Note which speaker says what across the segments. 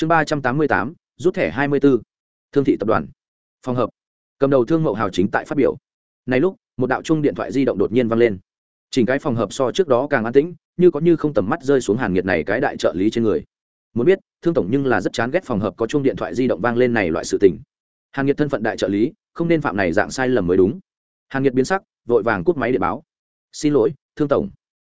Speaker 1: chương ba trăm tám mươi tám, rút thẻ hai mươi b ố thương thị tập đoàn. Phòng hợp. Cầm đầu thương mậu hào chính tại phát biểu. Này lúc, một đạo chung điện thoại di động đột nhiên vang lên. Chỉnh cái phòng hợp so trước đó càng an tĩnh, như có như không tầm mắt rơi xuống hàn nghiệt này cái đại trợ lý trên người. Muốn biết, thương tổng nhưng là rất chán ghét phòng hợp có chung điện thoại di động vang lên này loại sự tình. Hàn nghiệt thân phận đại trợ lý, không nên phạm này dạng sai lầm mới đúng. Hàn nghiệt biến sắc, vội vàng cút máy để báo. Xin lỗi, thương tổng.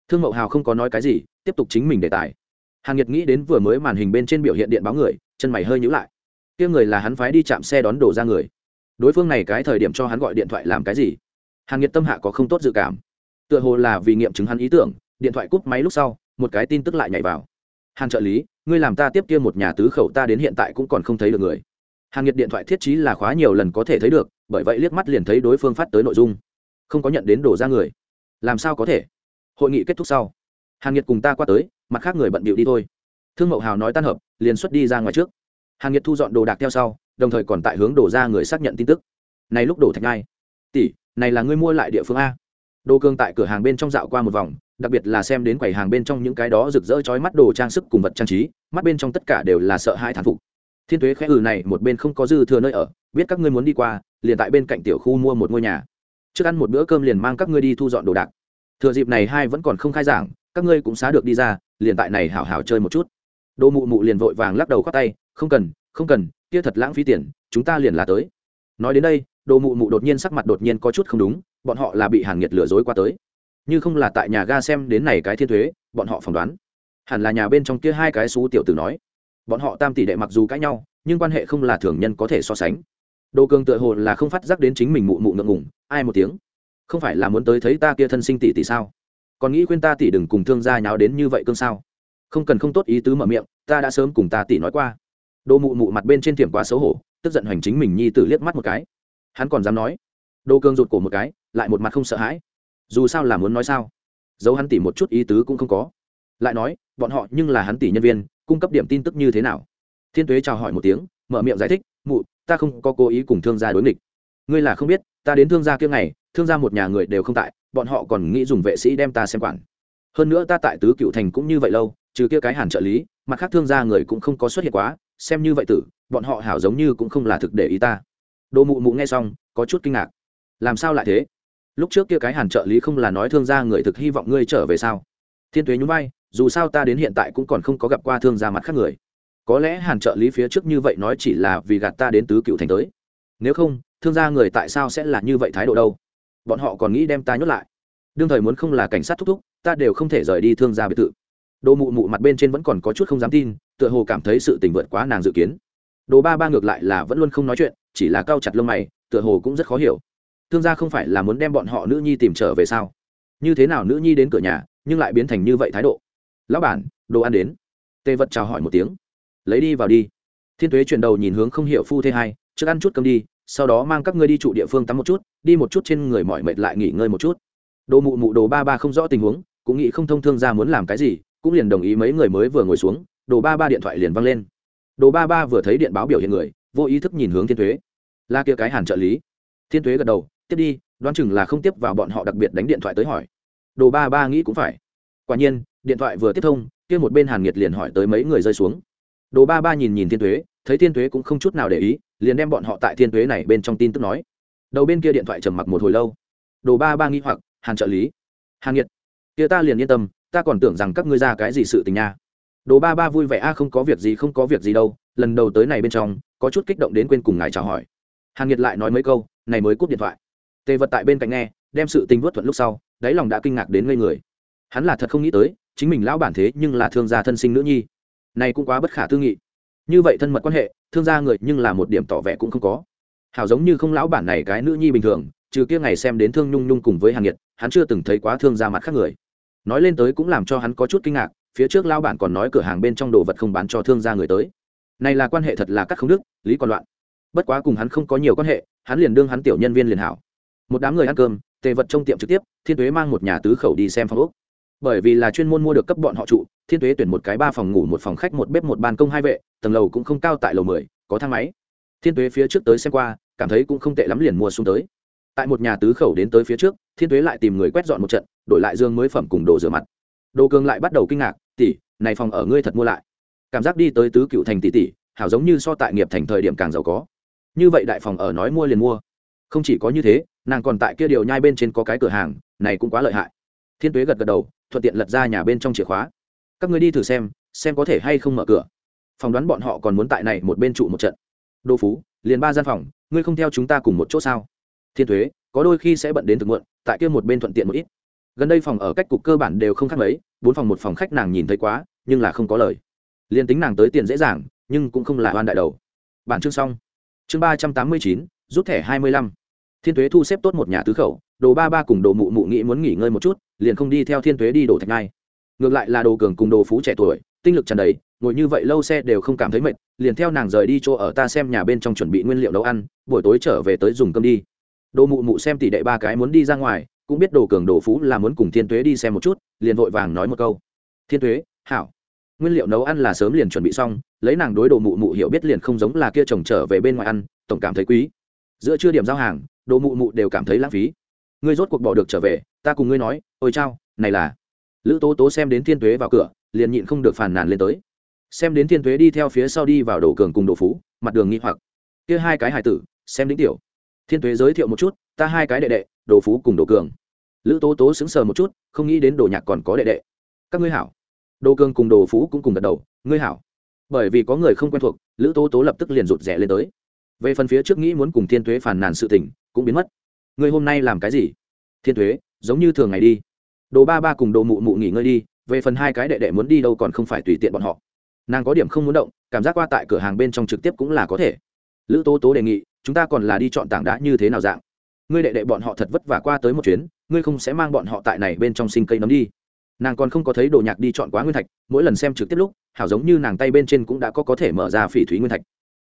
Speaker 1: Thương mậu hào không có nói cái gì, tiếp tục chính mình đề tài hàn nghiệt nghĩ đến vừa mới màn hình bên trên biểu hiện điện báo người, chân mày hơi nhữ lại. Kia người là hắn phái đi chạm xe đón đổ ra người. Đối phương này cái thời điểm cho hắn gọi điện thoại làm cái gì? Hàn nghiệt tâm hạ có không tốt dự cảm. Tựa hồ là vì nghiệm chứng hắn ý tưởng, điện thoại cúp máy lúc sau, một cái tin tức lại nhảy vào. Hàn trợ lý, ngươi làm ta tiếp kia một nhà tứ khẩu ta đến hiện tại cũng còn không thấy được người. Hàn nghiệt điện thoại thiết trí là khóa nhiều lần có thể thấy được, bởi vậy liếc mắt liền thấy đối phương phát tới nội dung. Không có nhận đến đổ ra người. Làm sao có thể? Hội nghị kết thúc sau. Hàn nghiệt cùng ta qua tới mặt khác người bận bịu đi thôi. Thương mậu hào nói tan hợp, liền xuất đi ra ngoài trước. Hàn nghiệt thu dọn đồ đạc theo sau, đồng thời còn tại hướng đổ ra người xác nhận tin tức. Này lúc đổ thạch ngai tỷ, này là ngươi mua lại địa phương a. Đồ cương tại cửa hàng bên trong dạo qua một vòng, đặc biệt là xem đến quầy hàng bên trong những cái đó rực rỡ chói mắt đồ trang sức cùng vật trang trí, mắt bên trong tất cả đều là sợ hãi thán phục. Thiên thuế khẽ ừ này, một bên không có dư thừa nơi ở, biết các ngươi muốn đi qua, liền tại bên cạnh tiểu khu mua một ngôi nhà. Trước ăn một bữa cơm liền mang các ngươi đi thu dọn đồ đạc. Thừa dịp này hai vẫn còn không khai giảng các ngươi cũng xá được đi ra, liền tại này hảo hảo chơi một chút. Đỗ mụ mụ liền vội vàng lắc đầu khoác tay, không cần không cần, kia thật lãng phí tiền, chúng ta liền là tới. Nói đến đây, đỗ mụ mụ đột nhiên sắc mặt đột nhiên có chút không đúng, bọn họ là bị hàn Nhiệt lừa dối qua tới. Như không là tại nhà ga xem đến này cái thiên thuế, bọn họ phỏng đoán. Hẳn là nhà bên trong kia hai cái xú tiểu tử nói. Bọn họ tam tỷ đệ mặc dù cãi nhau, nhưng quan hệ không là thường nhân có thể so sánh. Đồ cường tựa hồ là không phát giác đến chính mình mụ mụ ngượng ngùng, ai một tiếng. Không phải là muốn tới thấy ta kia thân sinh tỷ tỷ sao? Còn nghĩ khuyên ta tỷ đừng cùng thương gia nháo đến như vậy cương sao? Không cần không tốt ý tứ mở miệng, ta đã sớm cùng ta tỷ nói qua. Đồ mụ mụ mặt bên trên tiệm quá xấu hổ, tức giận hoành chính mình nhi tử liếc mắt một cái. Hắn còn dám nói. Đồ cương rụt cổ một cái, lại một mặt không sợ hãi. Dù sao là muốn nói sao? Giấu hắn tỷ một chút ý tứ cũng không có. Lại nói, bọn họ nhưng là hắn tỷ nhân viên, cung cấp điểm tin tức như thế nào? Thiên tuế chào hỏi một tiếng, mở miệng giải thích, mụ, ta không có cố ý cùng thương gia đối nghịch. Ngươi là không biết, ta đến thương gia kia ngày, thương gia một nhà người đều không tại bọn họ còn nghĩ dùng vệ sĩ đem ta xem quản. Hơn nữa ta tại tứ cựu thành cũng như vậy lâu, trừ kia cái hàn trợ lý, mặt khác thương gia người cũng không có xuất hiện quá, xem như vậy tử, bọn họ hảo giống như cũng không là thực để ý ta. Đồ mụ mụ nghe xong, có chút kinh ngạc. Làm sao lại thế? Lúc trước kia cái hàn trợ lý không là nói thương gia người thực hy vọng ngươi trở về sao? Thiên tuế nhún vai, dù sao ta đến hiện tại cũng còn không có gặp qua thương gia mặt khác người. Có lẽ hàn trợ lý phía trước như vậy nói chỉ là vì gạt ta đến tứ cựu thành tới. Nếu không, thương gia người tại sao sẽ là như vậy thái độ đâu? Bọn họ còn nghĩ đem ta nhốt lại. Đương thời muốn không là cảnh sát thúc thúc, ta đều không thể rời đi thương gia biệt thự. Đồ mụ mụ mặt bên trên vẫn còn có chút không dám tin, tựa hồ cảm thấy sự tình vượt quá nàng dự kiến. Đồ ba ba ngược lại là vẫn luôn không nói chuyện, chỉ là cao chặt lông mày, tựa hồ cũng rất khó hiểu. Thương gia không phải là muốn đem bọn họ nữ nhi tìm trở về sao? Như thế nào nữ nhi đến cửa nhà, nhưng lại biến thành như vậy thái độ? Lão bản, đồ ăn đến. Tê vật chào hỏi một tiếng. Lấy đi vào đi. Thiên tuế chuyển đầu nhìn hướng không hiểu phu thê hai, trước ăn chút cơm đi sau đó mang các ngươi đi trụ địa phương tắm một chút, đi một chút trên người mỏi mệt lại nghỉ ngơi một chút. Đồ mụ mụ đồ ba ba không rõ tình huống, cũng nghĩ không thông thương ra muốn làm cái gì, cũng liền đồng ý mấy người mới vừa ngồi xuống, đồ ba ba điện thoại liền văng lên. Đồ ba ba vừa thấy điện báo biểu hiện người, vô ý thức nhìn hướng thiên thuế. La kia cái hàn trợ lý. Thiên thuế gật đầu, tiếp đi, đoán chừng là không tiếp vào bọn họ đặc biệt đánh điện thoại tới hỏi. Đồ ba ba nghĩ cũng phải. Quả nhiên, điện thoại vừa tiếp thông, kia một bên hàn nghiệt liền hỏi tới mấy người rơi xuống. Đồ ba ba nhìn nhìn thiên thuế thấy thiên thuế cũng không chút nào để ý liền đem bọn họ tại thiên thuế này bên trong tin tức nói. Đầu bên kia điện thoại trầm mặc một hồi lâu. Đồ ba ba nghi hoặc hàn trợ lý. Hàn Nhiệt, kia ta liền yên tâm ta còn tưởng rằng các ngươi ra cái gì sự tình nha. Đồ ba ba vui vẻ a không có việc gì không có việc gì đâu lần đầu tới này bên trong có chút kích động đến quên cùng ngài chào hỏi. Hàn Nhiệt lại nói mấy câu này mới cúp điện thoại. Tề vật tại bên cạnh nghe đem sự tình vớt thuận lúc sau đáy lòng đã kinh ngạc đến ngây người. Hắn là thật không nghĩ tới chính mình lão bản thế nhưng là thương gia thân sinh nữ nhi. Này cũng quá bất khả tư nghị như vậy thân mật quan hệ, thương gia người nhưng là một điểm tỏ vẻ cũng không có. Hảo giống như không lão bản này cái nữ nhi bình thường, trừ kia ngày xem đến thương nhung nhung cùng với hàng nhiệt, hắn chưa từng thấy quá thương gia mặt khác người. Nói lên tới cũng làm cho hắn có chút kinh ngạc, phía trước lão bản còn nói cửa hàng bên trong đồ vật không bán cho thương gia người tới. Này là quan hệ thật là cắt không đức lý còn loạn. Bất quá cùng hắn không có nhiều quan hệ, hắn liền đương hắn tiểu nhân viên liền hảo. Một đám người ăn cơm, tề vật trong tiệm trực tiếp, thiên tuế mang một nhà tứ khẩu đi xem phòng úc bởi vì là chuyên môn mua được cấp bọn họ trụ thiên tuế tuyển một cái ba phòng ngủ, một phòng khách, một bếp, một ban công hai vệ, tầng lầu cũng không cao tại lầu mười, có thang máy. Thiên tuế phía trước tới xem qua, cảm thấy cũng không tệ lắm liền mua xuống tới. Tại một nhà tứ khẩu đến tới phía trước, thiên tuế lại tìm người quét dọn một trận, đổi lại dương mới phẩm cùng đồ rửa mặt. Đồ cường lại bắt đầu kinh ngạc tỉ này phòng ở ngươi thật mua lại. Cảm giác đi tới tứ cựu thành tỷ tỷ, hảo giống như so tại nghiệp thành thời điểm càng giàu có. Như vậy đại phòng ở nói mua liền mua. Không chỉ có như thế, nàng còn tại kia điều nhai bên trên có cái cửa hàng, này cũng quá lợi hại. Thiên tuế gật gật đầu, thuận tiện lật ra nhà bên trong chìa khóa các người đi thử xem xem có thể hay không mở cửa. Phỏng đoán bọn họ còn muốn tại này một bên trụ một trận. Đô phú, liền ba gian phòng, ngươi không theo chúng ta cùng một chỗ sao? Thiên thuế, có đôi khi sẽ bận đến thực muộn, tại kia một bên thuận tiện một ít. Gần đây phòng ở cách cục cơ bản đều không khác mấy, bốn phòng một phòng khách nàng nhìn thấy quá, nhưng là không có lời. Liền tính nàng tới tiền dễ dàng, nhưng cũng không là oan đại đầu. Bản chương xong. Chương ba trăm tám mươi chín, rút thẻ hai mươi lăm. Thiên tuế thu xếp tốt một nhà tứ khẩu, đồ ba ba cùng đồ mụ mụ nghĩ muốn nghỉ ngơi một chút, liền không đi theo thiên tuế đi đổ thạch ngai ngược lại là đồ cường cùng đồ phú trẻ tuổi, tinh lực tràn đầy, ngồi như vậy lâu xe đều không cảm thấy mệt, liền theo nàng rời đi chỗ ở ta xem nhà bên trong chuẩn bị nguyên liệu nấu ăn, buổi tối trở về tới dùng cơm đi. Đồ mụ mụ xem tỷ đệ ba cái muốn đi ra ngoài, cũng biết đồ cường đồ phú là muốn cùng thiên tuế đi xem một chút, liền vội vàng nói một câu. Thiên tuế, hảo. Nguyên liệu nấu ăn là sớm liền chuẩn bị xong, lấy nàng đối đồ mụ mụ hiểu biết liền không giống là kia chồng trở về bên ngoài ăn, tổng cảm thấy quý. Giữa chưa điểm giao hàng, đồ mụ mụ đều cảm thấy lãng phí. Ngươi rốt cuộc bỏ được trở về, ta cùng ngươi nói, ôi chao, này là lữ tố tố xem đến thiên tuế vào cửa, liền nhịn không được phàn nàn lên tới. Xem đến thiên tuế đi theo phía sau đi vào đồ cường cùng đồ phú, mặt đường nghi hoặc. Kia hai cái hài tử, xem đính tiểu. Thiên tuế giới thiệu một chút, ta hai cái đệ đệ, đồ phú cùng đồ cường. Lữ tố tố sững sờ một chút, không nghĩ đến đồ nhạc còn có đệ đệ. Các ngươi hảo. Đồ cường cùng đồ phú cũng cùng gật đầu, ngươi hảo. Bởi vì có người không quen thuộc, lữ tố tố lập tức liền rụt rẻ lên tới. Về phần phía trước nghĩ muốn cùng thiên tuế phàn nàn sự tình, cũng biến mất. Ngươi hôm nay làm cái gì? Thiên tuế, giống như thường ngày đi đồ ba ba cùng đồ mụ mụ nghỉ ngơi đi, về phần hai cái đệ đệ muốn đi đâu còn không phải tùy tiện bọn họ. Nàng có điểm không muốn động, cảm giác qua tại cửa hàng bên trong trực tiếp cũng là có thể. Lữ tố tố đề nghị, chúng ta còn là đi chọn tảng đá như thế nào dạng? Ngươi đệ đệ bọn họ thật vất vả qua tới một chuyến, ngươi không sẽ mang bọn họ tại này bên trong sinh cây nấm đi. Nàng còn không có thấy đồ nhạc đi chọn quá nguyên thạch, mỗi lần xem trực tiếp lúc, hảo giống như nàng tay bên trên cũng đã có có thể mở ra phỉ thúy nguyên thạch.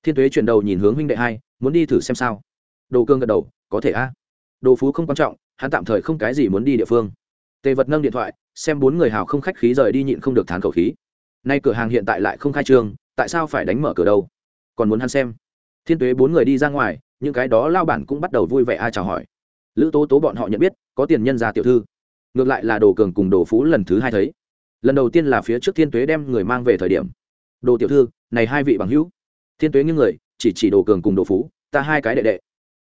Speaker 1: Thiên tuế chuyển đầu nhìn hướng huynh đệ hai, muốn đi thử xem sao. Đồ cương gật đầu, có thể a. Đồ phú không quan trọng, hắn tạm thời không cái gì muốn đi địa phương tề vật nâng điện thoại, xem bốn người hào không khách khí rời đi nhịn không được thán khẩu khí. Nay cửa hàng hiện tại lại không khai trương, tại sao phải đánh mở cửa đâu? Còn muốn hắn xem. Thiên tuế bốn người đi ra ngoài, những cái đó lao bản cũng bắt đầu vui vẻ ai chào hỏi. Lữ tố tố bọn họ nhận biết, có tiền nhân ra tiểu thư. Ngược lại là đồ cường cùng đồ phú lần thứ hai thấy. Lần đầu tiên là phía trước thiên tuế đem người mang về thời điểm. Đồ tiểu thư, này hai vị bằng hữu. Thiên tuế những người, chỉ chỉ đồ cường cùng đồ phú, ta hai cái đệ đệ.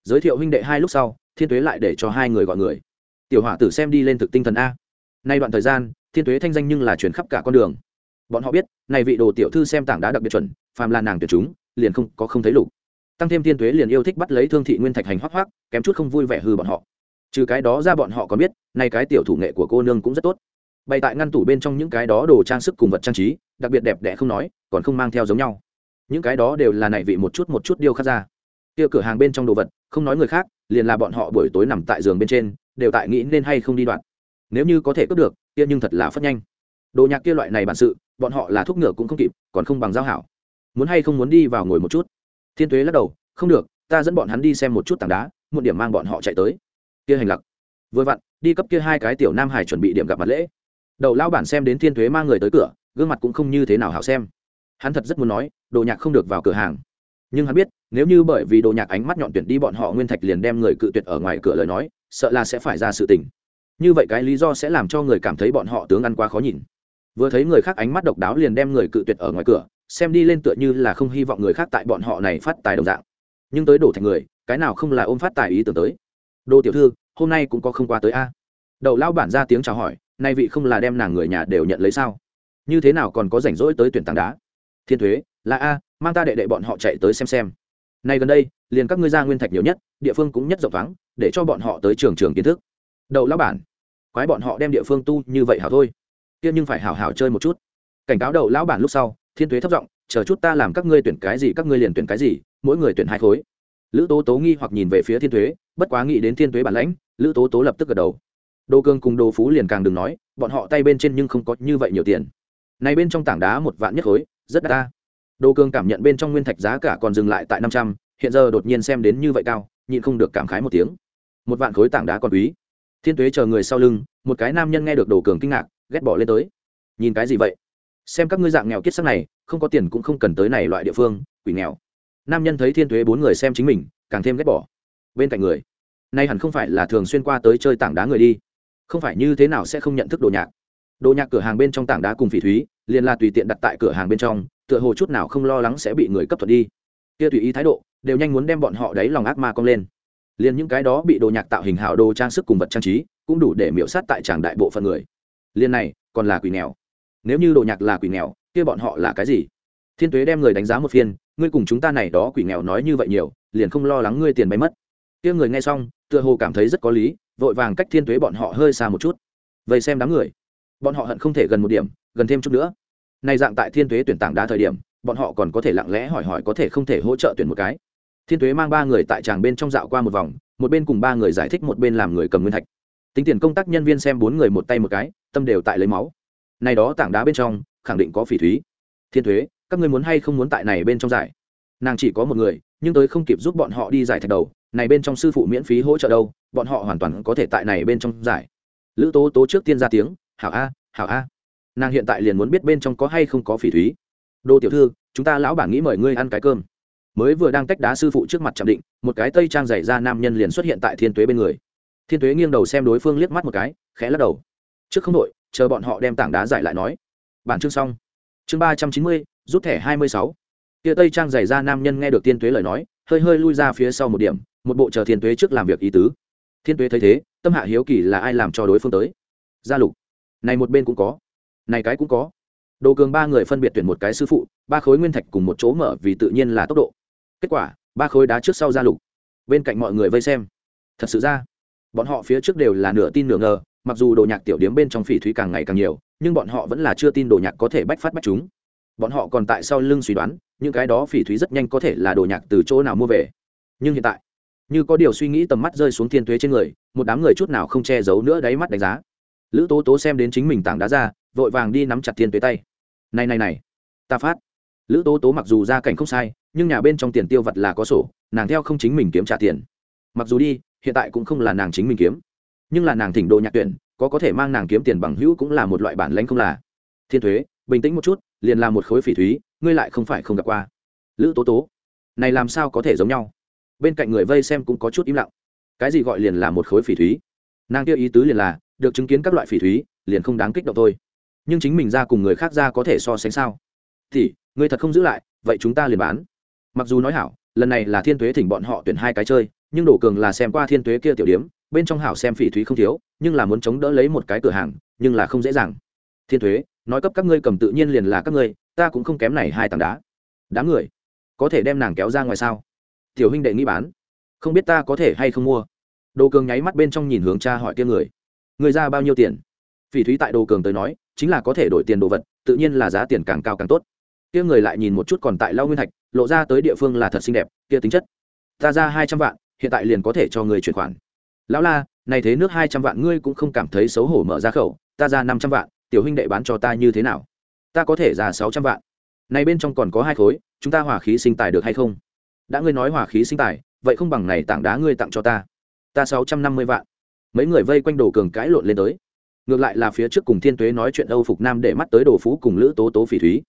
Speaker 1: Giới thiệu huynh đệ hai lúc sau, thiên tuế lại để cho hai người gọi người tiểu hỏa tử xem đi lên thực tinh thần a. Nay đoạn thời gian, thiên tuế thanh danh nhưng là chuyển khắp cả con đường. Bọn họ biết, này vị đồ tiểu thư xem tảng đá đặc biệt chuẩn, phàm là nàng tuyệt chúng, liền không, có không thấy lục. Tăng thêm thiên tuế liền yêu thích bắt lấy thương thị nguyên thạch hành hoác hoác kém chút không vui vẻ hư bọn họ. Trừ cái đó ra bọn họ còn biết nay cái tiểu thủ nghệ của cô nương cũng rất tốt. Bày tại ngăn tủ bên trong những cái đó đồ trang sức cùng vật trang trí, đặc biệt đẹp đẽ không nói, còn không mang theo giống nhau. Những cái đó đều là này vị một chút một chút điêu khắc ra. Kia cửa hàng bên trong đồ vật, không nói người khác, liền là bọn họ buổi tối nằm tại giường bên trên đều tại nghĩ nên hay không đi đoạn. Nếu như có thể cướp được, kia nhưng thật là phất nhanh. Đồ nhạc kia loại này bản sự, bọn họ là thuốc ngựa cũng không kịp, còn không bằng giao hảo. Muốn hay không muốn đi vào ngồi một chút. Thiên tuế lắc đầu, không được, ta dẫn bọn hắn đi xem một chút tảng đá một điểm mang bọn họ chạy tới. Kia hành lặc. Vừa vặn, đi cấp kia hai cái tiểu nam hải chuẩn bị điểm gặp mặt lễ. Đầu lao bản xem đến thiên thuế mang người tới cửa, gương mặt cũng không như thế nào hảo xem. Hắn thật rất muốn nói, đồ nhạc không được vào cửa hàng. Nhưng hắn biết, nếu như bởi vì đồ nhạc ánh mắt nhọn tuyển đi bọn họ nguyên thạch liền đem người cự tuyệt ở ngoài cửa lời nói sợ là sẽ phải ra sự tình. Như vậy cái lý do sẽ làm cho người cảm thấy bọn họ tướng ăn quá khó nhìn. Vừa thấy người khác ánh mắt độc đáo liền đem người cự tuyệt ở ngoài cửa, xem đi lên tựa như là không hy vọng người khác tại bọn họ này phát tài đồng dạng. Nhưng tới đổ thành người, cái nào không là ôm phát tài ý tưởng tới. Đô tiểu thư, hôm nay cũng có không qua tới a. Đậu lao bản ra tiếng chào hỏi, nay vị không là đem nàng người nhà đều nhận lấy sao? Như thế nào còn có rảnh rỗi tới tuyển tảng đá? Thiên thuế, là a, mang ta đệ đệ bọn họ chạy tới xem xem nay gần đây, liền các ngươi ra nguyên thạch nhiều nhất, địa phương cũng nhất rộng thoáng, để cho bọn họ tới trường trường kiến thức. Đậu lão bản, quái bọn họ đem địa phương tu như vậy hảo thôi. Kia nhưng phải hảo hảo chơi một chút. Cảnh cáo đậu lão bản lúc sau, thiên thuế thấp giọng, chờ chút ta làm các ngươi tuyển cái gì, các ngươi liền tuyển cái gì, mỗi người tuyển hai khối. Lữ tố tố nghi hoặc nhìn về phía thiên thuế bất quá nghĩ đến thiên thuế bản lãnh, lữ tố tố lập tức gật đầu. Đô cương cùng đô phú liền càng đừng nói, bọn họ tay bên trên nhưng không có như vậy nhiều tiền. Này bên trong tảng đá một vạn nhất khối, rất đắt ta đồ cương cảm nhận bên trong nguyên thạch giá cả còn dừng lại tại năm trăm, hiện giờ đột nhiên xem đến như vậy cao, nhịn không được cảm khái một tiếng. Một vạn khối tảng đá còn quý. Thiên tuế chờ người sau lưng, một cái nam nhân nghe được đồ cường kinh ngạc, ghét bỏ lên tới. Nhìn cái gì vậy? Xem các ngươi dạng nghèo kiết sắc này, không có tiền cũng không cần tới này loại địa phương, quỷ nghèo. Nam nhân thấy thiên tuế bốn người xem chính mình, càng thêm ghét bỏ. Bên cạnh người, nay hẳn không phải là thường xuyên qua tới chơi tảng đá người đi. Không phải như thế nào sẽ không nhận thức đồ nhạc. Đồ nhạc cửa hàng bên trong tảng đá cùng phỉ thúy, liền là tùy tiện đặt tại cửa hàng bên trong tựa hồ chút nào không lo lắng sẽ bị người cấp thuật đi. Kia tùy ý thái độ, đều nhanh muốn đem bọn họ đáy lòng ác ma cong lên. Liền những cái đó bị đồ nhạc tạo hình hảo đồ trang sức cùng vật trang trí, cũng đủ để miễu sát tại tràng đại bộ phận người. Liền này, còn là quỷ nghèo. Nếu như đồ nhạc là quỷ nghèo, kia bọn họ là cái gì? Thiên tuế đem người đánh giá một phiên, ngươi cùng chúng ta này đó quỷ nghèo nói như vậy nhiều, liền không lo lắng ngươi tiền bay mất. Kia người nghe xong, tựa hồ cảm thấy rất có lý, vội vàng cách thiên tuế bọn họ hơi xa một chút. Vậy xem đám người. Bọn họ hận không thể gần một điểm, gần thêm chút nữa nay dạng tại thiên tuế tuyển tảng đá thời điểm, bọn họ còn có thể lặng lẽ hỏi hỏi có thể không thể hỗ trợ tuyển một cái. Thiên tuế mang ba người tại tràng bên trong dạo qua một vòng, một bên cùng ba người giải thích, một bên làm người cầm nguyên thạch. Tính tiền công tác nhân viên xem bốn người một tay một cái, tâm đều tại lấy máu. Này đó tảng đá bên trong, khẳng định có phỉ thúy. Thiên thuế các ngươi muốn hay không muốn tại này bên trong giải? Nàng chỉ có một người, nhưng tới không kịp giúp bọn họ đi giải thạch đầu, này bên trong sư phụ miễn phí hỗ trợ đâu, bọn họ hoàn toàn có thể tại này bên trong giải. Lữ tố tố trước tiên ra tiếng, hảo a hảo a nàng hiện tại liền muốn biết bên trong có hay không có phỉ thúy. Đô tiểu thư, chúng ta lão bản nghĩ mời ngươi ăn cái cơm. Mới vừa đang tách đá sư phụ trước mặt chạm định, một cái tây trang dày ra nam nhân liền xuất hiện tại thiên tuế bên người. Thiên tuế nghiêng đầu xem đối phương liếc mắt một cái, khẽ lắc đầu. Trước không đội chờ bọn họ đem tảng đá giải lại nói. Bản chương xong. Chương ba trăm chín mươi, rút thẻ hai mươi sáu. Kia tây trang dày ra nam nhân nghe được thiên tuế lời nói, hơi hơi lui ra phía sau một điểm, một bộ chờ thiên tuế trước làm việc ý tứ. Thiên tuế thấy thế, tâm hạ hiếu kỳ là ai làm cho đối phương tới. Gia lục. Này một bên cũng có này cái cũng có. Đồ cường ba người phân biệt tuyển một cái sư phụ, ba khối nguyên thạch cùng một chỗ mở vì tự nhiên là tốc độ. Kết quả, ba khối đá trước sau ra lục. Bên cạnh mọi người vây xem. Thật sự ra, bọn họ phía trước đều là nửa tin nửa ngờ, mặc dù đồ nhạc tiểu điếm bên trong phỉ thúy càng ngày càng nhiều, nhưng bọn họ vẫn là chưa tin đồ nhạc có thể bách phát bách chúng. Bọn họ còn tại sau lưng suy đoán, những cái đó phỉ thúy rất nhanh có thể là đồ nhạc từ chỗ nào mua về. Nhưng hiện tại, như có điều suy nghĩ tầm mắt rơi xuống thiên thuế trên người, một đám người chút nào không che giấu nữa đáy mắt đánh giá. Lữ tố tố xem đến chính mình tảng đá ra vội vàng đi nắm chặt thiên tuế tay. Này này này, ta phát. Lữ tố tố mặc dù gia cảnh không sai, nhưng nhà bên trong tiền tiêu vật là có sổ, nàng theo không chính mình kiếm trả tiền. Mặc dù đi, hiện tại cũng không là nàng chính mình kiếm. Nhưng là nàng thỉnh đồ nhạc tuyển, có có thể mang nàng kiếm tiền bằng hữu cũng là một loại bản lãnh không là. Thiên thuế bình tĩnh một chút, liền là một khối phỉ thúy, ngươi lại không phải không gặp qua. Lữ tố tố, này làm sao có thể giống nhau? Bên cạnh người vây xem cũng có chút im lặng. Cái gì gọi liền là một khối phỉ thúy? Nàng kia ý tứ liền là, được chứng kiến các loại phỉ thúy, liền không đáng kích động thôi nhưng chính mình ra cùng người khác ra có thể so sánh sao? Thì người thật không giữ lại, vậy chúng ta liền bán. Mặc dù nói hảo, lần này là thiên tuế thỉnh bọn họ tuyển hai cái chơi, nhưng đổ cường là xem qua thiên tuế kia tiểu điếm bên trong hảo xem phỉ thúy không thiếu, nhưng là muốn chống đỡ lấy một cái cửa hàng, nhưng là không dễ dàng. Thiên thuế nói cấp các ngươi cầm tự nhiên liền là các ngươi, ta cũng không kém này hai tảng đá. Đám người, có thể đem nàng kéo ra ngoài sao? Tiểu huynh đệ nghĩ bán. Không biết ta có thể hay không mua. Đồ cường nháy mắt bên trong nhìn hướng cha hỏi kia người. Người ra bao nhiêu tiền? Phỉ thúy tại đồ cường tới nói chính là có thể đổi tiền đồ vật, tự nhiên là giá tiền càng cao càng tốt. Kia người lại nhìn một chút còn tại lao nguyên thạch, lộ ra tới địa phương là thật xinh đẹp, kia tính chất. Ta ra hai trăm vạn, hiện tại liền có thể cho người chuyển khoản. Lão la, này thế nước hai trăm vạn ngươi cũng không cảm thấy xấu hổ mở ra khẩu, ta ra năm trăm vạn, tiểu huynh đệ bán cho ta như thế nào? Ta có thể ra sáu trăm vạn. Này bên trong còn có hai khối, chúng ta hỏa khí sinh tài được hay không? Đã ngươi nói hỏa khí sinh tài, vậy không bằng này tảng đá ngươi tặng cho ta. Ta sáu trăm năm mươi vạn. Mấy người vây quanh đồ cường cãi lộn lên tới ngược lại là phía trước cùng thiên tuế nói chuyện âu phục nam để mắt tới đồ phú cùng lữ tố tố phỉ thúy.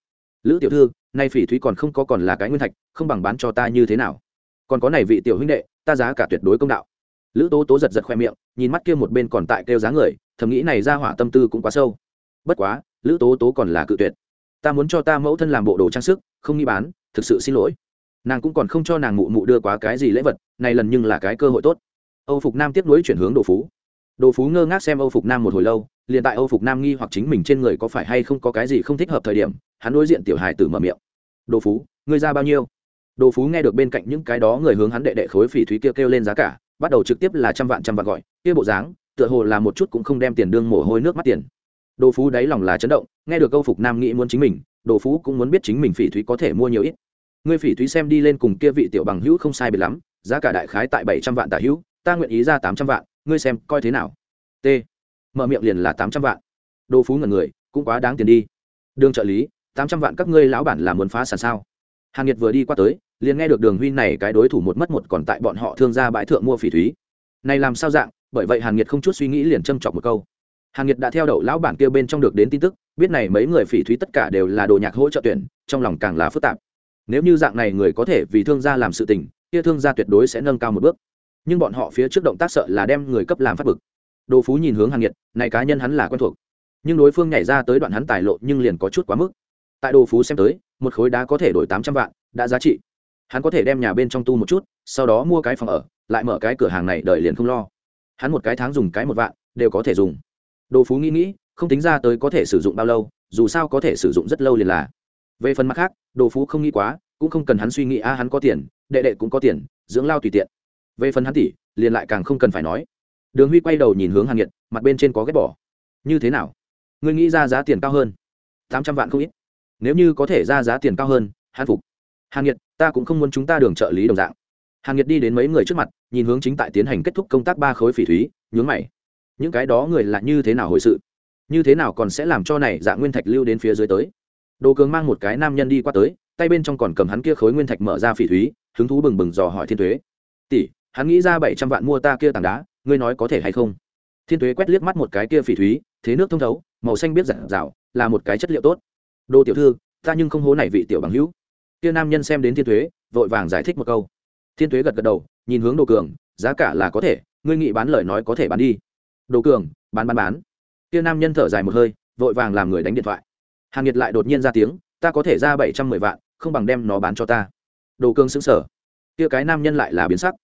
Speaker 1: Lữ tiểu thư, nay phỉ thúy còn không có còn là cái nguyên thạch, không bằng bán cho ta như thế nào? Còn có này vị tiểu huynh đệ, ta giá cả tuyệt đối công đạo. Lữ tố tố giật giật khoe miệng, nhìn mắt kia một bên còn tại kêu giá người, thầm nghĩ này ra hỏa tâm tư cũng quá sâu. Bất quá, lữ tố tố còn là cự tuyệt. Ta muốn cho ta mẫu thân làm bộ đồ trang sức, không nghĩ bán, thực sự xin lỗi. Nàng cũng còn không cho nàng mụ mụ đưa quá cái gì lễ vật, này lần nhưng là cái cơ hội tốt. Âu phục nam tiếp nối chuyển hướng đồ phú đồ phú ngơ ngác xem âu phục nam một hồi lâu, liền tại âu phục nam nghi hoặc chính mình trên người có phải hay không có cái gì không thích hợp thời điểm, hắn đối diện tiểu hài tử mở miệng. Đồ phú, ngươi ra bao nhiêu? Đồ phú nghe được bên cạnh những cái đó người hướng hắn đệ đệ khối phỉ thúy kia kêu lên giá cả, bắt đầu trực tiếp là trăm vạn trăm vạn gọi, kia bộ dáng, tựa hồ là một chút cũng không đem tiền đương mồ hôi nước mắt tiền. Đồ phú đáy lòng là chấn động, nghe được câu phục nam nghĩ muốn chính mình, đồ phú cũng muốn biết chính mình phỉ thúy có thể mua nhiều ít. Ngươi phỉ thúy xem đi lên cùng kia vị tiểu bằng hữu không sai biệt lắm, giá cả đại khái tại bảy trăm vạn tả hữu, ta nguyện ý ra tám trăm vạn ngươi xem, coi thế nào? T. Mở miệng liền là tám trăm vạn. Đồ phú ngần người, cũng quá đáng tiền đi. Đường trợ lý, tám trăm vạn các ngươi lão bản là muốn phá sản sao? Hàn nhiệt vừa đi qua tới, liền nghe được đường huy này cái đối thủ một mất một còn tại bọn họ thương ra bãi thượng mua phỉ thúy. Này làm sao dạng, bởi vậy hàn nhiệt không chút suy nghĩ liền châm chọc một câu. Hàn nhiệt đã theo đậu lão bản kia bên trong được đến tin tức, biết này mấy người phỉ thúy tất cả đều là đồ nhạc hỗ trợ tuyển, trong lòng càng là phức tạp. Nếu như dạng này người có thể vì thương gia làm sự tình, kia thương gia tuyệt đối sẽ nâng cao một bước nhưng bọn họ phía trước động tác sợ là đem người cấp làm phát bực. Đồ phú nhìn hướng hàn nhiệt, này cá nhân hắn là quen thuộc. Nhưng đối phương nhảy ra tới đoạn hắn tài lộ nhưng liền có chút quá mức. Tại đồ phú xem tới, một khối đá có thể đổi tám trăm vạn, đã giá trị. Hắn có thể đem nhà bên trong tu một chút, sau đó mua cái phòng ở, lại mở cái cửa hàng này đợi liền không lo. Hắn một cái tháng dùng cái một vạn, đều có thể dùng. Đồ phú nghĩ nghĩ, không tính ra tới có thể sử dụng bao lâu, dù sao có thể sử dụng rất lâu liền là. Về phần mặt khác, đồ phú không nghĩ quá, cũng không cần hắn suy nghĩ, a, hắn có tiền, đệ đệ cũng có tiền, dưỡng lao tùy tiện về phần hắn tỷ liền lại càng không cần phải nói. Đường huy quay đầu nhìn hướng hàn nghiệt, mặt bên trên có ghét bỏ. Như thế nào? Ngươi nghĩ ra giá tiền cao hơn? Tám trăm vạn không ít. Nếu như có thể ra giá tiền cao hơn hắn phục. Hàn nghiệt, ta cũng không muốn chúng ta đường trợ lý đồng dạng. Hàn nghiệt đi đến mấy người trước mặt nhìn hướng chính tại tiến hành kết thúc công tác ba khối phỉ thúy nhướng mày. Những cái đó người là như thế nào hồi sự? Như thế nào còn sẽ làm cho này dạng nguyên thạch lưu đến phía dưới tới? Đồ cường mang một cái nam nhân đi qua tới tay bên trong còn cầm hắn kia khối nguyên thạch mở ra phỉ thúy hứng thú bừng bừng dò hỏi thiên thuế tỷ hắn nghĩ ra bảy trăm vạn mua ta kia tảng đá, ngươi nói có thể hay không? Thiên thuế quét liếc mắt một cái kia phỉ thúy, thế nước thông thấu, màu xanh biết giản rào, là một cái chất liệu tốt. Đồ tiểu thư, ta nhưng không hố này vị tiểu bằng hữu. Kia nam nhân xem đến thiên thuế vội vàng giải thích một câu. Thiên thuế gật gật đầu, nhìn hướng đồ cường, giá cả là có thể, ngươi nghĩ bán lời nói có thể bán đi. Đồ cường, bán bán bán. Kia nam nhân thở dài một hơi, vội vàng làm người đánh điện thoại. Hàn nhiệt lại đột nhiên ra tiếng, ta có thể ra bảy trăm mười vạn, không bằng đem nó bán cho ta. Đồ cường xứng sở kia cái nam nhân lại là biến sắc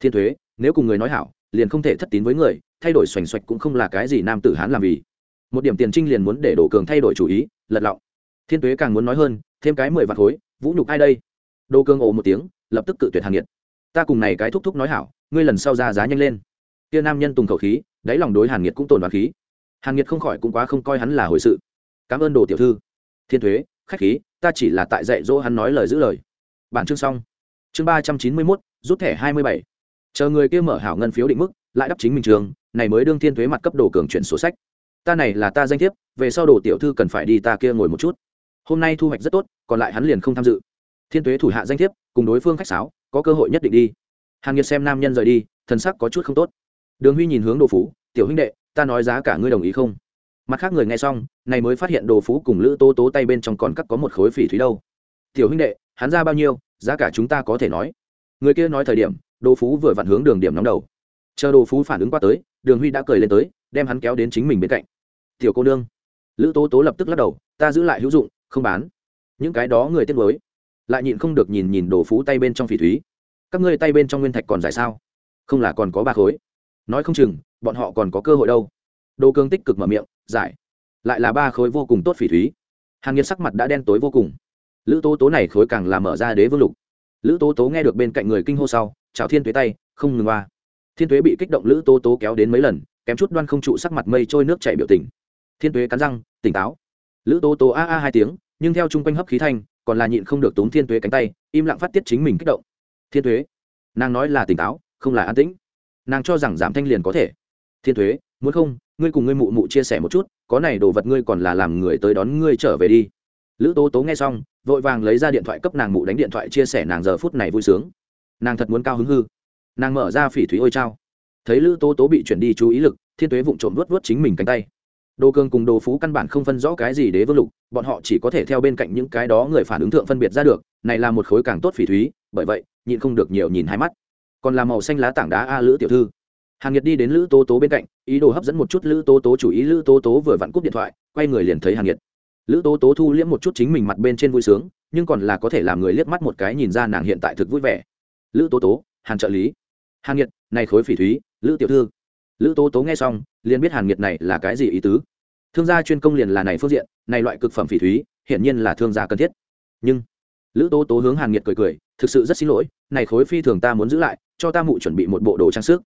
Speaker 1: thiên thuế, nếu cùng người nói hảo, liền không thể thất tín với người, thay đổi xoành xoạch cũng không là cái gì nam tử hán làm vì. Một điểm tiền trinh liền muốn để đổ cường thay đổi chủ ý, lật lọng. Thiên thuế càng muốn nói hơn, thêm cái mười vạt khối, vũ nhục ai đây? Đô cương ồ một tiếng, lập tức cự tuyệt hàn nhiệt ta cùng này cái thúc thúc nói hảo, ngươi lần sau ra giá nhanh lên. Kia nam nhân tùng khẩu khí, đáy lòng đối hàn nhiệt cũng tồn đoán khí. Hàn nhiệt không khỏi cũng quá không coi hắn là hồi sự. Cảm ơn đồ tiểu thư. Thiên thuế, khách khí, ta chỉ là tại dạy dỗ hắn nói lời giữ lời. Bản chương xong. Chương ba trăm chín mươi mốt, rút thẻ hai mươi bảy chờ người kia mở hảo ngân phiếu định mức, lại đắp chính mình trường, này mới đương thiên thuế mặt cấp đồ cường chuyển sổ sách. Ta này là ta danh thiếp, về sau đồ tiểu thư cần phải đi ta kia ngồi một chút. Hôm nay thu hoạch rất tốt, còn lại hắn liền không tham dự. Thiên thuế thủ hạ danh thiếp, cùng đối phương khách sáo, có cơ hội nhất định đi. Hàng nhiệt xem nam nhân rời đi, thần sắc có chút không tốt. Đường huy nhìn hướng đồ phú, tiểu huynh đệ, ta nói giá cả ngươi đồng ý không? Mặt khác người nghe xong, này mới phát hiện đồ phú cùng lữ tố tố tay bên trong còn cắt có một khối phỉ thúy đâu. Tiểu huynh đệ, hắn ra bao nhiêu, giá cả chúng ta có thể nói. Người kia nói thời điểm đồ phú vừa vặn hướng đường điểm nóng đầu. Chờ đồ phú phản ứng qua tới, đường huy đã cười lên tới, đem hắn kéo đến chính mình bên cạnh. Tiểu cô nương. Lữ tố tố lập tức lắc đầu, ta giữ lại hữu dụng, không bán. Những cái đó người tiết mới lại nhịn không được nhìn nhìn đồ phú tay bên trong phỉ thúy. Các ngươi tay bên trong nguyên thạch còn dài sao? Không là còn có ba khối. Nói không chừng, bọn họ còn có cơ hội đâu. Đồ cương tích cực mở miệng, giải. Lại là ba khối vô cùng tốt phỉ thúy. Hàng nghiệt sắc mặt đã đen tối vô cùng. Lữ tố tố này khối càng làm mở ra đế vương lục. Lữ tố tố nghe được bên cạnh người kinh hô sau chào thiên tuế tay, không ngừng qua thiên tuế bị kích động lữ tố tố kéo đến mấy lần, kém chút đoan không trụ sắc mặt mây trôi nước chảy biểu tình. Thiên tuế cắn răng, tỉnh táo. Lữ tố tố a a hai tiếng, nhưng theo chung quanh hấp khí thanh, còn là nhịn không được túm thiên tuế cánh tay, im lặng phát tiết chính mình kích động. Thiên tuế, nàng nói là tỉnh táo, không là an tĩnh. Nàng cho rằng giảm thanh liền có thể. Thiên thuế muốn không, ngươi cùng ngươi mụ mụ chia sẻ một chút, có này đồ vật ngươi còn là làm người tới đón ngươi trở về đi. Lữ tố tố nghe xong, vội vàng lấy ra điện thoại cấp nàng mụ đánh điện thoại chia sẻ nàng giờ phút này vui sướng nàng thật muốn cao hứng hư. Nàng mở ra phỉ thúy ôi trao. Thấy lữ tố tố bị chuyển đi chú ý lực, thiên tuế vụng trộm vớt vớt chính mình cánh tay. Đồ cường cùng đồ phú căn bản không phân rõ cái gì đế vương lục, bọn họ chỉ có thể theo bên cạnh những cái đó người phản ứng thượng phân biệt ra được, này là một khối càng tốt phỉ thúy, bởi vậy, nhịn không được nhiều nhìn hai mắt. Còn là màu xanh lá tảng đá a lữ tiểu thư. Hàng nhiệt đi đến lữ tố tố bên cạnh, ý đồ hấp dẫn một chút lữ tố tố chủ ý, lữ tố tố vừa vặn cúp điện thoại, quay người liền thấy hàng nhiệt. Lữ tố tố thu liễm một chút chính mình mặt bên trên vui sướng, nhưng còn là có thể làm người liếc mắt một cái nhìn ra nàng hiện tại thực vui vẻ lữ tố tố, hàn trợ lý. Hàn nhiệt, này khối phỉ thúy, lữ tiểu thư. Lữ tố tố nghe xong, liền biết hàn nhiệt này là cái gì ý tứ. Thương gia chuyên công liền là này phương diện, này loại cực phẩm phỉ thúy, hiển nhiên là thương gia cần thiết. Nhưng, lữ tố tố hướng hàn nhiệt cười cười, thực sự rất xin lỗi, này khối phi thường ta muốn giữ lại, cho ta mụ chuẩn bị một bộ đồ trang sức.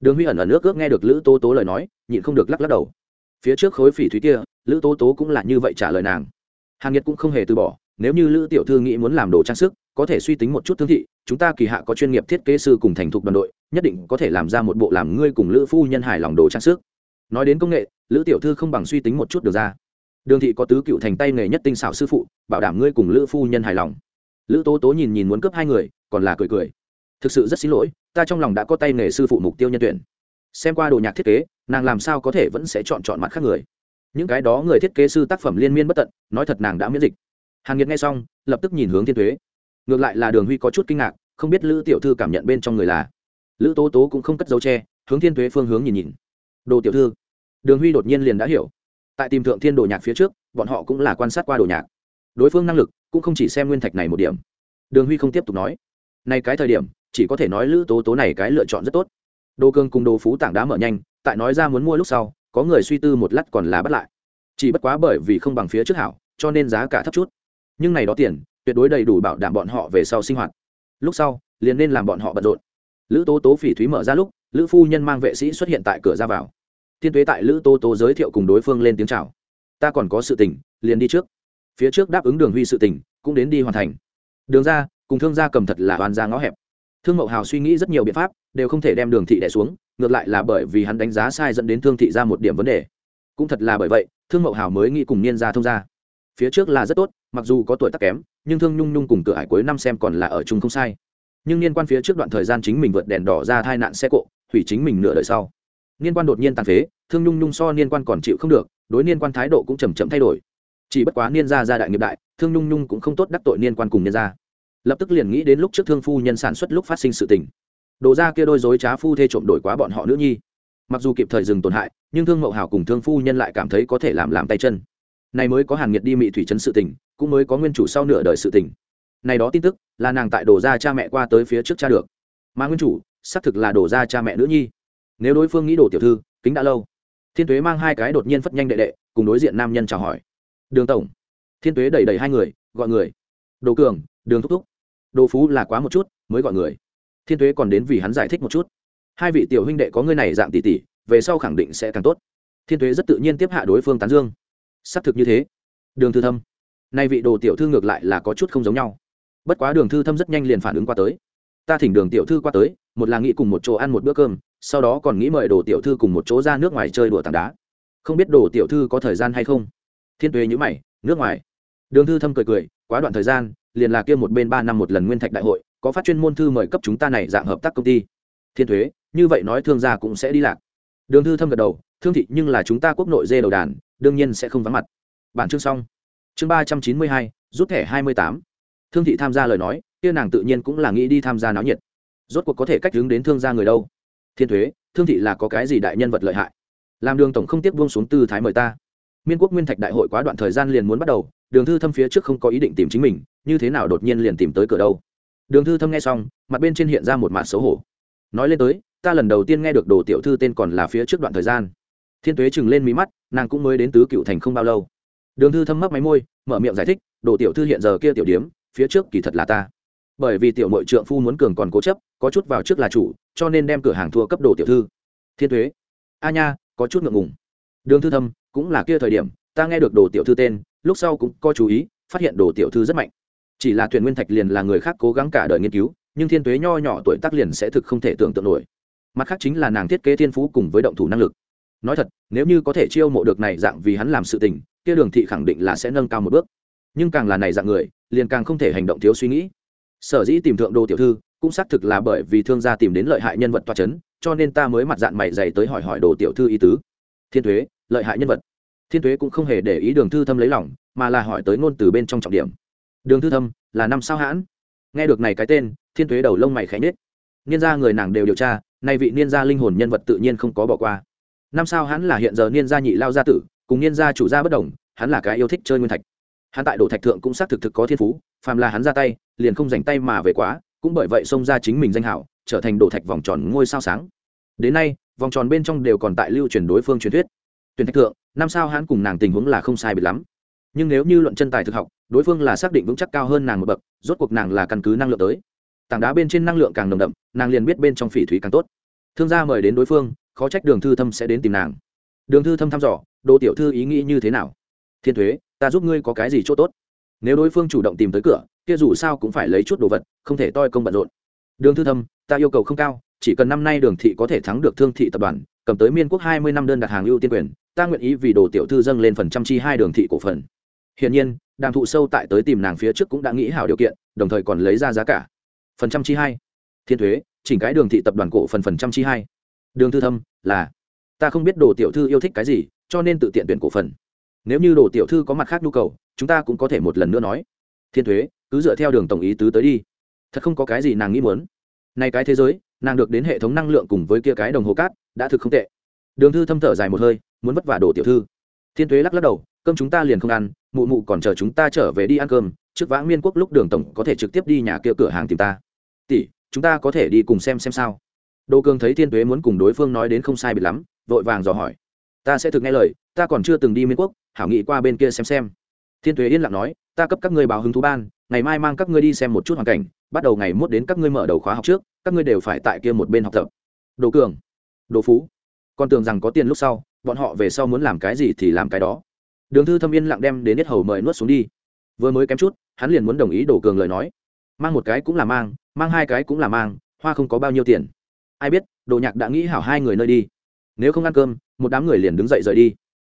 Speaker 1: Đường huy ẩn ẩn nước ước nghe được lữ tố tố lời nói, nhịn không được lắc lắc đầu. Phía trước khối phỉ thúy kia, lữ tố tố cũng là như vậy trả lời nàng. Hàn nhật cũng không hề từ bỏ, nếu như lữ tiểu thư nghĩ muốn làm đồ trang sức có thể suy tính một chút thương thị, chúng ta kỳ hạ có chuyên nghiệp thiết kế sư cùng thành thục đoàn đội, nhất định có thể làm ra một bộ làm ngươi cùng lữ phu nhân hài lòng đồ trang sức. Nói đến công nghệ, lữ tiểu thư không bằng suy tính một chút được ra. Đường thị có tứ cựu thành tay nghề nhất tinh xảo sư phụ, bảo đảm ngươi cùng lữ phu nhân hài lòng. Lữ tố tố nhìn nhìn muốn cướp hai người, còn là cười cười. Thực sự rất xin lỗi, ta trong lòng đã có tay nghề sư phụ mục tiêu nhân tuyển. Xem qua đồ nhạc thiết kế, nàng làm sao có thể vẫn sẽ chọn chọn mặt khác người. Những cái đó người thiết kế sư tác phẩm liên miên bất tận, nói thật nàng đã miễn dịch. Hàn nghiệt nghe xong, lập tức nhìn hướng thiên thuế ngược lại là đường huy có chút kinh ngạc, không biết lữ tiểu thư cảm nhận bên trong người là. Lữ tố tố cũng không cất dấu tre hướng thiên thuế phương hướng nhìn nhìn. Đồ tiểu thư. Đường huy đột nhiên liền đã hiểu. Tại tìm thượng thiên đồ nhạc phía trước, bọn họ cũng là quan sát qua đồ nhạc. Đối phương năng lực cũng không chỉ xem nguyên thạch này một điểm. Đường huy không tiếp tục nói. Nay cái thời điểm, chỉ có thể nói lữ tố tố này cái lựa chọn rất tốt. Đồ cương cùng đồ phú tảng đá mở nhanh, tại nói ra muốn mua lúc sau, có người suy tư một lát còn là bắt lại. Chỉ bất quá bởi vì không bằng phía trước hảo, cho nên giá cả thấp chút. Nhưng này đó tiền tuyệt đối đầy đủ bảo đảm bọn họ về sau sinh hoạt. Lúc sau, liền nên làm bọn họ bận rộn. Lữ tố tố phỉ thúy mở ra lúc, lữ phu nhân mang vệ sĩ xuất hiện tại cửa ra vào. Thiên tuế tại lữ tố tố giới thiệu cùng đối phương lên tiếng chào. Ta còn có sự tình, liền đi trước. Phía trước đáp ứng đường huy sự tình, cũng đến đi hoàn thành. Đường ra, cùng thương gia cầm thật là hoàn ra ngõ hẹp. Thương mậu hào suy nghĩ rất nhiều biện pháp, đều không thể đem đường thị đẻ xuống, ngược lại là bởi vì hắn đánh giá sai dẫn đến thương thị ra một điểm vấn đề. Cũng thật là bởi vậy, thương mậu hào mới nghĩ cùng niên gia thông gia phía trước là rất tốt, mặc dù có tuổi tác kém, nhưng thương nhung nhung cùng cửa hải cuối năm xem còn là ở chung không sai. Nhưng liên quan phía trước đoạn thời gian chính mình vượt đèn đỏ ra tai nạn xe cộ, hủy chính mình nửa đời sau. Liên quan đột nhiên tàn phế, thương nhung nhung so liên quan còn chịu không được, đối liên quan thái độ cũng chầm chậm thay đổi. Chỉ bất quá niên gia gia đại nghiệp đại, thương nhung nhung cũng không tốt đắc tội niên quan cùng niên gia. Lập tức liền nghĩ đến lúc trước thương phu nhân sản xuất lúc phát sinh sự tình. Đồ ra kia đôi dối trá phu thê trộm đổi quá bọn họ nữ nhi. Mặc dù kịp thời dừng tổn hại, nhưng thương mậu hào cùng thương phu nhân lại cảm thấy có thể làm làm tay chân này mới có hàng nhiệt đi mị thủy trấn sự tình, cũng mới có nguyên chủ sau nửa đời sự tình. Này đó tin tức, là nàng tại đổ ra cha mẹ qua tới phía trước cha được. Mà nguyên chủ, xác thực là đổ ra cha mẹ nữ nhi. Nếu đối phương nghĩ đổ tiểu thư, kính đã lâu. Thiên tuế mang hai cái đột nhiên phất nhanh đệ đệ, cùng đối diện nam nhân chào hỏi. Đường tổng. Thiên tuế đẩy đẩy hai người, gọi người. Đồ cường, đường thúc thúc. Đồ phú là quá một chút, mới gọi người. Thiên tuế còn đến vì hắn giải thích một chút. Hai vị tiểu huynh đệ có ngươi này dạng tỷ tỷ, về sau khẳng định sẽ càng tốt. Thiên tuế rất tự nhiên tiếp hạ đối phương tán dương xác thực như thế. Đường thư thâm. Nay vị đồ tiểu thư ngược lại là có chút không giống nhau. Bất quá đường thư thâm rất nhanh liền phản ứng qua tới. Ta thỉnh đường tiểu thư qua tới, một là nghĩ cùng một chỗ ăn một bữa cơm, sau đó còn nghĩ mời đồ tiểu thư cùng một chỗ ra nước ngoài chơi đùa tảng đá. Không biết đồ tiểu thư có thời gian hay không? Thiên tuế nhữ mày, nước ngoài. Đường thư thâm cười cười, quá đoạn thời gian, liền là kia một bên ba năm một lần nguyên thạch đại hội, có phát chuyên môn thư mời cấp chúng ta này dạng hợp tác công ty. Thiên thuế như vậy nói thương gia cũng sẽ đi lạc. Đường thư thâm gật đầu, thương thị nhưng là chúng ta quốc nội dê đầu đàn đương nhiên sẽ không vắng mặt. Bản chương xong. Chương ba trăm chín mươi hai, rút thẻ hai mươi tám. Thương thị tham gia lời nói, kia nàng tự nhiên cũng là nghĩ đi tham gia náo nhiệt. Rốt cuộc có thể cách hướng đến thương gia người đâu? Thiên thuế, thương thị là có cái gì đại nhân vật lợi hại? Làm đường tổng không tiếp buông xuống tư thái mời ta. Miên quốc nguyên thạch đại hội quá đoạn thời gian liền muốn bắt đầu, đường thư thâm phía trước không có ý định tìm chính mình, như thế nào đột nhiên liền tìm tới cửa đâu? Đường thư thâm nghe xong, mặt bên trên hiện ra một mặt xấu hổ. Nói lên tới, ta lần đầu tiên nghe được đồ tiểu thư tên còn là phía trước đoạn thời gian. Thiên tuế chừng lên mí mắt nàng cũng mới đến tứ cựu thành không bao lâu. Đường thư thâm mấp máy môi, mở miệng giải thích, đồ tiểu thư hiện giờ kia tiểu điếm, phía trước kỳ thật là ta. Bởi vì tiểu mội trượng phu muốn cường còn cố chấp, có chút vào trước là chủ, cho nên đem cửa hàng thua cấp đồ tiểu thư. Thiên thuế a nha, có chút ngượng ngùng. Đường thư thâm, cũng là kia thời điểm, ta nghe được đồ tiểu thư tên, lúc sau cũng có chú ý, phát hiện đồ tiểu thư rất mạnh. Chỉ là thuyền nguyên thạch liền là người khác cố gắng cả đời nghiên cứu, nhưng thiên tuế nho nhỏ tuổi tác liền sẽ thực không thể tưởng tượng nổi. Mặt khác chính là nàng thiết kế thiên phú cùng với động thủ năng lực nói thật, nếu như có thể chiêu mộ được này dạng vì hắn làm sự tình, kia đường thị khẳng định là sẽ nâng cao một bước. Nhưng càng là này dạng người, liền càng không thể hành động thiếu suy nghĩ. Sở dĩ tìm thượng Đô tiểu thư, cũng xác thực là bởi vì thương gia tìm đến lợi hại nhân vật toa c h ấ n cho nên ta mới mặt dạng mày dày tới hỏi hỏi đồ tiểu thư ý tứ. Thiên thuế, lợi hại nhân vật. Thiên thuế cũng không hề để ý đường thư thâm lấy lòng, mà là hỏi tới ngôn từ bên trong trọng điểm. Đường thư thâm, là năm sao hãn? Nghe được này cái tên, thiên thuế đầu lông mày khẽ nhết niên gia người nàng đều điều tra, nay vị niên gia linh hồn nhân vật tự nhiên không có bỏ qua năm sao hắn là hiện giờ niên gia nhị lao gia tử, cùng niên gia chủ gia bất đồng, hắn là cái yêu thích chơi nguyên thạch. Hắn tại đồ thạch thượng cũng xác thực thực có thiên phú, phàm là hắn ra tay, liền không dành tay mà về quá, cũng bởi vậy xông ra chính mình danh hảo, trở thành đồ thạch vòng tròn ngôi sao sáng. Đến nay, vòng tròn bên trong đều còn tại lưu truyền đối phương truyền thuyết. Tuyển thạch thượng, năm sao hắn cùng nàng tình huống là không sai biệt lắm. Nhưng nếu như luận chân tài thực học, đối phương là xác định vững chắc cao hơn nàng một bậc, rốt cuộc nàng là căn cứ năng lượng tới. Tảng đá bên trên năng lượng càng nồng đậm, nàng liền biết bên trong phỉ thúy càng tốt. Thương gia mời đến đối phương khó trách đường thư thâm sẽ đến tìm nàng. Đường thư thâm thăm dò, đồ tiểu thư ý nghĩ như thế nào? Thiên thuế, ta giúp ngươi có cái gì chỗ tốt? Nếu đối phương chủ động tìm tới cửa, kia dù sao cũng phải lấy chút đồ vật, không thể toi công bận rộn. Đường thư thâm, ta yêu cầu không cao, chỉ cần năm nay đường thị có thể thắng được thương thị tập đoàn, cầm tới miên quốc hai mươi năm đơn đặt hàng ưu tiên quyền, ta nguyện ý vì đồ tiểu thư dâng lên phần trăm chi hai đường thị cổ phần. Hiển nhiên, đàm thụ sâu tại tới tìm nàng phía trước cũng đã nghĩ hảo điều kiện, đồng thời còn lấy ra giá cả. Phần trăm chi hai. Thiên thuế, chỉnh cái đường thị tập đoàn cổ phần phần trăm chi hai. Đường thư thâm là, ta không biết đồ tiểu thư yêu thích cái gì, cho nên tự tiện tuyển cổ phần. Nếu như đồ tiểu thư có mặt khác nhu cầu, chúng ta cũng có thể một lần nữa nói. Thiên thuế, cứ dựa theo đường tổng ý tứ tới đi. Thật không có cái gì nàng nghĩ muốn. Nay cái thế giới, nàng được đến hệ thống năng lượng cùng với kia cái đồng hồ cát, đã thực không tệ. Đường thư thâm thở dài một hơi, muốn vất vả đồ tiểu thư. Thiên thuế lắc lắc đầu, cơm chúng ta liền không ăn, mụ mụ còn chờ chúng ta trở về đi ăn cơm, trước vãng miên quốc lúc đường tổng có thể trực tiếp đi nhà kia cửa hàng tìm ta. Tỷ, chúng ta có thể đi cùng xem xem sao. Đỗ cường thấy thiên tuế muốn cùng đối phương nói đến không sai biệt lắm, vội vàng dò hỏi. Ta sẽ thực nghe lời, ta còn chưa từng đi miên quốc, hảo nghị qua bên kia xem xem. Thiên tuế yên lặng nói, ta cấp các ngươi báo hứng thú ban, ngày mai mang các ngươi đi xem một chút hoàn cảnh, bắt đầu ngày mốt đến các ngươi mở đầu khóa học trước, các ngươi đều phải tại kia một bên học tập. Đỗ cường Đỗ phú, con tưởng rằng có tiền lúc sau, bọn họ về sau muốn làm cái gì thì làm cái đó. Đường thư thâm yên lặng đem đến hết hầu mời nuốt xuống đi. Vừa mới kém chút, hắn liền muốn đồng ý Đỗ cường lời nói. Mang một cái cũng là mang mang hai cái cũng là mang, hoa không có bao nhiêu tiền ai biết, đồ nhạc đã nghĩ hảo hai người nơi đi. Nếu không ăn cơm, một đám người liền đứng dậy rời đi.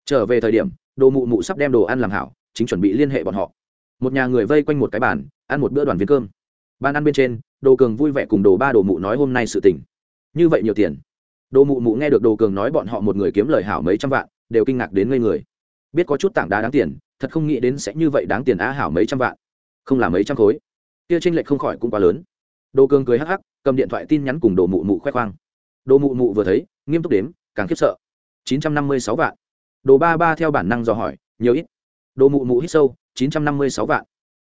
Speaker 1: Trở về thời điểm, đồ mụ mụ sắp đem đồ ăn làm hảo, chính chuẩn bị liên hệ bọn họ. Một nhà người vây quanh một cái bàn, ăn một bữa đoàn viên cơm. Bàn ăn bên trên, đồ cường vui vẻ cùng đồ ba đồ mụ nói hôm nay sự tình. Như vậy nhiều tiền. Đồ mụ mụ nghe được đồ cường nói bọn họ một người kiếm lời hảo mấy trăm vạn, đều kinh ngạc đến ngây người. Biết có chút tảng đá đáng tiền, thật không nghĩ đến sẽ như vậy đáng tiền á hảo mấy trăm vạn. Không là mấy trăm khối. Kia tranh lệch không khỏi cũng quá lớn. Đồ cường cười hắc hắc cầm điện thoại tin nhắn cùng đồ mụ mụ khoe khoang. Đồ mụ mụ vừa thấy, nghiêm túc đếm, càng khiếp sợ. Chín trăm năm mươi sáu vạn. Đồ ba ba theo bản năng dò hỏi, nhiều ít. Đồ mụ mụ hít sâu, chín trăm năm mươi sáu vạn.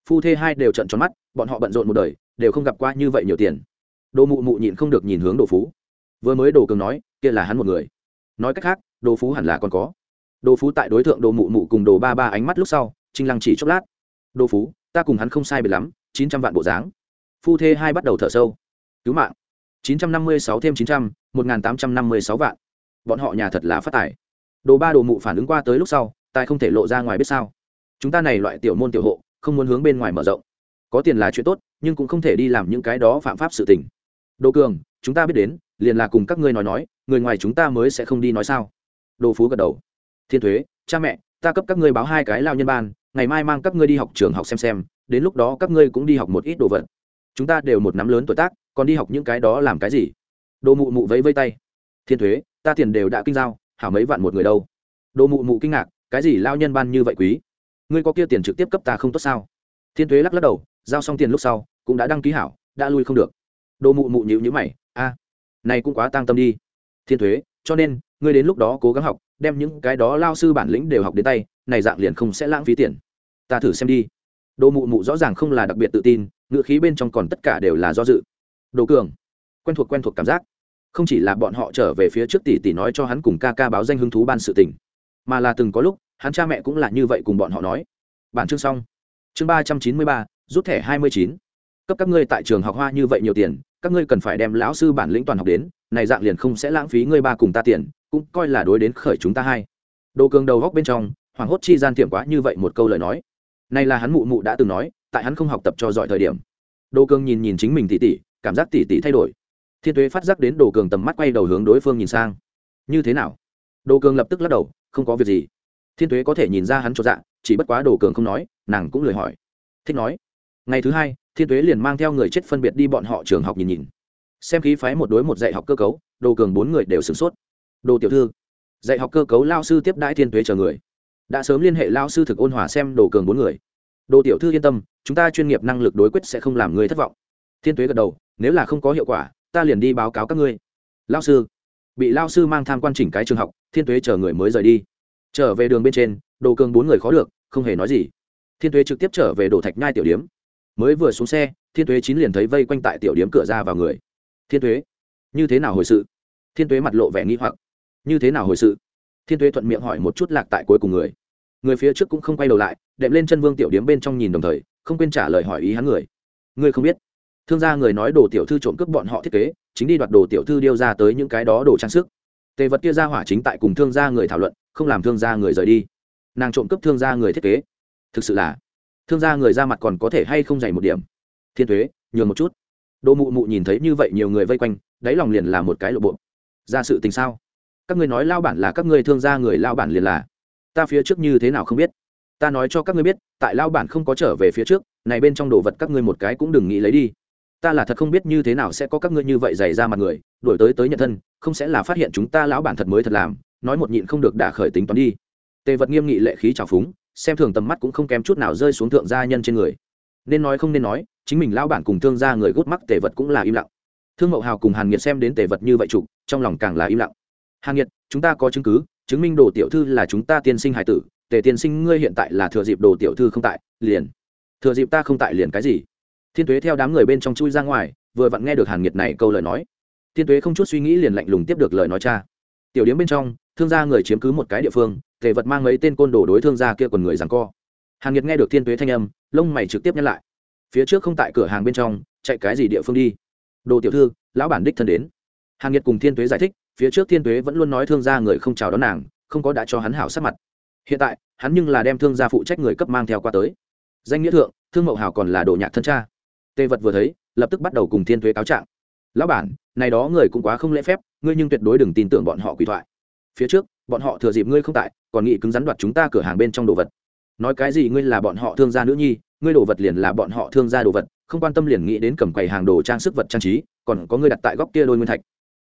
Speaker 1: Phu thê hai đều trận tròn mắt, bọn họ bận rộn một đời, đều không gặp qua như vậy nhiều tiền. Đồ mụ mụ nhịn không được nhìn hướng đồ phú. Vừa mới đồ cường nói, kia là hắn một người. Nói cách khác, đồ phú hẳn là còn có. Đồ phú tại đối tượng đồ mụ mụ cùng đồ ba ba ánh mắt lúc sau, trinh lăng chỉ chốc lát. Đồ phú, ta cùng hắn không sai biệt lắm, chín trăm vạn bộ dáng. Phu thê hai bắt đầu thở sâu cứu mạng. Chín trăm năm mươi sáu thêm chín trăm, một nghìn tám trăm năm mươi sáu vạn. Bọn họ nhà thật là phát tài. Đồ ba đồ mụ phản ứng qua tới lúc sau, tài không thể lộ ra ngoài biết sao. Chúng ta này loại tiểu môn tiểu hộ, không muốn hướng bên ngoài mở rộng. Có tiền là chuyện tốt, nhưng cũng không thể đi làm những cái đó phạm pháp sự tình. Đồ cường, chúng ta biết đến, liền là cùng các ngươi nói nói, người ngoài chúng ta mới sẽ không đi nói sao. Đồ phú gật đầu. Thiên thuế, cha mẹ, ta cấp các ngươi báo hai cái lao nhân ban, ngày mai mang các ngươi đi học trường học xem xem, đến lúc đó các ngươi cũng đi học một ít đồ vật. Chúng ta đều một nắm lớn tuổi tác còn đi học những cái đó làm cái gì? Đồ mụ mụ vẫy vây tay. Thiên thuế, ta tiền đều đã kinh giao, hảo mấy vạn một người đâu? Đồ mụ mụ kinh ngạc, cái gì lao nhân ban như vậy quý? Ngươi có kia tiền trực tiếp cấp ta không tốt sao? Thiên thuế lắc lắc đầu, giao xong tiền lúc sau, cũng đã đăng ký hảo, đã lui không được. Đồ mụ mụ nhịu nhữ mày, a, này cũng quá tăng tâm đi. Thiên thuế, cho nên, ngươi đến lúc đó cố gắng học, đem những cái đó lao sư bản lĩnh đều học đến tay, này dạng liền không sẽ lãng phí tiền. Ta thử xem đi. Đồ mụ mụ rõ ràng không là đặc biệt tự tin, ngựa khí bên trong còn tất cả đều là do dự đồ cường. Quen thuộc quen thuộc cảm giác. Không chỉ là bọn họ trở về phía trước tỷ tỷ nói cho hắn cùng ca ca báo danh hứng thú ban sự tình, mà là từng có lúc, hắn cha mẹ cũng là như vậy cùng bọn họ nói. Bản chương xong. Chương ba trăm chín mươi ba, rút thẻ hai mươi chín. Cấp các ngươi tại trường học hoa như vậy nhiều tiền, các ngươi cần phải đem lão sư bản lĩnh toàn học đến, này dạng liền không sẽ lãng phí ngươi ba cùng ta tiền, cũng coi là đối đến khởi chúng ta hai. Đồ cường đầu góc bên trong hoàng hốt chi gian tiệm quá như vậy một câu lời nói. Này là hắn mụ mụ đã từng nói, tại hắn không học tập cho giỏi thời điểm. Đồ cường nhìn nhìn chính mình tỉ tỉ cảm giác tỉ tỉ thay đổi. Thiên tuế phát giác đến đồ cường tầm mắt quay đầu hướng đối phương nhìn sang. Như thế nào? Đồ cường lập tức lắc đầu, không có việc gì. Thiên tuế có thể nhìn ra hắn cho dạ chỉ bất quá đồ cường không nói, nàng cũng lời hỏi. Thích nói. Ngày thứ hai, thiên tuế liền mang theo người chết phân biệt đi bọn họ trường học nhìn nhìn. Xem khí phái một đối một dạy học cơ cấu, đồ cường bốn người đều sửng sốt. Đồ tiểu thư, dạy học cơ cấu lao sư tiếp đãi thiên tuế chờ người. Đã sớm liên hệ lao sư thực ôn hòa xem đồ cường bốn người. Đồ tiểu thư yên tâm, chúng ta chuyên nghiệp năng lực đối quyết sẽ không làm người thất vọng thiên tuế gật đầu, nếu là không có hiệu quả, ta liền đi báo cáo các ngươi. Lao sư. Bị lao sư mang tham quan chỉnh cái trường học, thiên tuế chờ người mới rời đi. Trở về đường bên trên, đồ cường bốn người khó được, không hề nói gì. Thiên tuế trực tiếp trở về đồ thạch nhai tiểu điếm. Mới vừa xuống xe, thiên tuế chín liền thấy vây quanh tại tiểu điếm cửa ra vào người. Thiên tuế, như thế nào hồi sự? Thiên tuế mặt lộ vẻ nghi hoặc. Như thế nào hồi sự? Thiên tuế thuận miệng hỏi một chút lạc tại cuối cùng người. Người phía trước cũng không quay đầu lại, đệm lên chân vương tiểu điếm bên trong nhìn đồng thời, không quên trả lời hỏi ý hắn người. Ngươi không biết? Thương gia người nói đồ tiểu thư trộm cướp bọn họ thiết kế, chính đi đoạt đồ tiểu thư điêu ra tới những cái đó đồ trang sức. Tề vật kia ra hỏa chính tại cùng thương gia người thảo luận, không làm thương gia người rời đi. Nàng trộm cướp thương gia người thiết kế. Thực sự là, thương gia người ra mặt còn có thể hay không dày một điểm? Thiên thuế nhường một chút. Đồ mụ mụ nhìn thấy như vậy nhiều người vây quanh, đáy lòng liền là một cái lộ bộ. Ra sự tình sao? Các ngươi nói lao bản là các ngươi, thương gia người lao bản liền là. Ta phía trước như thế nào không biết? Ta nói cho các ngươi biết, tại lao bản không có trở về phía trước, này bên trong đồ vật các ngươi một cái cũng đừng nghĩ lấy đi ta là thật không biết như thế nào sẽ có các ngươi như vậy dày ra mặt người, đổi tới tới nhận thân, không sẽ là phát hiện chúng ta lão bản thật mới thật làm, nói một nhịn không được đả khởi tính toán đi. Tề vật nghiêm nghị lệ khí trào phúng, xem thường tầm mắt cũng không kém chút nào rơi xuống thượng gia nhân trên người. Nên nói không nên nói, chính mình lão bản cùng thương gia người gút mắc tề vật cũng là im lặng. Thương mậu hào cùng hàn nghiệt xem đến tề vật như vậy trục trong lòng càng là im lặng. Hàn nghiệt, chúng ta có chứng cứ, chứng minh đồ tiểu thư là chúng ta tiên sinh hải tử, tề tiên sinh ngươi hiện tại là thừa dịp đồ tiểu thư không tại, liền. Thừa dịp ta không tại liền cái gì? Thiên tuế theo đám người bên trong chui ra ngoài, vừa vặn nghe được hàn nghiệt này câu lời nói. Thiên tuế không chút suy nghĩ liền lạnh lùng tiếp được lời nói cha. Tiểu điếm bên trong, thương gia người chiếm cứ một cái địa phương, tề vật mang mấy tên côn đồ đối thương gia kia quần người rằng co. Hàn nghiệt nghe được thiên tuế thanh âm, lông mày trực tiếp nhắc lại. Phía trước không tại cửa hàng bên trong, chạy cái gì địa phương đi? Đồ tiểu thư, lão bản đích thân đến. Hàn nghiệt cùng thiên tuế giải thích, phía trước thiên tuế vẫn luôn nói thương gia người không chào đón nàng, không có đã cho hắn hảo sát mặt. Hiện tại, hắn nhưng là đem thương gia phụ trách người cấp mang theo qua tới. Danh nghĩa thượng, thương mậu Hảo còn là đồ nhạc thân cha. Tề vật vừa thấy, lập tức bắt đầu cùng thiên thuế cáo trạng. Lão bản, này đó người cũng quá không lễ phép, ngươi nhưng tuyệt đối đừng tin tưởng bọn họ quỷ thoại. Phía trước, bọn họ thừa dịp ngươi không tại, còn nghĩ cứng rắn đoạt chúng ta cửa hàng bên trong đồ vật. Nói cái gì ngươi là bọn họ thương gia nữ nhi, ngươi đồ vật liền là bọn họ thương gia đồ vật, không quan tâm liền nghĩ đến cầm quầy hàng đồ trang sức vật trang trí, còn có ngươi đặt tại góc kia đôi nguyên thạch.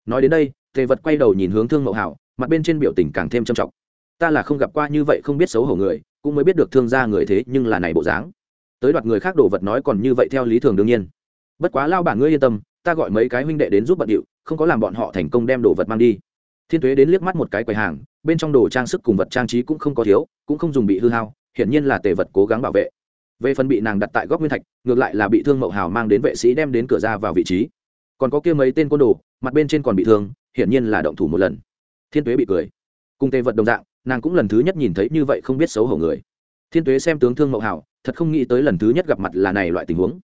Speaker 1: Nói đến đây tề vật quay đầu nhìn hướng thương mậu hảo, mặt bên trên biểu tình càng thêm trầm trọng. Ta là không gặp qua như vậy không biết xấu hổ người, cũng mới biết được thương gia người thế nhưng là này bộ dáng tới đoạt người khác đồ vật nói còn như vậy theo lý thường đương nhiên. Bất quá lao bản ngươi yên tâm, ta gọi mấy cái huynh đệ đến giúp bận điệu, không có làm bọn họ thành công đem đồ vật mang đi. Thiên tuế đến liếc mắt một cái quầy hàng, bên trong đồ trang sức cùng vật trang trí cũng không có thiếu, cũng không dùng bị hư hao, hiển nhiên là tề vật cố gắng bảo vệ. Về phần bị nàng đặt tại góc nguyên thạch, ngược lại là bị thương mậu hào mang đến vệ sĩ đem đến cửa ra vào vị trí. Còn có kia mấy tên côn đồ, mặt bên trên còn bị thương, hiển nhiên là động thủ một lần. Thiên tuế bị cười. Cùng tề vật đồng dạng, nàng cũng lần thứ nhất nhìn thấy như vậy không biết xấu hổ người. Thiên tuế xem tướng thương mậu hào thật không nghĩ tới lần thứ nhất gặp mặt là này loại tình huống.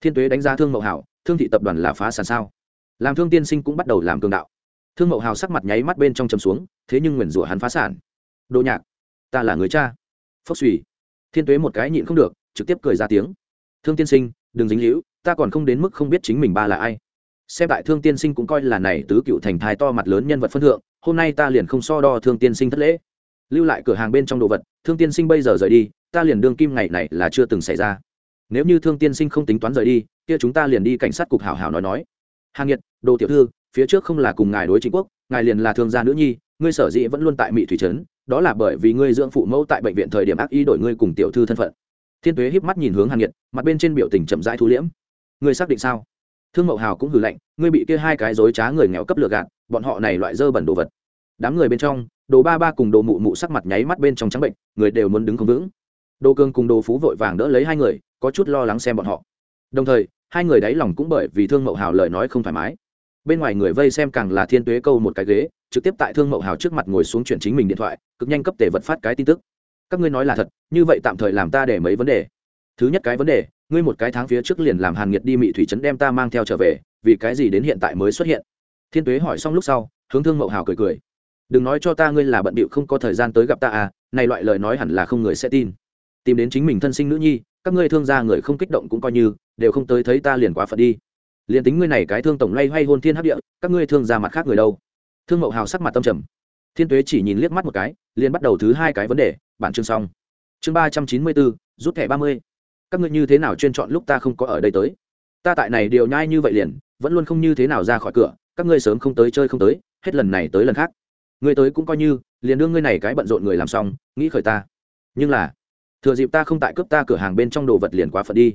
Speaker 1: Thiên tuế đánh giá thương mậu hảo, thương thị tập đoàn là phá sản sao? Làm thương tiên sinh cũng bắt đầu làm cường đạo. Thương mậu hào sắc mặt nháy mắt bên trong chầm xuống, thế nhưng nguyền rủa hắn phá sản. Đồ nhạc, ta là người cha. Phốc suy thiên tuế một cái nhịn không được, trực tiếp cười ra tiếng. Thương tiên sinh, đừng dính hữu ta còn không đến mức không biết chính mình ba là ai. Xem đại thương tiên sinh cũng coi là này tứ cựu thành thái to mặt lớn nhân vật phân thượng, hôm nay ta liền không so đo thương tiên sinh thất lễ. Lưu lại cửa hàng bên trong đồ vật, thương tiên sinh bây giờ rời đi ta liền đương kim ngày này là chưa từng xảy ra. Nếu như thương tiên sinh không tính toán rời đi, kia chúng ta liền đi cảnh sát cục hảo hảo nói nói. Hàng nghiệt đồ tiểu thư, phía trước không là cùng ngài đối chính quốc, ngài liền là thương gia nữ nhi, ngươi sở dĩ vẫn luôn tại mỹ thủy trấn, đó là bởi vì ngươi dưỡng phụ mẫu tại bệnh viện thời điểm ác ý đổi ngươi cùng tiểu thư thân phận. Thiên tuế híp mắt nhìn hướng hàn nghiệt mặt bên trên biểu tình chậm rãi thu liễm. Ngươi xác định sao? Thương mậu hào cũng hử lạnh, ngươi bị kia hai cái dối trá người nghèo cấp lừa gạt, bọn họ này loại dơ bẩn đồ vật. Đám người bên trong, đồ ba ba cùng đồ mụ mụ sắc mặt nháy mắt bên trong trắng bệnh, người đều muốn đứng không vững đồ cương cùng đồ phú vội vàng đỡ lấy hai người, có chút lo lắng xem bọn họ. Đồng thời, hai người đáy lòng cũng bởi vì thương mậu hào lời nói không thoải mái. Bên ngoài người vây xem càng là thiên tuế câu một cái ghế, trực tiếp tại thương mậu hào trước mặt ngồi xuống chuyển chính mình điện thoại, cực nhanh cấp tể vật phát cái tin tức. Các ngươi nói là thật, như vậy tạm thời làm ta để mấy vấn đề. Thứ nhất cái vấn đề, ngươi một cái tháng phía trước liền làm hàn nghiệt đi mị thủy trấn đem ta mang theo trở về, vì cái gì đến hiện tại mới xuất hiện? Thiên tuế hỏi xong lúc sau, hướng thương mậu hào cười cười. Đừng nói cho ta ngươi là bận bịu không có thời gian tới gặp ta à này loại lời nói hẳn là không người sẽ tin tìm đến chính mình thân sinh nữ nhi, các ngươi thương gia người không kích động cũng coi như, đều không tới thấy ta liền quá phật đi. Liền tính ngươi này cái thương tổng lay hay hôn thiên hấp địa, các ngươi thương gia mặt khác người đâu? Thương mậu hào sắc mặt tâm trầm. Thiên tuế chỉ nhìn liếc mắt một cái, liền bắt đầu thứ hai cái vấn đề, bản chương xong. Chương ba trăm chín mươi bốn, rút thẻ ba mươi. Các ngươi như thế nào chuyên chọn lúc ta không có ở đây tới? Ta tại này điều nhai như vậy liền, vẫn luôn không như thế nào ra khỏi cửa, các ngươi sớm không tới chơi không tới, hết lần này tới lần khác. Ngươi tới cũng coi như, liền đương ngươi này cái bận rộn người làm xong, nghĩ khởi ta. Nhưng là thừa dịp ta không tại cướp ta cửa hàng bên trong đồ vật liền quá phật đi.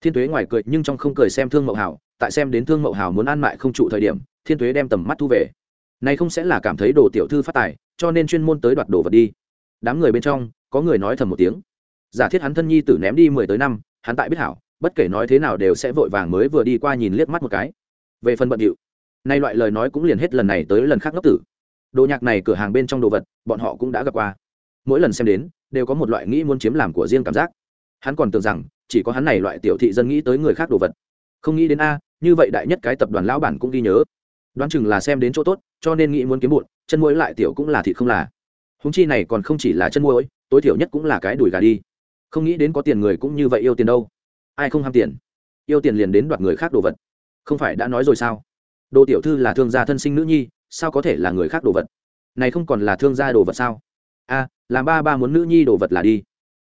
Speaker 1: Thiên tuế ngoài cười nhưng trong không cười xem thương mậu hảo, tại xem đến thương mậu hảo muốn ăn mại không trụ thời điểm, thiên tuế đem tầm mắt thu về. Này không sẽ là cảm thấy đồ tiểu thư phát tài, cho nên chuyên môn tới đoạt đồ vật đi. Đám người bên trong, có người nói thầm một tiếng. Giả thiết hắn thân nhi tử ném đi mười tới năm, hắn tại biết hảo, bất kể nói thế nào đều sẽ vội vàng mới vừa đi qua nhìn liếc mắt một cái. Về phần bận điệu, nay loại lời nói cũng liền hết lần này tới lần khác ngốc tử. Đồ nhạc này cửa hàng bên trong đồ vật, bọn họ cũng đã gặp qua mỗi lần xem đến, đều có một loại nghĩ muốn chiếm làm của riêng cảm giác. Hắn còn tưởng rằng, chỉ có hắn này loại tiểu thị dân nghĩ tới người khác đồ vật. Không nghĩ đến a, như vậy đại nhất cái tập đoàn lão bản cũng ghi nhớ. Đoán chừng là xem đến chỗ tốt, cho nên nghĩ muốn kiếm bụn, chân mũi lại tiểu cũng là thịt không là. Húng chi này còn không chỉ là chân mũi tối thiểu nhất cũng là cái đùi gà đi. Không nghĩ đến có tiền người cũng như vậy yêu tiền đâu. Ai không ham tiền? Yêu tiền liền đến đoạt người khác đồ vật. Không phải đã nói rồi sao? Đồ tiểu thư là thương gia thân sinh nữ nhi, sao có thể là người khác đồ vật? Này không còn là thương gia đồ vật sao? A làm ba ba muốn nữ nhi đồ vật là đi.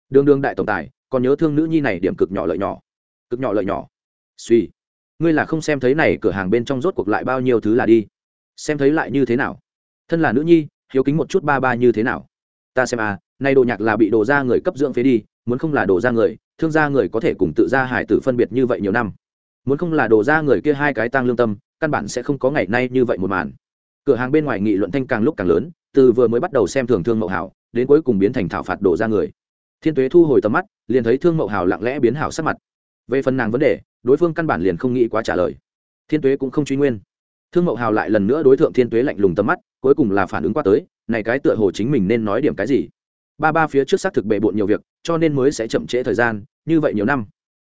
Speaker 1: Đương đương đại tổng tài, còn nhớ thương nữ nhi này điểm cực nhỏ lợi nhỏ. Cực nhỏ lợi nhỏ. Suy. Ngươi là không xem thấy này cửa hàng bên trong rốt cuộc lại bao nhiêu thứ là đi. Xem thấy lại như thế nào? Thân là nữ nhi, hiếu kính một chút ba ba như thế nào? Ta xem à nay đồ nhạc là bị đồ ra người cấp dưỡng phế đi, muốn không là đồ ra người, thương gia người có thể cùng tự ra hải tử phân biệt như vậy nhiều năm. Muốn không là đồ ra người kia hai cái tăng lương tâm, căn bản sẽ không có ngày nay như vậy một màn. Cửa hàng bên ngoài nghị luận thanh càng lúc càng lớn, từ vừa mới bắt đầu xem thường thương mậu hảo đến cuối cùng biến thành thảo phạt đổ ra người. Thiên tuế thu hồi tầm mắt, liền thấy thương mậu hào lặng lẽ biến hảo sắc mặt. Về phần nàng vấn đề, đối phương căn bản liền không nghĩ quá trả lời. Thiên tuế cũng không truy nguyên. Thương mậu hào lại lần nữa đối tượng thiên tuế lạnh lùng tầm mắt, cuối cùng là phản ứng qua tới, này cái tựa hồ chính mình nên nói điểm cái gì? Ba ba phía trước xác thực bệ bộn nhiều việc, cho nên mới sẽ chậm trễ thời gian, như vậy nhiều năm.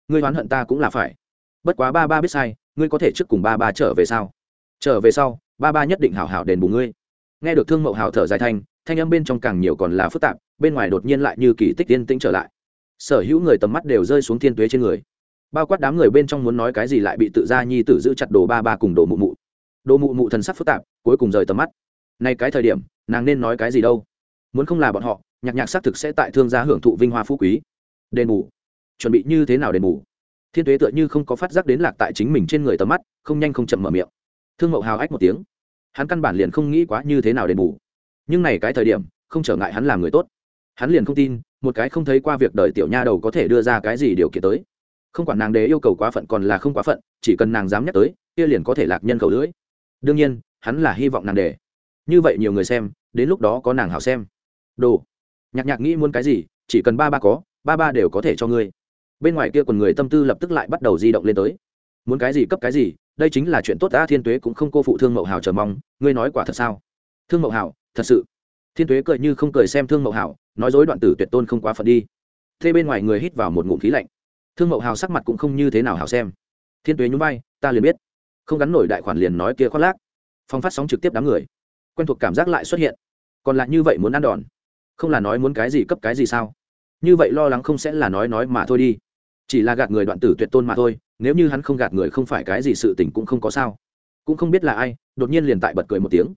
Speaker 1: Ngươi oán hận ta cũng là phải. Bất quá ba ba biết sai, ngươi có thể trước cùng ba ba trở về sau. Trở về sau, ba ba nhất định hảo hảo đền bù ngươi. Nghe được thương mậu hào thở dài thanh thanh âm bên trong càng nhiều còn là phức tạp, bên ngoài đột nhiên lại như kỳ tích tiên tĩnh trở lại. Sở hữu người tầm mắt đều rơi xuống thiên tuế trên người. Bao quát đám người bên trong muốn nói cái gì lại bị tự gia nhi tử giữ chặt đồ ba ba cùng đồ mụ mụ. Đồ mụ mụ thần sắc phức tạp, cuối cùng rời tầm mắt. Nay cái thời điểm, nàng nên nói cái gì đâu? Muốn không là bọn họ, nhạc nhạc xác thực sẽ tại thương gia hưởng thụ vinh hoa phú quý. Đền bù. Chuẩn bị như thế nào đền bù? Thiên tuế tựa như không có phát giác đến lạc tại chính mình trên người tầm mắt, không nhanh không chậm mở miệng. Thương mậu hào ách một tiếng. Hắn căn bản liền không nghĩ quá như thế nào đền bù nhưng này cái thời điểm, không trở ngại hắn làm người tốt. Hắn liền không tin, một cái không thấy qua việc đời tiểu nha đầu có thể đưa ra cái gì điều kiện tới. Không quản nàng đế yêu cầu quá phận còn là không quá phận, chỉ cần nàng dám nhắc tới, kia liền có thể lạc nhân khẩu lưỡi. Đương nhiên, hắn là hy vọng nàng đề như vậy nhiều người xem, đến lúc đó có nàng hảo xem. Đồ. Nhạc nhạc nghĩ muốn cái gì, chỉ cần ba ba có, ba ba đều có thể cho ngươi. Bên ngoài kia còn người tâm tư lập tức lại bắt đầu di động lên tới. Muốn cái gì cấp cái gì, đây chính là chuyện tốt đã thiên tuế cũng không cô phụ thương mậu hào chờ mong, ngươi nói quả thật sao? Thương mậu Hảo, thật sự. Thiên tuế cười như không cười xem thương mậu Hảo, nói dối đoạn tử tuyệt tôn không quá phận đi. Thế bên ngoài người hít vào một ngụm khí lạnh. Thương mậu hào sắc mặt cũng không như thế nào hào xem. Thiên tuế nhún vai ta liền biết. Không gắn nổi đại khoản liền nói kia khoác lác. Phong phát sóng trực tiếp đám người. Quen thuộc cảm giác lại xuất hiện. Còn lại như vậy muốn ăn đòn. Không là nói muốn cái gì cấp cái gì sao? Như vậy lo lắng không sẽ là nói nói mà thôi đi. Chỉ là gạt người đoạn tử tuyệt tôn mà thôi nếu như hắn không gạt người không phải cái gì sự tình cũng không có sao. Cũng không biết là ai đột nhiên liền tại bật cười một tiếng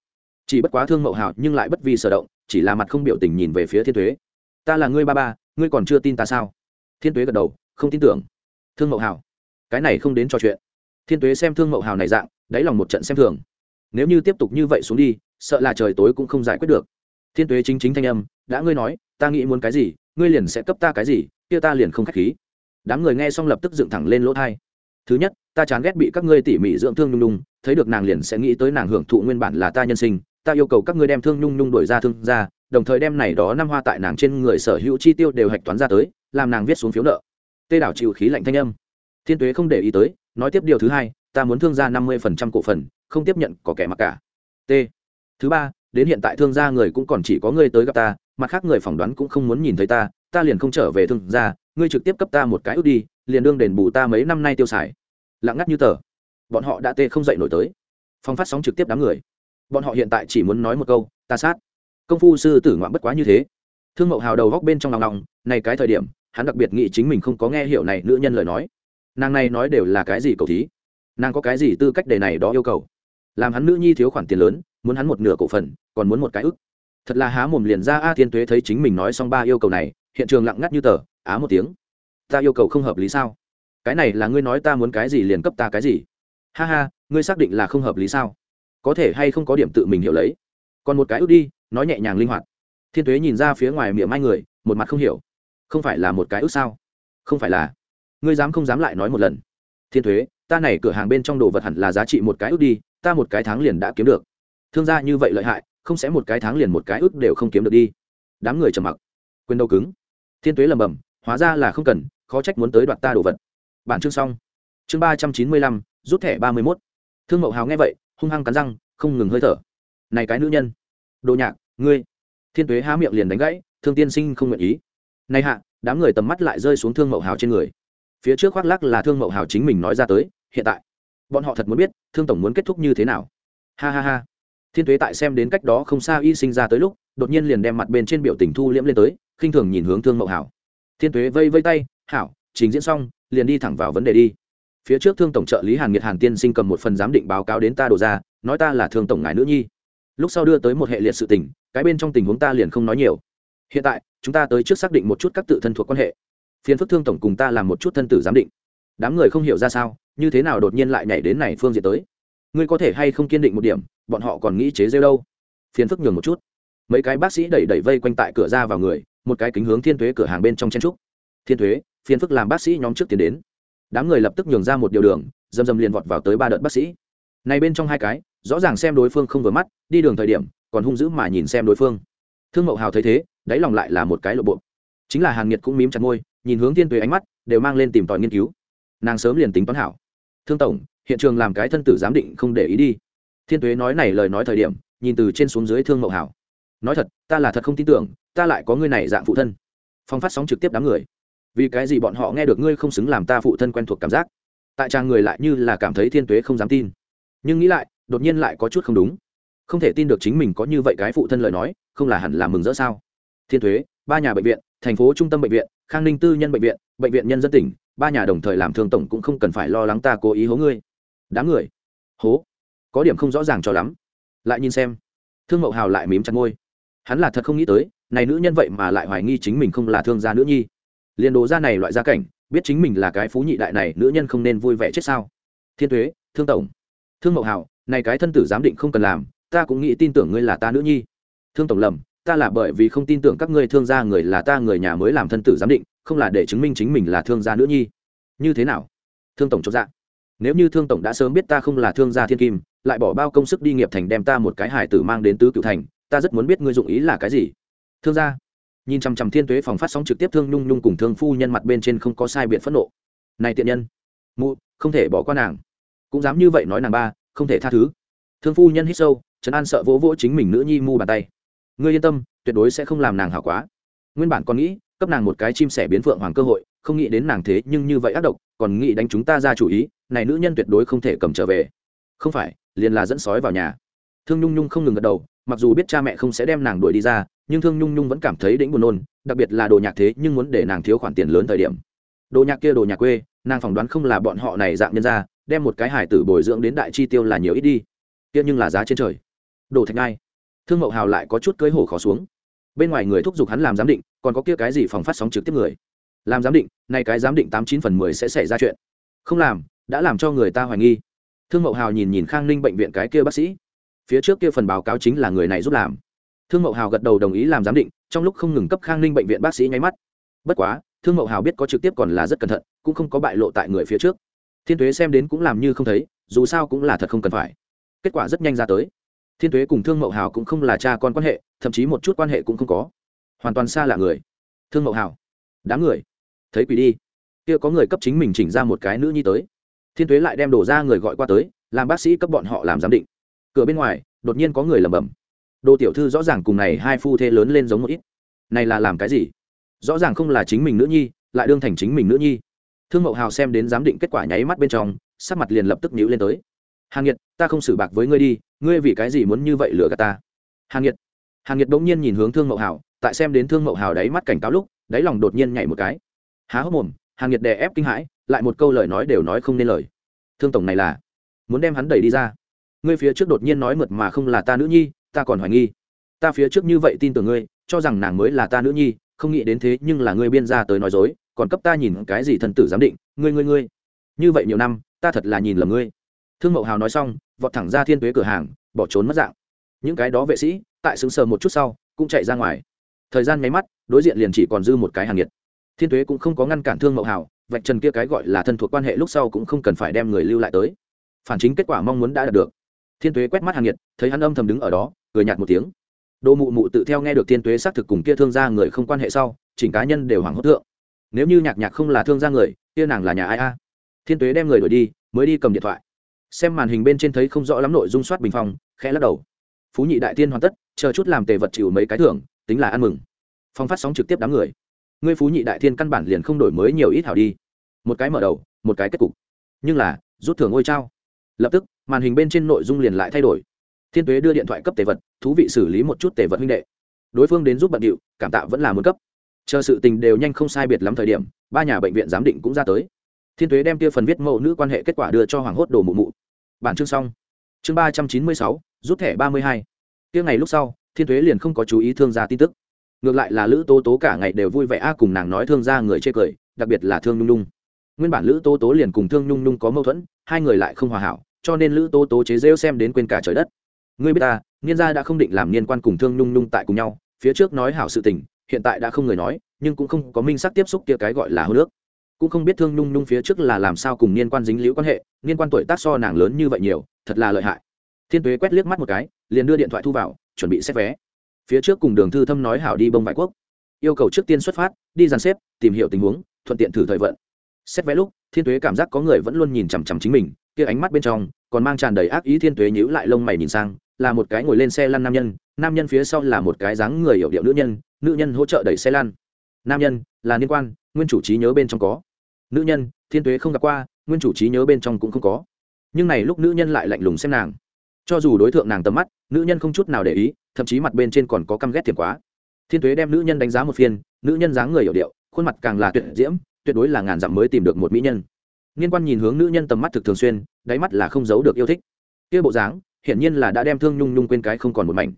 Speaker 1: chỉ bất quá thương mậu hào nhưng lại bất vi sở động, chỉ là mặt không biểu tình nhìn về phía thiên thuế ta là ngươi ba ba, ngươi còn chưa tin ta sao? Thiên tuế gật đầu, không tin tưởng. Thương mậu hào cái này không đến trò chuyện. Thiên tuế xem thương mậu hào này dạng, đáy lòng một trận xem thường. Nếu như tiếp tục như vậy xuống đi, sợ là trời tối cũng không giải quyết được. Thiên tuế chính chính thanh âm, đã ngươi nói, ta nghĩ muốn cái gì, ngươi liền sẽ cấp ta cái gì, kia ta liền không k h á c h khí. Đám người nghe xong lập tức dựng thẳng lên lỗ thai. Thứ nhất, ta chán ghét bị các ngươi tỉ mỉ dưỡng thương nhung nhung thấy được nàng liền sẽ nghĩ tới nàng hưởng thụ nguyên bản là ta nhân sinh ta yêu cầu các ngươi đem thương nhung nhung đổi ra thương ra đồng thời đem này đó năm hoa tại nàng trên người sở hữu chi tiêu đều hạch toán ra tới, làm nàng viết xuống phiếu nợ. Tê đảo chịu khí lạnh thanh âm. Thiên tuế không để ý tới, nói tiếp điều thứ hai, ta muốn thương gia năm mươi phần trăm cổ phần, không tiếp nhận có kẻ mặc cả. T. Thứ ba, đến hiện tại thương gia người cũng còn chỉ có ngươi tới gặp ta, mặt khác người phỏng đoán cũng không muốn nhìn thấy ta ta liền không trở về thương gia, ngươi trực tiếp cấp ta một cái ước đi, liền đương đền bù ta mấy năm nay tiêu xài. Lặng ngắt như tờ. Bọn họ đã tê không dậy nổi tới. Phong phát sóng trực tiếp đám người bọn họ hiện tại chỉ muốn nói một câu, ta sát. Công phu sư tử ngoạn bất quá như thế. Thương mậu hào đầu góc bên trong lòng lòng này cái thời điểm, hắn đặc biệt nghĩ chính mình không có nghe hiểu này nữ nhân lời nói. Nàng này nói đều là cái gì cầu thí? Nàng có cái gì tư cách đề này đó yêu cầu? Làm hắn nữ nhi thiếu khoản tiền lớn, muốn hắn một nửa cổ phần, còn muốn một cái ức. Thật là há mồm liền ra a thiên tuế thấy chính mình nói xong ba yêu cầu này, hiện trường lặng ngắt như tờ, á một tiếng. Ta yêu cầu không hợp lý sao? Cái này là ngươi nói ta muốn cái gì liền cấp ta cái gì? Ha ha, ngươi xác định là không hợp lý sao? Có thể hay không có điểm tự mình hiểu lấy. Còn một cái ước đi, nói nhẹ nhàng linh hoạt. Thiên tuế nhìn ra phía ngoài miệng mai người, một mặt không hiểu. Không phải là một cái ước sao? Không phải là. Ngươi dám không dám lại nói một lần. Thiên thuế ta này cửa hàng bên trong đồ vật hẳn là giá trị một cái ước đi, ta một cái tháng liền đã kiếm được. Thương gia như vậy lợi hại, không sẽ một cái tháng liền một cái ước đều không kiếm được đi. Đám người trầm mặc. Quên đâu cứng? Thiên tuế lầm bầm hóa ra là không cần, khó trách muốn tới đoạt ta đồ vật. Bản chương xong. Chương ba trăm chín mươi lăm, rút thẻ ba mươi mốt. Thương mậu hào nghe vậy hung hăng cắn răng, không ngừng hơi thở. Này cái nữ nhân. Đồ nhạc, ngươi. Thiên tuế há miệng liền đánh gãy, thương tiên sinh không nguyện ý. Nay hạ, đám người tầm mắt lại rơi xuống thương mậu hào trên người. Phía trước khoác lắc là thương mậu hào chính mình nói ra tới, hiện tại. Bọn họ thật muốn biết, thương tổng muốn kết thúc như thế nào. Ha ha ha. Thiên tuế tại xem đến cách đó không xa y sinh ra tới lúc, đột nhiên liền đem mặt bên trên biểu tình thu liễm lên tới, khinh thường nhìn hướng thương mậu hào. Thiên tuế vây vây tay, hảo, trình diễn xong, liền đi thẳng vào vấn đề đi phía trước thương tổng trợ lý hàn nghiệt hàn tiên sinh cầm một phần giám định báo cáo đến ta đổ ra, nói ta là thương tổng ngài nữ nhi. Lúc sau đưa tới một hệ liệt sự tình, cái bên trong tình huống ta liền không nói nhiều. Hiện tại, chúng ta tới trước xác định một chút các tự thân thuộc quan hệ. Phiền phức thương tổng cùng ta làm một chút thân tử giám định. Đám người không hiểu ra sao, như thế nào đột nhiên lại nhảy đến này phương diện tới? Ngươi có thể hay không kiên định một điểm, bọn họ còn nghĩ chế rêu đâu? Phiền phức nhường một chút. Mấy cái bác sĩ đẩy đẩy vây quanh tại cửa ra vào người, một cái kính hướng thiên thuế cửa hàng bên trong chen trúc. Thiên thuế phiền phức làm bác sĩ nhóm trước tiến đến đám người lập tức nhường ra một điều đường, dầm dầm liền vọt vào tới ba đợt bác sĩ. Này bên trong hai cái, rõ ràng xem đối phương không vừa mắt, đi đường thời điểm, còn hung dữ mà nhìn xem đối phương. Thương mậu hào thấy thế, đáy lòng lại là một cái lộ bộ. Chính là hàng nhiệt cũng mím chặt môi, nhìn hướng thiên tuế ánh mắt, đều mang lên tìm tòi nghiên cứu. Nàng sớm liền tính toán hảo. Thương tổng, hiện trường làm cái thân tử giám định không để ý đi. Thiên tuế nói này lời nói thời điểm, nhìn từ trên xuống dưới thương mậu hảo nói thật, ta là thật không tin tưởng, ta lại có người này dạng phụ thân. Phong phát sóng trực tiếp đám người vì cái gì bọn họ nghe được ngươi không xứng làm ta phụ thân quen thuộc cảm giác? Tại trang người lại như là cảm thấy thiên tuế không dám tin. Nhưng nghĩ lại, đột nhiên lại có chút không đúng. Không thể tin được chính mình có như vậy cái phụ thân lời nói, không là hẳn là mừng rỡ sao? Thiên thuế ba nhà bệnh viện, thành phố trung tâm bệnh viện, khang ninh tư nhân bệnh viện bệnh viện nhân dân tỉnh, ba nhà đồng thời làm thương tổng cũng không cần phải lo lắng ta cố ý hố ngươi. Đám người. Hố. Có điểm không rõ ràng cho lắm. Lại nhìn xem. Thương mậu hào lại mím chặt ngôi hắn là thật không nghĩ tới, này nữ nhân vậy mà lại hoài nghi chính mình không là thương gia nữ nhi liền đồ ra này loại gia cảnh, biết chính mình là cái phú nhị đại này, nữ nhân không nên vui vẻ chết sao? Thiên thuế thương tổng. Thương mậu hảo, này cái thân tử giám định không cần làm, ta cũng nghĩ tin tưởng ngươi là ta nữ nhi. Thương tổng lầm, ta là bởi vì không tin tưởng các ngươi thương gia người là ta người nhà mới làm thân tử giám định, không là để chứng minh chính mình là thương gia nữ nhi. Như thế nào? Thương tổng cho dạ. Nếu như thương tổng đã sớm biết ta không là thương gia thiên kim, lại bỏ bao công sức đi nghiệp thành đem ta một cái hải tử mang đến tứ cựu thành, ta rất muốn biết ngươi dụng ý là cái gì. Thương gia nhìn chằm chằm thiên tuế phòng phát sóng trực tiếp thương nhung nhung cùng thương phu nhân mặt bên trên không có sai biện phẫn nộ. Này tiện nhân, mụ, không thể bỏ qua nàng. Cũng dám như vậy nói nàng ba, không thể tha thứ. Thương phu nhân hít sâu, trấn an sợ vỗ vỗ chính mình nữ nhi mu bàn tay. Ngươi yên tâm, tuyệt đối sẽ không làm nàng hảo quá. Nguyên bản còn nghĩ, cấp nàng một cái chim sẻ biến phượng hoàng cơ hội, không nghĩ đến nàng thế nhưng như vậy ác độc, còn nghĩ đánh chúng ta ra chủ ý, này nữ nhân tuyệt đối không thể cầm trở về. Không phải, liền là dẫn sói vào nhà. Thương nhung nhung không ngừng gật đầu mặc dù biết cha mẹ không sẽ đem nàng đuổi đi ra, nhưng thương nhung nhung vẫn cảm thấy đĩnh buồn nôn, đặc biệt là đồ nhạc thế nhưng muốn để nàng thiếu khoản tiền lớn thời điểm. Đồ nhạc kia đồ nhạc quê, nàng phỏng đoán không là bọn họ này dạng nhân ra đem một cái hải tử bồi dưỡng đến đại chi tiêu là nhiều ít đi. Kia nhưng là giá trên trời. Đồ thạch ngai. Thương mậu hào lại có chút cưới hổ khó xuống. Bên ngoài người thúc giục hắn làm giám định, còn có kia cái gì phòng phát sóng trực tiếp người. Làm giám định, nay cái giám định tám chín phần mười sẽ xảy ra chuyện. Không làm, đã làm cho người ta hoài nghi. Thương mậu hào nhìn nhìn khang ninh bệnh viện cái kia bác sĩ phía trước kia phần báo cáo chính là người này giúp làm. Thương mậu hào gật đầu đồng ý làm giám định, trong lúc không ngừng cấp khang ninh bệnh viện bác sĩ nháy mắt. Bất quá, thương mậu hào biết có trực tiếp còn là rất cẩn thận, cũng không có bại lộ tại người phía trước. Thiên t u ế xem đến cũng làm như không thấy, dù sao cũng là thật không cần phải. Kết quả rất nhanh ra tới. Thiên t u ế cùng thương mậu hào cũng không là cha con quan hệ, thậm chí một chút quan hệ cũng không có. Hoàn toàn xa lạ người. Thương mậu hào. Đám người. Thấy quỷ đi. Kia có người cấp chính mình chỉnh ra một cái nữ nhi tới. Thiên t u ế lại đem đổ ra người gọi qua tới, làm bác sĩ cấp bọn họ làm giám định cửa bên ngoài, đột nhiên có người lẩm bẩm. Đồ tiểu thư rõ ràng cùng này hai phu thê lớn lên giống một ít. Này là làm cái gì? Rõ ràng không là chính mình nữ nhi, lại đương thành chính mình nữ nhi. Thương mậu hào xem đến giám định kết quả nháy mắt bên trong, sắc mặt liền lập tức nhíu lên tới. Hàng nhiệt ta không xử bạc với ngươi đi, ngươi vì cái gì muốn như vậy lừa gạt ta? Hàng nhiệt hàng nhiệt bỗng nhiên nhìn hướng thương mậu hào, tại xem đến thương mậu hào đáy mắt cảnh cáo lúc, đáy lòng đột nhiên nhảy một cái. Há hốc mồm, hàng nhiệt đè ép kinh hãi, lại một câu lời nói đều nói không nên lời. Thương tổng này là muốn đem hắn đẩy đi ra ngươi phía trước đột nhiên nói mượt mà không là ta nữ nhi, ta còn hoài nghi. Ta phía trước như vậy tin tưởng ngươi, cho rằng nàng mới là ta nữ nhi, không nghĩ đến thế nhưng là ngươi biên ra tới nói dối, còn cấp ta nhìn cái gì thần tử giám định, ngươi ngươi ngươi. Như vậy nhiều năm, ta thật là nhìn lầm ngươi. Thương mậu hào nói xong, vọt thẳng ra thiên tuế cửa hàng, bỏ trốn mất dạng. Những cái đó vệ sĩ, tại xứng sờ một chút sau, cũng chạy ra ngoài. Thời gian nháy mắt, đối diện liền chỉ còn dư một cái hàng nhiệt thiên tuế cũng không có ngăn cản thương mậu hào, vạch trần kia cái gọi là thân thuộc quan hệ lúc sau cũng không cần phải đem người lưu lại tới. Phản chính kết quả mong muốn đã đạt được thiên tuế quét mắt hàng nhiệt thấy hắn âm thầm đứng ở đó cười nhạt một tiếng. Đỗ mụ mụ tự theo nghe được thiên tuế xác thực cùng kia thương gia người không quan hệ sau chỉnh cá nhân đều hoảng hốt thượng. Nếu như nhạc nhạc không là thương gia người kia nàng là nhà ai a? Thiên tuế đem người đuổi đi mới đi cầm điện thoại. Xem màn hình bên trên thấy không rõ lắm nội dung soát bình phòng, khẽ lắc đầu. Phú nhị đại tiên hoàn tất chờ chút làm tề vật chịu mấy cái thưởng tính là ăn mừng. Phong phát sóng trực tiếp đám người. Ngươi phú nhị đại thiên căn bản liền không đổi mới nhiều ít hảo đi. Một cái mở đầu một cái kết cục. Nhưng là rút thưởng ngôi trao. Lập tức màn hình bên trên nội dung liền lại thay đổi. Thiên tuế đưa điện thoại cấp tề vật, thú vị xử lý một chút tề vật huynh đệ. Đối phương đến giúp bận điệu, cảm tạ vẫn là muốn cấp. Chờ sự tình đều nhanh không sai biệt lắm thời điểm, ba nhà bệnh viện giám định cũng ra tới. Thiên tuế đem kia phần viết mẫu nữ quan hệ kết quả đưa cho hoàng hốt đồ mụ mụ. Bản chương xong. Chương ba trăm chín mươi sáu, rút thẻ ba mươi hai. Tiêu ngày lúc sau, thiên tuế liền không có chú ý thương gia tin tức. Ngược lại là lữ tố tố cả ngày đều vui vẻ a cùng nàng nói thương gia người chê cười, đặc biệt là thương nhung nhung. Nguyên bản lữ tố tố liền cùng thương nhung nhung có mâu thuẫn, hai người lại không hòa hảo cho nên lữ tố tố chế rêu xem đến quên cả trời đất. Ngươi biết ta niên gia đã không định làm niên quan cùng thương nhung nhung tại cùng nhau, phía trước nói hảo sự tình, hiện tại đã không người nói, nhưng cũng không có minh sắc tiếp xúc kia cái gọi là hô nước cũng không biết thương nhung nhung phía trước là làm sao cùng niên quan dính liễu quan hệ niên quan tuổi tác so nàng lớn như vậy nhiều, thật là lợi hại. Thiên tuế quét liếc mắt một cái, liền đưa điện thoại thu vào, chuẩn bị xét vé. Phía trước cùng đường thư thâm nói hảo đi bông vải quốc. Yêu cầu trước tiên xuất phát, đi dàn xếp, tìm hiểu tình huống, thuận tiện thử thời vận. Xét vé lúc, thiên tuế cảm giác có người vẫn luôn nhìn chằm chằm chính mình kia ánh mắt bên trong còn mang tràn đầy ác ý thiên tuế nhíu lại lông mày nhìn sang, là một cái ngồi lên xe lăn nam nhân nam nhân phía sau là một cái dáng người hiểu điệu nữ nhân nữ nhân hỗ trợ đẩy xe lăn. Nam nhân, là liên quan, nguyên chủ trí nhớ bên trong có. Nữ nhân, thiên tuế không gặp qua, nguyên chủ trí nhớ bên trong cũng không có. Nhưng này lúc nữ nhân lại lạnh lùng xem nàng. Cho dù đối tượng nàng tầm mắt, nữ nhân không chút nào để ý, thậm chí mặt bên trên còn có căm ghét thiệt quá. Thiên tuế đem nữ nhân đánh giá một phiên, nữ nhân dáng người hiểu điệu, khuôn mặt càng là tuyệt diễm, tuyệt đối là ngàn dặm mới tìm được một mỹ nhân liên quan nhìn hướng nữ nhân tầm mắt thực thường xuyên, đáy mắt là không giấu được yêu thích. Kia bộ dáng, hiển nhiên là đã đem thương nhung nhung quên cái không còn một mảnh.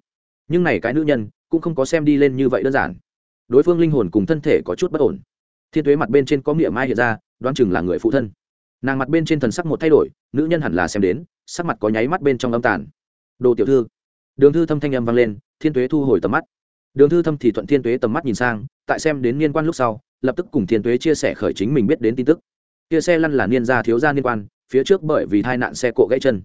Speaker 1: Nhưng này cái nữ nhân, cũng không có xem đi lên như vậy đơn giản. Đối phương linh hồn cùng thân thể có chút bất ổn. Thiên tuế mặt bên trên có niệm mai hiện ra, đoán chừng là người phụ thân. Nàng mặt bên trên thần sắc một thay đổi, nữ nhân hẳn là xem đến, sắc mặt có nháy mắt bên trong âm tàn. Đồ tiểu thư. Đường thư thâm thanh âm vang lên, thiên tuế thu hồi tầm mắt. Đường thư thâm thì thuận thiên tuế tầm mắt nhìn sang, tại xem đến Niên quan lúc sau, lập tức cùng thiên tuế chia sẻ khởi chính mình biết đến tin tức kia xe lăn là niên gia thiếu gia niên quan, phía trước bởi vì tai nạn xe cộ gãy chân.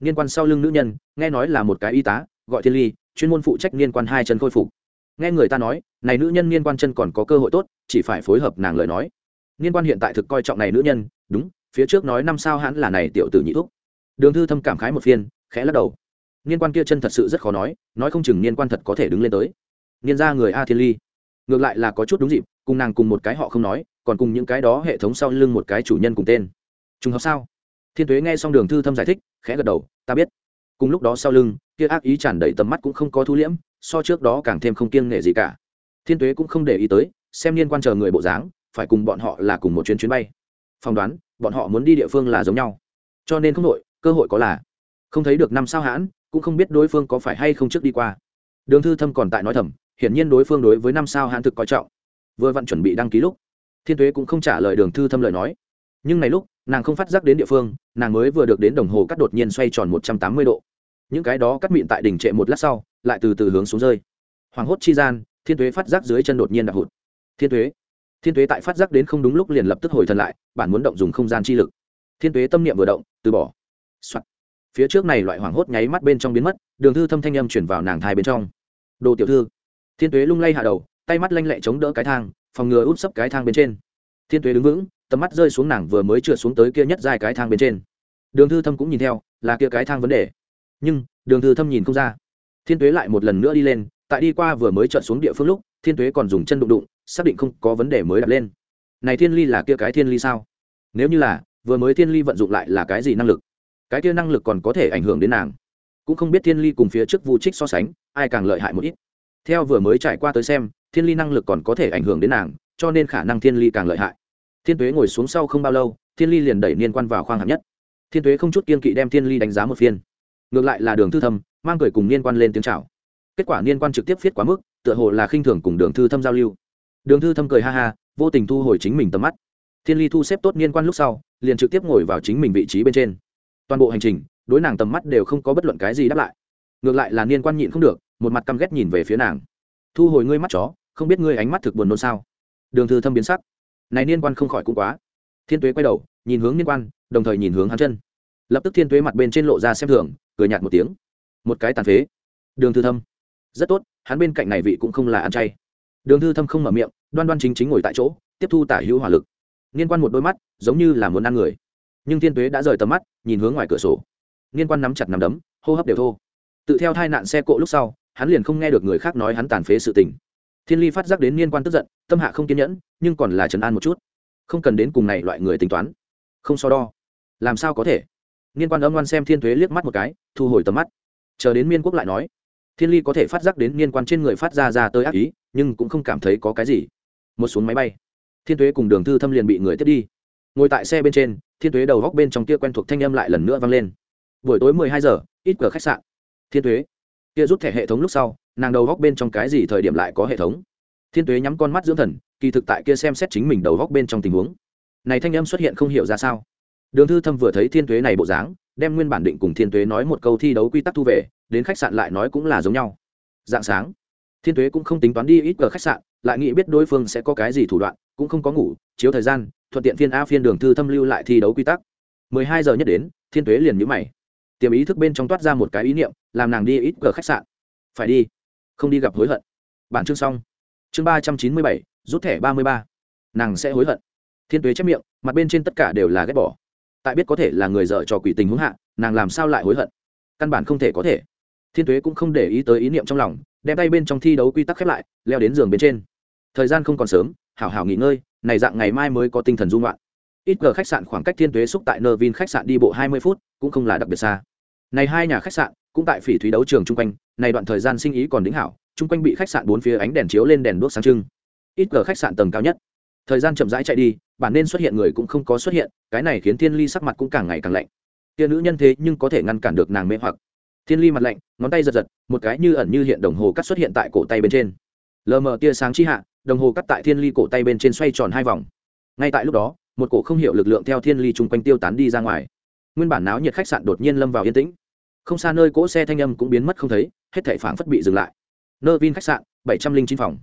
Speaker 1: Niên quan sau lưng nữ nhân, nghe nói là một cái y tá, gọi thiên ly, chuyên môn phụ trách niên quan hai chân khôi phục. Nghe người ta nói, này nữ nhân niên quan chân còn có cơ hội tốt, chỉ phải phối hợp nàng lời nói. Niên quan hiện tại thực coi trọng này nữ nhân, đúng, phía trước nói năm sao hãn là này tiểu tử nhị thúc. Đường thư thâm cảm khái một phiên, khẽ lắc đầu. Niên quan kia chân thật sự rất khó nói nói không chừng niên quan thật có thể đứng lên tới. Niên ra người a thiên ly. Ngược lại là có chút đúng dịp cùng nàng cùng một cái họ không nói, còn cùng những cái đó hệ thống sau lưng một cái chủ nhân cùng tên. Trùng hợp sao? Thiên tuế nghe xong đường thư thâm giải thích, khẽ gật đầu, ta biết. Cùng lúc đó sau lưng, kia ác ý tràn đầy tầm mắt cũng không có thu liễm, so trước đó càng thêm không kiêng nghệ gì cả. Thiên tuế cũng không để ý tới, xem liên quan chờ người bộ dáng, phải cùng bọn họ là cùng một chuyến chuyến bay. Phỏng đoán, bọn họ muốn đi địa phương là giống nhau. Cho nên không đội cơ hội có là. Không thấy được năm sao hãn, cũng không biết đối phương có phải hay không trước đi qua. Đường thư thâm còn tại nói thầm, hiển nhiên đối phương đối với năm sao hãn thực coi trọng vừa vặn chuẩn bị đăng ký lúc, thiên tuế cũng không trả lời đường thư thâm lời nói. Nhưng này lúc, nàng không phát giác đến địa phương, nàng mới vừa được đến đồng hồ cắt đột nhiên xoay tròn một trăm tám mươi độ. Những cái đó cắt mịn tại đỉnh trệ một lát sau, lại từ từ hướng xuống rơi. Hoàng hốt chi gian, thiên tuế phát giác dưới chân đột nhiên đạp hụt. Thiên tuế thiên tuế tại phát giác đến không đúng lúc liền lập tức hồi thần lại, bản muốn động dùng không gian chi lực. Thiên tuế tâm niệm vừa động, từ bỏ、Soạn. phía trước này loại hoảng hốt nháy mắt bên trong biến mất, đường thư thâm thanh âm chuyển vào nàng thai bên trong. Đồ tiểu thư. Thiên tuế lung lay hạ đầu tay mắt lanh lẹ chống đỡ cái thang, phòng ngừa út sấp cái thang bên trên. Thiên tuế đứng vững, tầm mắt rơi xuống nàng vừa mới trượt xuống tới kia nhất dài cái thang bên trên. Đường thư thâm cũng nhìn theo, là kia cái thang vấn đề. Nhưng, đường thư thâm nhìn không ra. Thiên tuế lại một lần nữa đi lên, tại đi qua vừa mới trượt xuống địa phương lúc, thiên tuế còn dùng chân đụng đụng, xác định không có vấn đề mới đặt lên. Này thiên ly là kia cái thiên ly sao? Nếu như là, vừa mới thiên ly vận dụng lại là cái gì năng lực? Cái kia năng lực còn có thể ảnh hưởng đến nàng. Cũng không biết thiên ly cùng phía trước vu trích so sánh, ai càng lợi hại một ít. Theo vừa mới trải qua tới xem thiên ly năng lực còn có thể ảnh hưởng đến nàng, cho nên khả năng thiên ly càng lợi hại. Thiên tuế ngồi xuống sau không bao lâu, thiên ly liền đẩy niên quan vào khoang hạng nhất. Thiên tuế không chút kiên kỵ đem thiên ly đánh giá một phiên. Ngược lại là đường thư thâm, mang cười cùng niên quan lên tiếng c h à o kết quả niên quan trực tiếp viết quá mức, tựa hồ là khinh thường cùng đường thư thâm giao lưu. Đường thư thâm cười ha ha, vô tình thu hồi chính mình tầm mắt. Thiên ly thu xếp tốt niên quan lúc sau, liền trực tiếp ngồi vào chính mình vị trí bên trên. Toàn bộ hành trình, đối nàng tầm mắt đều không có bất luận cái gì đáp lại. Ngược lại là niên quan nhịn không được, một mặt căm ghét nhìn về phía nàng. Thu hồi ngươi mắt chó không biết ngươi ánh mắt thực buồn nôn sao? Đường thư thâm biến sắc. Này niên quan không khỏi cũng quá. Thiên tuế quay đầu, nhìn hướng niên quan, đồng thời nhìn hướng hắn chân. Lập tức thiên tuế mặt bên trên lộ ra xem thường, cười nhạt một tiếng. Một cái tàn phế. Đường thư thâm. Rất tốt, hắn bên cạnh này vị cũng không là ăn chay. Đường thư thâm không mở miệng, đoan đoan chính chính ngồi tại chỗ, tiếp thu tả hữu hỏa lực. Niên quan một đôi mắt, giống như là muốn ăn người. Nhưng thiên tuế đã rời tầm mắt, nhìn hướng ngoài cửa sổ. Niên quan nắm chặt nắm đấm, hô hấp đều thô. Tự theo tai nạn xe cộ lúc sau, hắn liền không nghe được người khác nói hắn tàn phế sự tình thiên ly phát giác đến liên quan tức giận, tâm hạ không kiên nhẫn, nhưng còn là trấn an một chút. Không cần đến cùng này loại người tính toán. Không so đo. Làm sao có thể? Liên quan âm ngoan xem thiên thuế liếc mắt một cái, thu hồi tầm mắt. Chờ đến miên quốc lại nói, thiên ly có thể phát giác đến liên quan trên người phát ra ra tới ác ý, nhưng cũng không cảm thấy có cái gì. Một xuống máy bay. Thiên thuế cùng đường thư thâm liền bị người tiếp đi. Ngồi tại xe bên trên, thiên thuế đầu góc bên trong kia quen thuộc thanh âm lại lần nữa vang lên. Buổi tối mười hai giờ, ít cửa khách sạn. Thiên thuế, kia rút thẻ hệ thống lúc sau nàng đầu góc bên trong cái gì thời điểm lại có hệ thống? Thiên tuế nhắm con mắt dưỡng thần, kỳ thực tại kia xem xét chính mình đầu góc bên trong tình huống. Này thanh âm xuất hiện không hiểu ra sao. Đường thư thâm vừa thấy thiên tuế này bộ dáng, đem nguyên bản định cùng thiên tuế nói một câu thi đấu quy tắc thu về, đến khách sạn lại nói cũng là giống nhau. Dạng sáng, thiên tuế cũng không tính toán đi ít cờ khách sạn, lại nghĩ biết đối phương sẽ có cái gì thủ đoạn, cũng không có ngủ, chiếu thời gian, thuận tiện phiên a phiên đường thư thâm lưu lại thi đấu quy tắc. Mười hai giờ nhất đến, thiên tuế liền nhữ mày. Tiềm ý thức bên trong toát ra một cái ý niệm, làm nàng đi ít cờ khách sạn. Phải đi không đi gặp hối hận. Bản chương xong. Chương ba trăm chín mươi bảy, rút thẻ ba mươi ba. Nàng sẽ hối hận. Thiên tuế chép miệng, mặt bên trên tất cả đều là ghét bỏ. Tại biết có thể là người dợ trò quỷ tình huống hạ, nàng làm sao lại hối hận? Căn bản không thể có thể. Thiên tuế cũng không để ý tới ý niệm trong lòng, đem tay bên trong thi đấu quy tắc khép lại, leo đến giường bên trên. Thời gian không còn sớm, hảo hảo nghỉ ngơi, này dạng ngày mai mới có tinh thần dung loạn. Ít gờ khách sạn khoảng cách thiên tuế xúc tại nơ vin khách sạn đi bộ hai mươi phút, cũng không là đặc biệt xa. Này hai nhà khách sạn cũng tại phỉ thúy đấu trường chung quanh, này đoạn thời gian sinh ý còn đính hảo, chung quanh bị khách sạn bốn phía ánh đèn chiếu lên đèn đuốc sáng trưng. Ít cờ khách sạn tầng cao nhất. Thời gian chậm rãi chạy đi, bản nên xuất hiện người cũng không có xuất hiện, cái này khiến thiên ly sắc mặt cũng càng ngày càng lạnh. Tia nữ nhân thế nhưng có thể ngăn cản được nàng mê hoặc. Thiên ly mặt lạnh, ngón tay giật giật, một cái như ẩn như hiện đồng hồ cắt xuất hiện tại cổ tay bên trên. Lờ mờ tia sáng chi hạ, đồng hồ cắt tại thiên ly cổ tay bên trên xoay tròn hai vòng. Ngay tại lúc đó, một cổ không hiểu lực lượng theo thiên ly chung quanh tiêu tán đi ra ngoài. Nguyên bản náo nhiệt khách sạn đột nhiên lâm vào yên tĩnh không xa nơi cỗ xe thanh âm cũng biến mất không thấy, hết thảy phảng phất bị dừng lại. Nơ vin khách sạn, bảy trăm linh chín phòng.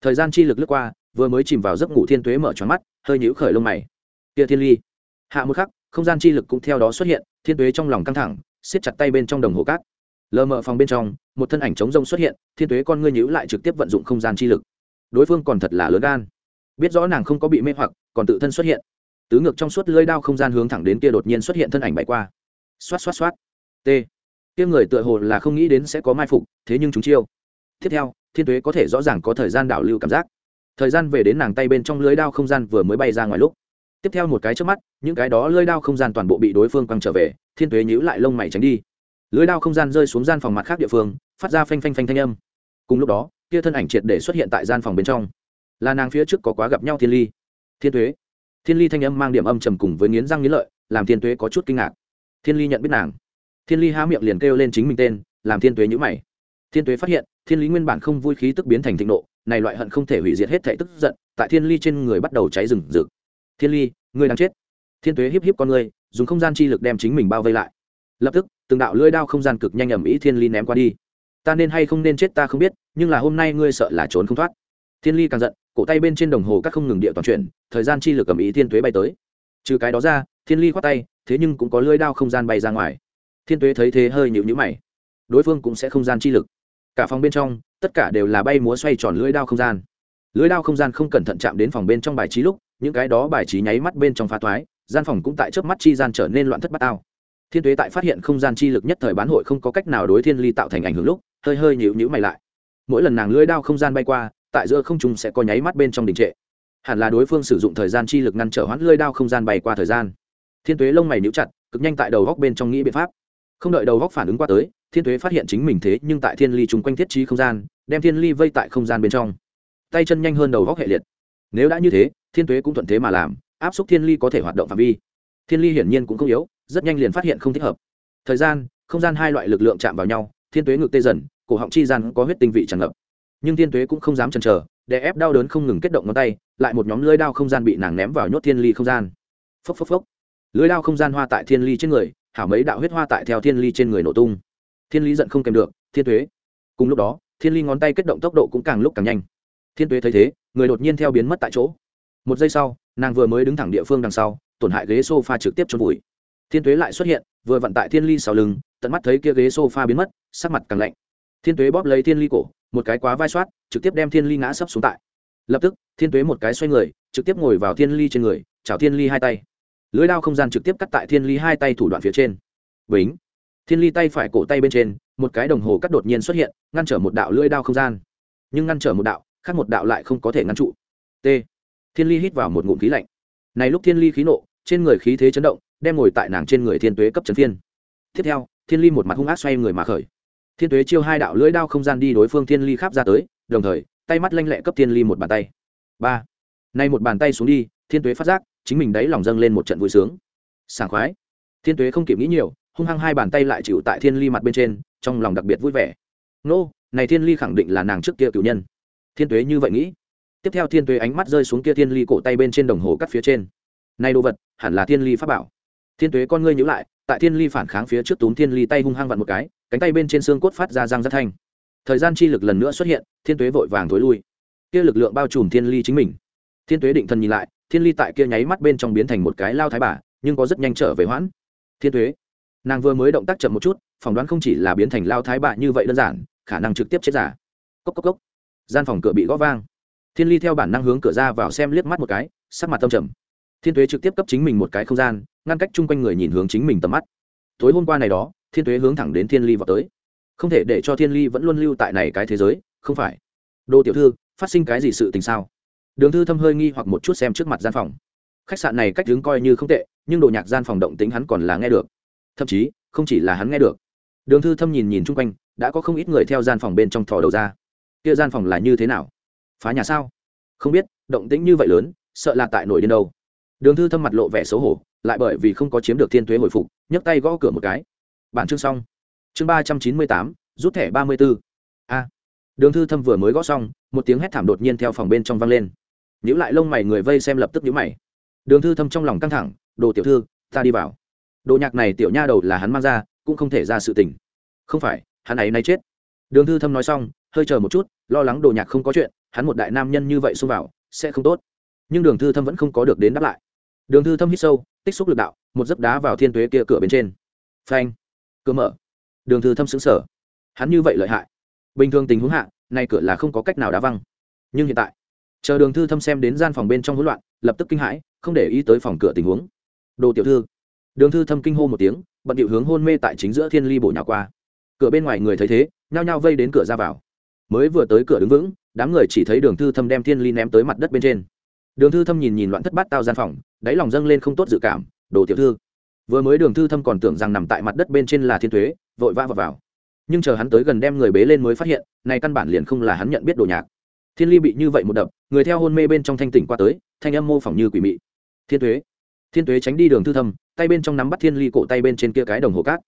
Speaker 1: Thời gian chi lực lướt qua, vừa mới chìm vào giấc ngủ thiên tuế mở tròn mắt, hơi nhũ khởi lông mày. Kia thiên ly. Hạ một khắc, không gian chi lực cũng theo đó xuất hiện, thiên tuế trong lòng căng thẳng, siết chặt tay bên trong đồng hồ cát. Lờ mờ phòng bên trong, một thân ảnh chống rông xuất hiện, thiên tuế con ngươi nhữ lại trực tiếp vận dụng không gian chi lực. Đối phương còn thật là lớn gan. Biết rõ nàng không có bị mê hoặc, còn tự thân xuất hiện. Tứ ngược trong suốt lưỡi đao không gian hướng thẳng đến kia đột nhiên xuất hiện thân ảnh bay qua. Xoát xoát xoát. T kia người tựa hồ là không nghĩ đến sẽ có mai phục, thế nhưng chúng chiêu. Tiếp theo, thiên tuế có thể rõ ràng có thời gian đảo lưu cảm giác. Thời gian về đến nàng tay bên trong lưới đao không gian vừa mới bay ra ngoài lúc. Tiếp theo một cái trước mắt, những cái đó lưới đao không gian toàn bộ bị đối phương quăng trở về, thiên tuế nhíu lại lông mày tránh đi. Lưới đao không gian rơi xuống gian phòng mặt khác địa phương, phát ra phanh phanh phanh thanh âm. Cùng lúc đó, kia thân ảnh triệt để xuất hiện tại gian phòng bên trong. Là nàng phía trước có quá gặp nhau thiên ly. Thiên tuế. Thiên ly thanh âm mang điểm âm trầm cùng với nghiến răng nghiến lợi, làm thiên tuế có chút kinh ngạc. Thiên ly nhận biết nàng thiên ly há miệng liền kêu lên chính mình tên, làm thiên tuế nhữ mày. Thiên tuế phát hiện, thiên lý nguyên bản không vui khí tức biến thành thịnh nộ, này loại hận không thể hủy diệt hết thể tức giận, tại thiên ly trên người bắt đầu cháy rừng rực. Thiên ly, ngươi đang chết. Thiên tuế híp híp con ngươi, dùng không gian chi lực đem chính mình bao vây lại. Lập tức, từng đạo lưỡi đao không gian cực nhanh ẩm ý thiên ly ném qua đi. Ta nên hay không nên chết ta không biết, nhưng là hôm nay ngươi sợ là trốn không thoát. Thiên ly càng giận, cổ tay bên trên đồng hồ các không ngừng địa toàn chuyển, thời gian chi lực ẩm ý thiên tuế bay tới. Trừ cái đó ra, thiên ly khoát tay, thế nhưng cũng có lưỡi đao không gian bay ra ngoài thiên tuế thấy thế hơi nhịu nhữ mày. Đối phương cũng sẽ không gian chi lực. Cả phòng bên trong, tất cả đều là bay múa xoay tròn lưỡi đao không gian. Lưỡi đao không gian không cẩn thận chạm đến phòng bên trong bài trí lúc, những cái đó bài trí nháy mắt bên trong phá toái, gian phòng cũng tại trước mắt chi gian trở nên loạn thất bát ao thiên tuế tại phát hiện không gian chi lực nhất thời bán hội không có cách nào đối thiên ly tạo thành ảnh hưởng lúc, hơi hơi nhịu nhữ mày lại. Mỗi lần nàng lưỡi đao không gian bay qua, tại giữa không trung sẽ có nháy mắt bên trong đình trệ. Hẳn là đối phương sử dụng thời gian chi lực ngăn trở hoãn lưỡi đao không gian bay qua thời gian. Thiên tuế lông mày nhíu chặt, cực nhanh tại đầu góc bên trong nghĩ biện pháp không đợi đầu góc phản ứng qua tới, thiên tuế phát hiện chính mình thế nhưng tại thiên ly chung quanh thiết trí không gian, đem thiên ly vây tại không gian bên trong. Tay chân nhanh hơn đầu góc hệ liệt. Nếu đã như thế, thiên tuế cũng thuận thế mà làm, áp suất thiên ly có thể hoạt động phạm vi. Thiên ly hiển nhiên cũng không yếu, rất nhanh liền phát hiện không thích hợp. Thời gian, không gian hai loại lực lượng chạm vào nhau, thiên tuế ngực tê dần, cổ họng chi gian có huyết tinh vị tràn ngập. Nhưng thiên tuế cũng không dám chần chờ, để ép đau đớn không ngừng kết động ngón tay, lại một nhóm lưới đao không gian bị nàng ném vào nhốt thiên ly không gian. Phốc phốc phốc. Lưới đao không gian hoa tại thiên ly trên người hảo mấy đạo huyết hoa tại theo thiên ly trên người nổ tung. Thiên lý giận không kèm được, thiên tuế. Cùng lúc đó, thiên ly ngón tay kết động tốc độ cũng càng lúc càng nhanh. Thiên tuế thấy thế, người đột nhiên theo biến mất tại chỗ. Một giây sau, nàng vừa mới đứng thẳng địa phương đằng sau, tổn hại ghế s o f a trực tiếp trôn vùi. Thiên tuế lại xuất hiện, vừa vận tại thiên ly sau lưng, tận mắt thấy kia ghế s o f a biến mất, sắc mặt càng lạnh. Thiên tuế bóp lấy thiên ly cổ, một cái quá vai soát trực tiếp đem thiên ly ngã sấp xuống tại. Lập tức, thiên tuế một cái xoay người, trực tiếp ngồi vào thiên ly trên người chào thiên ly hai tay lưới đao không gian trực tiếp cắt tại thiên ly hai tay thủ đoạn phía trên. Bính. Thiên ly tay phải cổ tay bên trên, một cái đồng hồ cắt đột nhiên xuất hiện, ngăn trở một đạo lưỡi đao không gian. Nhưng ngăn trở một đạo, khác một đạo lại không có thể ngăn trụ. T. Thiên ly hít vào một ngụm khí lạnh. Này lúc thiên ly khí nộ, trên người khí thế chấn động, đem ngồi tại nàng trên người thiên tuế cấp trấn phiên. Tiếp theo, thiên ly một mặt hung ác xoay người mà khởi. Thiên tuế chiêu hai đạo lưỡi đao không gian đi đối phương thiên ly khắp ra tới, đồng thời, tay mắt lanh lẹ cấp thiên ly một bàn tay. Ba. Nay một bàn tay xuống đi, thiên tuế phát giác chính mình đáy lòng dâng lên một trận vui sướng. Sảng khoái. Thiên tuế không kịp nghĩ nhiều, hung hăng hai bàn tay lại chịu tại thiên ly mặt bên trên, trong lòng đặc biệt vui vẻ. Nô, này thiên ly khẳng định là nàng trước kia cựu nhân. Thiên tuế như vậy nghĩ. Tiếp theo thiên tuế ánh mắt rơi xuống kia thiên ly cổ tay bên trên đồng hồ cắt phía trên. Này đồ vật, hẳn là thiên ly pháp bảo. Thiên tuế con ngươi nhữ lại, tại thiên ly phản kháng phía trước túm thiên ly tay hung hăng vặn một cái, cánh tay bên trên xương cốt phát ra răng rất thanh. Thời gian chi lực lần nữa xuất hiện, thiên tuế vội vàng thối lui. Kia lực lượng bao trùm thiên ly chính mình. Thiên tuế định thần nhìn lại thiên ly tại kia nháy mắt bên trong biến thành một cái lao thái bà, nhưng có rất nhanh trở về hoãn. Thiên tuế, nàng vừa mới động tác chậm một chút, phỏng đoán không chỉ là biến thành lao thái bà như vậy đơn giản, khả năng trực tiếp chết giả. Cốc cốc cốc. Gian phòng cửa bị gõ vang. Thiên ly theo bản năng hướng cửa ra vào xem liếc mắt một cái, sắc mặt tâm trầm. Thiên tuế trực tiếp cấp chính mình một cái không gian, ngăn cách chung quanh người nhìn hướng chính mình tầm mắt. Tối hôm qua này đó, thiên tuế hướng thẳng đến thiên ly vào tới. Không thể để cho thiên ly vẫn luôn lưu tại này cái thế giới, không phải. Đô tiểu thư, phát sinh cái gì sự tình sao? Đường thư thâm hơi nghi hoặc một chút xem trước mặt gian phòng. Khách sạn này cách đứng coi như không tệ, nhưng đồ nhạc gian phòng động tính hắn còn là nghe được. Thậm chí, không chỉ là hắn nghe được. Đường thư thâm nhìn nhìn chung quanh, đã có không ít người theo gian phòng bên trong thò đầu ra. Kia gian phòng là như thế nào? Phá nhà sao? Không biết, động tĩnh như vậy lớn, sợ là tại nổi điên đâu. Đường thư thâm mặt lộ vẻ xấu hổ, lại bởi vì không có chiếm được thiên thuế hồi phục, nhấc tay gõ cửa một cái. Bản chương xong. Chương ba trăm chín mươi tám, rút thẻ ba mươi b ố a. Đường thư thâm vừa mới gõ xong, một tiếng hét thảm đột nhiên theo phòng bên trong vang lên nhữ lại lông mày người vây xem lập tức nhữ mày. Đường thư thâm trong lòng căng thẳng, đồ tiểu thư, ta đi vào. Đồ nhạc này tiểu nha đầu là hắn mang ra, cũng không thể ra sự tình. Không phải, hắn ấy nay chết. Đường thư thâm nói xong, hơi chờ một chút, lo lắng đồ nhạc không có chuyện, hắn một đại nam nhân như vậy xông vào, sẽ không tốt. Nhưng đường thư thâm vẫn không có được đến đáp lại. Đường thư thâm hít sâu, tích xúc lực đạo, một dấp đá vào thiên tuế kia cửa bên trên. Phanh, cửa mở. Đường thư thâm xứng sở hắn như vậy lợi hại. Bình thường tình huống hạ, nay cửa là không có cách nào đá văng. Nhưng hiện tại chờ đường thư thâm xem đến gian phòng bên trong hỗn loạn lập tức kinh hãi không để ý tới phòng cửa tình huống. Đồ tiểu thư. Đường thư thâm kinh hô một tiếng bận điệu hướng hôn mê tại chính giữa thiên ly bổ nhào qua. Cửa bên ngoài người thấy thế nhao nhao vây đến cửa ra vào. Mới vừa tới cửa đứng vững đám người chỉ thấy đường thư thâm đem thiên ly ném tới mặt đất bên trên. Đường thư thâm nhìn nhìn loạn thất bát tao gian phòng đáy lòng dâng lên không tốt dự cảm đồ tiểu thư. Vừa mới đường thư thâm còn tưởng rằng nằm tại mặt đất bên trên là thiên thuế vội vã vào, vào. Nhưng chờ hắn tới gần đem người bế lên mới phát hiện này căn bản liền không là hắn nhận biết đồ nhạc thiên ly bị như vậy một đập, người theo hôn mê bên trong thanh tỉnh qua tới, thanh âm mô phỏng như quỷ mị. Thiên thuế thiên thuế tránh đi đường thư thâm, tay bên trong nắm bắt thiên ly cổ tay bên trên kia cái đồng hồ cát.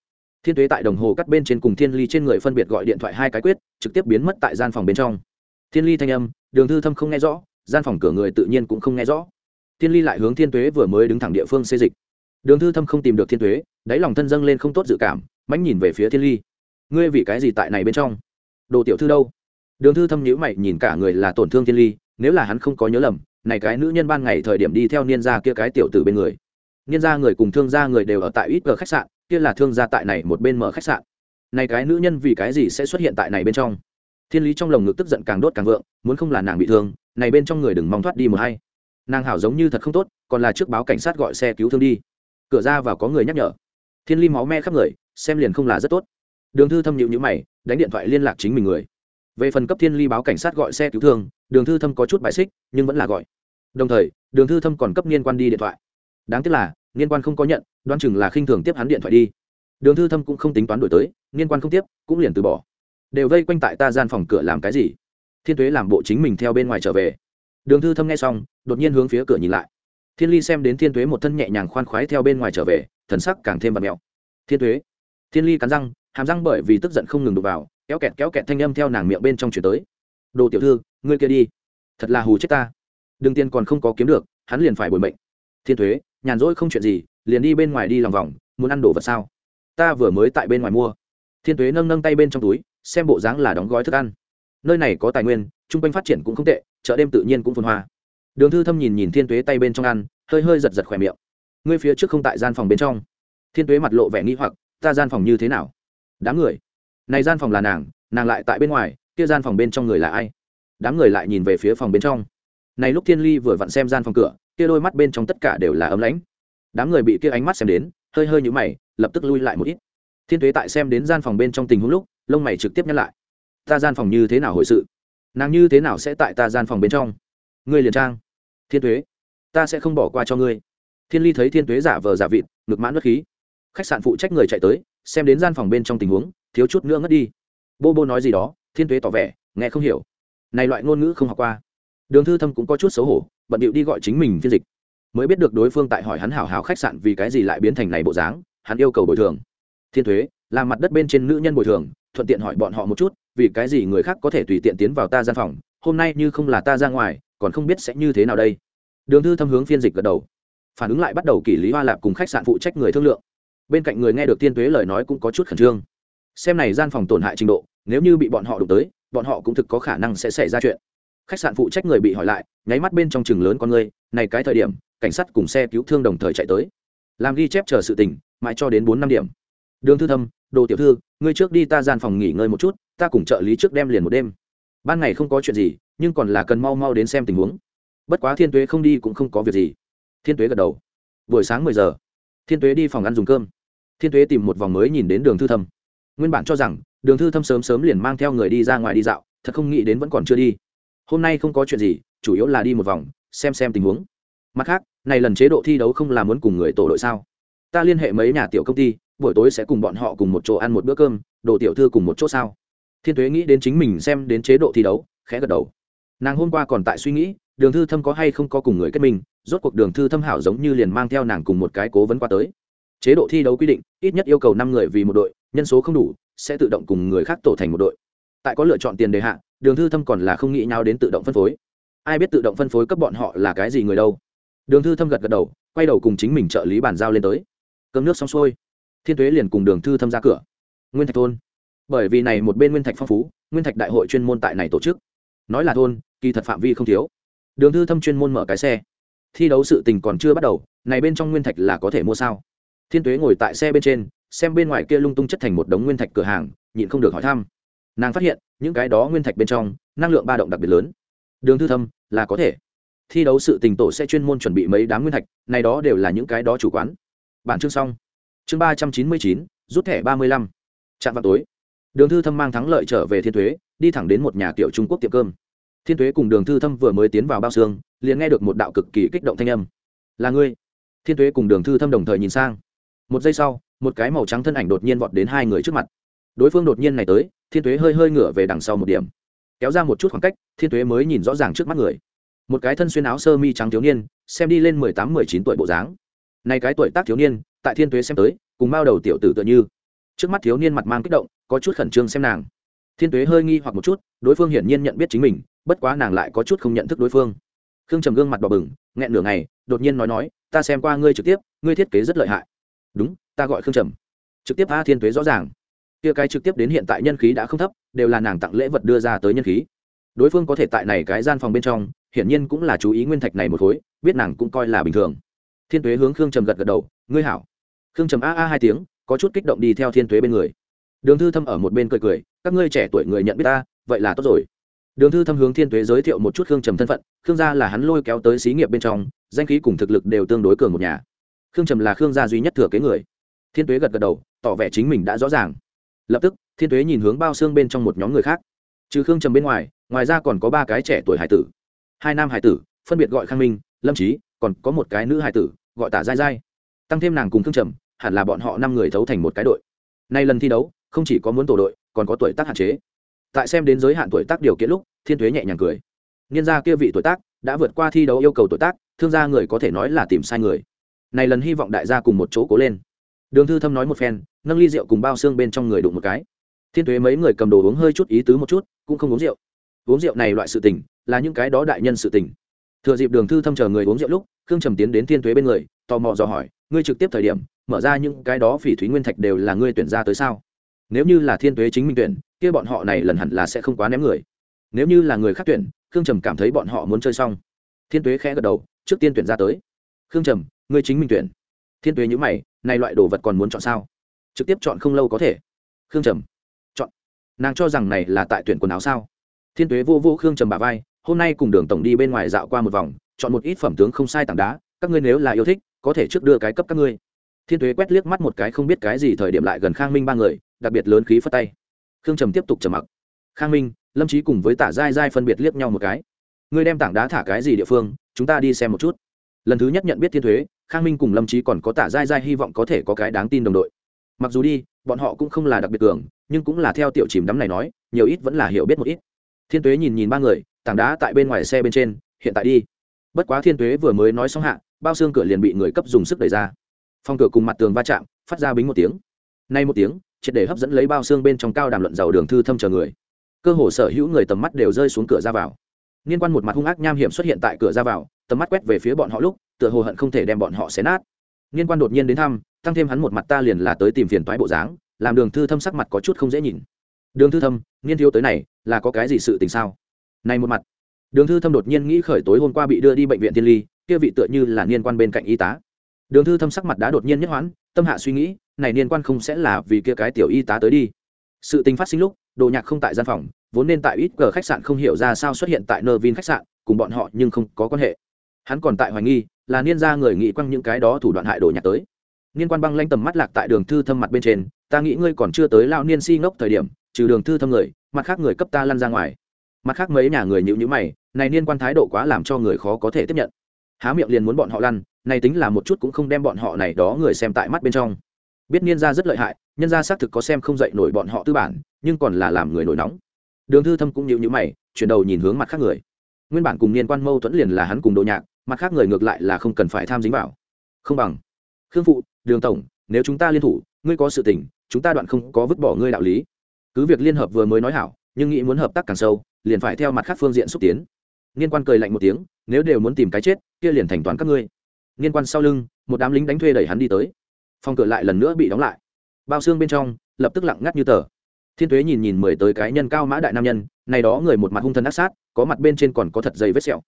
Speaker 1: Thiên thuế tại đồng hồ cắt bên trên cùng thiên ly trên người phân biệt gọi điện thoại hai cái quyết, trực tiếp biến mất tại gian phòng bên trong. Thiên ly thanh âm, đường thư thâm không nghe rõ, gian phòng cửa người tự nhiên cũng không nghe rõ. Thiên ly lại hướng thiên tuế vừa mới đứng thẳng địa phương xê dịch. Đường thư thâm không tìm được thiên tuế, đáy lòng thân dâng lên không tốt dự cảm, mãnh nhìn về phía thiên ly. Ngươi vì cái gì tại này bên trong? Đồ tiểu thư đâu? Đường thư thâm nhữ mày nhìn cả người là tổn thương thiên ly, nếu là hắn không có nhớ lầm, này cái nữ nhân ban ngày thời điểm đi theo niên gia kia cái tiểu tử bên người. Niên gia người cùng thương gia người đều ở tại ít cửa khách sạn, kia là thương gia tại này một bên mở khách sạn. Này cái nữ nhân vì cái gì sẽ xuất hiện tại này bên trong? Thiên lý trong lồng ngực tức giận càng đốt càng vượng, muốn không là nàng bị thương, này bên trong người đừng mong thoát đi một hay nàng hảo giống như thật không tốt, còn là trước báo cảnh sát gọi xe cứu thương đi. Cửa ra vào có người nhắc nhở. Thiên ly máu me khắp người, xem liền không là rất tốt. Đường thư thâm nhịu nhữ mày, đánh điện thoại liên lạc chính mình người về phần cấp thiên ly báo cảnh sát gọi xe cứu thương, đường thư thâm có chút bài xích, nhưng vẫn là gọi. Đồng thời, đường thư thâm còn cấp liên quan đi điện thoại. Đáng tiếc là liên quan không có nhận đoan chừng là khinh thường tiếp hắn điện thoại đi. Đường thư thâm cũng không tính toán đổi tới liên quan không tiếp, cũng liền từ bỏ. Đều vây quanh tại ta gian phòng cửa làm cái gì? Thiên tuế làm bộ chính mình theo bên ngoài trở về. Đường thư thâm nghe xong, đột nhiên hướng phía cửa nhìn lại. Thiên ly xem đến thiên tuế một thân nhẹ nhàng khoan khoái theo bên ngoài trở về, thần sắc càng thêm bật mẹo. Thiên tuế. Thiên ly cắn răng, hàm răng bởi vì tức giận không ngừng đục vào kéo kẹt kéo kẹt thanh âm theo nàng miệng bên trong chuyển tới. Đồ tiểu thư, ngươi kia đi. Thật là hù chết ta. Đừng tiền còn không có kiếm được, hắn liền phải bồi mệnh. Thiên thuế, nhàn rỗi không chuyện gì, liền đi bên ngoài đi lòng vòng, muốn ăn đồ vật sao? Ta vừa mới tại bên ngoài mua. Thiên thuế nâng nâng tay bên trong túi, xem bộ dáng là đóng gói thức ăn. Nơi này có tài nguyên, chung quanh phát triển cũng không tệ, chợ đêm tự nhiên cũng phồn hoa. Đường thư thâm nhìn nhìn thiên tuế tay bên trong ăn, hơi hơi giật giật khỏe miệng. Ngươi phía trước không tại gian phòng bên trong. Thiên tuế mặt lộ vẻ nghi hoặc, ta gian phòng như thế nào? Đám người này gian phòng là nàng nàng lại tại bên ngoài, kia gian phòng bên trong người là ai? Đám người lại nhìn về phía phòng bên trong. Này lúc thiên ly vừa vặn xem gian phòng cửa, kia đôi mắt bên trong tất cả đều là ấm lãnh. Đám người bị kia ánh mắt xem đến, hơi hơi nhũ mày, lập tức lui lại một ít. Thiên tuế tại xem đến gian phòng bên trong tình huống lúc, lông mày trực tiếp nhắc lại. Ta gian phòng như thế nào hồi sự? Nàng như thế nào sẽ tại ta gian phòng bên trong? Ngươi liền trang. Thiên tuế, ta sẽ không bỏ qua cho ngươi. Thiên ly thấy thiên tuế giả vờ giả vịt, ngực mãn bất khí. Khách sạn phụ trách người chạy tới, xem đến gian phòng bên trong tình huống thiếu chút nữa ngất đi. Bô bô nói gì đó, thiên tuế tỏ vẻ, nghe không hiểu. Này loại ngôn ngữ không học qua. Đường thư thâm cũng có chút xấu hổ, bận điệu đi gọi chính mình phiên dịch. Mới biết được đối phương tại hỏi hắn hảo hảo khách sạn vì cái gì lại biến thành này bộ dáng, hắn yêu cầu bồi thường. Thiên thuế làm mặt đất bên trên nữ nhân bồi thường, thuận tiện hỏi bọn họ một chút, vì cái gì người khác có thể tùy tiện tiến vào ta gian phòng, hôm nay như không là ta ra ngoài, còn không biết sẽ như thế nào đây. Đường thư thâm hướng phiên dịch gật đầu. Phản ứng lại bắt đầu kỷ lý hoa lạp cùng khách sạn phụ trách người thương lượng. Bên cạnh người nghe được tiên tuế lời nói cũng có chút khẩn trương xem này gian phòng tổn hại trình độ, nếu như bị bọn họ đụng tới, bọn họ cũng thực có khả năng sẽ xảy ra chuyện. Khách sạn phụ trách người bị hỏi lại, nháy mắt bên trong chừng lớn con người, này cái thời điểm, cảnh sát cùng xe cứu thương đồng thời chạy tới. Làm ghi chép chờ sự tình, mãi cho đến bốn năm điểm. Đường thư thâm, đồ tiểu thư, ngươi trước đi ta gian phòng nghỉ ngơi một chút, ta cùng trợ lý trước đem liền một đêm. Ban ngày không có chuyện gì, nhưng còn là cần mau mau đến xem tình huống. Bất quá thiên tuế không đi cũng không có việc gì. Thiên tuế gật đầu. Buổi sáng mười giờ, thiên tuế đi phòng ăn dùng cơm. Thiên tuế tìm một vòng mới nhìn đến đường thư thâm nguyên bản cho rằng, đường thư thâm sớm sớm liền mang theo người đi ra ngoài đi dạo, thật không nghĩ đến vẫn còn chưa đi. Hôm nay không có chuyện gì, chủ yếu là đi một vòng, xem xem tình huống. Mặt khác, này lần chế độ thi đấu không là muốn cùng người tổ đội sao? Ta liên hệ mấy nhà tiểu công ty, buổi tối sẽ cùng bọn họ cùng một chỗ ăn một bữa cơm, đồ tiểu thư cùng một chỗ sao? Thiên tuế nghĩ đến chính mình xem đến chế độ thi đấu, khẽ gật đầu. Nàng hôm qua còn tại suy nghĩ, đường thư thâm có hay không có cùng người kết minh, rốt cuộc đường thư thâm hảo giống như liền mang theo nàng cùng một cái cố vấn qua tới chế độ thi đấu quy định, ít nhất yêu cầu năm người vì một đội, nhân số không đủ, sẽ tự động cùng người khác tổ thành một đội. Tại có lựa chọn tiền đề hạ, đường thư thâm còn là không nghĩ nhau đến tự động phân phối. Ai biết tự động phân phối cấp bọn họ là cái gì người đâu. Đường thư thâm gật gật đầu, quay đầu cùng chính mình trợ lý bàn giao lên tới. Cơm nước xong xuôi, thiên tuế liền cùng đường thư thâm ra cửa. Nguyên thạch thôn. Bởi vì này một bên nguyên thạch phong phú, nguyên thạch đại hội chuyên môn tại này tổ chức. Nói là thôn, kỳ thật phạm vi không thiếu. Đường thư thâm chuyên môn mở cái xe. Thi đấu sự tình còn chưa bắt đầu, này bên trong nguyên thạch là có thể mua sao? Thiên tuế ngồi tại xe bên trên, xem bên ngoài kia lung tung chất thành một đống nguyên thạch cửa hàng, nhịn không được hỏi thăm. Nàng phát hiện, những cái đó nguyên thạch bên trong, năng lượng ba động đặc biệt lớn. Đường thư thâm, là có thể. Thi đấu sự tình tổ sẽ chuyên môn chuẩn bị mấy đám nguyên thạch, này đó đều là những cái đó chủ quán. Bản chương xong. Chương ba trăm chín mươi chín, rút thẻ ba mươi lăm. Chạm vào tối. Đường thư thâm mang thắng lợi trở về thiên thuế đi thẳng đến một nhà kiểu trung quốc tiệm cơm. Thiên thuế cùng đường thư thâm vừa mới tiến vào bao xương, liền nghe được một đạo cực kỳ kích động thanh âm. Là ngươi. Thiên thuế cùng đường thư thâm đồng thời nhìn sang một giây sau, một cái màu trắng thân ảnh đột nhiên vọt đến hai người trước mặt. Đối phương đột nhiên này tới, thiên thuế hơi hơi ngửa về đằng sau một điểm. Kéo ra một chút khoảng cách, thiên thuế mới nhìn rõ ràng trước mắt người. Một cái thân xuyên áo sơ mi trắng thiếu niên, xem đi lên mười tám, mười chín tuổi bộ dáng. Này cái tuổi tác thiếu niên, tại thiên tuế xem tới, cùng bao đầu tiểu tử tựa như. Trước mắt thiếu niên mặt mang kích động, có chút khẩn trương xem nàng. Thiên tuế hơi nghi hoặc một chút, đối phương hiển nhiên nhận biết chính mình, bất quá nàng lại có chút không nhận thức đối phương. Khương trầm gương mặt đỏ bừng, nghẹn nửa ngày, đột nhiên nói nói, ta xem qua ngươi trực tiếp, ngươi thiết kế rất lợi hại đúng, ta gọi khương trầm. Trực tiếp a thiên tuế rõ ràng. Kia cái trực tiếp đến hiện tại nhân khí đã không thấp, đều là nàng tặng lễ vật đưa ra tới nhân khí. Đối phương có thể tại này cái gian phòng bên trong, hiển nhiên cũng là chú ý nguyên thạch này một khối, biết nàng cũng coi là bình thường. Thiên tuế hướng khương trầm gật gật đầu, ngươi hảo. Khương trầm a a hai tiếng, có chút kích động đi theo thiên tuế bên người. Đường thư thâm ở một bên cười cười, các ngươi trẻ tuổi người nhận biết ta, vậy là tốt rồi. Đường thư thâm hướng thiên tuế giới thiệu một chút khương trầm thân phận, khương gia là hắn lôi kéo tới xí nghiệp bên trong, danh khí cùng thực lực đều tương đối cường một nhà khương trầm là khương gia duy nhất thừa kế người. Thiên tuế gật gật đầu, tỏ vẻ chính mình đã rõ ràng. Lập tức, thiên tuế nhìn hướng bao xương bên trong một nhóm người khác. Trừ khương trầm bên ngoài ngoài ra còn có ba cái trẻ tuổi hải tử. Hai nam hải tử, phân biệt gọi khang minh, lâm trí còn có một cái nữ hải tử, gọi tả dai dai tăng thêm nàng cùng Khương trầm, hẳn là bọn họ năm người thấu thành một cái đội. Nay lần thi đấu, không chỉ có muốn tổ đội, còn có tuổi tác hạn chế. Tại xem đến giới hạn tuổi tác điều kiện lúc, thiên thuế nhẹ nhàng cười. Niên gia kia vị tuổi tác, đã vượt qua thi đấu yêu cầu tuổi tác, thương gia người có thể nói là tìm sai người này lần hy vọng đại gia cùng một chỗ cố lên. Đường thư thâm nói một phen, nâng ly rượu cùng bao xương bên trong người đụng một cái. Thiên thuế mấy người cầm đồ uống hơi chút ý tứ một chút, cũng không uống rượu. Uống rượu này loại sự tình, là những cái đó đại nhân sự tình. Thừa dịp đường thư thâm chờ người uống rượu lúc, khương trầm tiến đến thiên thuế bên người, tò mò dò hỏi, ngươi trực tiếp thời điểm, mở ra những cái đó phỉ thúy nguyên thạch đều là ngươi tuyển ra tới sao? Nếu như là thiên thuế chính mình tuyển, kia bọn họ này lần hẳn là sẽ không quá ném người. Nếu như là người khác tuyển, khương trầm cảm thấy bọn họ muốn chơi xong. Thiên tuế khẽ gật đầu, trước tiên tuyển ra tới. Khương trầm ngươi chính mình tuyển. Thiên tuế nhữ mày, này loại đồ vật còn muốn chọn sao? Trực tiếp chọn không lâu có thể. Khương trầm, chọn. Nàng cho rằng này là tại tuyển quần áo sao? Thiên tuế vô vô khương trầm bà vai, hôm nay cùng đường tổng đi bên ngoài dạo qua một vòng, chọn một ít phẩm tướng không sai tảng đá, các ngươi nếu là yêu thích, có thể trước đưa cái cấp các ngươi. Thiên tuế quét liếc mắt một cái không biết cái gì thời điểm lại gần khang minh ba người, đặc biệt lớn khí phất tay. Khương trầm tiếp tục trầm mặc. Khang minh, lâm trí cùng với tả dai dai phân biệt liếc nhau một cái. Ngươi đem tảng đá thả cái gì địa phương, chúng ta đi xem một chút. Lần thứ nhất nhận biết thiên thuế khang minh cùng lâm trí còn có tả dai dai hy vọng có thể có cái đáng tin đồng đội. Mặc dù đi, bọn họ cũng không là đặc biệt cường, nhưng cũng là theo tiểu chìm đắm này nói, nhiều ít vẫn là hiểu biết một ít. Thiên tuế nhìn nhìn ba người, tảng đá tại bên ngoài xe bên trên, hiện tại đi. Bất quá thiên tuế vừa mới nói xong hạ, bao xương cửa liền bị người cấp dùng sức đẩy ra. Phòng cửa cùng mặt tường va chạm, phát ra bính một tiếng. Nay một tiếng, triệt để hấp dẫn lấy bao xương bên trong cao đàm luận giàu đường thư thâm chờ người. Cơ hồ sở hữu người tầm mắt đều rơi xuống cửa ra vào. Liên quan một mặt hung ác nham hiểm xuất hiện tại cửa ra vào, tầm mắt quét về phía bọn họ lúc tựa hồ hận không thể đem bọn họ xé nát. Liên quan đột nhiên đến thăm, tăng thêm hắn một mặt ta liền là tới tìm phiền toái bộ dáng, làm đường thư thâm sắc mặt có chút không dễ nhìn. Đường thư thâm nghiên thiếu tới này, là có cái gì sự tình sao? Này một mặt. Đường thư thâm đột nhiên nghĩ khởi tối hôm qua bị đưa đi bệnh viện thiên ly, kia vị tựa như là liên quan bên cạnh y tá. Đường thư thâm sắc mặt đã đột nhiên nhất hoãn, tâm hạ suy nghĩ, này liên quan không sẽ là vì kia cái tiểu y tá tới đi. Sự tình phát sinh lúc, đồ nhạc không tại gian phòng, vốn nên tại ít cờ khách sạn không hiểu ra sao xuất hiện tại nơ vin khách sạn, cùng bọn họ nhưng không có quan hệ. Hắn còn tại hoài nghi là niên gia người nghĩ quăng những cái đó thủ đoạn hại đồ nhạc tới. Niên quan băng lanh tầm mắt lạc tại đường thư thâm mặt bên trên, ta nghĩ ngươi còn chưa tới lao niên si ngốc thời điểm, trừ đường thư thâm người, mặt khác người cấp ta lăn ra ngoài. Mặt khác mấy nhà người nhịu nhữ mày, này niên quan thái độ quá làm cho người khó có thể tiếp nhận. Há miệng liền muốn bọn họ lăn, này tính là một chút cũng không đem bọn họ này đó người xem tại mắt bên trong. Biết niên gia rất lợi hại, nhân gia xác thực có xem không dậy nổi bọn họ tư bản, nhưng còn là làm người nổi nóng. Đường thư thâm cũng nhịu nhữ mày, chuyển đầu nhìn hướng mặt khác người. Nguyên bản cùng niên quan mâu thuẫn liền là hắn cùng đồ nhạc mặt khác người ngược lại là không cần phải tham dính vào. Không bằng. Khương phụ, đường tổng, nếu chúng ta liên thủ, ngươi có sự tình, chúng ta đoạn không có vứt bỏ ngươi đạo lý. Cứ việc liên hợp vừa mới nói hảo, nhưng nghĩ muốn hợp tác càng sâu, liền phải theo mặt khác phương diện xúc tiến. Liên quan cười lạnh một tiếng, nếu đều muốn tìm cái chết, kia liền thành toán các ngươi. Liên quan sau lưng, một đám lính đánh thuê đẩy hắn đi tới. Phòng cửa lại lần nữa bị đóng lại. Bao xương bên trong, lập tức lặng ngắt như tờ. Thiên tuế nhìn nhìn mười tới cái nhân cao mã đại nam nhân, này đó người một mặt hung thần ác sát, có mặt bên trên còn có thật dày vết sẹo.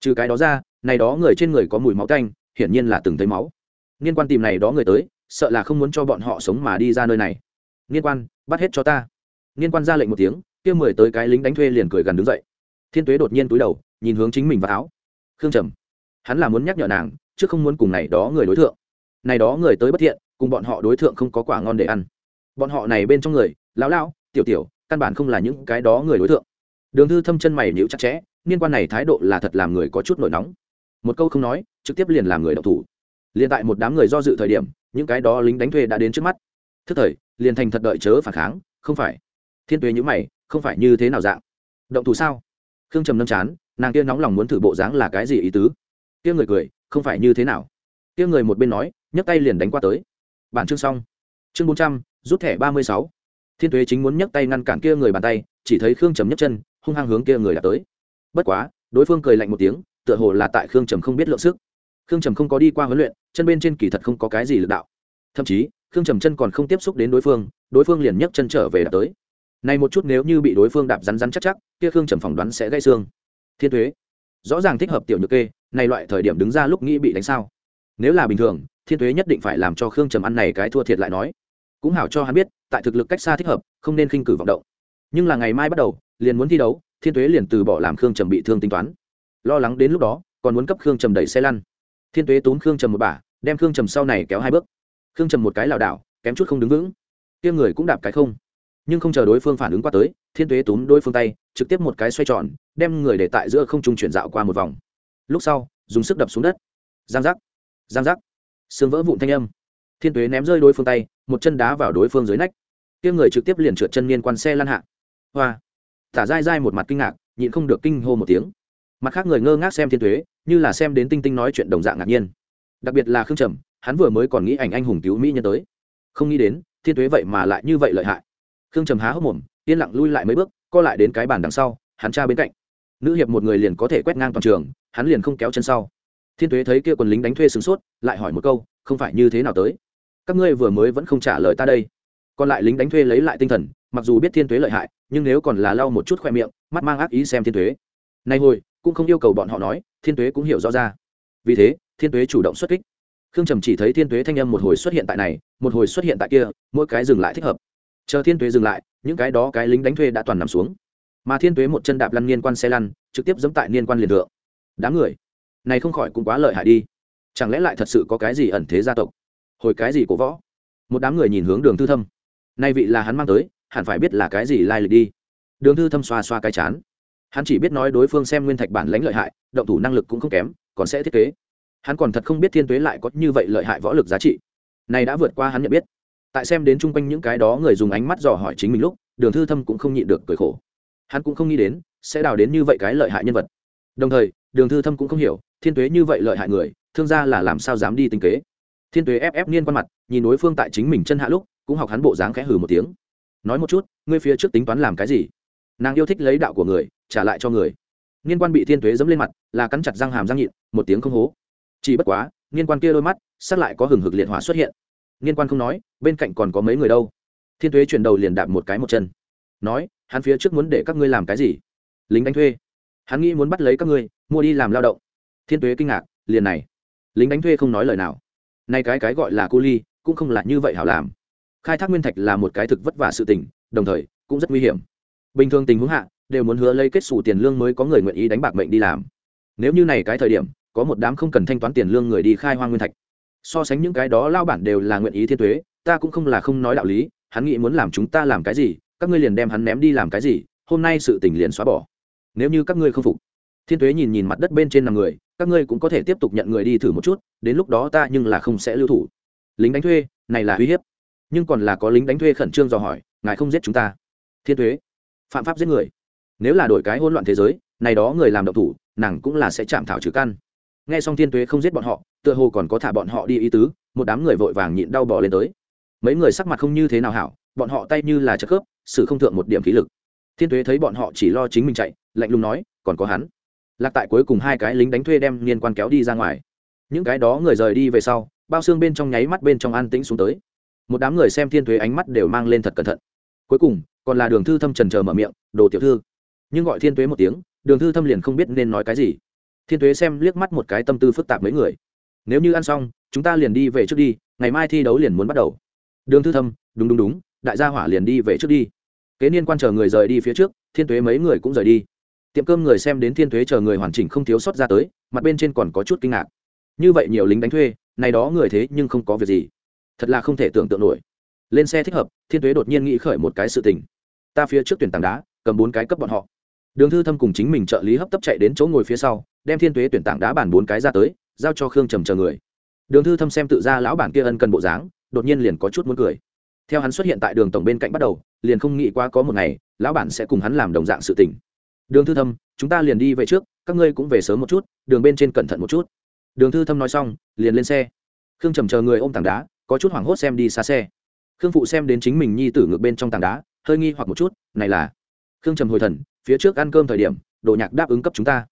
Speaker 1: Trừ cái đó ra này đó người trên người có mùi máu tanh, hiển nhiên là từng thấy máu. Liên quan tìm này đó người tới, sợ là không muốn cho bọn họ sống mà đi ra nơi này. Liên quan, bắt hết cho ta. Liên quan ra lệnh một tiếng, kia mười tới cái lính đánh thuê liền cười gần đứng dậy. Thiên tuế đột nhiên túi đầu, nhìn hướng chính mình và áo. Khương trầm, hắn là muốn nhắc nhở nàng, chứ không muốn cùng này đó người đối tượng này đó người tới bất thiện, cùng bọn họ đối tượng không có quả ngon để ăn. Bọn họ này bên trong người, lão lão, tiểu tiểu, căn bản không là những cái đó người đối tượng đường thư thâm chân mày nhíu chặt chẽ liên quan này thái độ là thật làm người có chút nổi nóng một câu không nói, trực tiếp liền làm người đậu thủ. Liền tại một đám người do dự thời điểm, những cái đó lính đánh thuê đã đến trước mắt. Thức thời, liền thành thật đợi chớ phản kháng, không phải. Thiên tuế nhữ mày, không phải như thế nào dạng? Động thủ sao? Khương trầm nâm chán, nàng kia nóng lòng muốn thử bộ dáng là cái gì ý tứ? Kia người cười, không phải như thế nào? Kia người một bên nói, nhấc tay liền đánh qua tới. Bản chương xong. Chương bốn trăm, rút thẻ ba mươi sáu. Thiên tuế chính muốn nhấc tay ngăn cản kia người bàn tay, chỉ thấy khương trầm nhấc chân, hung hăng hướng kia người đã tới. Bất quá, đối phương cười lạnh một tiếng tựa hồ là tại khương trầm không biết lượng sức. Khương trầm không có đi qua huấn luyện, chân bên trên kỳ thật không có cái gì lực đạo. Thậm chí, khương trầm chân còn không tiếp xúc đến đối phương đối phương liền nhấc chân trở về đạp tới. Này một chút nếu như bị đối phương đạp rắn rắn chắc chắc, kia khương trầm phỏng đoán sẽ gây xương. Thiên thuế rõ ràng thích hợp tiểu nhược kê, này loại thời điểm đứng ra lúc nghĩ bị đánh sao. Nếu là bình thường, thiên thuế nhất định phải làm cho khương trầm ăn này cái thua thiệt lại nói. Cũng hảo cho hắn biết, tại thực lực cách xa thích hợp, không nên khinh cử vọng động. Nhưng là ngày mai bắt đầu, liền muốn thi đấu, thiên thuế liền từ bỏ làm khương trầm bị thương tính toán lo lắng đến lúc đó, còn muốn cấp khương trầm đẩy xe lăn. Thiên tuế tốn khương trầm một bả, đem khương trầm sau này kéo hai bước. Khương trầm một cái lảo đảo, kém chút không đứng vững. Tiêm người cũng đạp cái không. Nhưng không chờ đối phương phản ứng qua tới, thiên tuế túm đôi phương tay, trực tiếp một cái xoay tròn, đem người để tại giữa không trung chuyển dạo qua một vòng. Lúc sau, dùng sức đập xuống đất. Giang giác. Giang giác. Xương vỡ vụn thanh âm. Thiên tuế ném rơi đối phương tay, một chân đá vào đối phương dưới nách. Tiêm người trực tiếp liền trượt chân liên quan xe lăn hạ. Hoa. Tả dai dai một mặt kinh ngạc, nhịn không được kinh hô một tiếng mặt khác người ngơ ngác xem thiên thuế, như là xem đến tinh tinh nói chuyện đồng dạng ngạc nhiên. Đặc biệt là khương trầm, hắn vừa mới còn nghĩ ảnh anh hùng cứu mỹ nhân tới. Không nghĩ đến, thiên thuế vậy mà lại như vậy lợi hại. Khương trầm há hốc mồm, yên lặng lui lại mấy bước, co lại đến cái bàn đằng sau, hắn tra bên cạnh. Nữ hiệp một người liền có thể quét ngang toàn trường, hắn liền không kéo chân sau. Thiên thuế thấy kia quần lính đánh thuê sửng sốt, lại hỏi một câu, không phải như thế nào tới? Các ngươi vừa mới vẫn không trả lời ta đây. Còn lại lính đánh thuê lấy lại tinh thần, mặc dù biết thiên thuế lợi hại, nhưng nếu còn là lau một chút khoe miệng, mắt mang ác ý xem thiên thuế. Nay hồi cũng không yêu cầu bọn họ nói, thiên tuế cũng hiểu rõ ra. Vì thế, thiên tuế chủ động xuất kích. Khương trầm chỉ thấy thiên tuế thanh âm một hồi xuất hiện tại này, một hồi xuất hiện tại kia, mỗi cái dừng lại thích hợp. Chờ thiên tuế dừng lại, những cái đó cái lính đánh thuê đã toàn nằm xuống. Mà thiên tuế một chân đạp lăn niên quan xe lăn, trực tiếp dẫm tại niên quan liền thượng. Đám người, này không khỏi cũng quá lợi hại đi. Chẳng lẽ lại thật sự có cái gì ẩn thế gia tộc? Hồi cái gì cổ võ? Một đám người nhìn hướng đường thư thâm. Nay vị là hắn mang tới, hẳn phải biết là cái gì lai lịch đi. Đường thư thâm xoa xoa cái chán hắn chỉ biết nói đối phương xem nguyên thạch bản lãnh lợi hại, động thủ năng lực cũng không kém, còn sẽ thiết kế. Hắn còn thật không biết thiên tuế lại có như vậy lợi hại võ lực giá trị. Này đã vượt qua hắn nhận biết. Tại xem đến chung quanh những cái đó người dùng ánh mắt dò hỏi chính mình lúc, đường thư thâm cũng không nhịn được cười khổ. Hắn cũng không nghĩ đến, sẽ đào đến như vậy cái lợi hại nhân vật. Đồng thời, đường thư thâm cũng không hiểu, thiên tuế như vậy lợi hại người, thương gia là làm sao dám đi tinh kế. Thiên tuế ép ép niên quan mặt, nhìn đối phương tại chính mình chân hạ lúc, cũng học hắn bộ dáng khẽ hừ một tiếng. Nói một chút, ngươi phía trước tính toán làm cái gì? Nàng yêu thích lấy đạo của người, trả lại cho người. Niên quan bị thiên tuế dẫm lên mặt, là cắn chặt răng hàm răng nhịn, một tiếng không hố. Chỉ bất quá, niên quan kia đôi mắt sát lại có hừng hực liệt hỏa xuất hiện. Niên quan không nói, bên cạnh còn có mấy người đâu. Thiên tuế chuyển đầu liền đạp một cái một chân. Nói, hắn phía trước muốn để các ngươi làm cái gì? Lính đánh thuê. Hắn nghĩ muốn bắt lấy các ngươi, mua đi làm lao động. Thiên tuế kinh ngạc, liền này. Lính đánh thuê không nói lời nào. Nay cái cái gọi là cu ly, cũng không là như vậy hảo làm. Khai thác nguyên thạch là một cái thực vất vả sự tình, đồng thời, cũng rất nguy hiểm bình thường tình huống hạ, đều muốn hứa lấy kết xù tiền lương mới có người nguyện ý đánh bạc mệnh đi làm. Nếu như này cái thời điểm, có một đám không cần thanh toán tiền lương người đi khai hoang nguyên thạch. So sánh những cái đó lao bản đều là nguyện ý thiên thuế ta cũng không là không nói đạo lý, hắn nghĩ muốn làm chúng ta làm cái gì, các ngươi liền đem hắn ném đi làm cái gì, hôm nay sự tình liền xóa bỏ. Nếu như các ngươi không phục, thiên thuế nhìn nhìn mặt đất bên trên năm người, các ngươi cũng có thể tiếp tục nhận người đi thử một chút, đến lúc đó ta nhưng là không sẽ lưu thủ. Lính đánh thuê, này là uy hiếp. Nhưng còn là có lính đánh thuê khẩn trương dò hỏi, ngài không giết chúng ta. Thiên thuế phạm pháp giết người. Nếu là đổi cái hỗn loạn thế giới, này đó người làm độc thủ, nàng cũng là sẽ chạm thảo trừ căn. Nghe xong thiên Tuế không giết bọn họ, tựa hồ còn có thả bọn họ đi ý tứ, một đám người vội vàng nhịn đau bỏ lên tới. Mấy người sắc mặt không như thế nào hảo, bọn họ tay như là chất khớp sự không thượng một điểm khí lực. Thiên Tuế thấy bọn họ chỉ lo chính mình chạy, lạnh lùng nói, còn có hắn. Lạc tại cuối cùng hai cái lính đánh thuê đem liên quan kéo đi ra ngoài. Những cái đó người rời đi về sau, bao xương bên trong nháy mắt bên trong an tĩnh xuống tới. Một đám người xem thiên thuế ánh mắt đều mang lên thật cẩn thận. Cuối cùng còn là đường thư thâm trần chờ mở miệng, đồ tiểu thư. Nhưng gọi thiên Tuế một tiếng, đường thư thâm liền không biết nên nói cái gì. Thiên Tuế xem liếc mắt một cái tâm tư phức tạp mấy người. Nếu như ăn xong, chúng ta liền đi về trước đi, ngày mai thi đấu liền muốn bắt đầu. Đường thư thâm, đúng đúng đúng, đại gia hỏa liền đi về trước đi. Kế niên quan chờ người rời đi phía trước, thiên Tuế mấy người cũng rời đi. Tiệm cơm người xem đến thiên thuế chờ người hoàn chỉnh không thiếu sót ra tới, mặt bên trên còn có chút kinh ngạc. Như vậy nhiều lính đánh thuê, này đó người thế nhưng không có việc gì. Thật là không thể tưởng tượng nổi lên xe thích hợp, thiên thuế đột nhiên nghĩ khởi một cái sự tình. Ta phía trước tuyển tảng đá, cầm bốn cái cấp bọn họ. Đường thư thâm cùng chính mình trợ lý hấp tấp chạy đến chỗ ngồi phía sau, đem thiên thuế tuyển tảng đá bàn bốn cái ra tới, giao cho khương trầm chờ người. Đường thư thâm xem tự ra lão bản kia ân cần bộ dáng, đột nhiên liền có chút muốn cười. Theo hắn xuất hiện tại đường tổng bên cạnh bắt đầu, liền không nghĩ qua có một ngày, lão bản sẽ cùng hắn làm đồng dạng sự tình. Đường thư thâm, chúng ta liền đi về trước, các ngươi cũng về sớm một chút, đường bên trên cẩn thận một chút. Đường thư thâm nói xong, liền lên xe. Khương trầm chờ người ôm tảng đá, có chút hoảng hốt xem đi xa xe khương phụ xem đến chính mình nhi tử ngược bên trong tảng đá, hơi nghi hoặc một chút, này là khương trầm hồi thần, phía trước ăn cơm thời điểm, đồ nhạc đáp ứng cấp chúng ta.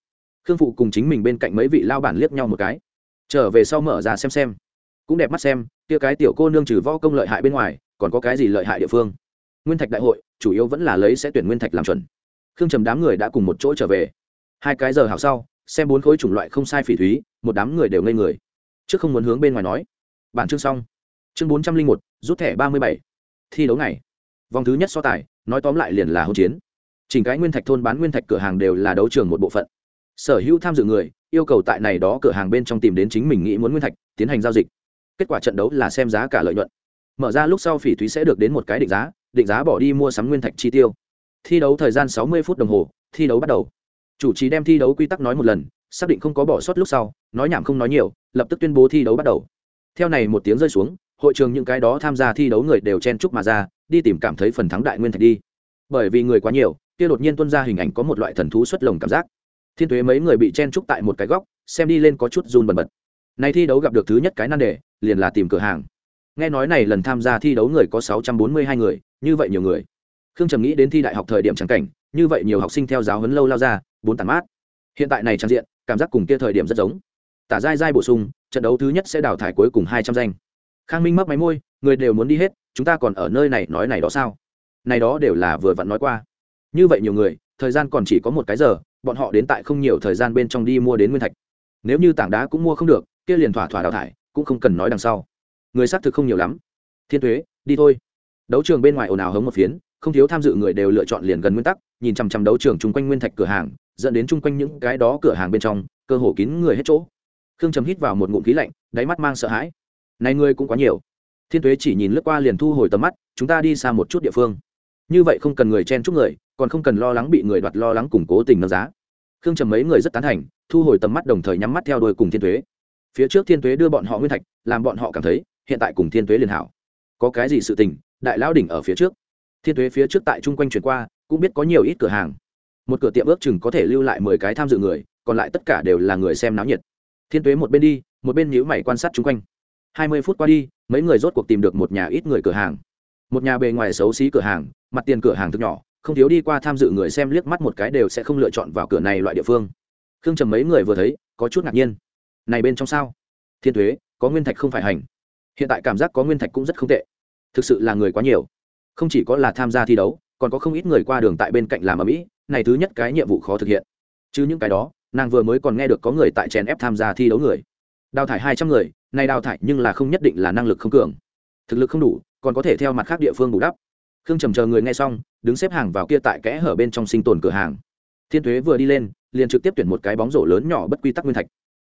Speaker 1: Khương phụ cùng chính mình bên cạnh mấy vị lao bản liếc nhau một cái. Trở về sau mở ra xem xem. Cũng đẹp mắt xem, kia cái tiểu cô nương trừ võ công lợi hại bên ngoài, còn có cái gì lợi hại địa phương? Nguyên thạch đại hội, chủ yếu vẫn là lấy sẽ tuyển nguyên thạch làm chuẩn. Khương trầm đám người đã cùng một chỗ trở về. Hai cái giờ hảo sau, xem bốn khối chủng loại không sai phỉ thúy, một đám người đều ngây người. Trước không muốn hướng bên ngoài nói. Bản chương xong. Chương bốn trăm linh một rút thẻ ba mươi bảy. Thi đấu này vòng thứ nhất so tài, nói tóm lại liền là hỗn chiến. Chỉnh cái nguyên thạch thôn bán nguyên thạch cửa hàng đều là đấu trường một bộ phận. Sở hữu tham dự người, yêu cầu tại này đó cửa hàng bên trong tìm đến chính mình nghĩ muốn nguyên thạch, tiến hành giao dịch. Kết quả trận đấu là xem giá cả lợi nhuận. Mở ra lúc sau phỉ thúy sẽ được đến một cái định giá định giá bỏ đi mua sắm nguyên thạch chi tiêu. Thi đấu thời gian sáu mươi phút đồng hồ, thi đấu bắt đầu. Chủ trì đem thi đấu quy tắc nói một lần, xác định không có bỏ sót lúc sau, nói nhảm không nói nhiều, lập tức tuyên bố thi đấu bắt đầu. Theo này một tiếng rơi xuống hội trường những cái đó tham gia thi đấu người đều chen chúc mà ra, đi tìm cảm thấy phần thắng đại nguyên thạch đi. Bởi vì người quá nhiều, kia đột nhiên tuân ra hình ảnh có một loại thần thú xuất lồng cảm giác. Thiên thuế mấy người bị chen chúc tại một cái góc, xem đi lên có chút run bần bật. Này thi đấu gặp được thứ nhất cái nan đề, liền là tìm cửa hàng. Nghe nói này lần tham gia thi đấu người có sáu trăm bốn mươi hai người, như vậy nhiều người. Khương trầm nghĩ đến thi đại học thời điểm trắng cảnh, như vậy nhiều học sinh theo giáo huấn lâu lao ra, bốn tàn mát. Hiện tại này trang diện, cảm giác cùng kia thời điểm rất giống. Tả dai dai bổ sung, trận đấu thứ nhất sẽ đào thải cuối cùng hai trăm danh khang minh mấp máy môi, người đều muốn đi hết, chúng ta còn ở nơi này nói này đó sao? Này đó đều là vừa vặn nói qua. Như vậy nhiều người, thời gian còn chỉ có một cái giờ, bọn họ đến tại không nhiều thời gian bên trong đi mua đến nguyên thạch. Nếu như tảng đá cũng mua không được, kia liền thỏa thỏa đào thải, cũng không cần nói đằng sau. Người xác thực không nhiều lắm. Thiên thuế đi thôi. Đấu trường bên ngoài ồn ào hống một phiến, không thiếu tham dự người đều lựa chọn liền gần nguyên tắc, nhìn chằm chằm đấu trường chung quanh nguyên thạch cửa hàng, dẫn đến chung quanh những cái đó cửa hàng bên trong, cơ hồ kín người hết chỗ. Khương trầm hít vào một ngụm khí lạnh, đáy mắt mang sợ hãi này ngươi cũng quá nhiều. Thiên tuế chỉ nhìn lướt qua liền thu hồi tầm mắt, chúng ta đi xa một chút địa phương. Như vậy không cần người chen chúc người, còn không cần lo lắng bị người đoạt lo lắng củng cố tình nâng giá. Khương trầm mấy người rất tán thành, thu hồi tầm mắt đồng thời nhắm mắt theo đuôi cùng thiên tuế. Phía trước thiên tuế đưa bọn họ nguyên thạch, làm bọn họ cảm thấy, hiện tại cùng thiên tuế liền hảo. Có cái gì sự tình, đại lão đỉnh ở phía trước. Thiên tuế phía trước tại chung quanh chuyển qua, cũng biết có nhiều ít cửa hàng. Một cửa tiệm ước chừng có thể lưu lại mười cái tham dự người, còn lại tất cả đều là người xem náo nhiệt. Thiên tuế một bên đi, một bên nhíu mày quan sát chung quanh hai mươi phút qua đi, mấy người rốt cuộc tìm được một nhà ít người cửa hàng. Một nhà bề ngoài xấu xí cửa hàng, mặt tiền cửa hàng thực nhỏ, không thiếu đi qua tham dự người xem liếc mắt một cái đều sẽ không lựa chọn vào cửa này loại địa phương. Khương trầm mấy người vừa thấy, có chút ngạc nhiên. Này bên trong sao? Thiên thuế có nguyên thạch không phải hành? Hiện tại cảm giác có nguyên thạch cũng rất không tệ. Thực sự là người quá nhiều. Không chỉ có là tham gia thi đấu, còn có không ít người qua đường tại bên cạnh làm ở mỹ, này thứ nhất cái nhiệm vụ khó thực hiện. Chứ những cái đó, nàng vừa mới còn nghe được có người tại chèn ép tham gia thi đấu người. Đào thải hai trăm người này đào thải nhưng là không nhất định là năng lực không cường. Thực lực không đủ, còn có thể theo mặt khác địa phương bù đắp. Khương trầm chờ người nghe xong, đứng xếp hàng vào kia tại kẽ hở bên trong sinh tồn cửa hàng. Thiên thuế vừa đi lên, liền trực tiếp tuyển một cái bóng rổ lớn nhỏ bất quy tắc nguyên thạch.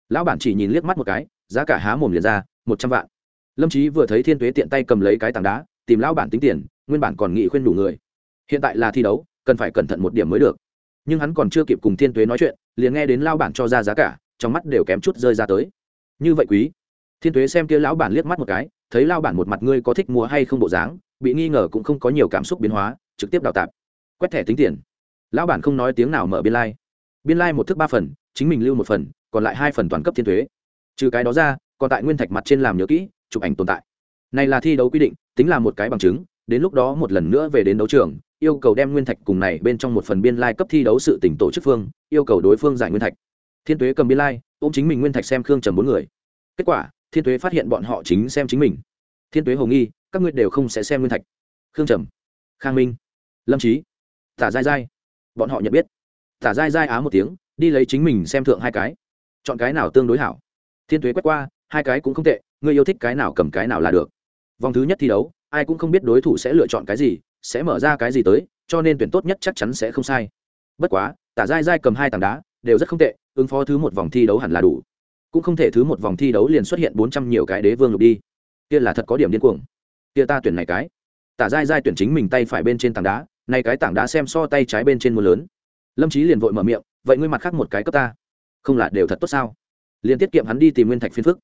Speaker 1: Lão bản chỉ nhìn liếc mắt một cái, giá cả há mồm liền ra, một trăm vạn. Lâm trí vừa thấy thiên thuế tiện tay cầm lấy cái tảng đá, tìm lão bản tính tiền, nguyên bản còn nghị khuyên đủ người. Hiện tại là thi đấu, cần phải cẩn thận một điểm mới được. Nhưng hắn còn chưa kịp cùng thiên tuế nói chuyện, liền nghe đến lao bản cho ra giá cả, trong mắt đều kém chút rơi ra tới. Như vậy quý thiên tuế xem kia lão bản liếc mắt một cái, thấy lao bản một mặt ngươi có thích mua hay không bộ dáng, bị nghi ngờ cũng không có nhiều cảm xúc biến hóa, trực tiếp đào tạp. Quét thẻ tính tiền. Lão bản không nói tiếng nào mở biên lai、like. biên lai、like、một thức ba phần, chính mình lưu một phần, còn lại hai phần toàn cấp thiên thuế trừ cái đó ra, còn tại nguyên thạch mặt trên làm nhớ kỹ, chụp ảnh tồn tại. Này là thi đấu quy định, tính là một cái bằng chứng, đến lúc đó một lần nữa về đến đấu trường, yêu cầu đem nguyên thạch cùng này bên trong một phần biên lai cấp thi đấu sự tỉnh tổ chức phương, yêu cầu đối phương giải nguyên thạch. Thiên tuế cầm biên lai, ôm chính mình nguyên thạch xem khương trầm bốn người. Kết quả thiên tuế phát hiện bọn họ chính xem chính mình. Thiên tuế hồ nghi, các ngươi đều không sẽ xem nguyên thạch. Khương trầm, khang minh, lâm trí tả dai dai bọn họ nhận biết. Tả dai dai á một tiếng, đi lấy chính mình xem thượng hai cái. Chọn cái nào tương đối hảo. Thiên tuế quét qua, hai cái cũng không tệ, ngươi yêu thích cái nào cầm cái nào là được. Vòng thứ nhất thi đấu, ai cũng không biết đối thủ sẽ lựa chọn cái gì, sẽ mở ra cái gì tới, cho nên tuyển tốt nhất chắc chắn sẽ không sai. Bất quá, tả dai dai cầm hai tảng đá, đều rất không tệ, ứng phó thứ một vòng thi đấu hẳn là đủ cũng không thể thứ một vòng thi đấu liền xuất hiện bốn trăm nhiều cái đế vương lục đi. Kia là thật có điểm điên cuồng. Kia ta tuyển này cái. Tả dai dai tuyển chính mình tay phải bên trên tảng đá, này cái tảng đá xem so tay trái bên trên mưa lớn. Lâm trí liền vội mở miệng, vậy ngươi mặt khác một cái cấp ta. Không là đều thật tốt sao? Liền tiết kiệm hắn đi tìm nguyên thạch phiên phức.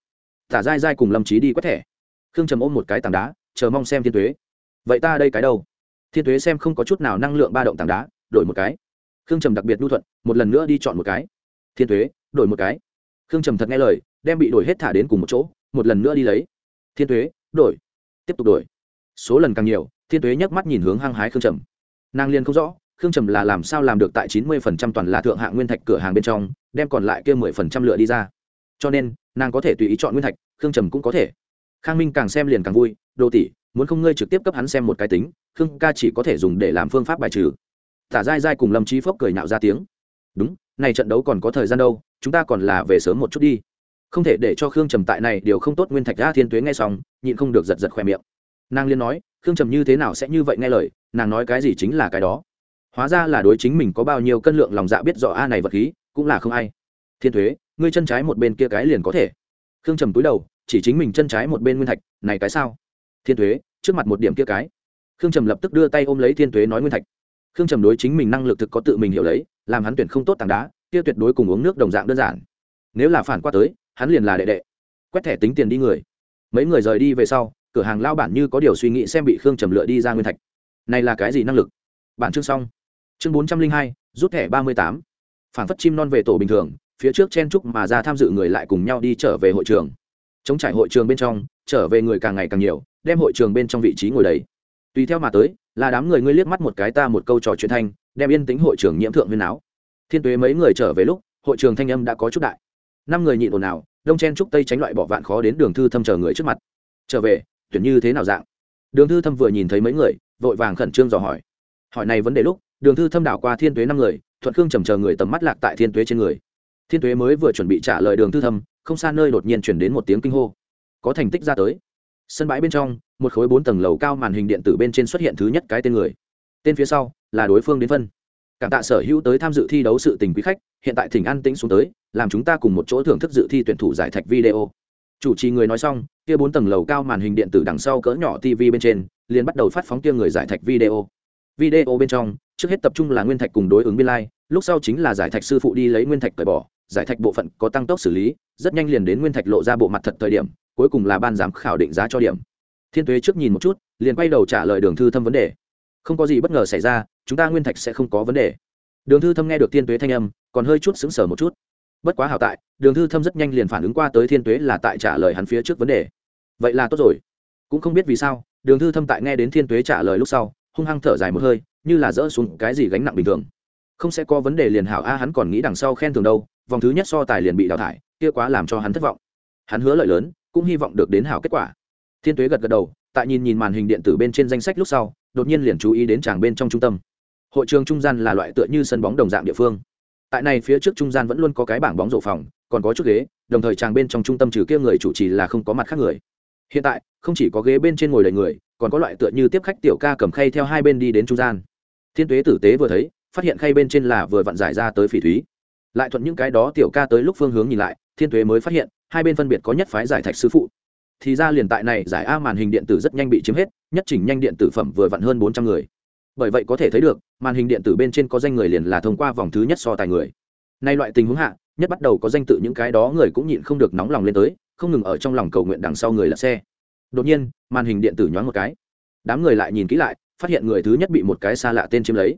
Speaker 1: Tả dai dai cùng lâm trí đi quét thẻ. Khương trầm ôm một cái tảng đá, chờ mong xem thiên tuế. Vậy ta đây cái đâu? Thiên tuế xem không có chút nào năng lượng ba động tảng đá, đổi một cái. Khương trầm đặc biệt nhu thuận, một lần nữa đi chọn một cái. Thiên tuế, đổi một cái khương trầm thật nghe lời, đem bị đổi hết thả đến cùng một chỗ, một lần nữa đi lấy. Thiên tuế, đổi. Tiếp tục đổi. Số lần càng nhiều, thiên tuế nhấc mắt nhìn hướng hăng hái khương trầm. Nàng liền không rõ, khương trầm là làm sao làm được tại chín mươi phần trăm toàn là thượng hạng nguyên thạch cửa hàng bên trong, đem còn lại kia mười phần trăm lựa đi ra. Cho nên, nàng có thể tùy ý chọn nguyên thạch, khương trầm cũng có thể. Khang minh càng xem liền càng vui, đồ tỷ, muốn không ngươi trực tiếp cấp hắn xem một cái tính, khương ca chỉ có thể dùng để làm phương pháp bài trừ. Tả dai dai cùng lâm trí phốc cười nạo ra tiếng. Đúng, này trận đấu còn có thời gian đâu chúng ta còn là về sớm một chút đi. Không thể để cho khương trầm tại này, điều không tốt nguyên thạch ra thiên tuế nghe xong, nhịn không được giật giật khoe miệng. Nàng liên nói, khương trầm như thế nào sẽ như vậy nghe lời, nàng nói cái gì chính là cái đó. Hóa ra là đối chính mình có bao nhiêu cân lượng lòng dạ biết rõ a này vật khí, cũng là không ai. Thiên thuế ngươi chân trái một bên kia cái liền có thể. Khương trầm túi đầu, chỉ chính mình chân trái một bên nguyên thạch, này cái sao? Thiên thuế trước mặt một điểm kia cái. Khương trầm lập tức đưa tay ôm lấy thiên thuế nói nguyên thạch. Khương trầm đối chính mình năng lực thực có tự mình hiểu lấy, làm hắn tuyển không tốt tảng đá kia tuyệt đối cùng uống nước đồng dạng đơn giản. Nếu là phản qua tới, hắn liền là đệ đệ. Quét thẻ tính tiền đi người. Mấy người rời đi về sau, cửa hàng lao bản như có điều suy nghĩ xem bị khương trầm lựa đi ra nguyên thạch. Này là cái gì năng lực? Bản chương xong. Chương bốn trăm linh hai, rút thẻ ba mươi tám. Phản phất chim non về tổ bình thường, phía trước chen trúc mà ra tham dự người lại cùng nhau đi trở về hội trường. Chống trải hội trường bên trong, trở về người càng ngày càng nhiều, đem hội trường bên trong vị trí ngồi đầy. Tùy theo mà tới, là đám người ngươi liếc mắt một cái ta một câu trò chuyện thanh, đem yên tính hội trường nhiễm thượng viên áo thiên tuế mấy người trở về lúc, hội trường thanh âm đã có chút đại. Năm người nhịn ồn ào, đông chen trúc tây tránh loại bỏ vạn khó đến đường thư thâm chờ người trước mặt. Trở về, tuyển như thế nào dạng? Đường thư thâm vừa nhìn thấy mấy người, vội vàng khẩn trương dò hỏi. Hỏi này vấn đề lúc, đường thư thâm đảo qua thiên tuế năm người, thuận khương trầm chờ người tầm mắt lạc tại thiên tuế trên người. Thiên tuế mới vừa chuẩn bị trả lời đường thư thâm, không xa nơi đột nhiên chuyển đến một tiếng kinh hô. Có thành tích ra tới. Sân bãi bên trong, một khối bốn tầng lầu cao màn hình điện tử bên trên xuất hiện thứ nhất cái tên người. Tên phía sau là đối phương đến phân cảm tạ sở hữu tới tham dự thi đấu sự tình quý khách, hiện tại thỉnh an tĩnh xuống tới, làm chúng ta cùng một chỗ thưởng thức dự thi tuyển thủ giải thạch video. Chủ trì người nói xong, kia bốn tầng lầu cao màn hình điện tử đằng sau cỡ nhỏ tv bên trên, liền bắt đầu phát phóng kia người giải thạch video. Video bên trong, trước hết tập trung là nguyên thạch cùng đối ứng biên lai, lúc sau chính là giải thạch sư phụ đi lấy nguyên thạch cởi bỏ, giải thạch bộ phận có tăng tốc xử lý, rất nhanh liền đến nguyên thạch lộ ra bộ mặt thật thời điểm, cuối cùng là ban giám khảo định giá cho điểm. Thiên tuế trước nhìn một chút, liền quay đầu trả lời đường thư thâm vấn đề không có gì bất ngờ xảy ra, chúng ta nguyên thạch sẽ không có vấn đề. Đường thư thâm nghe được thiên tuế thanh âm, còn hơi chút xứng sở một chút. Bất quá hảo tại, đường thư thâm rất nhanh liền phản ứng qua tới thiên tuế là tại trả lời hắn phía trước vấn đề. Vậy là tốt rồi. Cũng không biết vì sao, đường thư thâm tại nghe đến thiên tuế trả lời lúc sau, hung hăng thở dài một hơi, như là dỡ xuống cái gì gánh nặng bình thường. Không sẽ có vấn đề liền hảo a, hắn còn nghĩ đằng sau khen thường đâu, vòng thứ nhất so tài liền bị đào thải, kia quá làm cho hắn thất vọng. Hắn hứa lợi lớn, cũng hy vọng được đến hảo kết quả. Thiên tuế gật gật đầu, tại nhìn nhìn màn hình điện tử bên trên danh sách lúc sau đột nhiên liền chú ý đến chàng bên trong trung tâm. Hội trường trung gian là loại tựa như sân bóng đồng dạng địa phương. Tại này phía trước trung gian vẫn luôn có cái bảng bóng rổ phòng, còn có chút ghế, đồng thời chàng bên trong trung tâm trừ kia người chủ trì là không có mặt khác người. Hiện tại, không chỉ có ghế bên trên ngồi đầy người, còn có loại tựa như tiếp khách tiểu ca cầm khay theo hai bên đi đến trung gian. Thiên tuế tử tế vừa thấy, phát hiện khay bên trên là vừa vặn giải ra tới phỉ thúy. Lại thuận những cái đó tiểu ca tới lúc phương hướng nhìn lại, thiên tuế mới phát hiện, hai bên phân biệt có nhất phái giải thạch sư phụ thì ra liền tại này giải a màn hình điện tử rất nhanh bị chiếm hết, nhất chỉnh nhanh điện tử phẩm vừa vặn hơn bốn trăm người. Bởi vậy có thể thấy được, màn hình điện tử bên trên có danh người liền là thông qua vòng thứ nhất so tài người. Nay loại tình huống hạ, nhất bắt đầu có danh tự những cái đó người cũng nhịn không được nóng lòng lên tới, không ngừng ở trong lòng cầu nguyện đằng sau người là xe. Đột nhiên, màn hình điện tử nhoáng một cái. Đám người lại nhìn kỹ lại, phát hiện người thứ nhất bị một cái xa lạ tên chiếm lấy.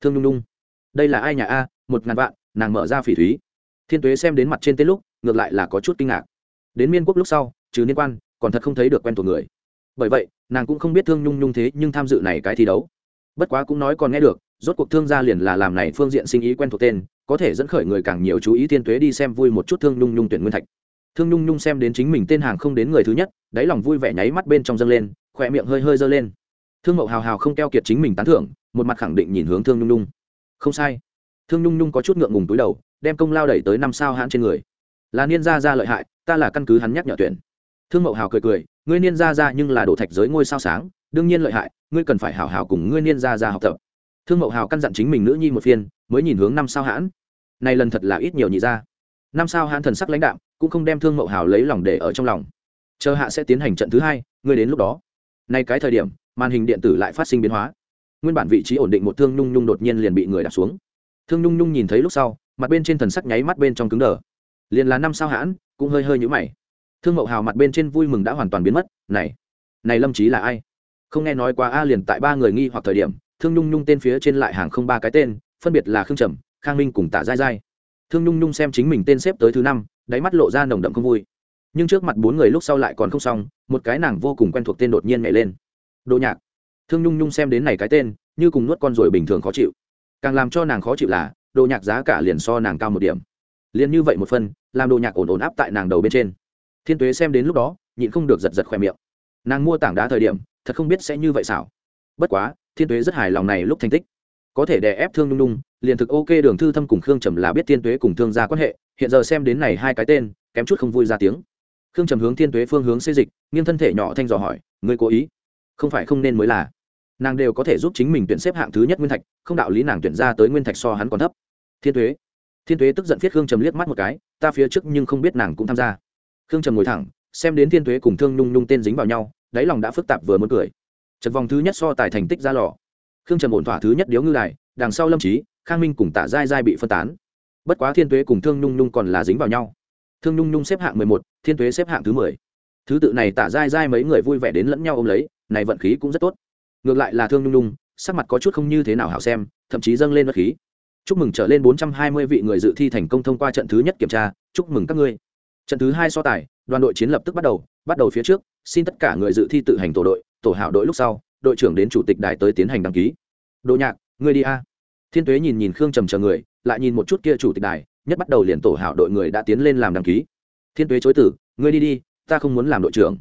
Speaker 1: Thương nhung nhung, đây là ai nhà a, một ngàn vạn, nàng mở ra phỉ thúy. Thiên tuế xem đến mặt trên tên lúc, ngược lại là có chút kinh ngạc. Đến miên quốc lúc sau trừ liên quan, còn thật không thấy được quen thuộc người. Bởi vậy, nàng cũng không biết thương nhung nhung thế nhưng tham dự này cái thi đấu. Bất quá cũng nói còn nghe được, rốt cuộc thương gia liền là làm này phương diện sinh ý quen thuộc tên, có thể dẫn khởi người càng nhiều chú ý tiên tuế đi xem vui một chút thương nhung nhung tuyển nguyên thạch. Thương nhung nhung xem đến chính mình tên hàng không đến người thứ nhất, đáy lòng vui vẻ nháy mắt bên trong dâng lên, khỏe miệng hơi hơi dơ lên. Thương mậu hào hào không keo kiệt chính mình tán thưởng, một mặt khẳng định nhìn hướng thương nhung nhung. Không sai. Thương nhung nhung có chút ngượng ngùng túi đầu, đem công lao đẩy tới năm sao hãn trên người. Là niên gia ra lợi hại, ta là căn cứ hắn nhắc nhở tuyển thương mậu hào cười cười, ngươi niên gia ra nhưng là đổ thạch giới ngôi sao sáng, đương nhiên lợi hại, ngươi cần phải hào hào cùng ngươi niên gia ra học tập. Thương mậu hào căn dặn chính mình nữ nhi một phiên, mới nhìn hướng năm sao hãn. Này lần thật là ít nhiều nhị ra năm sao hãn thần sắc lãnh đạm, cũng không đem thương mậu hào lấy lòng để ở trong lòng. Chờ hạ sẽ tiến hành trận thứ hai, ngươi đến lúc đó. Nay cái thời điểm, màn hình điện tử lại phát sinh biến hóa. Nguyên bản vị trí ổn định một thương nhung nhung đột nhiên liền bị người đạp xuống. Thương nhung nhung nhìn thấy lúc sau, mặt bên trên thần sắc nháy mắt bên trong cứng đờ. Liền là năm sao hãn, cũng hơi hơi nhũ mày thương mậu hào mặt bên trên vui mừng đã hoàn toàn biến mất này này lâm trí là ai? Không nghe nói qua a liền tại ba người nghi hoặc thời điểm thương nhung nhung tên phía trên lại hàng không ba cái tên phân biệt là khương trầm khang minh cùng tạ dai dai thương nhung nhung xem chính mình tên xếp tới thứ năm đáy mắt lộ ra nồng đậm không vui. Nhưng trước mặt bốn người lúc sau lại còn không xong một cái nàng vô cùng quen thuộc tên đột nhiên nhảy lên. Đồ nhạc. Thương nhung nhung xem đến này cái tên như cùng nuốt con ruồi bình thường khó chịu. Càng làm cho nàng khó chịu là đồ nhạc giá cả liền so nàng cao một điểm. Liền như vậy một phân, làm đồ nhạc ổn ổn áp tại nàng đầu bên trên thiên tuế xem đến lúc đó, nhịn không được giật giật khoe miệng. Nàng mua tảng đá thời điểm, thật không biết sẽ như vậy xảo. Bất quá, thiên tuế rất hài lòng này lúc thành tích. Có thể đè ép thương nhung nhung, liền thực ok đường thư thâm cùng khương trầm là biết thiên tuế cùng thương gia quan hệ, hiện giờ xem đến này hai cái tên, kém chút không vui ra tiếng. Khương trầm hướng thiên tuế phương hướng xây dịch, nghiêng thân thể nhỏ thanh dò hỏi người cố ý? Không phải không nên mới là? Nàng đều có thể giúp chính mình tuyển xếp hạng thứ nhất nguyên thạch, không đạo lý nàng tuyển ra tới nguyên thạch so hắn còn thấp. Thiên tuế. Thiên tuế tức giận thiết khương trầm liếc mắt một cái, ta phía trước nhưng không biết nàng cũng tham gia khương trầm ngồi thẳng, xem đến thiên tuế cùng thương nhung nhung tên dính vào nhau, đáy lòng đã phức tạp vừa muốn cười. Trận vòng thứ nhất so tài thành tích ra lò. Khương trầm ổn thỏa thứ nhất điếu ngư đài, đằng sau lâm trí khang minh cùng tả dai dai bị phân tán. Bất quá thiên tuế cùng thương nhung nhung còn là dính vào nhau. Thương nhung nhung xếp hạng mười một, thiên tuế xếp hạng thứ mười. Thứ tự này tả dai dai mấy người vui vẻ đến lẫn nhau ôm lấy, này vận khí cũng rất tốt. Ngược lại là thương nhung nhung, sắc mặt có chút không như thế nào hảo xem, thậm chí dâng lên vật khí. Chúc mừng trở lên bốn trăm hai mươi vị người dự thi thành công thông qua trận thứ nhất kiểm tra, chúc mừng các ngươi trận thứ hai so tài, đoàn đội chiến lập tức bắt đầu bắt đầu phía trước, xin tất cả người dự thi tự hành tổ đội, tổ hảo đội lúc sau, đội trưởng đến chủ tịch đài tới tiến hành đăng ký. Đỗ nhạc, ngươi đi a. Thiên tuế nhìn nhìn khương trầm chờ người, lại nhìn một chút kia chủ tịch đài, nhất bắt đầu liền tổ hảo đội người đã tiến lên làm đăng ký. Thiên tuế chối tử, ngươi đi đi, ta không muốn làm đội trưởng.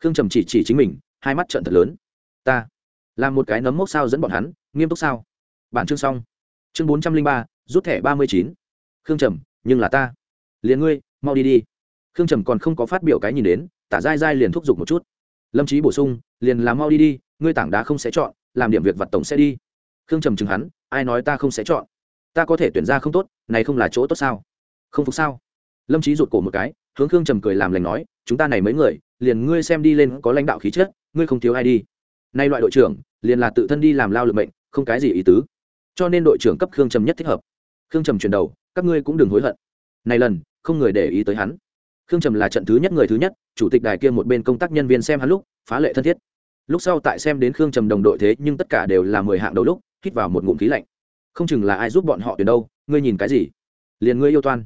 Speaker 1: Khương trầm chỉ chỉ chính mình, hai mắt trận thật lớn. Ta, làm một cái nấm mốc sao dẫn bọn hắn, nghiêm túc sao? Bản chương xong. Chương bốn trăm linh ba, rút thẻ ba mươi chín. Khương trầm, nhưng là ta. Liền ngươi, mau đi đi khương trầm còn không có phát biểu cái nhìn đến, tả dai dai liền thúc giục một chút. Lâm trí bổ sung, liền làm mau đi đi, ngươi tảng đá không sẽ chọn, làm điểm việc vặt tổng sẽ đi. Khương trầm chừng hắn, ai nói ta không sẽ chọn? Ta có thể tuyển ra không tốt, này không là chỗ tốt sao? Không phục sao? Lâm trí rụt cổ một cái, hướng khương trầm cười làm lành nói, chúng ta này mấy người, liền ngươi xem đi lên có lãnh đạo khí chất, ngươi không thiếu ai đi. Nay loại đội trưởng, liền là tự thân đi làm lao lực mệnh, không cái gì ý tứ. Cho nên đội trưởng cấp khương trầm nhất thích hợp. Khương trầm chuyển đầu, các ngươi cũng đừng hối hận. Này lần, không người để ý tới hắn khương trầm là trận thứ nhất người thứ nhất, chủ tịch đài kia một bên công tác nhân viên xem hắn lúc, phá lệ thân thiết. Lúc sau tại xem đến khương trầm đồng đội thế nhưng tất cả đều là mười hạng đầu lúc, hít vào một ngụm khí lạnh. Không chừng là ai giúp bọn họ tuyển đâu, ngươi nhìn cái gì? Liền ngươi yêu toan.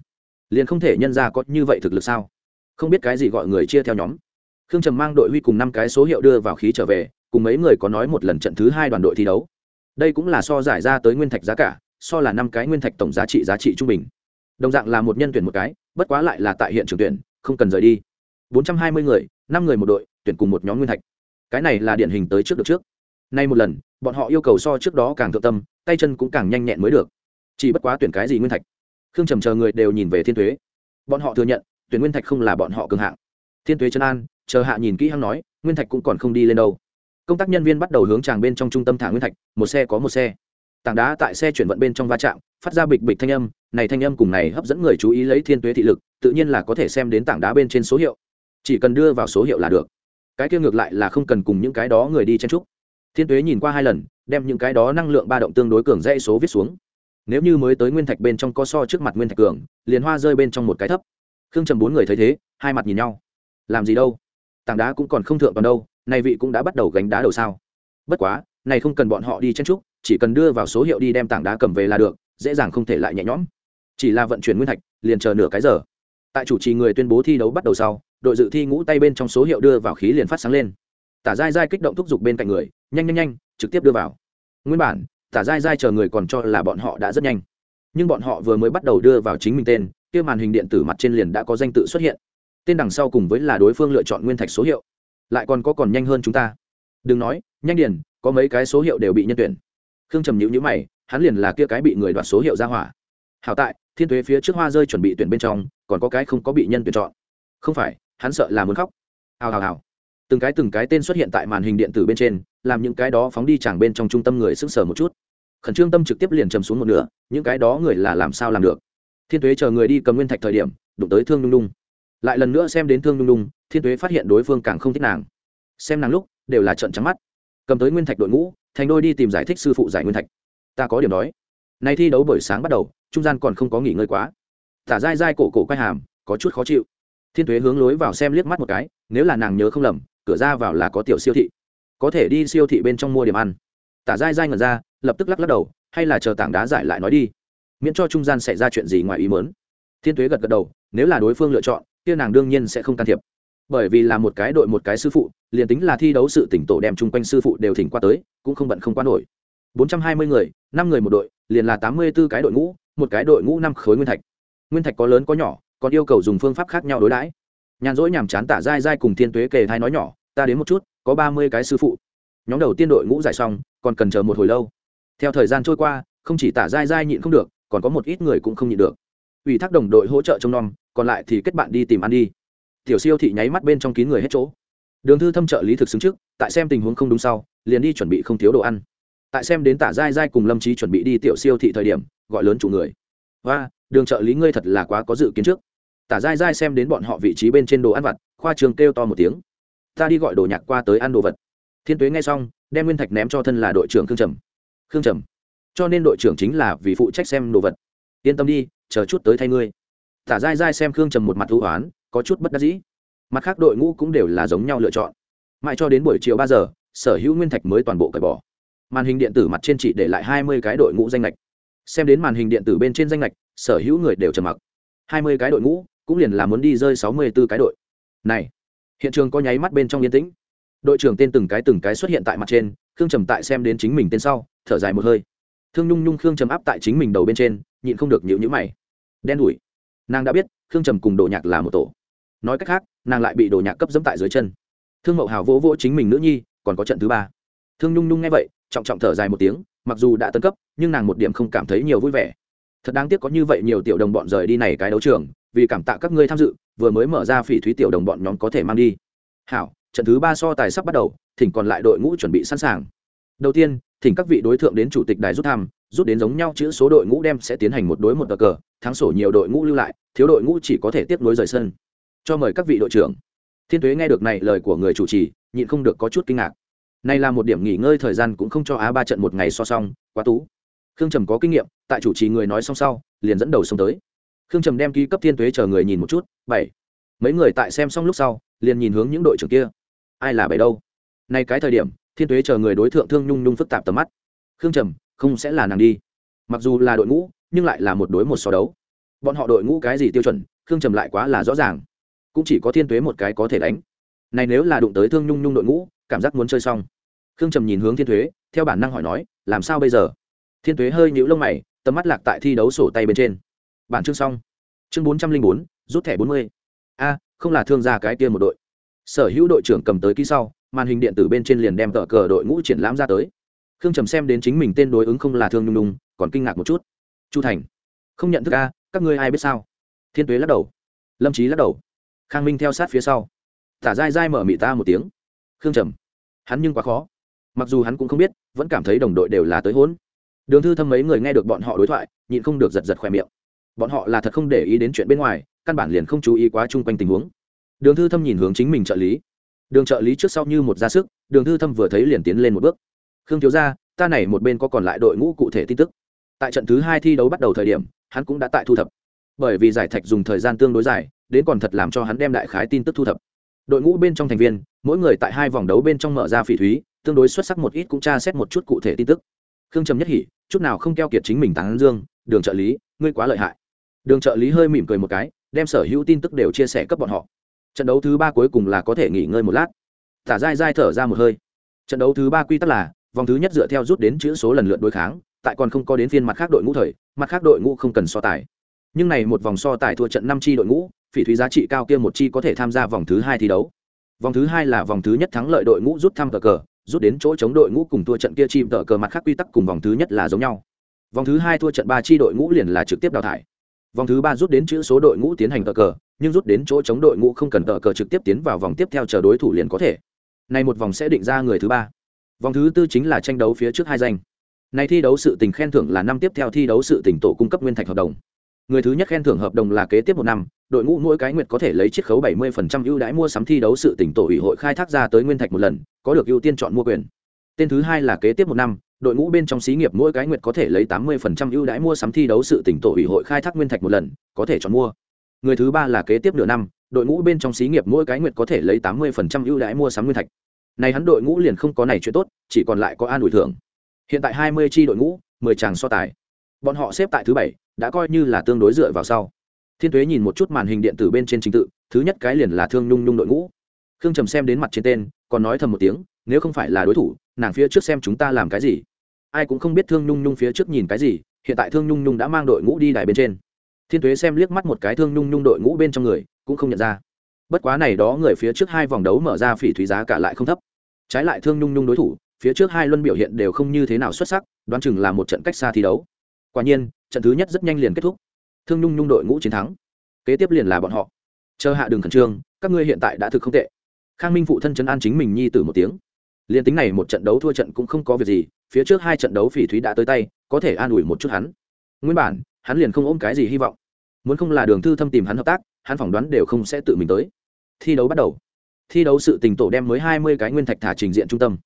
Speaker 1: Liền không thể nhân ra có như vậy thực lực sao? Không biết cái gì gọi người chia theo nhóm. Khương trầm mang đội huy cùng năm cái số hiệu đưa vào khí trở về, cùng mấy người có nói một lần trận thứ hai đoàn đội thi đấu. Đây cũng là so giải ra tới nguyên thạch giá cả, so là năm cái nguyên thạch tổng giá trị giá trị trung bình. Đồng dạng là một nhân tuyển một cái, bất quá lại là tại hiện trường tuyển không cần rời đi. Bốn trăm hai mươi người, năm người một đội, tuyển cùng một nhóm nguyên thạch. Cái này là điển hình tới trước được trước. Nay một lần, bọn họ yêu cầu so trước đó càng thượng tâm, tay chân cũng càng nhanh nhẹn mới được. Chỉ bất quá tuyển cái gì nguyên thạch? Khương trầm chờ người đều nhìn về thiên thuế bọn họ thừa nhận, tuyển nguyên thạch không là bọn họ cường hạng. Thiên thuế chân an, chờ hạ nhìn kỹ hăng nói, nguyên thạch cũng còn không đi lên đâu. Công tác nhân viên bắt đầu hướng tràng bên trong trung tâm thả nguyên thạch, một xe có một xe. Tảng đá tại xe chuyển vận bên trong va chạm, phát ra bịch bịch thanh âm, này thanh âm cùng này hấp dẫn người chú ý lấy thiên tuế thị lực tự nhiên là có thể xem đến tảng đá bên trên số hiệu. Chỉ cần đưa vào số hiệu là được. Cái kia ngược lại là không cần cùng những cái đó người đi chen trúc thiên tuế nhìn qua hai lần, đem những cái đó năng lượng ba động tương đối cường dãy số viết xuống. Nếu như mới tới nguyên thạch bên trong có so trước mặt nguyên thạch cường, liền hoa rơi bên trong một cái thấp. Khương trầm bốn người thấy thế, hai mặt nhìn nhau. Làm gì đâu? Tảng đá cũng còn không thượng còn đâu này vị cũng đã bắt đầu gánh đá đầu sao. Bất quá, này không cần bọn họ đi chen trúc chỉ cần đưa vào số hiệu đi đem tảng đá cầm về là được, dễ dàng không thể lại nhẹ nhõm. Chỉ là vận chuyển nguyên thạch, liền chờ nửa cái giờ tại chủ trì người tuyên bố thi đấu bắt đầu sau, đội dự thi ngũ tay bên trong số hiệu đưa vào khí liền phát sáng lên. Tả dai dai kích động thúc giục bên cạnh người, nhanh nhanh nhanh, trực tiếp đưa vào. Nguyên bản, tả dai dai chờ người còn cho là bọn họ đã rất nhanh. Nhưng bọn họ vừa mới bắt đầu đưa vào chính mình tên, kia màn hình điện tử mặt trên liền đã có danh tự xuất hiện. Tên đằng sau cùng với là đối phương lựa chọn nguyên thạch số hiệu. Lại còn có còn nhanh hơn chúng ta. Đừng nói, nhanh điền, có mấy cái số hiệu đều bị nhân tuyển. Khương trầm nhữ nhữ mày, hắn liền là kia cái bị người đoạt số hiệu ra hỏa. Hảo tại, thiên thuế phía trước hoa rơi chuẩn bị tuyển bên trong còn có cái không có bị nhân tuyển chọn. Không phải, hắn sợ là muốn khóc. Hào hào hào. Từng cái từng cái tên xuất hiện tại màn hình điện tử bên trên, làm những cái đó phóng đi chẳng bên trong trung tâm người sững sờ một chút. Khẩn trương tâm trực tiếp liền chầm xuống một nửa, những cái đó người là làm sao làm được? Thiên tuế chờ người đi cầm nguyên thạch thời điểm, đụng tới thương nhung nhung lại lần nữa xem đến thương nhung nhung thiên tuế phát hiện đối phương càng không thích nàng. Xem nàng lúc, đều là trận trắng mắt. Cầm tới nguyên thạch đội ngũ, thành đôi đi tìm giải thích sư phụ giải nguyên thạch. Ta có điểm đói. Nay thi đấu buổi sáng bắt đầu, trung gian còn không có nghỉ ngơi quá tả dai dai cổ cổ quay hàm, có chút khó chịu. Thiên tuế hướng lối vào xem liếc mắt một cái, nếu là nàng nhớ không lầm, cửa ra vào là có tiểu siêu thị. Có thể đi siêu thị bên trong mua điểm ăn. Tả dai dai ngẩn ra, lập tức lắc lắc đầu, hay là chờ tảng đá giải lại nói đi. Miễn cho trung gian xảy ra chuyện gì ngoài ý mớn thiên tuế gật gật đầu, nếu là đối phương lựa chọn, kia nàng đương nhiên sẽ không can thiệp. Bởi vì là một cái đội một cái sư phụ, liền tính là thi đấu sự tỉnh tổ đem chung quanh sư phụ đều thỉnh qua tới, cũng không bận không qua nổi. Bốn trăm hai mươi người, năm người một đội, liền là tám mươi b ố cái đội ngũ, một cái đội ngũ năm khối nguyên thạch nguyên thạch có lớn có nhỏ, còn yêu cầu dùng phương pháp khác nhau đối đãi. Nhàn rỗi nhàm chán tả dai dai cùng thiên tuế kề thai nói nhỏ, ta đến một chút, có ba mươi cái sư phụ. Nhóm đầu tiên đội ngũ giải xong, còn cần chờ một hồi lâu. Theo thời gian trôi qua, không chỉ tả dai dai nhịn không được, còn có một ít người cũng không nhịn được. Ủy thác đồng đội hỗ trợ trông nom, còn lại thì kết bạn đi tìm ăn đi. Tiểu siêu thị nháy mắt bên trong kín người hết chỗ. Đường thư thâm trợ lý thực xứng trước, tại xem tình huống không đúng sau, liền đi chuẩn bị không thiếu đồ ăn. Tại xem đến tả dai dai cùng lâm trí chuẩn bị đi tiểu siêu thị thời điểm, gọi lớn chủ người. Và đường trợ lý ngươi thật là quá có dự kiến trước. Tả dai dai xem đến bọn họ vị trí bên trên đồ ăn vặt, khoa trường kêu to một tiếng. Ta đi gọi đồ nhạc qua tới ăn đồ vật. Thiên tuế nghe xong, đem nguyên thạch ném cho thân là đội trưởng khương trầm. Khương trầm, cho nên đội trưởng chính là vì phụ trách xem đồ vật. Yên tâm đi, chờ chút tới thay ngươi. Tả dai dai xem khương trầm một mặt hữu hoán có chút bất đắc dĩ. Mặt khác đội ngũ cũng đều là giống nhau lựa chọn. Mãi cho đến buổi chiều ba giờ, sở hữu nguyên thạch mới toàn bộ cởi bỏ. Màn hình điện tử mặt trên chỉ để lại hai mươi cái đội ngũ danh lệch. Xem đến màn hình điện tử bên trên danh lệch sở hữu người đều trầm mặc. Hai mươi cái đội ngũ, cũng liền là muốn đi rơi sáu mươi b ố cái đội. Này, hiện trường có nháy mắt bên trong yên tĩnh. Đội trưởng tên từng cái từng cái xuất hiện tại mặt trên, khương trầm tại xem đến chính mình tên sau, thở dài một hơi. Thương nhung nhung khương trầm áp tại chính mình đầu bên trên, nhịn không được nhịu nhữ mày. Đen đủi. Nàng đã biết, khương trầm cùng đồ nhạc là một tổ. Nói cách khác, nàng lại bị đồ nhạc cấp dẫm tại dưới chân. Thương mậu hào vỗ vỗ chính mình nữ nhi, còn có trận thứ ba. Thương nhung nhung nghe vậy, trọng trọng thở dài một tiếng, mặc dù đã tân cấp, nhưng nàng một điểm không cảm thấy nhiều vui vẻ thật đáng tiếc có như vậy nhiều tiểu đồng bọn rời đi này cái đấu trường, vì cảm tạ các ngươi tham dự, vừa mới mở ra phỉ thúy tiểu đồng bọn nhóm có thể mang đi. Hảo, trận thứ ba so tài sắp bắt đầu, thỉnh còn lại đội ngũ chuẩn bị sẵn sàng. Đầu tiên, thỉnh các vị đối tượng đến chủ tịch đài rút thăm, rút đến giống nhau chữ số đội ngũ đem sẽ tiến hành một đối một cờ cờ, thắng sổ nhiều đội ngũ lưu lại, thiếu đội ngũ chỉ có thể tiếp nối rời sân. Cho mời các vị đội trưởng. Thiên tuế nghe được này lời của người chủ trì, nhịn không được có chút kinh ngạc. Này là một điểm nghỉ ngơi thời gian cũng không cho á ba trận một ngày so xong quá tú khương trầm có kinh nghiệm, tại chủ trì người nói xong sau, liền dẫn đầu xông tới. Khương trầm đem ký cấp thiên tuế chờ người nhìn một chút, bảy. Mấy người tại xem xong lúc sau, liền nhìn hướng những đội trưởng kia. Ai là bảy đâu? Nay cái thời điểm, thiên tuế chờ người đối tượng thương nhung nhung phức tạp tầm mắt. Khương trầm, không sẽ là nàng đi. Mặc dù là đội ngũ, nhưng lại là một đối một so đấu. Bọn họ đội ngũ cái gì tiêu chuẩn, khương trầm lại quá là rõ ràng. Cũng chỉ có thiên tuế một cái có thể đánh. Này nếu là đụng tới thương nhung nhung đội ngũ, cảm giác muốn chơi xong. Khương trầm nhìn hướng thiên thuế theo bản năng hỏi nói, làm sao bây giờ? Thiên Tuế hơi nhũ lông mày, tầm mắt lạc tại thi đấu sổ tay bên trên. Bản chương xong. Chương bốn trăm linh bốn, rút thẻ bốn mươi. A, không là thương gia cái tiên một đội. Sở hữu đội trưởng cầm tới ký sau, màn hình điện tử bên trên liền đem tờ cờ đội ngũ triển lãm ra tới. Khương trầm xem đến chính mình tên đối ứng không là thương nhung nhung, còn kinh ngạc một chút. Chu thành, không nhận thức a, các ngươi ai biết sao? Thiên tuế lắc đầu. Lâm trí lắc đầu. Khang minh theo sát phía sau. Tả dai dai mở mị ta một tiếng. Khương trầm, hắn nhưng quá khó. Mặc dù hắn cũng không biết, vẫn cảm thấy đồng đội đều là tới hốn đường thư thâm mấy người nghe được bọn họ đối thoại, nhịn không được giật giật khỏe miệng. Bọn họ là thật không để ý đến chuyện bên ngoài, căn bản liền không chú ý quá chung quanh tình huống. Đường thư thâm nhìn hướng chính mình trợ lý. Đường trợ lý trước sau như một ra sức, đường thư thâm vừa thấy liền tiến lên một bước. Khương thiếu ra ta này một bên có còn lại đội ngũ cụ thể tin tức. Tại trận thứ hai thi đấu bắt đầu thời điểm, hắn cũng đã tại thu thập. Bởi vì giải thạch dùng thời gian tương đối dài, đến còn thật làm cho hắn đem đại khái tin tức thu thập. Đội ngũ bên trong thành viên, mỗi người tại hai vòng đấu bên trong mở ra phỉ thúy, tương đối xuất sắc một ít cũng tra xét một chút cụ thể tin tức khương trầm nhất hỉ, chút nào không keo kiệt chính mình tán dương, đường trợ lý, ngươi quá lợi hại. Đường trợ lý hơi mỉm cười một cái, đem sở hữu tin tức đều chia sẻ cấp bọn họ. Trận đấu thứ ba cuối cùng là có thể nghỉ ngơi một lát. Tả dai dai thở ra một hơi. Trận đấu thứ ba quy tắc là, vòng thứ nhất dựa theo rút đến chữ số lần lượt đối kháng, tại còn không có đến phiên mặt khác đội ngũ thời, mặt khác đội ngũ không cần so tài. Nhưng này một vòng so tài thua trận năm chi đội ngũ, phỉ thúy giá trị cao kia một chi có thể tham gia vòng thứ hai thi đấu. Vòng thứ hai là vòng thứ nhất thắng lợi đội ngũ rút thăm cờ cờ rút đến chỗ chống đội ngũ cùng thua trận kia chi tờ cờ mặt khác quy tắc cùng vòng thứ nhất là giống nhau. Vòng thứ hai thua trận ba chi đội ngũ liền là trực tiếp đào thải. Vòng thứ ba rút đến chữ số đội ngũ tiến hành tờ cờ, nhưng rút đến chỗ chống đội ngũ không cần tờ cờ trực tiếp tiến vào vòng tiếp theo chờ đối thủ liền có thể. Này một vòng sẽ định ra người thứ ba. Vòng thứ tư chính là tranh đấu phía trước hai danh. Này thi đấu sự tình khen thưởng là năm tiếp theo thi đấu sự tình tổ cung cấp nguyên thạch hợp đồng người thứ nhất khen thưởng hợp đồng là kế tiếp một năm, đội ngũ mỗi cái nguyệt có thể lấy chiết khấu 70% ưu đãi mua sắm thi đấu sự tỉnh tổ ủy hội khai thác ra tới nguyên thạch một lần, có được ưu tiên chọn mua quyền. Tên thứ hai là kế tiếp một năm, đội ngũ bên trong xí nghiệp mỗi cái nguyệt có thể lấy 80% ưu đãi mua sắm thi đấu sự tỉnh tổ ủy hội khai thác nguyên thạch một lần, có thể chọn mua. Người thứ ba là kế tiếp nửa năm, đội ngũ bên trong xí nghiệp mỗi cái nguyệt có thể lấy 80% ưu đãi mua sắm nguyên thạch. Này hắn đội ngũ liền không có này chuyện tốt, chỉ còn lại có an ủi thưởng. Hiện tại 20 chi đội ngũ 10 chàng so tài bọn họ xếp tại thứ bảy, đã coi như là tương đối dựa vào sau. Thiên tuế nhìn một chút màn hình điện tử bên trên trình tự, thứ nhất cái liền là thương nhung nhung đội ngũ. Khương trầm xem đến mặt trên tên, còn nói thầm một tiếng, nếu không phải là đối thủ, nàng phía trước xem chúng ta làm cái gì? Ai cũng không biết thương nhung nhung phía trước nhìn cái gì, hiện tại thương nhung nhung đã mang đội ngũ đi đài bên trên. Thiên tuế xem liếc mắt một cái thương nhung nhung đội ngũ bên trong người, cũng không nhận ra. Bất quá này đó người phía trước hai vòng đấu mở ra phỉ thúy giá cả lại không thấp. Trái lại thương nhung nhung đối thủ, phía trước hai luân biểu hiện đều không như thế nào xuất sắc, đoán chừng là một trận cách xa thi đấu quả nhiên, trận thứ nhất rất nhanh liền kết thúc. Thương nhung nhung đội ngũ chiến thắng. Kế tiếp liền là bọn họ. Chờ hạ đường khẩn trương, các ngươi hiện tại đã thực không tệ. Khang minh phụ thân chấn an chính mình nhi tử một tiếng. Liền tính này một trận đấu thua trận cũng không có việc gì, phía trước hai trận đấu phỉ thúy đã tới tay, có thể an ủi một chút hắn. Nguyên bản, hắn liền không ôm cái gì hy vọng. Muốn không là đường thư thâm tìm hắn hợp tác, hắn phỏng đoán đều không sẽ tự mình tới. Thi đấu bắt đầu. Thi đấu sự tình tổ đem mới hai mươi cái nguyên thạch thả trình diện trung tâm.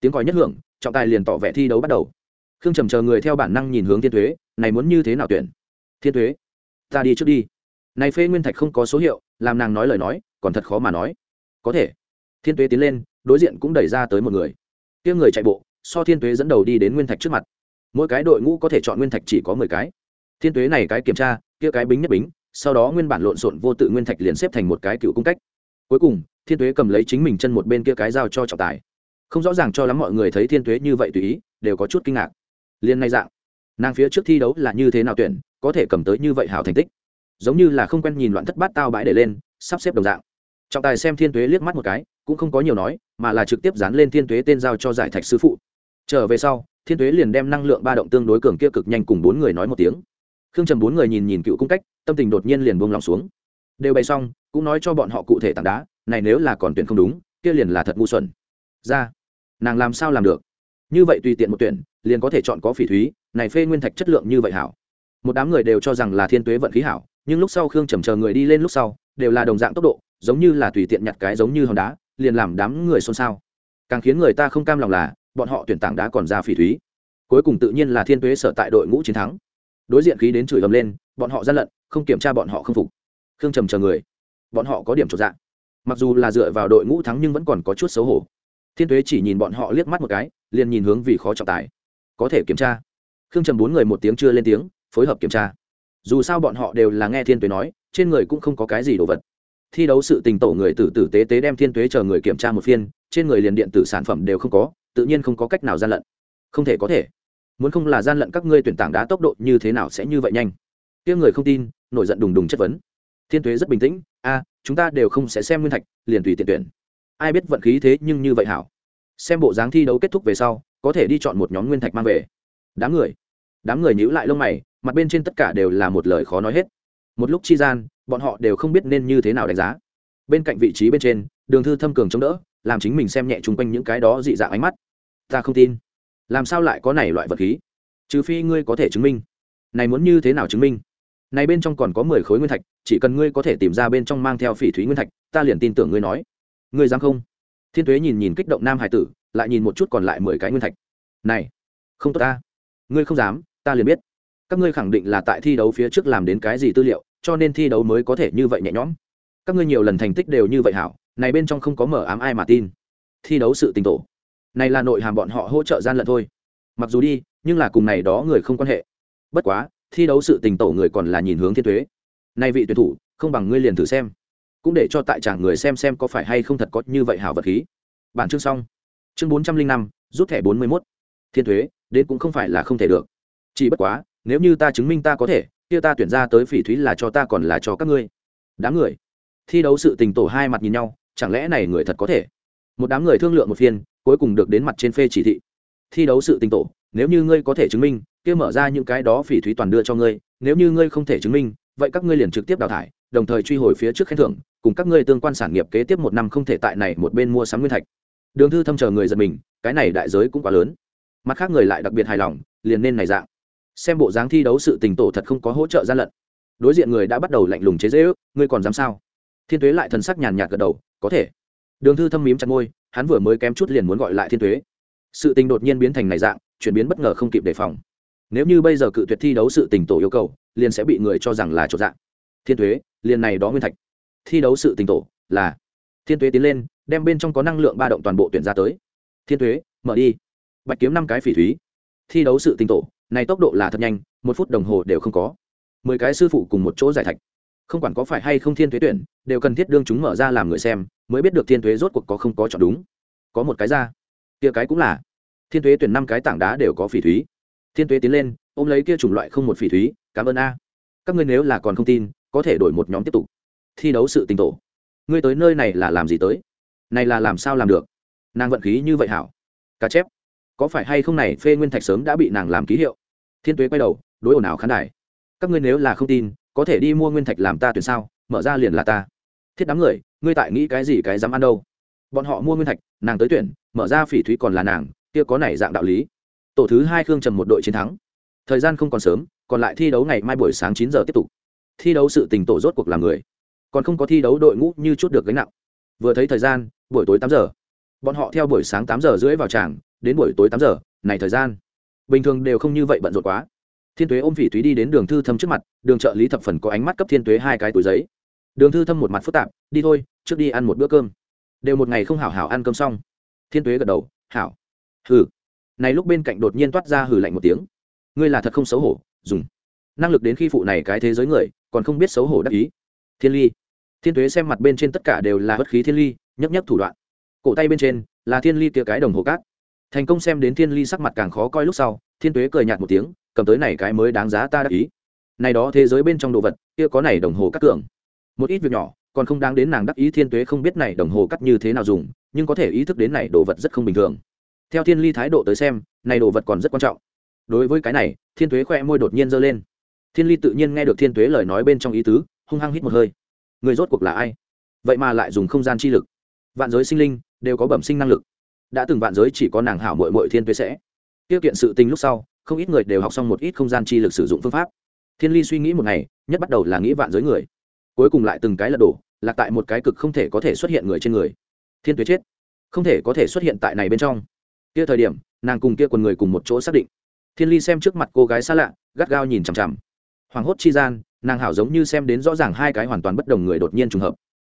Speaker 1: Tiếng còi nhất hưởng, trọng tài liền tỏ vẻ thi đấu bắt đầu khương trầm chờ người theo bản năng nhìn hướng thiên thuế này muốn như thế nào tuyển? Thiên thuế ta đi trước đi. Này phê nguyên thạch không có số hiệu, làm nàng nói lời nói, còn thật khó mà nói. Có thể. Thiên tuế tiến lên, đối diện cũng đẩy ra tới một người. Tiếng người chạy bộ, so thiên tuế dẫn đầu đi đến nguyên thạch trước mặt. Mỗi cái đội ngũ có thể chọn nguyên thạch chỉ có mười cái. Thiên tuế này cái kiểm tra, kia cái bính nhất bính, sau đó nguyên bản lộn xộn vô tự nguyên thạch liền xếp thành một cái cựu cung cách. Cuối cùng, thiên tuế cầm lấy chính mình chân một bên kia cái giao cho trọng tài. Không rõ ràng cho lắm mọi người thấy thiên tuế như vậy tùy ý, đều có chút kinh ngạc liên nay dạng. Nàng phía trước thi đấu là như thế nào tuyển, có thể cầm tới như vậy hảo thành tích. Giống như là không quen nhìn loạn thất bát tao bãi để lên, sắp xếp đồng dạng. Trọng tài xem thiên tuế liếc mắt một cái, cũng không có nhiều nói, mà là trực tiếp dán lên thiên tuế tên giao cho giải thạch sư phụ. Trở về sau, thiên tuế liền đem năng lượng ba động tương đối cường kia cực nhanh cùng bốn người nói một tiếng. Khương trầm bốn người nhìn nhìn cựu cung cách, tâm tình đột nhiên liền buông lòng xuống. Đều bày xong, cũng nói cho bọn họ cụ thể tảng đá, này nếu là còn tuyển không đúng, kia liền là thật ngu xuẩn. Ra, nàng làm sao làm được? Như vậy tùy tiện một tuyển, liền có thể chọn có phỉ thúy, này phê nguyên thạch chất lượng như vậy hảo. Một đám người đều cho rằng là thiên tuế vận khí hảo, nhưng lúc sau khương trầm chờ người đi lên lúc sau, đều là đồng dạng tốc độ, giống như là tùy tiện nhặt cái giống như hòn đá, liền làm đám người xôn xao. Càng khiến người ta không cam lòng là, bọn họ tuyển tảng đá còn ra phỉ thúy. Cuối cùng tự nhiên là thiên tuế sở tại đội ngũ chiến thắng. Đối diện khí đến chửi ầm lên, bọn họ gian lận, không kiểm tra bọn họ không phục. Khương trầm chờ người, bọn họ có điểm trọn dạng mặc dù là dựa vào đội ngũ thắng nhưng vẫn còn có chút xấu hổ. Thiên tuế chỉ nhìn bọn họ liếc mắt một cái liền nhìn hướng vì khó trọng tài. Có thể kiểm tra. Khương trầm bốn người một tiếng chưa lên tiếng, phối hợp kiểm tra. Dù sao bọn họ đều là nghe thiên tuế nói, trên người cũng không có cái gì đồ vật. Thi đấu sự tình tổ người tử tử tế tế đem thiên tuế chờ người kiểm tra một phiên, trên người liền điện tử sản phẩm đều không có, tự nhiên không có cách nào gian lận. Không thể có thể. Muốn không là gian lận các ngươi tuyển tảng đá tốc độ như thế nào sẽ như vậy nhanh. Tiếng người không tin, nổi giận đùng đùng chất vấn. Thiên tuế rất bình tĩnh, a, chúng ta đều không sẽ xem nguyên thạch, liền tùy tiện tuyển. Ai biết vận khí thế nhưng như vậy hảo xem bộ dáng thi đấu kết thúc về sau, có thể đi chọn một nhóm nguyên thạch mang về. Đám người. Đám người nhíu lại lông mày, mặt bên trên tất cả đều là một lời khó nói hết. Một lúc chi gian, bọn họ đều không biết nên như thế nào đánh giá. Bên cạnh vị trí bên trên, đường thư thâm cường chống đỡ, làm chính mình xem nhẹ chung quanh những cái đó dị dạng ánh mắt. Ta không tin. Làm sao lại có này loại vật khí? Trừ phi ngươi có thể chứng minh. Này muốn như thế nào chứng minh? Này bên trong còn có mười khối nguyên thạch, chỉ cần ngươi có thể tìm ra bên trong mang theo phỉ thúy nguyên thạch, ta liền tin tưởng ngươi nói. Ngươi dám không? Thiên tuế nhìn nhìn kích động nam hải tử, lại nhìn một chút còn lại mười cái nguyên thạch. Này, không tốt ta. Ngươi không dám, ta liền biết. Các ngươi khẳng định là tại thi đấu phía trước làm đến cái gì tư liệu, cho nên thi đấu mới có thể như vậy nhẹ nhõm. Các ngươi nhiều lần thành tích đều như vậy hảo, này bên trong không có mở ám ai mà tin. Thi đấu sự tình tổ. Này là nội hàm bọn họ hỗ trợ gian lận thôi. Mặc dù đi, nhưng là cùng này đó người không quan hệ. Bất quá, thi đấu sự tình tổ người còn là nhìn hướng thiên thuế nay vị tuyển thủ, không bằng ngươi liền thử xem cũng để cho tại chàng người xem xem có phải hay không thật có như vậy hảo vật khí. Bản chương xong. Chương bốn trăm linh năm, rút thẻ bốn mươi mốt. Thiên thuế, đến cũng không phải là không thể được. Chỉ bất quá, nếu như ta chứng minh ta có thể, kia ta tuyển ra tới phỉ thúy là cho ta còn là cho các ngươi. Đám người thi đấu sự tình tổ hai mặt nhìn nhau, chẳng lẽ này người thật có thể? Một đám người thương lượng một phiên, cuối cùng được đến mặt trên phê chỉ thị. Thi đấu sự tình tổ, nếu như ngươi có thể chứng minh, kia mở ra những cái đó phỉ thúy toàn đưa cho ngươi, nếu như ngươi không thể chứng minh, vậy các ngươi liền trực tiếp đào thải đồng thời truy hồi phía trước khen thưởng, cùng các ngươi tương quan sản nghiệp kế tiếp một năm không thể tại này một bên mua sắm nguyên thạch. Đường thư thâm chờ người giật mình, cái này đại giới cũng quá lớn. Mặt khác người lại đặc biệt hài lòng, liền nên này dạng. Xem bộ dáng thi đấu sự tình tổ thật không có hỗ trợ gian lận. Đối diện người đã bắt đầu lạnh lùng chế dễ ước, ngươi còn dám sao? Thiên tuế lại thần sắc nhàn nhạt gật đầu, có thể. Đường thư thâm mím chặt môi, hắn vừa mới kém chút liền muốn gọi lại thiên tuế. Sự tình đột nhiên biến thành này dạng, chuyển biến bất ngờ không kịp đề phòng. Nếu như bây giờ cự tuyệt thi đấu sự tình tổ yêu cầu, liền sẽ bị người cho rằng là chỗ dạng. Thiên tuế liền này đó nguyên thạch. Thi đấu sự tình tổ là thiên tuế tiến lên, đem bên trong có năng lượng ba động toàn bộ tuyển ra tới. Thiên tuế, mở đi. Bạch kiếm năm cái phỉ thúy. Thi đấu sự tình tổ, này tốc độ là thật nhanh, một phút đồng hồ đều không có. Mười cái sư phụ cùng một chỗ giải thạch. Không quản có phải hay không thiên thuế tuyển, đều cần thiết đương chúng mở ra làm người xem, mới biết được thiên thuế rốt cuộc có không có chọn đúng. Có một cái ra. Kia cái cũng là. Thiên thuế tuyển năm cái tảng đá đều có phỉ thúy. Thiên thuế tiến lên, ôm lấy kia chủng loại không một phỉ thúy, cảm ơn a. Các ngươi nếu là còn không tin có thể đổi một nhóm tiếp tục. Thi đấu sự tình tổ. Ngươi tới nơi này là làm gì tới? Này là làm sao làm được? Nàng vận khí như vậy hảo. Cá chép. Có phải hay không này, phê nguyên thạch sớm đã bị nàng làm ký hiệu? Thiên tuế quay đầu, đối ồn ào khán đài. Các ngươi nếu là không tin, có thể đi mua nguyên thạch làm ta tuyển sao? Mở ra liền là ta. Thiết đám người, ngươi tại nghĩ cái gì cái dám ăn đâu? Bọn họ mua nguyên thạch, nàng tới tuyển, mở ra phỉ thúy còn là nàng, kia có này dạng đạo lý. Tổ thứ hai khương trầm một đội chiến thắng. Thời gian không còn sớm, còn lại thi đấu ngày mai buổi sáng chín giờ tiếp tục thi đấu sự tình tổ rốt cuộc làm người. Còn không có thi đấu đội ngũ như chút được gánh nặng. Vừa thấy thời gian, buổi tối tám giờ. Bọn họ theo buổi sáng tám giờ rưỡi vào tràng, đến buổi tối tám giờ, này thời gian. Bình thường đều không như vậy bận rộn quá. Thiên tuế ôm phỉ Thúy đi đến đường thư thâm trước mặt, đường trợ lý thập phần có ánh mắt cấp thiên tuế hai cái túi giấy. Đường thư thâm một mặt phức tạp, đi thôi, trước đi ăn một bữa cơm. Đều một ngày không hảo hảo ăn cơm xong. Thiên tuế gật đầu, hảo. Hừ. Này lúc bên cạnh đột nhiên toát ra hừ lạnh một tiếng. Ngươi là thật không xấu hổ, dùng năng lực đến khi phụ này cái thế giới người, còn không biết xấu hổ đắc ý. Thiên ly. Thiên tuế xem mặt bên trên tất cả đều là bất khí thiên ly nhấp nhấp thủ đoạn. Cổ tay bên trên là thiên ly kia cái đồng hồ cát. Thành công xem đến thiên ly sắc mặt càng khó coi lúc sau, thiên tuế cười nhạt một tiếng, cầm tới này cái mới đáng giá ta đắc ý. Này đó thế giới bên trong đồ vật, kia có này đồng hồ cắt tưởng một ít việc nhỏ, còn không đáng đến nàng đắc ý thiên tuế không biết này đồng hồ cắt như thế nào dùng, nhưng có thể ý thức đến này đồ vật rất không bình thường. Theo thiên ly thái độ tới xem, này đồ vật còn rất quan trọng. Đối với cái này, thiên tuế khoe môi đột nhiên giơ lên thiên ly tự nhiên nghe được thiên tuế lời nói bên trong ý tứ, hung hăng hít một hơi. Người rốt cuộc là ai? Vậy mà lại dùng không gian chi lực. Vạn giới sinh linh đều có bẩm sinh năng lực. Đã từng vạn giới chỉ có nàng hảo mội mội thiên tuế sẽ. Tiêu kiện sự tình lúc sau, không ít người đều học xong một ít không gian chi lực sử dụng phương pháp. Thiên ly suy nghĩ một ngày, nhất bắt đầu là nghĩ vạn giới người. Cuối cùng lại từng cái lật đổ là tại một cái cực không thể có thể xuất hiện người trên người. Thiên tuế chết. Không thể có thể xuất hiện tại này bên trong. Kia thời điểm, nàng cùng kia quần người cùng một chỗ xác định. Thiên ly xem trước mặt cô gái xa lạ, gắt gao nhìn chằm chằm hoàng hốt chi gian, nàng hảo giống như xem đến rõ ràng hai cái hoàn toàn bất đồng người đột nhiên trùng hợp.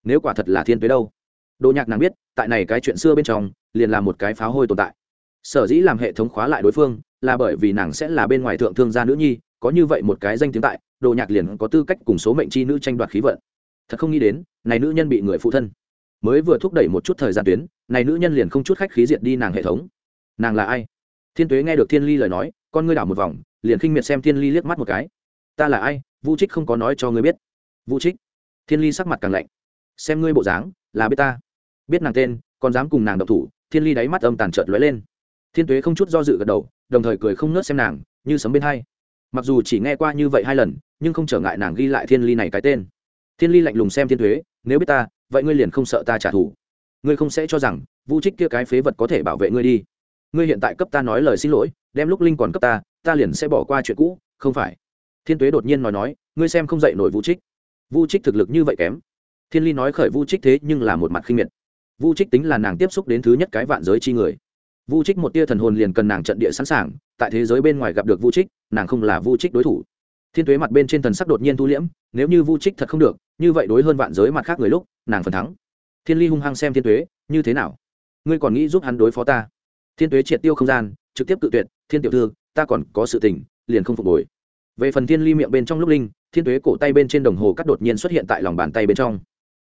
Speaker 1: Nếu quả thật là thiên tuế đâu? Đồ nhạc nàng biết, tại này cái chuyện xưa bên trong, liền là một cái pháo hôi tồn tại. Sở dĩ làm hệ thống khóa lại đối phương, là bởi vì nàng sẽ là bên ngoài thượng thương gia nữ nhi, có như vậy một cái danh tiếng tại đồ nhạc liền có tư cách cùng số mệnh chi nữ tranh đoạt khí vận. Thật không nghĩ đến, này nữ nhân bị người phụ thân. Mới vừa thúc đẩy một chút thời gian tuyến, này nữ nhân liền không chút khách khí diệt đi nàng hệ thống. Nàng là ai? Thiên tuế nghe được thiên ly lời nói, con ngươi đảo một vòng, liền khinh miệt xem thiên ly liếc mắt một cái ta là ai, vu trích không có nói cho ngươi biết. Vu trích, thiên ly sắc mặt càng lạnh. Xem ngươi bộ dáng, là biết ta. Biết nàng tên, còn dám cùng nàng độc thủ, thiên ly đáy mắt âm tàn trợt lóe lên. Thiên tuế không chút do dự gật đầu, đồng thời cười không nớt xem nàng, như sấm bên hai. Mặc dù chỉ nghe qua như vậy hai lần, nhưng không trở ngại nàng ghi lại thiên ly này cái tên. Thiên ly lạnh lùng xem thiên thuế nếu biết ta, vậy ngươi liền không sợ ta trả thù. Ngươi không sẽ cho rằng, vu trích kia cái phế vật có thể bảo vệ ngươi đi. Ngươi hiện tại cấp ta nói lời xin lỗi, đem lúc linh còn cấp ta ta liền sẽ bỏ qua chuyện cũ, không phải thiên tuế đột nhiên nói nói, ngươi xem không dạy nổi vũ trích. Vũ trích thực lực như vậy kém. Thiên ly nói khởi vũ trích thế nhưng là một mặt khinh miệt. Vũ trích tính là nàng tiếp xúc đến thứ nhất cái vạn giới chi người. Vũ trích một tia thần hồn liền cần nàng trận địa sẵn sàng, tại thế giới bên ngoài gặp được vũ trích, nàng không là vũ trích đối thủ. Thiên tuế mặt bên trên thần sắc đột nhiên thu liễm, nếu như vũ trích thật không được, như vậy đối hơn vạn giới mặt khác người lúc, nàng phần thắng. Thiên ly hung hăng xem thiên tuế, như thế nào? Ngươi còn nghĩ giúp hắn đối phó ta? Thiên tuế triệt tiêu không gian, trực tiếp tự tuyệt, thiên tiểu thư, ta còn có sự tình, liền không phục hồi về phần thiên ly miệng bên trong lúc linh, thiên tuế cổ tay bên trên đồng hồ cắt đột nhiên xuất hiện tại lòng bàn tay bên trong.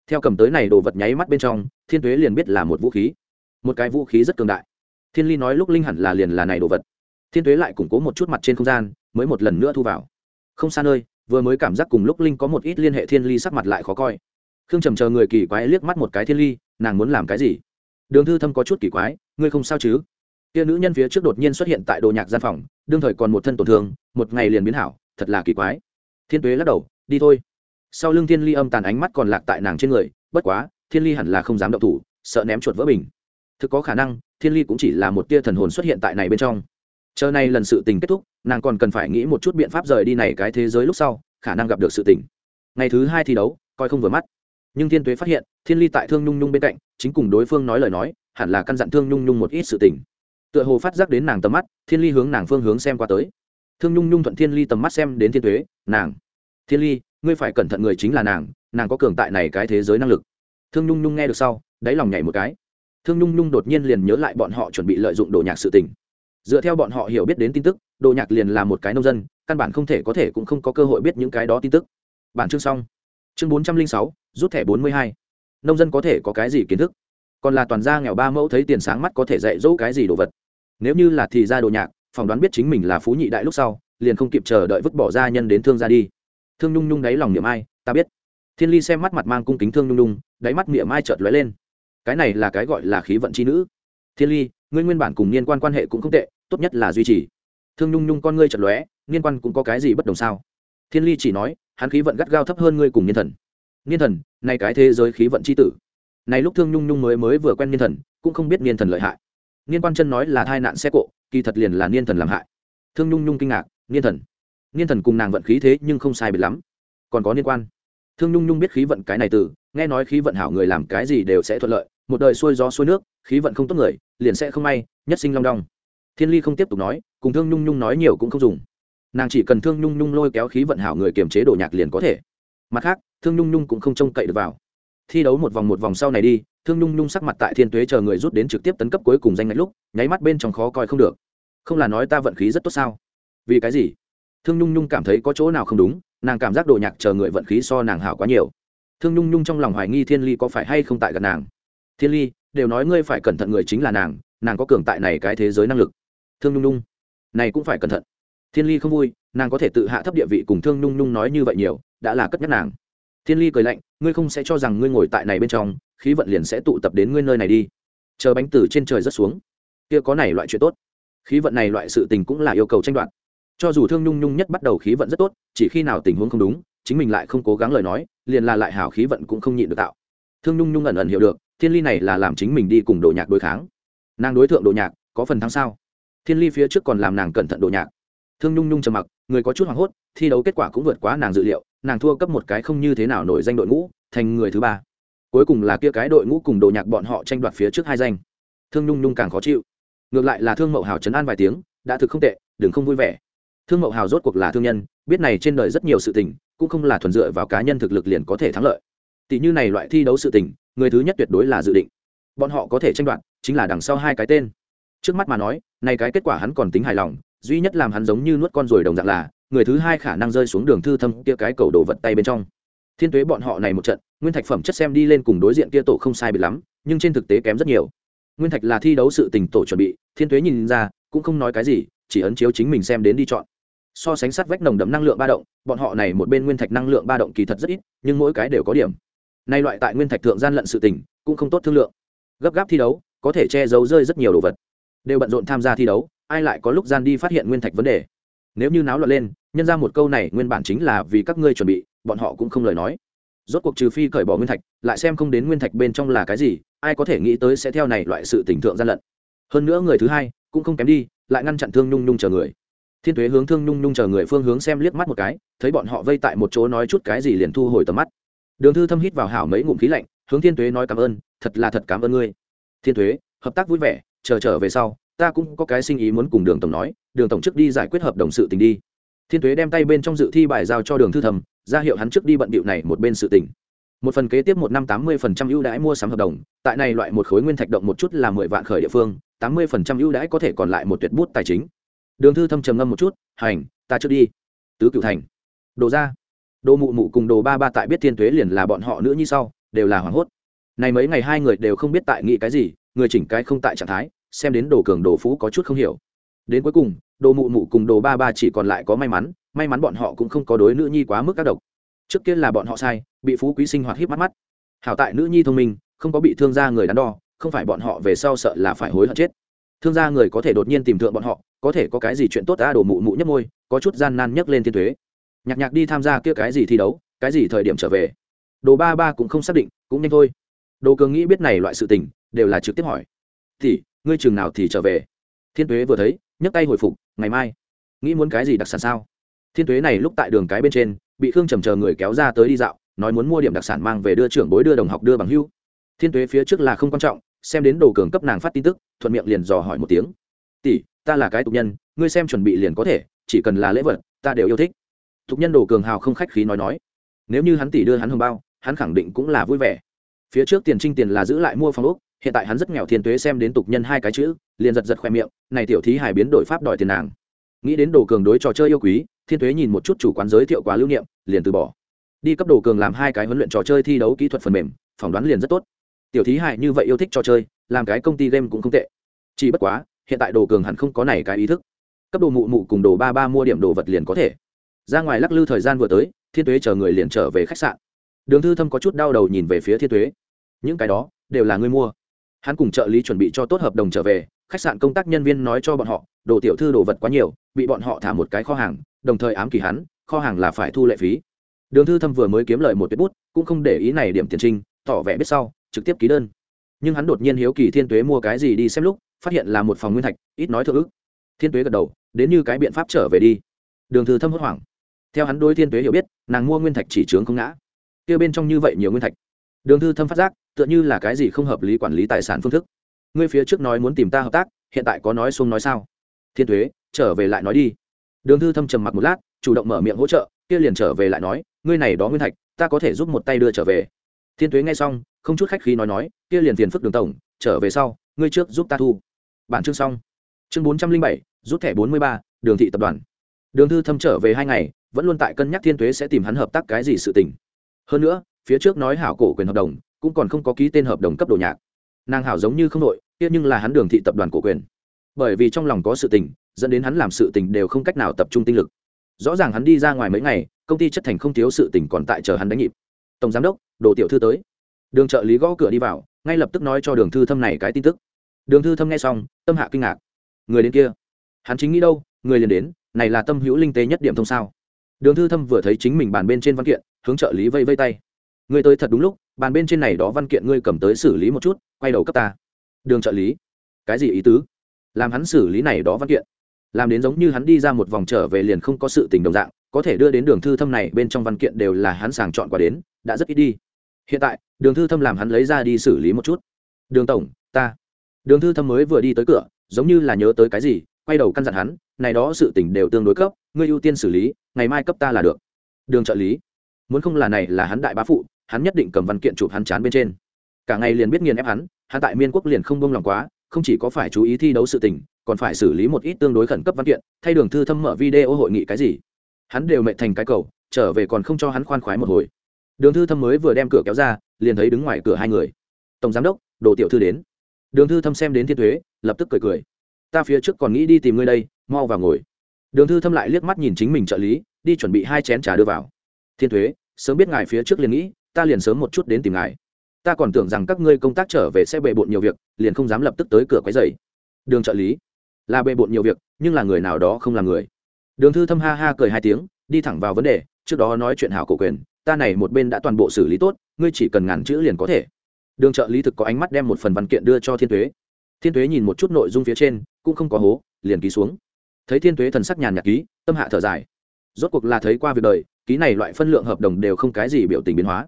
Speaker 1: Theo cầm tới này đồ vật nháy mắt bên trong, thiên tuế liền biết là một vũ khí. Một cái vũ khí rất cường đại. Thiên ly nói lúc linh hẳn là liền là này đồ vật. Thiên tuế lại củng cố một chút mặt trên không gian, mới một lần nữa thu vào. Không xa nơi, vừa mới cảm giác cùng lúc linh có một ít liên hệ thiên ly sắc mặt lại khó coi. Khương trầm chờ người kỳ quái liếc mắt một cái thiên ly, nàng muốn làm cái gì? Đường thư thâm có chút kỳ quái, ngươi không sao chứ? Kia nữ nhân phía trước đột nhiên xuất hiện tại đồ nhạc gian phòng, đương thời còn một thân tổn thương, một ngày liền biến hảo, thật là kỳ quái. Thiên tuế lắc đầu, đi thôi. Sau lưng thiên ly âm tàn ánh mắt còn lạc tại nàng trên người, bất quá, thiên ly hẳn là không dám động thủ, sợ ném chuột vỡ bình. Thực có khả năng, thiên ly cũng chỉ là một tia thần hồn xuất hiện tại này bên trong. Chờ này lần sự tình kết thúc, nàng còn cần phải nghĩ một chút biện pháp rời đi này cái thế giới lúc sau, khả năng gặp được sự tình. Ngày thứ hai thi đấu, coi không vừa mắt. Nhưng thiên tuế phát hiện, thiên ly tại thương nhung nhung bên cạnh, chính cùng đối phương nói lời nói, hẳn là căn dặn thương nhung nhung một ít sự tình tựa hồ phát giác đến nàng tầm mắt, thiên ly hướng nàng phương hướng xem qua tới. Thương nhung nhung thuận thiên ly tầm mắt xem đến thiên tuế, nàng. Thiên ly, ngươi phải cẩn thận người chính là nàng nàng có cường tại này cái thế giới năng lực. Thương nhung nhung nghe được sau, đáy lòng nhảy một cái. Thương nhung nhung đột nhiên liền nhớ lại bọn họ chuẩn bị lợi dụng đồ nhạc sự tình. Dựa theo bọn họ hiểu biết đến tin tức, đồ nhạc liền là một cái nông dân, căn bản không thể có thể cũng không có cơ hội biết những cái đó tin tức. Bản chương xong. Chương bốn trăm linh sáu, rút thẻ bốn mươi hai. Nông dân có thể có cái gì kiến thức? Còn là toàn gia nghèo ba mẫu thấy tiền sáng mắt có thể dạy dỗ cái gì đồ vật? Nếu như là thì ra đồ nhạc, phỏng đoán biết chính mình là phú nhị đại lúc sau, liền không kịp chờ đợi vứt bỏ gia nhân đến thương ra đi. Thương nhung nhung đáy lòng niệm ai, ta biết. Thiên ly xem mắt mặt mang cung kính thương nhung nhung, đáy mắt niệm ai chợt lóe lên. Cái này là cái gọi là khí vận chi nữ. Thiên ly, ngươi nguyên bản cùng niên quan quan hệ cũng không tệ, tốt nhất là duy trì. Thương nhung nhung con ngươi chợt lóe, niên quan cũng có cái gì bất đồng sao? Thiên ly chỉ nói, hắn khí vận gắt gao thấp hơn ngươi cùng niên thần. Niên thần nay cái thế giới khí vận chi tử. Này lúc thương nhung nhung mới mới vừa quen niên thần, cũng không biết niên thần lợi hại niên quan chân nói là thai nạn xe cộ, kỳ thật liền là niên thần làm hại. Thương nhung nhung kinh ngạc, niên thần. Niên thần cùng nàng vận khí thế nhưng không sai biệt lắm. Còn có niên quan. Thương nhung nhung biết khí vận cái này từ, nghe nói khí vận hảo người làm cái gì đều sẽ thuận lợi, một đời xuôi gió xuôi nước, khí vận không tốt người, liền sẽ không may, nhất sinh long đong. Thiên ly không tiếp tục nói, cùng thương nhung nhung nói nhiều cũng không dùng. Nàng chỉ cần thương nhung nhung lôi kéo khí vận hảo người kiềm chế đổ nhạc liền có thể. Mặt khác, thương nhung nhung cũng không trông cậy được vào. Thi đấu một vòng một vòng sau này đi thương nhung nhung sắc mặt tại thiên tuế chờ người rút đến trực tiếp tấn cấp cuối cùng danh ngạch lúc, nháy mắt bên trong khó coi không được. Không là nói ta vận khí rất tốt sao? Vì cái gì? Thương nhung nhung cảm thấy có chỗ nào không đúng, nàng cảm giác đồ nhạc chờ người vận khí so nàng hảo quá nhiều. Thương nhung nhung trong lòng hoài nghi thiên ly có phải hay không tại gần nàng. Thiên ly, đều nói ngươi phải cẩn thận người chính là nàng nàng có cường tại này cái thế giới năng lực. Thương nhung nhung, này cũng phải cẩn thận. Thiên ly không vui, nàng có thể tự hạ thấp địa vị cùng thương nhung nhung nói như vậy nhiều, đã là cất nhắc nàng. Thiên ly cười lạnh, ngươi không sẽ cho rằng ngươi ngồi tại này bên trong khí vận liền sẽ tụ tập đến ngươi nơi này đi. Chờ bánh từ trên trời rất xuống. Kia có này loại chuyện tốt. Khí vận này loại sự tình cũng là yêu cầu tranh đoạt. Cho dù thương nhung nhung nhất bắt đầu khí vận rất tốt, chỉ khi nào tình huống không đúng, chính mình lại không cố gắng lời nói, liền là lại hảo khí vận cũng không nhịn được tạo. Thương nhung nhung ẩn ẩn hiểu được, thiên ly này là làm chính mình đi cùng đồ nhạc đối kháng. Nàng đối tượng đồ nhạc, có phần thắng sao? Thiên ly phía trước còn làm nàng cẩn thận đồ nhạc. Thương nhung nhung trầm mặc, người có chút hoảng hốt, thi đấu kết quả cũng vượt quá nàng dự liệu, nàng thua cấp một cái không như thế nào nổi danh đội ngũ, thành người thứ ba cuối cùng là kia cái đội ngũ cùng đồ nhạc bọn họ tranh đoạt phía trước hai danh. Thương nhung nhung càng khó chịu. Ngược lại là thương mậu hào chấn an vài tiếng, đã thực không tệ, đừng không vui vẻ. Thương mậu hào rốt cuộc là thương nhân, biết này trên đời rất nhiều sự tình, cũng không là thuần dựa vào cá nhân thực lực liền có thể thắng lợi. Tỷ như này loại thi đấu sự tình, người thứ nhất tuyệt đối là dự định. Bọn họ có thể tranh đoạt, chính là đằng sau hai cái tên. Trước mắt mà nói, này cái kết quả hắn còn tính hài lòng, duy nhất làm hắn giống như nuốt con ruồi đồng dạng là, người thứ hai khả năng rơi xuống đường thư thâm kia cái cầu đồ vật tay bên trong thiên tuế bọn họ này một trận, nguyên thạch phẩm chất xem đi lên cùng đối diện kia tổ không sai bị lắm, nhưng trên thực tế kém rất nhiều. Nguyên thạch là thi đấu sự tình tổ chuẩn bị, thiên tuế nhìn ra, cũng không nói cái gì, chỉ ấn chiếu chính mình xem đến đi chọn. So sánh sát vách nồng đậm năng lượng ba động, bọn họ này một bên nguyên thạch năng lượng ba động kỳ thật rất ít, nhưng mỗi cái đều có điểm. Nay loại tại nguyên thạch thượng gian lận sự tình, cũng không tốt thương lượng. Gấp gáp thi đấu, có thể che giấu rơi rất nhiều đồ vật. Đều bận rộn tham gia thi đấu, ai lại có lúc gian đi phát hiện nguyên thạch vấn đề. Nếu như náo loạn lên, nhân ra một câu này nguyên bản chính là vì các ngươi chuẩn bị bọn họ cũng không lời nói. Rốt cuộc trừ phi cởi bỏ nguyên thạch, lại xem không đến nguyên thạch bên trong là cái gì, ai có thể nghĩ tới sẽ theo này loại sự tình thượng gian lận. Hơn nữa người thứ hai cũng không kém đi, lại ngăn chặn thương nhung nhung chờ người. Thiên thuế hướng thương nhung nhung chờ người phương hướng xem liếc mắt một cái, thấy bọn họ vây tại một chỗ nói chút cái gì liền thu hồi tầm mắt. Đường thư thâm hít vào hảo mấy ngụm khí lạnh, hướng thiên thuế nói cảm ơn, thật là thật cảm ơn ngươi. Thiên thuế hợp tác vui vẻ, chờ trở về sau, ta cũng có cái sinh ý muốn cùng đường tổng nói, đường tổng trước đi giải quyết hợp đồng sự tình đi thiên thuế đem tay bên trong dự thi bài giao cho đường thư thầm, ra hiệu hắn trước đi bận bịu này một bên sự tình. Một phần kế tiếp một năm tám mươi phần trăm ưu đãi mua sắm hợp đồng, tại này loại một khối nguyên thạch động một chút là mười vạn khởi địa phương, tám mươi phần trăm ưu đãi có thể còn lại một tuyệt bút tài chính. Đường thư thâm trầm ngâm một chút, hành, ta trước đi. Tứ cựu thành. Đồ ra đồ mụ mụ cùng đồ ba ba tại biết thiên tuế liền là bọn họ nữ như sau, đều là hoảng hốt. Này mấy ngày hai người đều không biết tại nghĩ cái gì, người chỉnh cái không tại trạng thái, xem đến đồ cường đồ phú có chút không hiểu. Đến cuối cùng đồ mụ mụ cùng đồ ba ba chỉ còn lại có may mắn may mắn bọn họ cũng không có đối nữ nhi quá mức các độc. Trước kia là bọn họ sai, bị phú quý sinh hoạt hít mắt mắt. Hảo tại nữ nhi thông minh, không có bị thương gia người đắn đo, không phải bọn họ về sau sợ là phải hối hận chết. Thương gia người có thể đột nhiên tìm thượng bọn họ, có thể có cái gì chuyện tốt ta đổ mụ mụ nhấp môi, có chút gian nan nhấc lên thiên thuế. Nhạc nhạc đi tham gia kia cái gì thi đấu, cái gì thời điểm trở về. Đồ ba ba cũng không xác định, cũng nhanh thôi. Đồ cường nghĩ biết này loại sự tình, đều là trực tiếp hỏi. Thì, ngươi chừng nào thì trở về? Thiên tuế vừa thấy nhấc tay hồi phục, ngày mai, nghĩ muốn cái gì đặc sản sao? Thiên tuế này lúc tại đường cái bên trên, bị khương trầm chờ người kéo ra tới đi dạo, nói muốn mua điểm đặc sản mang về đưa trưởng bối đưa đồng học đưa bằng hưu. Thiên tuế phía trước là không quan trọng, xem đến đồ cường cấp nàng phát tin tức, thuận miệng liền dò hỏi một tiếng. Tỷ, ta là cái tục nhân, ngươi xem chuẩn bị liền có thể, chỉ cần là lễ vật, ta đều yêu thích. Tục nhân đồ cường hào không khách khí nói nói. Nếu như hắn tỷ đưa hắn hồng bao, hắn khẳng định cũng là vui vẻ. Phía trước tiền trinh tiền là giữ lại mua phòng ốc hiện tại hắn rất nghèo thiên tuế xem đến tục nhân hai cái chữ, liền giật giật khoe miệng, này tiểu thí hài biến đổi pháp đòi tiền nàng. Nghĩ đến đồ cường đối trò chơi yêu quý, thiên tuế nhìn một chút chủ quán giới thiệu quá lưu niệm, liền từ bỏ. Đi cấp đồ cường làm hai cái huấn luyện trò chơi thi đấu kỹ thuật phần mềm, phỏng đoán liền rất tốt. Tiểu thí hài như vậy yêu thích trò chơi, làm cái công ty game cũng không tệ. Chỉ bất quá, hiện tại đồ cường hẳn không có này cái ý thức. Cấp đồ mụ mụ cùng đồ ba ba mua điểm đồ vật liền có thể. Ra ngoài lắc lư thời gian vừa tới, thiên tuế chờ người liền trở về khách sạn. Đường thư thâm có chút đau đầu nhìn về phía thiên tuế. Những cái đó đều là người mua hắn cùng trợ lý chuẩn bị cho tốt hợp đồng trở về, khách sạn công tác nhân viên nói cho bọn họ, đồ tiểu thư đồ vật quá nhiều, bị bọn họ thả một cái kho hàng, đồng thời ám kỳ hắn, kho hàng là phải thu lệ phí. Đường thư thâm vừa mới kiếm lời một tuyết bút, cũng không để ý này điểm tiền trinh, tỏ vẻ biết sau, trực tiếp ký đơn. Nhưng hắn đột nhiên hiếu kỳ thiên tuế mua cái gì đi xem lúc, phát hiện là một phòng nguyên thạch, ít nói thượng ức. Thiên tuế gật đầu, đến như cái biện pháp trở về đi. Đường thư thâm hốt hoảng. Theo hắn đôi thiên tuế hiểu biết, nàng mua nguyên thạch chỉ trướng không ngã. Kia bên trong như vậy nhiều nguyên thạch. Đường thư thâm phát giác tựa như là cái gì không hợp lý quản lý tài sản phương thức. Ngươi phía trước nói muốn tìm ta hợp tác, hiện tại có nói xuống nói sao? Thiên thuế trở về lại nói đi. Đường thư thâm trầm mặc một lát, chủ động mở miệng hỗ trợ, kia liền trở về lại nói, ngươi này đó nguyên thạch, ta có thể giúp một tay đưa trở về. Thiên thuế nghe xong, không chút khách khí nói nói, kia liền tiền phức đường tổng, trở về sau, ngươi trước giúp ta thu. Bản chương xong. Chương bốn trăm linh bảy, rút thẻ bốn mươi ba, đường thị tập đoàn. Đường thư thâm trở về hai ngày, vẫn luôn tại cân nhắc thiên thuế sẽ tìm hắn hợp tác cái gì sự tình. Hơn nữa, phía trước nói hảo cổ quyền hợp đồng cũng còn không có ký tên hợp đồng cấp độ nhạc. Nàng hảo giống như không nội kia nhưng là hắn đường thị tập đoàn cổ quyền. Bởi vì trong lòng có sự tình, dẫn đến hắn làm sự tình đều không cách nào tập trung tinh lực. Rõ ràng hắn đi ra ngoài mấy ngày, công ty chất thành không thiếu sự tình còn tại chờ hắn đánh nhịp. Tổng giám đốc, đồ tiểu thư tới. Đường trợ lý gõ cửa đi vào, ngay lập tức nói cho đường thư thâm này cái tin tức. Đường thư thâm nghe xong, tâm hạ kinh ngạc. Người đến kia. Hắn chính nghĩ đâu, người liền đến, này là tâm hữu linh tế nhất điểm thông sao. Đường thư thâm vừa thấy chính mình bàn bên trên văn kiện, hướng trợ lý vây vây tay. Người tới thật đúng lúc bàn bên trên này đó văn kiện ngươi cầm tới xử lý một chút, quay đầu cấp ta. Đường trợ lý. Cái gì ý tứ? Làm hắn xử lý này đó văn kiện. Làm đến giống như hắn đi ra một vòng trở về liền không có sự tình đồng dạng, có thể đưa đến đường thư thâm này, bên trong văn kiện đều là hắn sàng chọn qua đến, đã rất ít đi. Hiện tại, đường thư thâm làm hắn lấy ra đi xử lý một chút. Đường tổng, ta. Đường thư thâm mới vừa đi tới cửa, giống như là nhớ tới cái gì, quay đầu căn dặn hắn, này đó sự tình đều tương đối cấp, ngươi ưu tiên xử lý, ngày mai cấp ta là được. Đường trợ lý. Muốn không là này là hắn đại bá phụ hắn nhất định cầm văn kiện chụp hắn chán bên trên. Cả ngày liền biết nghiền ép hắn hắn tại miên quốc liền không bông lòng quá, không chỉ có phải chú ý thi đấu sự tình, còn phải xử lý một ít tương đối khẩn cấp văn kiện, thay đường thư thâm mở video hội nghị cái gì. Hắn đều mệt thành cái cầu, trở về còn không cho hắn khoan khoái một hồi. Đường thư thâm mới vừa đem cửa kéo ra, liền thấy đứng ngoài cửa hai người. Tổng giám đốc, đồ tiểu thư đến. Đường thư thâm xem đến thiên thuế lập tức cười cười. Ta phía trước còn nghĩ đi tìm ngươi đây, mau vào ngồi. Đường thư thâm lại liếc mắt nhìn chính mình trợ lý, đi chuẩn bị hai chén trà đưa vào. Thiên thuế sớm biết ngài phía trước liền nghĩ ta liền sớm một chút đến tìm ngài. Ta còn tưởng rằng các ngươi công tác trở về sẽ bề bộn nhiều việc, liền không dám lập tức tới cửa quấy dày đường trợ lý, là bề bộn nhiều việc, nhưng là người nào đó không là người. Đường thư thâm ha ha cười hai tiếng, đi thẳng vào vấn đề, trước đó nói chuyện hảo cổ quyền, ta này một bên đã toàn bộ xử lý tốt, ngươi chỉ cần ngàn chữ liền có thể. Đường trợ lý thực có ánh mắt đem một phần văn kiện đưa cho thiên thuế thiên thuế nhìn một chút nội dung phía trên, cũng không có hố, liền ký xuống. Thấy thiên tuế thần sắc nhàn nhạt ký, tâm hạ thở dài. Rốt cuộc là thấy qua việc đời, ký này loại phân lượng hợp đồng đều không cái gì biểu tình biến hóa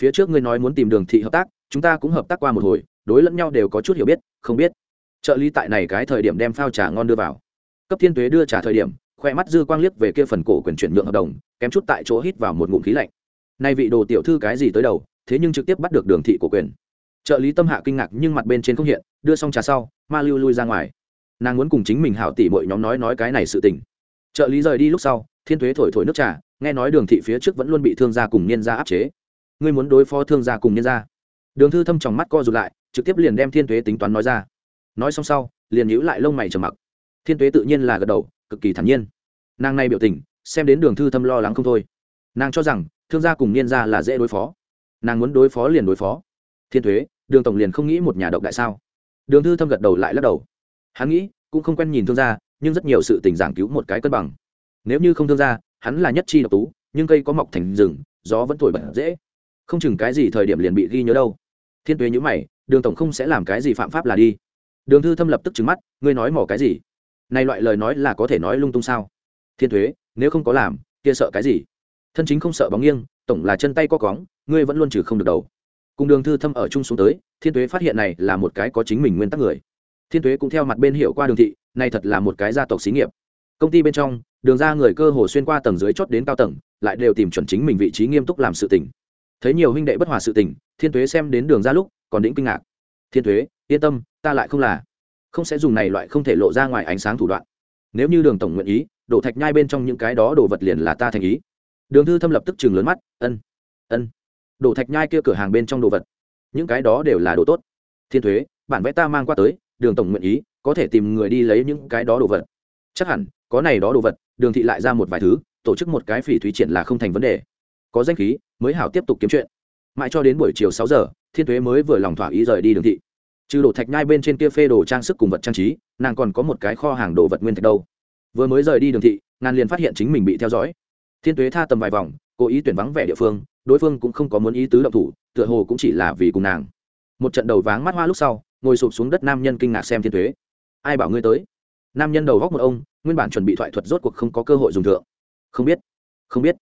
Speaker 1: phía trước ngươi nói muốn tìm đường thị hợp tác, chúng ta cũng hợp tác qua một hồi, đối lẫn nhau đều có chút hiểu biết, không biết. Trợ lý tại này cái thời điểm đem phao trà ngon đưa vào. Cấp thiên tuế đưa trả thời điểm, khoe mắt dư quang liếc về kia phần cổ quyền chuyển nhượng hợp đồng, kém chút tại chỗ hít vào một ngụm khí lạnh. Nay vị đồ tiểu thư cái gì tới đầu, thế nhưng trực tiếp bắt được đường thị của quyền. Trợ lý tâm hạ kinh ngạc nhưng mặt bên trên không hiện, đưa xong trà sau, ma lưu lui ra ngoài. Nàng muốn cùng chính mình hảo tỉ mọi nhóm nói nói cái này sự tình. Trợ lý rời đi lúc sau, thiên thuế thổi thổi nước trà, nghe nói đường thị phía trước vẫn luôn bị thương gia cùng niên gia áp chế ngươi muốn đối phó thương gia cùng niên gia. Đường thư thâm tròng mắt co rụt lại, trực tiếp liền đem thiên thuế tính toán nói ra. Nói xong sau, liền nhíu lại lông mày trầm mặc. Thiên thuế tự nhiên là gật đầu, cực kỳ thản nhiên. Nàng này biểu tình, xem đến đường thư thâm lo lắng không thôi. Nàng cho rằng, thương gia cùng niên gia là dễ đối phó. Nàng muốn đối phó liền đối phó. Thiên thuế đường tổng liền không nghĩ một nhà độc đại sao. Đường thư thâm gật đầu lại lắc đầu. Hắn nghĩ, cũng không quen nhìn thương gia, nhưng rất nhiều sự tình giảng cứu một cái cân bằng. Nếu như không thương gia, hắn là nhất chi độc tú, nhưng cây có mọc thành rừng, gió vẫn thổi bẩn dễ không chừng cái gì thời điểm liền bị ghi nhớ đâu. Thiên tuế nhữ mày, đường tổng không sẽ làm cái gì phạm pháp là đi. Đường thư thâm lập tức trứng mắt, ngươi nói mỏ cái gì? Này loại lời nói là có thể nói lung tung sao? Thiên thuế nếu không có làm, kia sợ cái gì? Thân chính không sợ bóng nghiêng, tổng là chân tay co cóng, ngươi vẫn luôn trừ không được đầu. Cùng đường thư thâm ở chung xuống tới, thiên tuế phát hiện này là một cái có chính mình nguyên tắc người. Thiên tuế cũng theo mặt bên hiệu qua đường thị nay thật là một cái gia tộc xí nghiệp. Công ty bên trong, đường ra người cơ hồ xuyên qua tầng dưới chót đến cao tầng, lại đều tìm chuẩn chính mình vị trí nghiêm túc làm sự tình thấy nhiều huynh đệ bất hòa sự tình, thiên tuế xem đến đường ra lúc, còn đĩnh kinh ngạc. Thiên tuế, yên tâm, ta lại không là. Không sẽ dùng này loại không thể lộ ra ngoài ánh sáng thủ đoạn. Nếu như đường tổng nguyện ý, đổ thạch nhai bên trong những cái đó đồ vật liền là ta thành ý. Đường thư thâm lập tức chừng lớn mắt, ân ân. Đổ thạch nhai kia cửa hàng bên trong đồ vật, những cái đó đều là đồ tốt. Thiên thuế bản vẽ ta mang qua tới, đường tổng nguyện ý, có thể tìm người đi lấy những cái đó đồ vật. Chắc hẳn, có này đó đồ vật, đường thị lại ra một vài thứ, tổ chức một cái phỉ thúy triển là không thành vấn đề có danh khí, mới hảo tiếp tục kiếm chuyện. Mãi cho đến buổi chiều sáu giờ, thiên thuế mới vừa lòng thỏa ý rời đi đường thị. Trừ đồ thạch nhai bên trên kia phê đồ trang sức cùng vật trang trí, nàng còn có một cái kho hàng đồ vật nguyên thạch đâu. Vừa mới rời đi đường thị, nàng liền phát hiện chính mình bị theo dõi. Thiên tuế tha tầm vài vòng, cố ý tuyển vắng vẻ địa phương, đối phương cũng không có muốn ý tứ động thủ, tựa hồ cũng chỉ là vì cùng nàng. Một trận đầu váng mắt hoa lúc sau, ngồi sụp xuống đất nam nhân kinh ngạc xem thiên tuế. Ai bảo ngươi tới? Nam nhân đầu góc một ông, nguyên bản chuẩn bị thoại thuật rốt cuộc không có cơ hội dùng thượng. Không biết không biết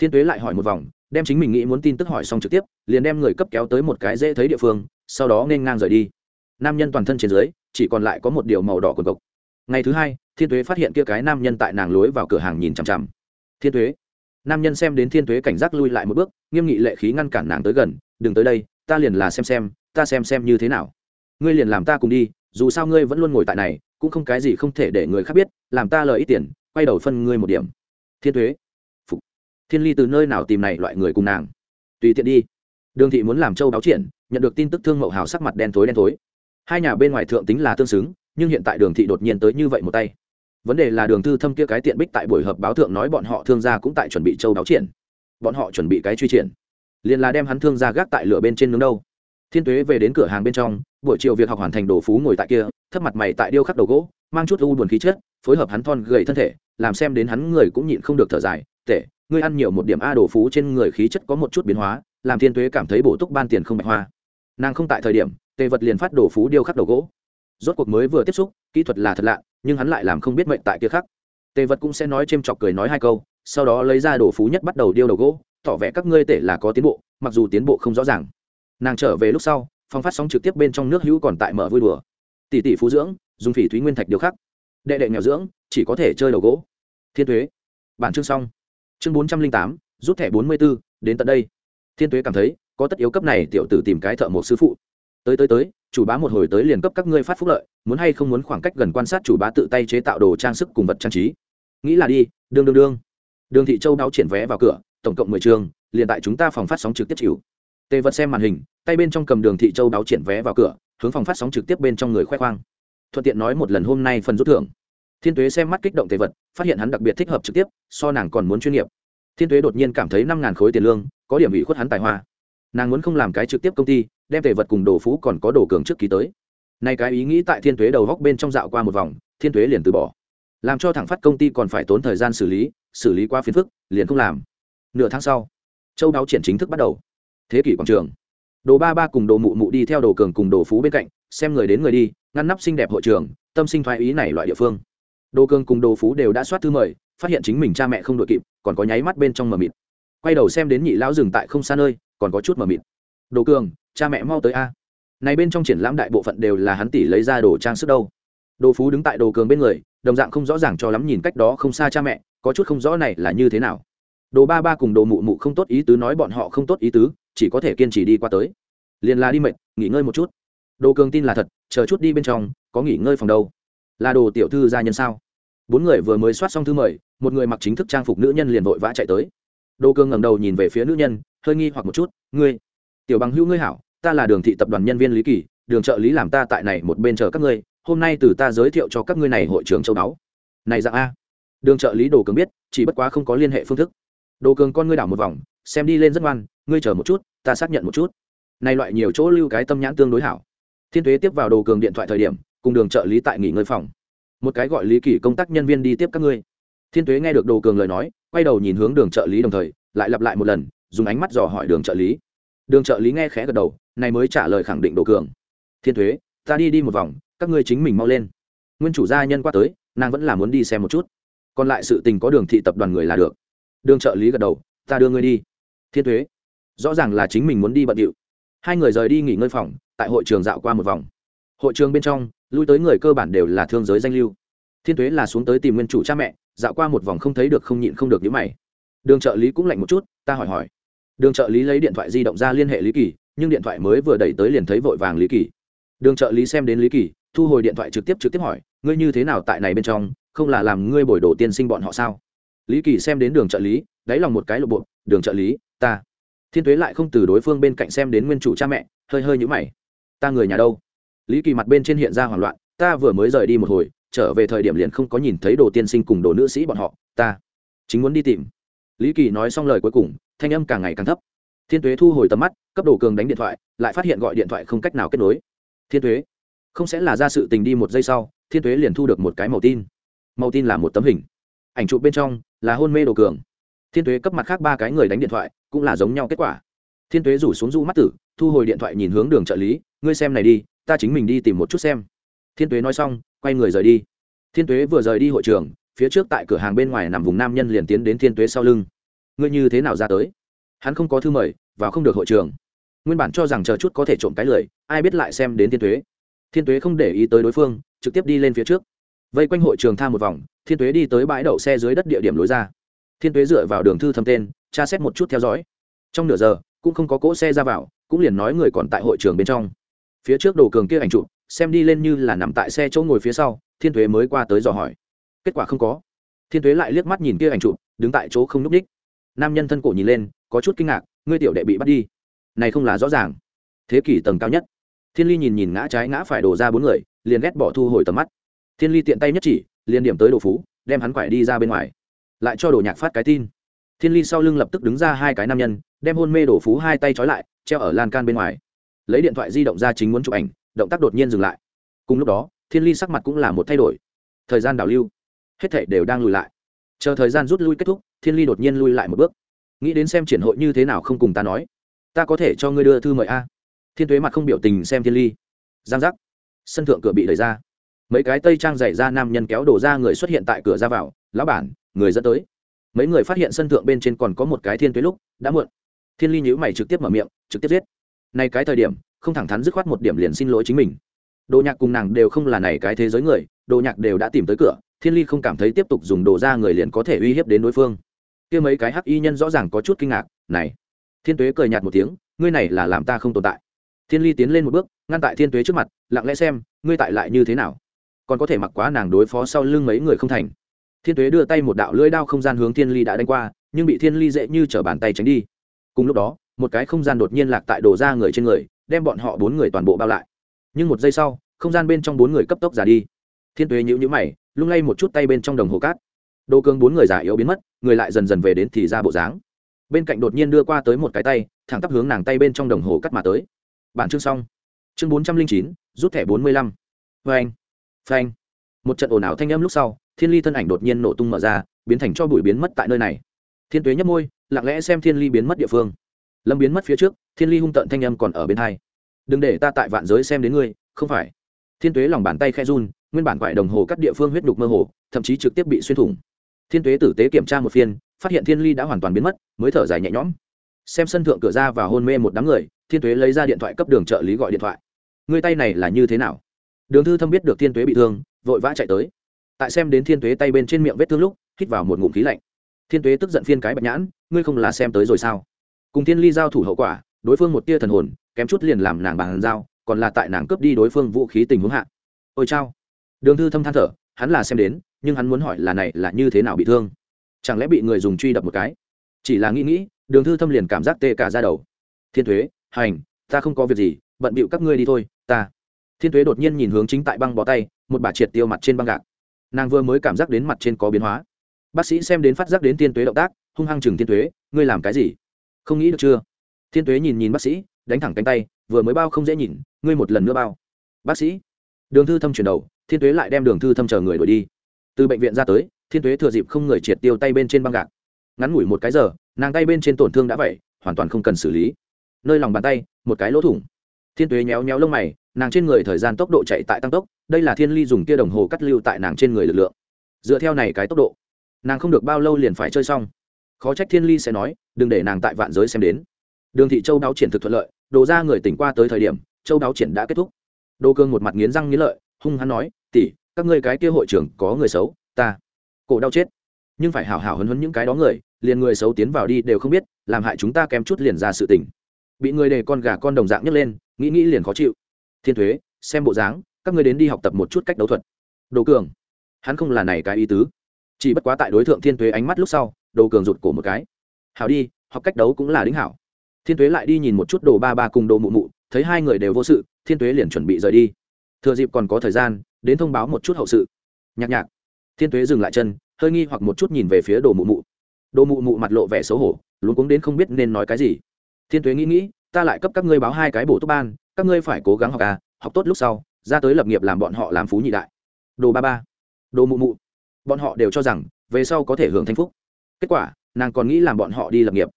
Speaker 1: thiên tuế lại hỏi một vòng, đem chính mình nghĩ muốn tin tức hỏi xong trực tiếp, liền đem người cấp kéo tới một cái dễ thấy địa phương, sau đó nên ngang rời đi. Nam nhân toàn thân trên dưới, chỉ còn lại có một điều màu đỏ quần cộc. Ngày thứ hai, thiên tuế phát hiện kia cái nam nhân tại nàng lối vào cửa hàng nhìn chằm chằm. Thiên tuế. Nam nhân xem đến thiên tuế cảnh giác lui lại một bước, nghiêm nghị lệ khí ngăn cản nàng tới gần, đừng tới đây, ta liền là xem xem, ta xem xem như thế nào. Ngươi liền làm ta cùng đi, dù sao ngươi vẫn luôn ngồi tại này, cũng không cái gì không thể để người khác biết, làm ta lời ít tiền, quay đầu phân ngươi một điểm. Thiên thuế thiên ly từ nơi nào tìm này loại người cùng nàng? Tùy tiện đi. Đường thị muốn làm châu báo triển, nhận được tin tức thương mậu hào sắc mặt đen thối đen thối. Hai nhà bên ngoài thượng tính là tương xứng, nhưng hiện tại đường thị đột nhiên tới như vậy một tay. Vấn đề là đường thư thâm kia cái tiện bích tại buổi họp báo thượng nói bọn họ thương gia cũng tại chuẩn bị châu báo triển. Bọn họ chuẩn bị cái truy triển. Liền là đem hắn thương gia gác tại lửa bên trên nướng đâu. Thiên tuế về đến cửa hàng bên trong, buổi chiều việc học hoàn thành đồ phú ngồi tại kia, thấp mặt mày tại điêu khắc đầu gỗ, mang chút u buồn khí chất, phối hợp hắn thon gầy thân thể, làm xem đến hắn người cũng nhịn không được thở dài, tệ ngươi ăn nhiều một điểm a đồ phú trên người khí chất có một chút biến hóa, làm thiên tuế cảm thấy bổ túc ban tiền không bạch hoa. Nàng không tại thời điểm, tề vật liền phát đồ phú điêu khắc đầu gỗ. Rốt cuộc mới vừa tiếp xúc, kỹ thuật là thật lạ, nhưng hắn lại làm không biết mệnh tại kia khác tề vật cũng sẽ nói c h ê m chọc cười nói hai câu, sau đó lấy ra đồ phú nhất bắt đầu điêu đầu gỗ, tỏ vẻ các ngươi tể là có tiến bộ, mặc dù tiến bộ không rõ ràng. Nàng trở về lúc sau, phong phát sóng trực tiếp bên trong nước hữu còn tại mở vui đùa. Tỷ tỷ phú dưỡng, dùng phỉ thúy nguyên thạch điêu khắc. Đệ đệ nghèo dưỡng, chỉ có thể chơi đầu gỗ. Thiên thuế bản chương xong chương bốn trăm linh tám, rút thẻ bốn mươi b ố đến tận đây. Thiên tuế cảm thấy, có tất yếu cấp này tiểu tử tìm cái thợ một sư phụ. Tới tới tới, chủ bá một hồi tới liền cấp các ngươi phát phúc lợi, muốn hay không muốn khoảng cách gần quan sát chủ bá tự tay chế tạo đồ trang sức cùng vật trang trí. Nghĩ là đi, đương đương đương. Đường thị châu đáo triển vé vào cửa, tổng cộng mười trường, liền tại chúng ta phòng phát sóng trực tiếp chịu. Tề vật xem màn hình, tay bên trong cầm đường thị châu đáo triển vé vào cửa, hướng phòng phát sóng trực tiếp bên trong người khoe khoang. Thuận tiện nói một lần hôm nay phần rút thưởng thiên tuế xem mắt kích động tề vật, phát hiện hắn đặc biệt thích hợp trực tiếp, so nàng còn muốn chuyên nghiệp. Thiên tuế đột nhiên cảm thấy năm ngàn khối tiền lương, có điểm ủy khuất hắn tài hoa. Nàng muốn không làm cái trực tiếp công ty, đem tề vật cùng đồ phú còn có đồ cường trước ký tới. Nay cái ý nghĩ tại thiên tuế đầu góc bên trong dạo qua một vòng, thiên tuế liền từ bỏ. Làm cho thẳng phát công ty còn phải tốn thời gian xử lý xử lý qua phiền phức, liền không làm. Nửa tháng sau, châu đáo triển chính thức bắt đầu. Thế kỷ quảng trường. Đồ ba ba cùng đồ mụ mụ đi theo đồ cường cùng đồ phú bên cạnh, xem người đến người đi, ngăn nắp xinh đẹp hội trường, tâm sinh thoái ý này loại địa phương đồ cường cùng đồ phú đều đã soát thư mời, phát hiện chính mình cha mẹ không đội kịp, còn có nháy mắt bên trong mờ mịt. Quay đầu xem đến nhị lão dừng tại không xa nơi, còn có chút mờ mịt. Đồ cường cha mẹ mau tới a. Này bên trong triển lãm đại bộ phận đều là hắn tỷ lấy ra đồ trang sức đâu. Đồ phú đứng tại đồ cường bên người, đồng dạng không rõ ràng cho lắm nhìn cách đó không xa cha mẹ, có chút không rõ này là như thế nào. Đồ ba ba cùng đồ mụ mụ không tốt ý tứ nói bọn họ không tốt ý tứ, chỉ có thể kiên trì đi qua tới. Liền là đi mệt, nghỉ ngơi một chút. Đồ cường tin là thật, chờ chút đi bên trong, có nghỉ ngơi phòng đâu là đồ tiểu thư gia nhân sao? Bốn người vừa mới soát xong thư mời, một người mặc chính thức trang phục nữ nhân liền vội vã chạy tới. Đồ cường ngẩng đầu nhìn về phía nữ nhân, hơi nghi hoặc một chút, ngươi, tiểu bằng hữu ngươi hảo, ta là đường thị tập đoàn nhân viên lý kỳ, đường trợ lý làm ta tại này một bên chờ các ngươi, hôm nay từ ta giới thiệu cho các ngươi này hội trưởng châu đáo này dạng a. Đường trợ lý đồ cường biết, chỉ bất quá không có liên hệ phương thức. Đồ cường con ngươi đảo một vòng, xem đi lên rất ngoan, ngươi chờ một chút, ta xác nhận một chút. Này loại nhiều chỗ lưu cái tâm nhãn tương đối hảo. Thiên tuế tiếp vào đồ cường điện thoại thời điểm cùng đường trợ lý tại nghỉ ngơi phòng. Một cái gọi lý kỳ công tác nhân viên đi tiếp các ngươi. Thiên tuế nghe được đồ cường lời nói, quay đầu nhìn hướng đường trợ lý đồng thời, lại lặp lại một lần, dùng ánh mắt dò hỏi đường trợ lý. Đường trợ lý nghe khẽ gật đầu, này mới trả lời khẳng định đồ cường. Thiên thuế ta đi đi một vòng, các ngươi chính mình mau lên. Nguyên chủ gia nhân qua tới, nàng vẫn là muốn đi xem một chút. Còn lại sự tình có đường thị tập đoàn người là được. Đường trợ lý gật đầu, ta đưa ngươi đi. Thiên thuế rõ ràng là chính mình muốn đi bận điệu. Hai người rời đi nghỉ ngơi phòng, tại hội trường dạo qua một vòng. Hội trường bên trong lui tới người cơ bản đều là thương giới danh lưu. Thiên thuế là xuống tới tìm nguyên chủ cha mẹ, dạo qua một vòng không thấy được không nhịn không được những mày. Đường trợ lý cũng lạnh một chút, ta hỏi hỏi. Đường trợ lý lấy điện thoại di động ra liên hệ lý kỳ, nhưng điện thoại mới vừa đẩy tới liền thấy vội vàng lý kỳ. Đường trợ lý xem đến lý kỳ, thu hồi điện thoại trực tiếp trực tiếp hỏi, ngươi như thế nào tại này bên trong, không là làm ngươi bồi đổ tiên sinh bọn họ sao? Lý kỳ xem đến đường trợ lý, đáy lòng một cái lộ bộ, đường trợ lý, ta. Thiên tuế lại không từ đối phương bên cạnh xem đến nguyên chủ cha mẹ, hơi hơi nhữ mày. Ta người nhà đâu? Lý kỳ mặt bên trên hiện ra hoảng loạn, ta vừa mới rời đi một hồi, trở về thời điểm liền không có nhìn thấy đồ tiên sinh cùng đồ nữ sĩ bọn họ, ta chính muốn đi tìm. Lý kỳ nói xong lời cuối cùng, thanh âm càng ngày càng thấp. Thiên tuế thu hồi tầm mắt, cấp đồ cường đánh điện thoại, lại phát hiện gọi điện thoại không cách nào kết nối. Thiên tuế, không sẽ là ra sự tình đi một giây sau, thiên tuế liền thu được một cái màu tin. Màu tin là một tấm hình. Ảnh chụp bên trong là hôn mê đồ cường. Thiên tuế cấp mặt khác ba cái người đánh điện thoại, cũng là giống nhau kết quả. Thiên tuế rủ xuống du mắt tử, thu hồi điện thoại nhìn hướng đường trợ lý, ngươi xem này đi ta chính mình đi tìm một chút xem. Thiên tuế nói xong quay người rời đi. Thiên tuế vừa rời đi hội trường phía trước tại cửa hàng bên ngoài nằm vùng nam nhân liền tiến đến thiên tuế sau lưng. Ngươi như thế nào ra tới? Hắn không có thư mời và không được hội trường. Nguyên bản cho rằng chờ chút có thể trộm cái lời, ai biết lại xem đến thiên tuế. Thiên tuế không để ý tới đối phương trực tiếp đi lên phía trước. Vây quanh hội trường tha một vòng thiên tuế đi tới bãi đậu xe dưới đất địa điểm lối ra. Thiên tuế dựa vào đường thư thâm tên tra xét một chút theo dõi. Trong nửa giờ cũng không có cỗ xe ra vào cũng liền nói người còn tại hội trường bên trong phía trước đồ cường kia ảnh trụ xem đi lên như là nằm tại xe chỗ ngồi phía sau, thiên thuế mới qua tới dò hỏi. Kết quả không có. Thiên thuế lại liếc mắt nhìn kia ảnh trụ đứng tại chỗ không n ú c ních. Nam nhân thân cổ nhìn lên, có chút kinh ngạc, ngươi tiểu đệ bị bắt đi. Này không là rõ ràng. Thế kỷ tầng cao nhất. Thiên ly nhìn nhìn ngã trái ngã phải đổ ra bốn người, liền ghét bỏ thu hồi tầm mắt. Thiên ly tiện tay nhất chỉ, liền điểm tới đồ phú, đem hắn quải đi ra bên ngoài. Lại cho đồ nhạc phát cái tin. Thiên ly sau lưng lập tức đứng ra hai cái nam nhân, đem hôn mê đồ phú hai tay trói lại, treo ở lan can bên ngoài lấy điện thoại di động ra chính muốn chụp ảnh, động tác đột nhiên dừng lại. Cùng lúc đó, thiên ly sắc mặt cũng là một thay đổi. Thời gian đảo lưu, hết thể đều đang lùi lại. Chờ thời gian rút lui kết thúc, thiên ly đột nhiên lui lại một bước. Nghĩ đến xem triển hội như thế nào không cùng ta nói, ta có thể cho ngươi đưa thư mời a. Thiên tuế mặt không biểu tình xem thiên ly. Giang giác. Sân thượng cửa bị đẩy ra. Mấy cái tây trang dày ra nam nhân kéo đổ ra người xuất hiện tại cửa ra vào, lão bản, người dẫn tới. Mấy người phát hiện sân thượng bên trên còn có một cái thiên tuế lúc, đã muộn. Thiên ly nhữ mày trực tiếp mở miệng, trực tiếp giết nay cái thời điểm, không thẳng thắn dứt khoát một điểm liền xin lỗi chính mình. Đồ nhạc cùng nàng đều không là này cái thế giới người, đồ nhạc đều đã tìm tới cửa, thiên ly không cảm thấy tiếp tục dùng đồ ra người liền có thể uy hiếp đến đối phương. Kia mấy cái hắc y nhân rõ ràng có chút kinh ngạc, này. Thiên tuế cười nhạt một tiếng, ngươi này là làm ta không tồn tại. Thiên ly tiến lên một bước, ngăn tại thiên tuế trước mặt, lặng lẽ xem, ngươi tại lại như thế nào? Còn có thể mặc quá nàng đối phó sau lưng mấy người không thành. Thiên tuế đưa tay một đạo lưỡi đao không gian hướng thiên ly đã đánh qua, nhưng bị thiên ly dễ như t bàn tay tránh đi. Cùng lúc đó một cái không gian đột nhiên lạc tại đồ ra người trên người, đem bọn họ bốn người toàn bộ bao lại. Nhưng một giây sau, không gian bên trong bốn người cấp tốc giả đi. Thiên tuế nhữ nhữ mày, lung lay một chút tay bên trong đồng hồ cát. Đồ cương bốn người giả yếu biến mất, người lại dần dần về đến thì ra bộ dáng. Bên cạnh đột nhiên đưa qua tới một cái tay, thẳng tắp hướng nàng tay bên trong đồng hồ cắt mà tới. Bản chương xong. Chương bốn trăm linh chín, rút thẻ bốn mươi lăm. Phanh phanh. Một trận ồn ào thanh âm lúc sau, thiên ly thân ảnh đột nhiên nổ tung mở ra, biến thành cho bụi biến mất tại nơi này. Thiên tuế nhấp môi, lặng lẽ xem thiên ly biến mất địa phương lâm biến mất phía trước, thiên ly hung tận thanh âm còn ở bên hai. Đừng để ta tại vạn giới xem đến ngươi, không phải. Thiên tuế lòng bàn tay khe run, nguyên bản quại đồng hồ cắt địa phương huyết đục mơ hồ, thậm chí trực tiếp bị xuyên thủng. Thiên tuế tử tế kiểm tra một phiên, phát hiện thiên ly đã hoàn toàn biến mất, mới thở dài nhẹ nhõm. Xem sân thượng cửa ra và hôn mê một đám người, thiên tuế lấy ra điện thoại cấp đường trợ lý gọi điện thoại. Người tay này là như thế nào? Đường thư thâm biết được thiên tuế bị thương, vội vã chạy tới. Tại xem đến thiên tuế tay bên trên miệng vết thương lúc, hít vào một ngụm khí lạnh. Thiên tuế tức giận phiên cái bạch nhãn, ngươi không là xem tới rồi sao? Cùng thiên ly giao thủ hậu quả, đối phương một tia thần hồn, kém chút liền làm nàng bàn giao, còn là tại nàng cướp đi đối phương vũ khí tình huống hạ. Ôi chao. Đường thư thâm than thở, hắn là xem đến, nhưng hắn muốn hỏi là này là như thế nào bị thương? Chẳng lẽ bị người dùng truy đập một cái? Chỉ là nghĩ nghĩ, đường thư thâm liền cảm giác tê cả ra đầu. Thiên thuế, hành, ta không có việc gì, bận bịu các ngươi đi thôi, ta. Thiên thuế đột nhiên nhìn hướng chính tại băng bó tay, một bà triệt tiêu mặt trên băng gạc. Nàng vừa mới cảm giác đến mặt trên có biến hóa. Bác sĩ xem đến phát giác đến thiên tuế động tác, hung hăng chừng thiên tuế ngươi làm cái gì? Không nghĩ được chưa? Thiên tuế nhìn nhìn bác sĩ, đánh thẳng cánh tay, vừa mới bao không dễ nhìn, ngươi một lần nữa bao. Bác sĩ, đường thư thâm chuyển đầu, thiên tuế lại đem đường thư thâm chờ người đuổi đi. Từ bệnh viện ra tới, thiên tuế thừa dịp không người triệt tiêu tay bên trên băng gạc. Ngắn ngủi một cái giờ, nàng tay bên trên tổn thương đã vậy, hoàn toàn không cần xử lý. Nơi lòng bàn tay, một cái lỗ thủng. Thiên tuế nhéo nhéo lông mày, nàng trên người thời gian tốc độ chạy tại tăng tốc, đây là thiên ly dùng kia đồng hồ cắt lưu tại nàng trên người lực lượng. Dựa theo này cái tốc độ, nàng không được bao lâu liền phải chơi xong khó trách thiên ly sẽ nói, đừng để nàng tại vạn giới xem đến. Đường thị châu đáo triển thực thuận lợi, đồ ra người tỉnh qua tới thời điểm, châu đáo triển đã kết thúc. Đô cương một mặt nghiến răng nghiến lợi, hung hắn nói, tỷ, các ngươi cái kia hội trưởng có người xấu, ta, cổ đau chết. Nhưng phải hảo hảo hấn hấn những cái đó người, liền người xấu tiến vào đi đều không biết, làm hại chúng ta kém chút liền ra sự tình. Bị người đề con gà con đồng dạng nhấc lên, nghĩ nghĩ liền khó chịu. Thiên thuế, xem bộ dáng, các ngươi đến đi học tập một chút cách đấu thuật. Đồ cường hắn không là này cái ý tứ. Chỉ bất quá tại đối tượng thiên thuế ánh mắt lúc sau đồ cường rụt cổ một cái. Hảo đi, học cách đấu cũng là đính hảo. Thiên Tuế lại đi nhìn một chút đồ ba ba cùng đồ mụ mụ, thấy hai người đều vô sự, thiên Tuế liền chuẩn bị rời đi. Thừa dịp còn có thời gian, đến thông báo một chút hậu sự. Nhạc nhạc. Thiên Tuế dừng lại chân, hơi nghi hoặc một chút nhìn về phía đồ mụ mụ. Đồ mụ mụ mặt lộ vẻ xấu hổ luôn cuống đến không biết nên nói cái gì. Thiên Tuế nghĩ nghĩ, ta lại cấp các ngươi báo hai cái bổ túc ban, các ngươi phải cố gắng học à học tốt lúc sau, ra tới lập nghiệp làm bọn họ làm phú nhị đại. Đồ ba ba. Đồ mụ mụ. Bọn họ đều cho rằng, về sau có thể hưởng thanh phúc kết quả, nàng còn nghĩ làm bọn họ đi lập nghiệp.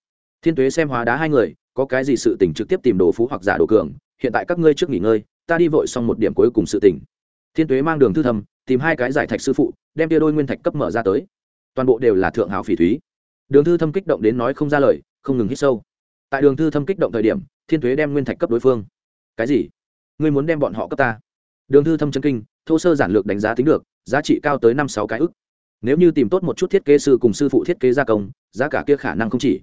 Speaker 1: Thiên tuế xem hóa đá hai người, có cái gì sự tình trực tiếp tìm đồ phú hoặc giả đồ cường, hiện tại các ngươi trước nghỉ ngơi, ta đi vội xong một điểm cuối cùng sự tình. Thiên tuế mang đường thư thầm tìm hai cái giải thạch sư phụ, đem tia đôi nguyên thạch cấp mở ra tới. Toàn bộ đều là thượng hào phỉ thúy. Đường thư thâm kích động đến nói không ra lời, không ngừng hít sâu. Tại đường thư thâm kích động thời điểm, thiên tuế đem nguyên thạch cấp đối phương. Cái gì? Ngươi muốn đem bọn họ cấp ta? Đường thư thâm chân kinh, thô sơ giản lược đánh giá tính được, giá trị cao tới năm sáu cái ức nếu như tìm tốt một chút thiết kế sư cùng sư phụ thiết kế gia công, giá cả kia khả năng không chỉ.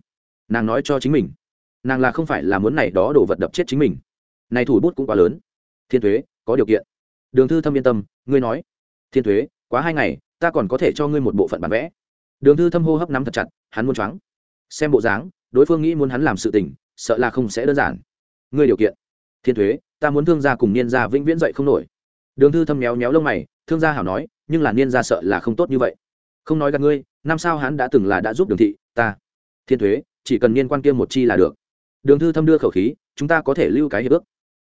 Speaker 1: Nàng nói cho chính mình, nàng là không phải là muốn này đó đổ vật đập chết chính mình. Này thủ bút cũng quá lớn. Thiên thuế, có điều kiện. Đường thư thâm yên tâm, ngươi nói. Thiên thuế, quá hai ngày, ta còn có thể cho ngươi một bộ phận bản vẽ. Đường thư thâm hô hấp nắm thật chặt, hắn muốn choáng. Xem bộ dáng, đối phương nghĩ muốn hắn làm sự tình, sợ là không sẽ đơn giản. Ngươi điều kiện. Thiên thuế, ta muốn thương gia cùng niên gia vĩnh viễn dậy không nổi. Đường thư thâm méo méo lông mày, thương gia hảo nói, nhưng là niên gia sợ là không tốt như vậy không nói gặp ngươi, năm sao hắn đã từng là đã giúp đường thị, ta, thiên thuế, chỉ cần niên quan kia một chi là được. Đường thư thâm đưa khẩu khí, chúng ta có thể lưu cái hiệp ước.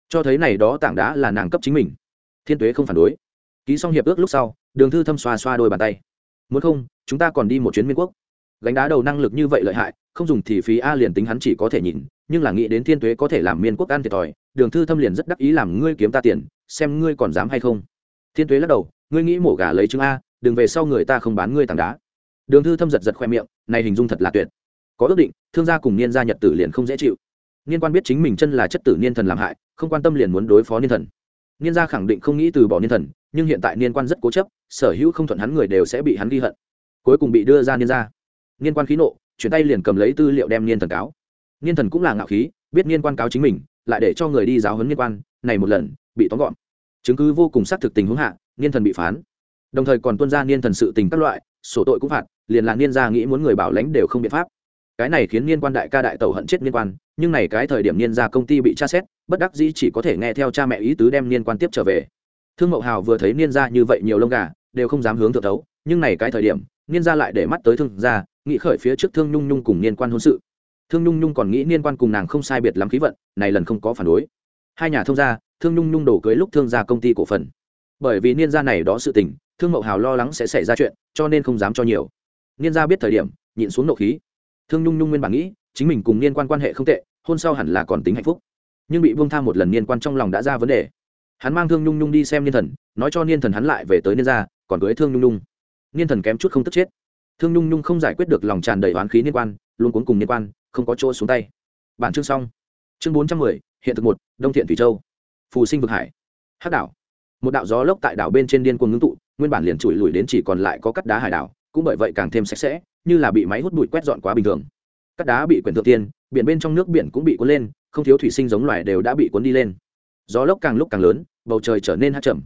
Speaker 1: Cho thấy này đó tảng đá là nàng cấp chính mình. Thiên tuế không phản đối. Ký xong hiệp ước lúc sau, đường thư thâm xoa xoa đôi bàn tay. Muốn không, chúng ta còn đi một chuyến miên quốc. Gánh đá đầu năng lực như vậy lợi hại, không dùng thì phí a liền tính hắn chỉ có thể nhìn, nhưng là nghĩ đến thiên tuế có thể làm miên quốc ăn thiệt thòi, đường thư thâm liền rất đắc ý làm ngươi kiếm ta tiền, xem ngươi còn dám hay không. Thiên tuế lắc đầu, ngươi nghĩ mổ gà lấy trứng a đừng về sau người ta không bán ngươi tảng đá. Đường thư thâm giật giật khoe miệng, này hình dung thật là tuyệt. Có ước định, thương gia cùng niên gia nhật tử liền không dễ chịu. Niên quan biết chính mình chân là chất tử niên thần làm hại, không quan tâm liền muốn đối phó niên thần. Niên gia khẳng định không nghĩ từ bỏ niên thần, nhưng hiện tại niên quan rất cố chấp, sở hữu không thuận hắn người đều sẽ bị hắn ghi hận. Cuối cùng bị đưa ra niên gia. Niên quan khí nộ, chuyển tay liền cầm lấy tư liệu đem niên thần cáo. Niên thần cũng là ngạo khí, biết niên quan cáo chính mình, lại để cho người đi giáo huấn niên quan, này một lần, bị tóm gọn. Chứng cứ vô cùng xác thực tình huống hạ, niên thần bị phán đồng thời còn tuân ra niên thần sự tình các loại, sổ tội cũng phạt, liền là niên gia nghĩ muốn người bảo lãnh đều không biện pháp. Cái này khiến niên quan đại ca đại tẩu hận chết niên quan, nhưng này cái thời điểm niên gia công ty bị tra xét, bất đắc dĩ chỉ có thể nghe theo cha mẹ ý tứ đem niên quan tiếp trở về. Thương mậu hào vừa thấy niên gia như vậy nhiều lông gà, đều không dám hướng thượng thấu, nhưng này cái thời điểm, niên gia lại để mắt tới thương gia, nghĩ khởi phía trước thương nhung nhung cùng niên quan hôn sự. Thương nhung nhung còn nghĩ niên quan cùng nàng không sai biệt lắm khí vận, này lần không có phản đối. Hai nhà thông gia, thương nhung nhung đổ cưới lúc thương gia công ty cổ phần bởi vì niên gia này đó sự tình, thương mậu hào lo lắng sẽ xảy ra chuyện, cho nên không dám cho nhiều. Niên gia biết thời điểm, nhịn xuống nộ khí. Thương nhung nhung nguyên bản nghĩ, chính mình cùng niên quan quan hệ không tệ, hôn sau hẳn là còn tính hạnh phúc. Nhưng bị buông tham một lần niên quan trong lòng đã ra vấn đề. Hắn mang thương nhung nhung đi xem niên thần, nói cho niên thần hắn lại về tới niên gia, còn cưới thương nhung nhung. Niên thần kém chút không tức chết. Thương nhung nhung không giải quyết được lòng tràn đầy oán khí niên quan, luôn cuốn cùng niên quan, không có chỗ xuống tay. Bản chương xong. Chương bốn trăm mười, hiện thực một, đông thiện thủy châu. Phù sinh vực hải. Hắc đảo một đạo gió lốc tại đảo bên trên điên cuồng ngưng tụ, nguyên bản liền chùi lùi đến chỉ còn lại có cắt đá hải đảo, cũng bởi vậy càng thêm sạch sẽ, như là bị máy hút bụi quét dọn quá bình thường. Cắt đá bị quyển thượng tiên, biển bên trong nước biển cũng bị cuốn lên, không thiếu thủy sinh giống loài đều đã bị cuốn đi lên. Gió lốc càng lúc càng lớn, bầu trời trở nên hát chậm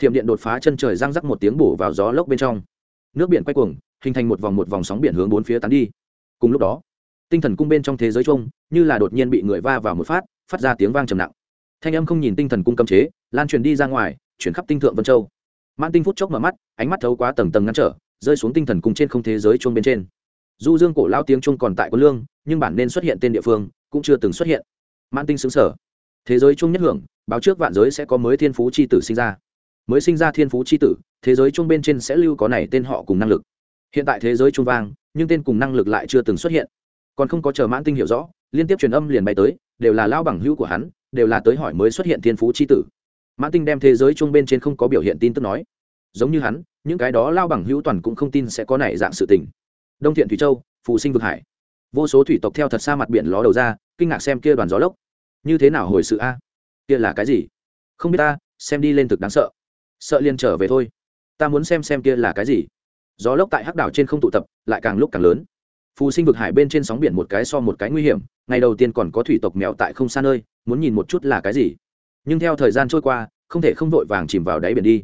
Speaker 1: thiểm điện đột phá chân trời răng rắc một tiếng bổ vào gió lốc bên trong. Nước biển quay cuồng, hình thành một vòng một vòng sóng biển hướng bốn phía tán đi. Cùng lúc đó, tinh thần cung bên trong thế giới chung, như là đột nhiên bị người va vào một phát phát ra tiếng vang trầm nặng. Thanh âm không nhìn tinh thần cung cấm chế, lan truyền đi ra ngoài chuyển khắp tinh thượng vân châu. Mãn tinh phút chốc mở mắt, ánh mắt thấu quá tầng tầng ngăn trở, rơi xuống tinh thần cung trên không thế giới chung bên trên. Du dương cổ lao tiếng chung còn tại quân lương, nhưng bản nên xuất hiện tên địa phương, cũng chưa từng xuất hiện. Mãn tinh xứng sở thế giới chung nhất hưởng, báo trước vạn giới sẽ có mới thiên phú c h i tử sinh ra. Mới sinh ra thiên phú c h i tử, thế giới chung bên trên sẽ lưu có này tên họ cùng năng lực. Hiện tại thế giới chung vang, nhưng tên cùng năng lực lại chưa từng xuất hiện. Còn không có chờ mãn tinh hiểu rõ, liên tiếp truyền âm liền bay tới, đều là lao bằng hữu của hắn, đều là tới hỏi mới xuất hiện thiên phú c h i tử mãn tinh đem thế giới chung bên trên không có biểu hiện tin tức nói. Giống như hắn, những cái đó lao bằng hữu toàn cũng không tin sẽ có này dạng sự tình. Đông thiện thủy châu, phù sinh vực hải. Vô số thủy tộc theo thật xa mặt biển ló đầu ra, kinh ngạc xem kia đoàn gió lốc. Như thế nào hồi sự a? Kia là cái gì? Không biết ta, xem đi lên thực đáng sợ. Sợ liền trở về thôi. Ta muốn xem xem kia là cái gì. Gió lốc tại hắc đảo trên không tụ tập, lại càng lúc càng lớn. Phù sinh vực hải bên trên sóng biển một cái so một cái nguy hiểm, ngày đầu tiên còn có thủy tộc mèo tại không xa nơi, muốn nhìn một chút là cái gì nhưng theo thời gian trôi qua, không thể không vội vàng chìm vào đáy biển đi.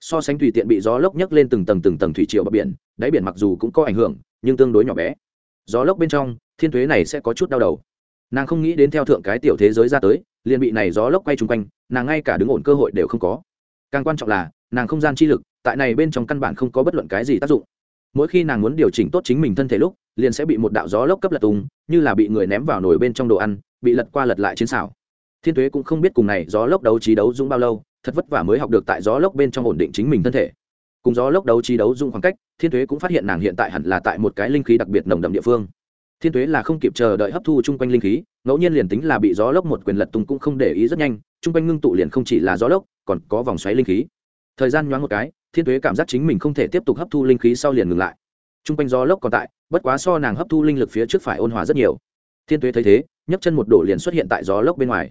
Speaker 1: So sánh tùy tiện bị gió lốc nhấc lên từng tầng từng tầng thủy triều bờ biển, đáy biển mặc dù cũng có ảnh hưởng, nhưng tương đối nhỏ bé. Gió lốc bên trong, thiên thuế này sẽ có chút đau đầu. Nàng không nghĩ đến theo thượng cái tiểu thế giới ra tới, liền bị này gió lốc quay chung quanh, nàng ngay cả đứng ổn cơ hội đều không có. Càng quan trọng là, nàng không gian chi lực, tại này bên trong căn bản không có bất luận cái gì tác dụng. Mỗi khi nàng muốn điều chỉnh tốt chính mình thân thể lúc, liền sẽ bị một đạo gió lốc cấp lật tung, như là bị người ném vào nồi bên trong đồ ăn, bị lật qua lật lại chiến xảo thiên tuế cũng không biết cùng này gió lốc đấu trí đấu dũng bao lâu, thật vất vả mới học được tại gió lốc bên trong ổn định chính mình thân thể. Cùng gió lốc đấu trí đấu dũng khoảng cách, thiên tuế cũng phát hiện nàng hiện tại hẳn là tại một cái linh khí đặc biệt nồng đậm địa phương. Thiên tuế là không kịp chờ đợi hấp thu chung quanh linh khí, ngẫu nhiên liền tính là bị gió lốc một quyền lật tung cũng không để ý rất nhanh, chung quanh ngưng tụ liền không chỉ là gió lốc, còn có vòng xoáy linh khí. Thời gian nhoáng một cái, thiên tuế cảm giác chính mình không thể tiếp tục hấp thu linh khí sau liền ngừng lại. Chung quanh gió lốc còn tại, bất quá so nàng hấp thu linh lực phía trước phải ôn hòa rất nhiều. Thiên tuế thấy thế, nhấc chân một đổ liền xuất hiện tại gió lốc bên ngoài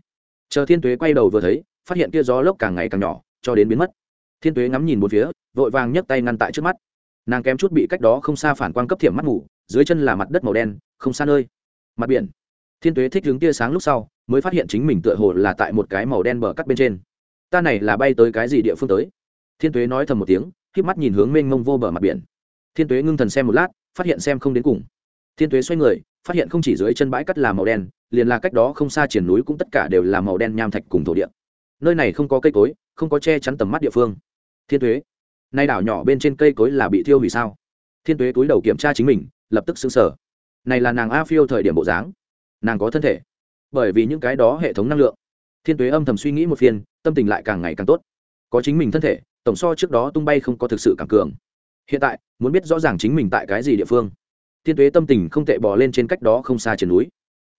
Speaker 1: chờ thiên tuế quay đầu vừa thấy, phát hiện kia gió lốc càng ngày càng nhỏ, cho đến biến mất. Thiên tuế ngắm nhìn một phía, vội vàng nhấc tay ngăn tại trước mắt. Nàng kém chút bị cách đó không xa phản quang cấp thiểm mắt ngủ, dưới chân là mặt đất màu đen, không xa nơi. Mặt biển. Thiên tuế thích hướng tia sáng lúc sau, mới phát hiện chính mình tựa hồ là tại một cái màu đen bờ cắt bên trên. Ta này là bay tới cái gì địa phương tới? Thiên tuế nói thầm một tiếng k mắt nhìn hướng mênh mông vô bờ mặt biển. Thiên tuế ngưng thần xem một lát, phát hiện xem không đến cùng. Thiên tuế xoay người phát hiện không chỉ dưới chân bãi cắt là màu đen, liền là cách đó không xa triển núi cũng tất cả đều là màu đen nham thạch cùng thổ địa. Nơi này không có cây cối, không có che chắn tầm mắt địa phương. Thiên tuế, nay đảo nhỏ bên trên cây cối là bị thiêu hủy sao? Thiên tuế túi đầu kiểm tra chính mình, lập tức xứng sở này là nàng a phiêu thời điểm bộ dáng. Nàng có thân thể. Bởi vì những cái đó hệ thống năng lượng. Thiên tuế âm thầm suy nghĩ một phiên, tâm tình lại càng ngày càng tốt. Có chính mình thân thể, tổng so trước đó tung bay không có thực sự càng cường. Hiện tại, muốn biết rõ ràng chính mình tại cái gì địa phương thiên tuế tâm tình không tệ bỏ lên trên cách đó không xa triển núi.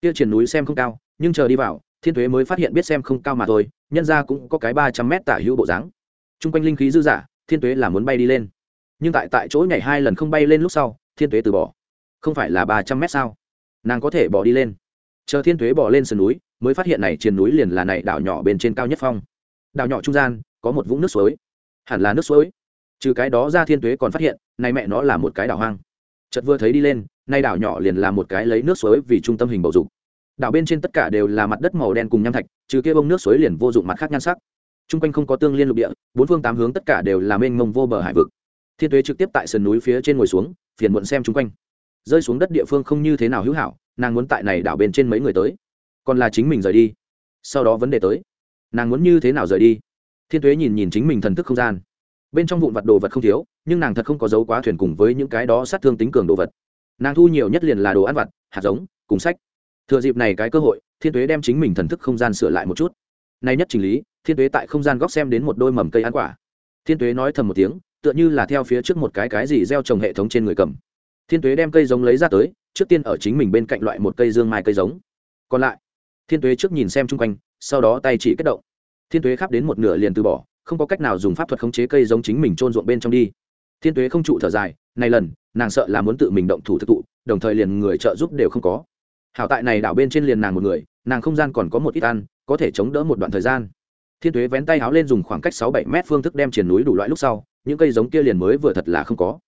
Speaker 1: Kia triển núi xem không cao, nhưng chờ đi vào, thiên tuế mới phát hiện biết xem không cao mà thôi, nhân ra cũng có cái ba trăm mét tả hữu bộ dáng. T r u n g quanh linh khí dư dả, thiên tuế là muốn bay đi lên. Nhưng tại tại chỗ nhảy hai lần không bay lên lúc sau, thiên tuế từ bỏ. Không phải là ba trăm mét sao? Nàng có thể bỏ đi lên. Chờ thiên tuế bỏ lên sườn núi, mới phát hiện này triền núi liền là này đảo nhỏ bên trên cao nhất phong. Đảo nhỏ trung gian, có một vũng nước suối. Hẳn là nước suối. Trừ cái đó ra thiên tuế còn phát hiện, này mẹ nó là một cái đảo hoang chợt vừa thấy đi lên, nay đảo nhỏ liền là một cái lấy nước suối vì trung tâm hình bầu dục. Đảo bên trên tất cả đều là mặt đất màu đen cùng nham thạch, trừ kia bông nước suối liền vô dụng mặt khác nhan sắc. T r u n g quanh không có tương liên lục địa, bốn phương tám hướng tất cả đều là mênh mông vô bờ hải vực. Thiên tuế trực tiếp tại sườn núi phía trên ngồi xuống, phiền muộn xem chung quanh. Rơi xuống đất địa phương không như thế nào hữu hảo, nàng muốn tại này đảo bên trên mấy người tới. Còn là chính mình rời đi. Sau đó vấn đề tới. Nàng muốn như thế nào rời đi? Thiên tuế nhìn nhìn chính mình thần thức không gian bên trong vụn vặt đồ vật không thiếu, nhưng nàng thật không có dấu quá thuyền cùng với những cái đó sát thương tính cường đồ vật. Nàng thu nhiều nhất liền là đồ ăn vặt, hạt giống, cùng sách. Thừa dịp này cái cơ hội, thiên tuế đem chính mình thần thức không gian sửa lại một chút. Nay nhất chỉnh lý, thiên tuế tại không gian góc xem đến một đôi mầm cây ăn quả. Thiên tuế nói thầm một tiếng, tựa như là theo phía trước một cái cái gì gieo trồng hệ thống trên người cầm. Thiên tuế đem cây giống lấy ra tới, trước tiên ở chính mình bên cạnh loại một cây dương mai cây giống. Còn lại, thiên tuế trước nhìn xem chung quanh, sau đó tay chỉ kết động. Thiên tuế khắp đến một nửa liền từ bỏ không có cách nào dùng pháp thuật khống chế cây giống chính mình trôn ruộng bên trong đi. Thiên tuế không trụ thở dài, này lần, nàng sợ là muốn tự mình động thủ thực thụ đồng thời liền người trợ giúp đều không có. Hảo tại này đảo bên trên liền nàng một người, nàng không gian còn có một ít ăn, có thể chống đỡ một đoạn thời gian. Thiên tuế vén tay háo lên dùng khoảng cách sáu bảy mét phương thức đem triển núi đủ loại lúc sau, những cây giống kia liền mới vừa thật là không có.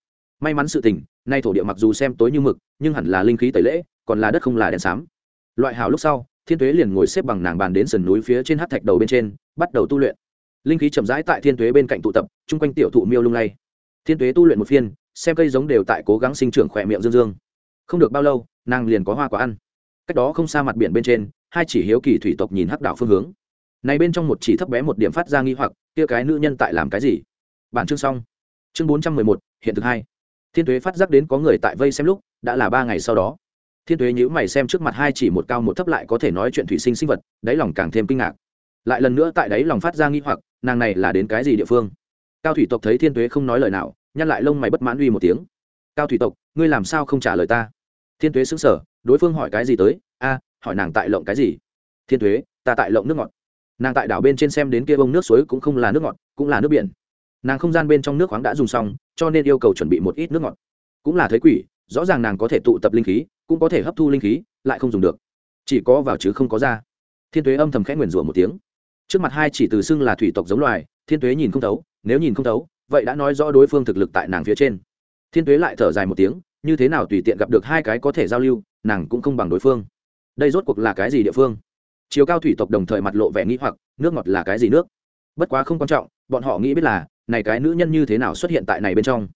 Speaker 1: May mắn sự tình, nay thổ địa mặc dù xem tối như mực, nhưng hẳn là linh khí tẩy lễ, còn là đất không là đèn xám. Loại hảo lúc sau, thiên tuế liền ngồi xếp bằng nàng bàn đến sườn núi phía trên hát thạch đầu bên trên, bắt đầu tu luyện linh khí chậm rãi tại thiên tuế bên cạnh tụ tập, chung quanh tiểu thụ miêu lung lay. Thiên tuế tu luyện một phiên, xem cây giống đều tại cố gắng sinh trưởng khỏe miệng dương dương. Không được bao lâu, nàng liền có hoa quả ăn. Cách đó không xa mặt biển bên trên, hai chỉ hiếu kỳ thủy tộc nhìn hắc đảo phương hướng. Này bên trong một chỉ thấp bé một điểm phát ra nghi hoặc, kia cái nữ nhân tại làm cái gì? Bản chương xong. Chương bốn trăm mười một, hiện thực hai. Thiên tuế phát giác đến có người tại vây xem lúc, đã là ba ngày sau đó. Thiên tuế nhữ mày xem trước mặt hai chỉ một cao một thấp lại có thể nói chuyện thủy sinh sinh vật, đáy lòng càng thêm kinh ngạc lại lần nữa tại đấy lòng phát ra nghi hoặc, nàng này là đến cái gì địa phương? Cao thủy tộc thấy thiên tuế không nói lời nào, nhăn lại lông mày bất mãn uy một tiếng. Cao thủy tộc, ngươi làm sao không trả lời ta? Thiên tuế xứng sở đối phương hỏi cái gì tới? A, hỏi nàng tại lộng cái gì? Thiên tuế, ta tại lộng nước ngọt. Nàng tại đảo bên trên xem đến kia bông nước suối cũng không là nước ngọt, cũng là nước biển. Nàng không gian bên trong nước khoáng đã dùng xong, cho nên yêu cầu chuẩn bị một ít nước ngọt. Cũng là thấy quỷ, rõ ràng nàng có thể tụ tập linh khí, cũng có thể hấp thu linh khí, lại không dùng được. Chỉ có vào chứ không có ra. Thiên tuế âm thầm khẽ nguyền rủa một tiếng trước mặt hai chỉ từ xưng là thủy tộc giống loài, thiên tuế nhìn không thấu, nếu nhìn không thấu, vậy đã nói rõ đối phương thực lực tại nàng phía trên. Thiên tuế lại thở dài một tiếng, như thế nào tùy tiện gặp được hai cái có thể giao lưu, nàng cũng không bằng đối phương. Đây rốt cuộc là cái gì địa phương? Chiều cao thủy tộc đồng thời mặt lộ vẻ nghĩ hoặc, nước ngọt là cái gì nước? Bất quá không quan trọng, bọn họ nghĩ biết là, này cái nữ nhân như thế nào xuất hiện tại này bên trong.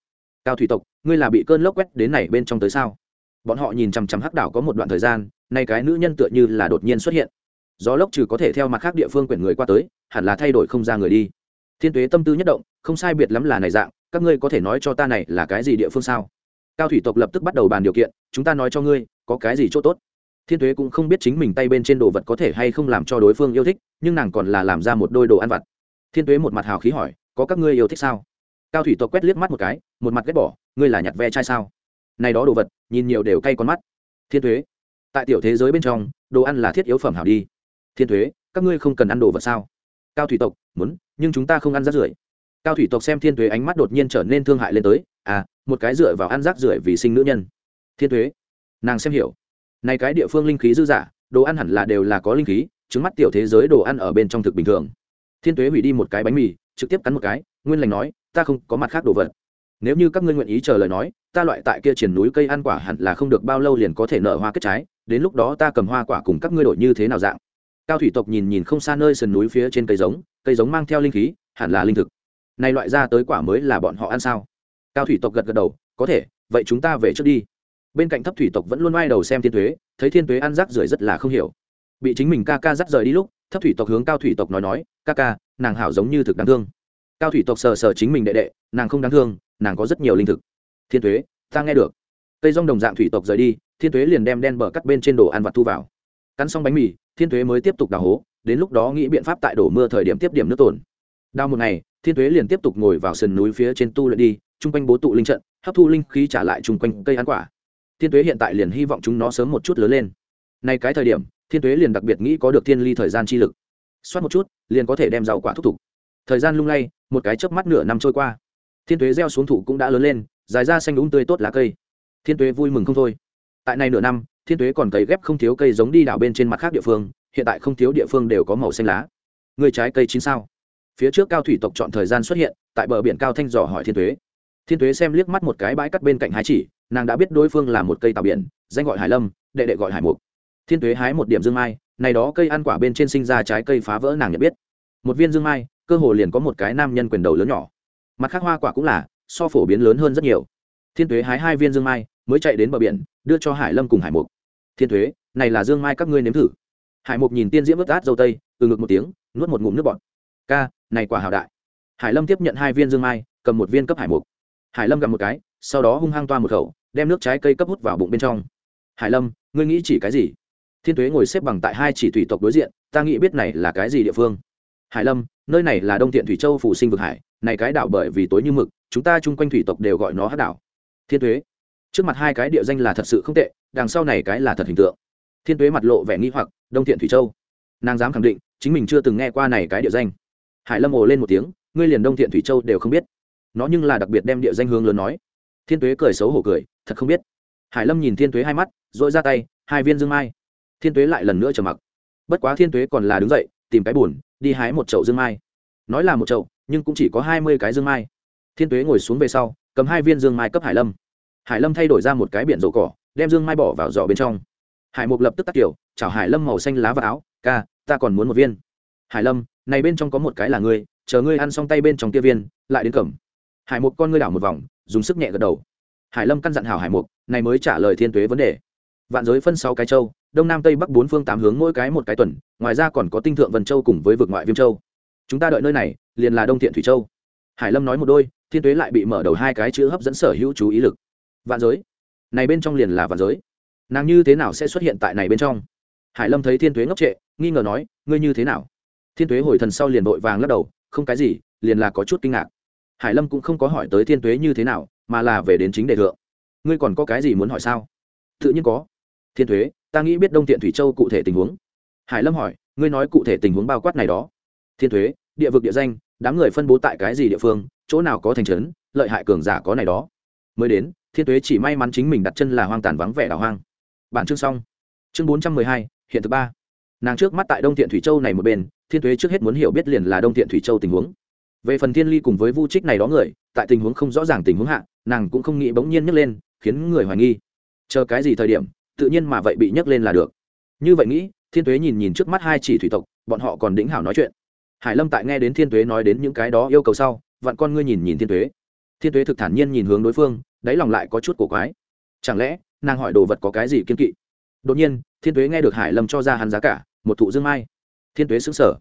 Speaker 1: Cao thủy tộc, ngươi là bị cơn lốc quét đến này bên trong tới sao? Bọn họ nhìn chằm chằm hắc đảo có một đoạn thời gian, nay cái nữ nhân tựa như là đột nhiên xuất hiện gió lốc trừ có thể theo mặt khác địa phương quyển người qua tới hẳn là thay đổi không ra người đi. Thiên tuế tâm tư nhất động không sai biệt lắm là này dạng các ngươi có thể nói cho ta này là cái gì địa phương sao? Cao thủy tộc lập tức bắt đầu bàn điều kiện chúng ta nói cho ngươi có cái gì chỗ tốt? Thiên tuế cũng không biết chính mình tay bên trên đồ vật có thể hay không làm cho đối phương yêu thích nhưng nàng còn là làm ra một đôi đồ ăn vặt. Thiên tuế một mặt hào khí hỏi có các ngươi yêu thích sao? Cao thủy tộc quét liếc mắt một cái một mặt ghét bỏ ngươi là nhặt ve chai sao? Này đó đồ vật nhìn nhiều đều cay con mắt. Thiên Tuế, tại tiểu thế giới bên trong đồ ăn là thiết yếu phẩm hảo đi thiên thuế, các ngươi không cần ăn đồ vật sao? Cao thủy tộc, muốn, nhưng chúng ta không ăn rác rưởi. Cao thủy tộc xem thiên thuế ánh mắt đột nhiên trở nên thương hại lên tới à một cái dựa vào ăn rác rưởi vì sinh nữ nhân. Thiên thuế, nàng xem hiểu. Này cái địa phương linh khí dư giả đồ ăn hẳn là đều là có linh khí, trứng mắt tiểu thế giới đồ ăn ở bên trong thực bình thường. Thiên tuế hủy đi một cái bánh mì, trực tiếp cắn một cái, nguyên lành nói, ta không có mặt khác đồ vật. Nếu như các ngươi nguyện ý chờ lời nói, ta loại tại kia triển núi cây ăn quả hẳn là không được bao lâu liền có thể nở hoa kết trái, đến lúc đó ta cầm hoa quả cùng các ngươi đổi như thế nào dạng cao thủy tộc nhìn nhìn không xa nơi sườn núi phía trên cây giống cây giống mang theo linh khí, hẳn là linh thực. Này loại ra tới quả mới là bọn họ ăn sao? Cao thủy tộc gật gật đầu, có thể, vậy chúng ta về trước đi. Bên cạnh thấp thủy tộc vẫn luôn oai đầu xem thiên thuế thấy thiên thuế ăn rác rưởi rất là không hiểu. Bị chính mình ca ca dắt rời đi lúc, thấp thủy tộc hướng cao thủy tộc nói nói, ca ca, nàng hảo giống như thực đáng thương. Cao thủy tộc sờ sờ chính mình đệ đệ, nàng không đáng thương, nàng có rất nhiều linh thực. Thiên thuế ta nghe được. Cây rong đồng dạng thủy tộc rời đi, thiên thuế liền đem đen bờ cắt bên trên đồ ăn vặt thu vào. Cắn xong bánh mì thiên thuế mới tiếp tục đào hố, đến lúc đó nghĩ biện pháp tại đổ mưa thời điểm tiếp điểm nước tồn. Đào một ngày, thiên thuế liền tiếp tục ngồi vào sườn núi phía trên tu luyện đi, chung quanh bố tụ linh trận, hấp thu linh khí trả lại chung quanh cây ăn quả. Thiên thuế hiện tại liền hy vọng chúng nó sớm một chút lớn lên. Nay cái thời điểm, thiên thuế liền đặc biệt nghĩ có được thiên ly thời gian chi lực. Xoát một chút, liền có thể đem rau quả thúc thục. Thời gian lung lay, một cái chớp mắt nửa năm trôi qua. Thiên tuế gieo xuống thủ cũng đã lớn lên, dài ra xanh đúng tươi tốt lá cây. Thiên tuế vui mừng không thôi. Tại này nửa năm thiên tuế còn cấy ghép không thiếu cây giống đi đảo bên trên mặt khác địa phương, hiện tại không thiếu địa phương đều có màu xanh lá. Người trái cây chín sao. Phía trước cao thủy tộc chọn thời gian xuất hiện, tại bờ biển cao thanh dò hỏi thiên tuế. Thiên tuế xem liếc mắt một cái bãi cắt bên cạnh hái chỉ, nàng đã biết đối phương là một cây tàu biển, danh gọi hải lâm, đệ đệ gọi hải mục. Thiên tuế hái một điểm dương mai, này đó cây ăn quả bên trên sinh ra trái cây phá vỡ nàng nhận biết. Một viên dương mai, cơ hồ liền có một cái nam nhân quyền đầu lớn nhỏ. Mặt khác hoa quả cũng là, so phổ biến lớn hơn rất nhiều. Thiên tuế hái hai viên dương mai, mới chạy đến bờ biển, đưa cho hải lâm cùng hải mục thiên thuế, này là dương mai các ngươi nếm thử. Hải mục nhìn tiên diễm ướt át dâu tây từ ngực một tiếng nuốt một ngụm nước bọt. Ca này quả hào đại. Hải lâm tiếp nhận hai viên dương mai cầm một viên cấp hải mục hải lâm gặp một cái sau đó hung hăng toa một khẩu đem nước trái cây cấp hút vào bụng bên trong. Hải lâm ngươi nghĩ chỉ cái gì? Thiên thuế ngồi xếp bằng tại hai chỉ thủy tộc đối diện ta nghĩ biết này là cái gì địa phương. Hải lâm nơi này là đông thiện thủy châu phủ sinh vực hải này cái đảo bởi vì tối như mực chúng ta chung quanh thủy tộc đều gọi nó hát đảo. Thiên thuế trước mặt hai cái địa danh là thật sự không tệ, đằng sau này cái là thật hình tượng. Thiên tuế mặt lộ vẻ nghi hoặc, đông thiện thủy châu. Nàng dám khẳng định, chính mình chưa từng nghe qua này cái địa danh. Hải lâm ồ lên một tiếng, ngươi liền đông thiện thủy châu đều không biết. Nó nhưng là đặc biệt đem địa danh hướng lớn nói. Thiên tuế cười xấu hổ cười, thật không biết. Hải lâm nhìn thiên tuế hai mắt dội ra tay, hai viên dương mai. Thiên tuế lại lần nữa trở mặc. Bất quá thiên tuế còn là đứng dậy, tìm cái b đi hái một chậu dương mai. Nói là một chậu, nhưng cũng chỉ có hai mươi cái dương mai. Thiên tuế ngồi xuống về sau, cầm hai viên dương mai cấp hải lâm hải lâm thay đổi ra một cái biển dầu cỏ, đem dương mai bỏ vào giỏ bên trong. Hải mục lập tức tắt kiểu chào hải lâm màu xanh lá và áo, ca, ta còn muốn một viên. Hải lâm, này bên trong có một cái là ngươi, chờ ngươi ăn xong tay bên trong kia viên, lại đến cẩm. hải mục con ngươi đảo một vòng, dùng sức nhẹ gật đầu. Hải lâm căn dặn hảo hải mục này mới trả lời thiên tuế vấn đề. Vạn giới phân sáu cái châu, đông nam tây bắc bốn phương tám hướng mỗi cái một cái tuần, ngoài ra còn có tinh thượng vân châu cùng với vực ngoại viêm châu. Chúng ta đợi nơi này, liền là đông thiện thủy châu. Hải lâm nói một đôi, thiên tuế lại bị mở đầu hai cái chữ hấp dẫn sở hữu chú ý lực vạn giới. Này bên trong liền là vạn giới. Nàng như thế nào sẽ xuất hiện tại này bên trong? Hải lâm thấy thiên tuế ngốc trệ, nghi ngờ nói, ngươi như thế nào? Thiên tuế hồi thần sau liền vội vàng lắc đầu, không cái gì, liền là có chút kinh ngạc. Hải lâm cũng không có hỏi tới thiên tuế như thế nào, mà là về đến chính đề thượng. Ngươi còn có cái gì muốn hỏi sao? Tự nhiên có. Thiên thuế ta nghĩ biết đông tiện thủy châu cụ thể tình huống. Hải lâm hỏi, ngươi nói cụ thể tình huống bao quát này đó? Thiên thuế địa vực địa danh, đám người phân bố tại cái gì địa phương, chỗ nào có thành trấn, lợi hại cường giả có này đó? Mới đến thiên Tuế chỉ may mắn chính mình đặt chân là hoang tàn vắng vẻ đảo hoang. Bản chương xong. Chương bốn trăm mười hai, hiện thứ ba. Nàng trước mắt tại đông tiện thủy châu này một bên, thiên Tuế trước hết muốn hiểu biết liền là đông tiện thủy châu tình huống. Về phần thiên ly cùng với vu trích này đó người, tại tình huống không rõ ràng tình huống hạ, nàng cũng không nghĩ bỗng nhiên nhấc lên, khiến người hoài nghi. Chờ cái gì thời điểm, tự nhiên mà vậy bị nhấc lên là được. Như vậy nghĩ, thiên tuế nhìn nhìn trước mắt hai chỉ thủy tộc, bọn họ còn đĩnh hảo nói chuyện. Hải lâm tại nghe đến thiên tuế nói đến những cái đó yêu cầu sau vặn con ngươi nhìn nhìn thiên tuế. Thiên tuế thực thản nhiên nhìn hướng đối phương đáy lòng lại có chút cổ quái. Chẳng lẽ, nàng hỏi đồ vật có cái gì kiên kỵ? Đột nhiên, thiên tuế nghe được hải lâm cho ra hắn giá cả, một thụ dương mai. Thiên tuế xứng sở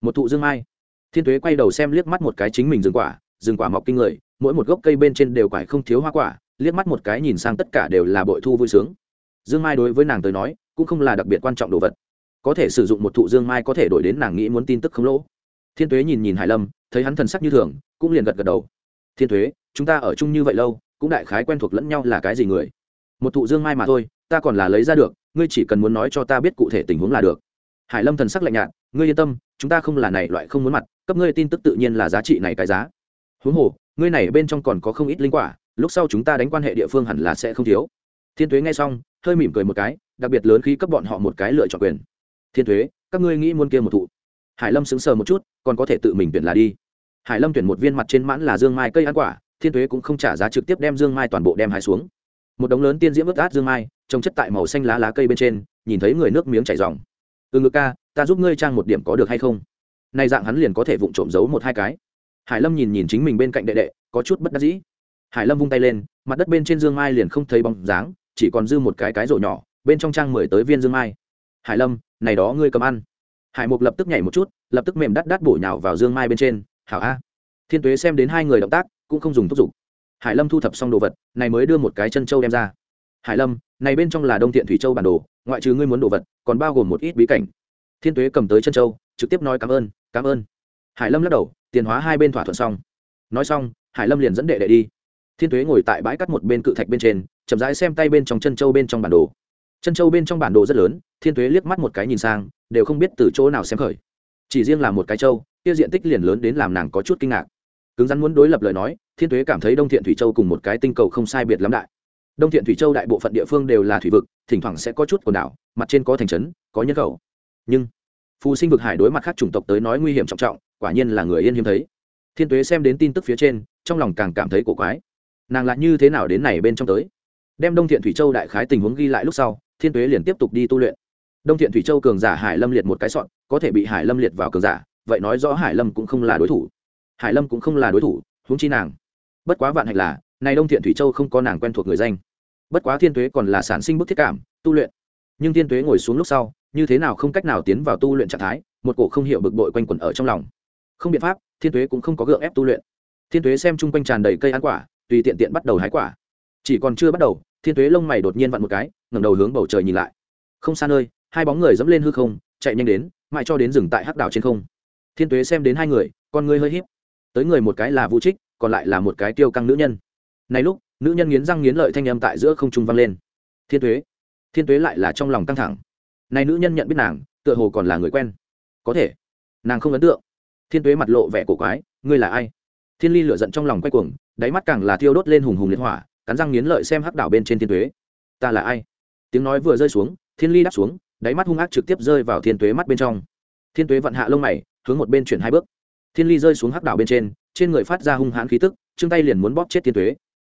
Speaker 1: một thụ dương mai. Thiên tuế quay đầu xem liếc mắt một cái chính mình rừng quả rừng quả mọc kinh người, mỗi một gốc cây bên trên đều quải không thiếu hoa quả, liếc mắt một cái nhìn sang tất cả đều là bội thu vui sướng. Dương mai đối với nàng tới nói, cũng không là đặc biệt quan trọng đồ vật. Có thể sử dụng một thụ dương mai có thể đổi đến nàng nghĩ muốn tin tức không lỗ. Thiên tuế nhìn nhìn hải lâm, thấy hắn thần sắc như thường, cũng liền gật gật đầu. Thiên tuế, chúng ta ở chung như vậy lâu cũng đại khái quen thuộc lẫn nhau là cái gì người? Một thụ dương mai mà thôi, ta còn là lấy ra được, ngươi chỉ cần muốn nói cho ta biết cụ thể tình huống là được. Hải lâm thần sắc lạnh nhạt, ngươi yên tâm, chúng ta không là này loại không muốn mặt, cấp ngươi tin tức tự nhiên là giá trị này cái giá. Huống hồ, ngươi này bên trong còn có không ít linh quả, lúc sau chúng ta đánh quan hệ địa phương hẳn là sẽ không thiếu. Thiên tuế nghe xong, hơi mỉm cười một cái, đặc biệt lớn khi cấp bọn họ một cái lựa chọn quyền. Thiên thuế các ngươi nghĩ muốn kia một thụ? Hải lâm sững sờ một chút, còn có thể tự mình tuyển là đi. Hải lâm tuyển một viên mặt trên mãn là dương mai cây ăn quả thiên thuế cũng không trả giá trực tiếp đem dương mai toàn bộ đem hái xuống. Một đống lớn tiên diễm ướt át dương mai, trồng chất tại màu xanh lá lá cây bên trên, nhìn thấy người nước miếng chảy dòng ừ ngự ca, ta giúp ngươi trang một điểm có được hay không? Nay dạng hắn liền có thể vụng trộm giấu một hai cái. Hải lâm nhìn nhìn chính mình bên cạnh đệ đệ, có chút bất đắc dĩ. Hải lâm vung tay lên, mặt đất bên trên dương mai liền không thấy bóng dáng, chỉ còn dư một cái cái rổ nhỏ, bên trong trang mười tới viên dương mai. Hải lâm, này đó ngươi cầm ăn. Hải mục lập tức nhảy một chút, lập tức mềm đắt đắt bổ nhào vào dương mai bên trên. Hảo a. Thiên tuế xem đến hai người động tác cũng không dùng thúc giục. Hải lâm thu thập xong đồ vật, này mới đưa một cái chân châu đem ra. Hải lâm, này bên trong là đông thiện thủy châu bản đồ, ngoại trừ ngươi muốn đồ vật, còn bao gồm một ít bí cảnh. Thiên tuế cầm tới chân châu, trực tiếp nói cảm ơn cảm ơn. Hải lâm lắc đầu, tiền hóa hai bên thỏa thuận xong. Nói xong, hải lâm liền dẫn đệ đệ đi. Thiên tuế ngồi tại bãi cắt một bên cự thạch bên trên, chậm rãi xem tay bên trong chân châu bên trong bản đồ. Chân châu bên trong bản đồ rất lớn, thiên tuế liếc mắt một cái nhìn sang, đều không biết từ chỗ nào xem khởi. Chỉ riêng là một cái châu, kia diện tích liền lớn đến làm nàng có chút kinh ngạc cứng rắn muốn đối lập lời nói, thiên tuế cảm thấy đông thiện thủy châu cùng một cái tinh cầu không sai biệt lắm đại. Đông thiện thủy châu đại bộ phận địa phương đều là thủy vực, thỉnh thoảng sẽ có chút quần đảo, mặt trên có thành trấn, có nhân khẩu. Nhưng, phù sinh vực hải đối mặt khác chủng tộc tới nói nguy hiểm trọng trọng, quả nhiên là người yên hiếm thấy. Thiên tuế xem đến tin tức phía trên, trong lòng càng cảm thấy cổ quái. Nàng lại như thế nào đến này bên trong tới? Đem đông thiện thủy châu đại khái tình huống ghi lại lúc sau, thiên tuế liền tiếp tục đi tu luyện. Đông thiện thủy châu cường giả hải lâm liệt một cái sọn, có thể bị hải lâm liệt vào cường giả, vậy nói rõ hải lâm cũng không là đối thủ hải lâm cũng không là đối thủ, huống chi nàng. Bất quá vạn hạnh là, này đông thiện thủy châu không có nàng quen thuộc người danh. Bất quá thiên tuế còn là sản sinh bức thiết cảm, tu luyện. Nhưng thiên tuế ngồi xuống lúc sau, như thế nào không cách nào tiến vào tu luyện trạng thái, một cổ không hiểu bực bội quanh quẩn ở trong lòng. Không biện pháp, thiên tuế cũng không có gượng ép tu luyện. Thiên tuế xem chung quanh tràn đầy cây ăn quả, tùy tiện tiện bắt đầu hái quả. Chỉ còn chưa bắt đầu, thiên tuế lông mày đột nhiên vặn một cái, ngẩng đầu hướng bầu trời nhìn lại. Không xa nơi, hai bóng người dẫm lên hư không, chạy nhanh đến, mãi cho đến rừng tại hắc đảo trên không. Thiên tuế xem đến hai người, con ngươi hơi hiếp tới người một cái là vũ trích, còn lại là một cái tiêu căng nữ nhân. Này lúc, nữ nhân nghiến răng nghiến lợi thanh âm tại giữa không trung vang lên. Thiên tuế thiên tuế lại là trong lòng căng thẳng. Này nữ nhân nhận biết nàng, tựa hồ còn là người quen. Có thể, nàng không ấn tượng. Thiên tuế mặt lộ vẻ cổ quái, ngươi là ai? Thiên ly lửa giận trong lòng quay cuồng, đáy mắt càng là thiêu đốt lên hùng hùng liệt hỏa, cắn răng nghiến lợi xem hắc đảo bên trên thiên tuế. Ta là ai? Tiếng nói vừa rơi xuống, thiên ly đáp xuống, đáy mắt hung ác trực tiếp rơi vào thiên tuế mắt bên trong. Thiên tuế vận hạ lông mày, hướng một bên chuyển hai bước thiên ly rơi xuống hắc đảo bên trên trên người phát ra hung hãn khí tức chương tay liền muốn bóp chết thiên tuế.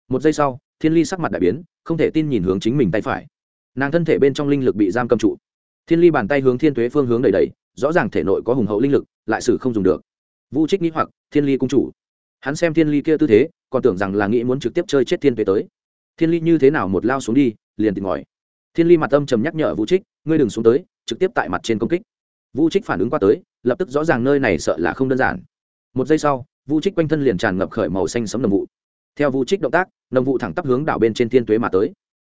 Speaker 1: Một giây sau, thiên ly sắc mặt đại biến, không thể tin nhìn hướng chính mình tay phải. Nàng thân thể bên trong linh lực bị giam cầm trụ. Thiên ly bàn tay hướng thiên tuế phương hướng đầy đầy rõ ràng thể nội có hùng hậu linh lực, lại xử không dùng được. Vu trích nghĩ hoặc, thiên ly cung chủ. Hắn xem thiên ly kia tư thế, còn tưởng rằng là nghĩ muốn trực tiếp chơi chết thiên tuế tới. Thiên ly như thế nào một lao xuống đi, liền tìm ngòi. Thiên ly mặt âm trầm nhắc nhở vũ trích, ngươi đừng xuống tới, trực tiếp tại mặt trên công kích. Vũ trích phản ứng qua tới lập tức rõ ràng nơi này sợ là không đơn giản. Một giây sau, Vu trích quanh thân liền tràn ngập khởi màu xanh sấm nồng vụ. Theo Vu trích động tác, nồng vụ thẳng tắp hướng đảo bên trên thiên tuế mà tới.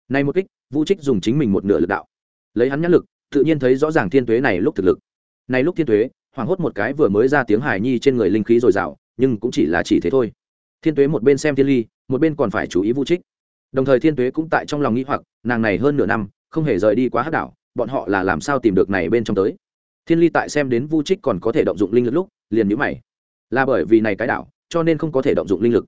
Speaker 1: Nay một kích, Vu trích dùng chính mình một nửa lực đạo. Lấy hắn nhãn lực, tự nhiên thấy rõ ràng thiên tuế này lúc thực lực. Này lúc thiên tuế, hoảng hốt một cái vừa mới ra tiếng hài nhi trên người linh khí dồi dào, nhưng cũng chỉ là chỉ thế thôi. Thiên tuế một bên xem thiên ly, một bên còn phải chú ý Vu trích. Đồng thời thiên tuế cũng tại trong lòng nghĩ hoặc, nàng này hơn nửa năm, không hề rời đi quá hát đảo, bọn họ là làm sao tìm được này bên trong tới? Thiên ly tại xem đến vu trích còn có thể động dụng linh lực lúc, liền nhữ mày. Là bởi vì này cái đảo, cho nên không có thể động dụng linh lực.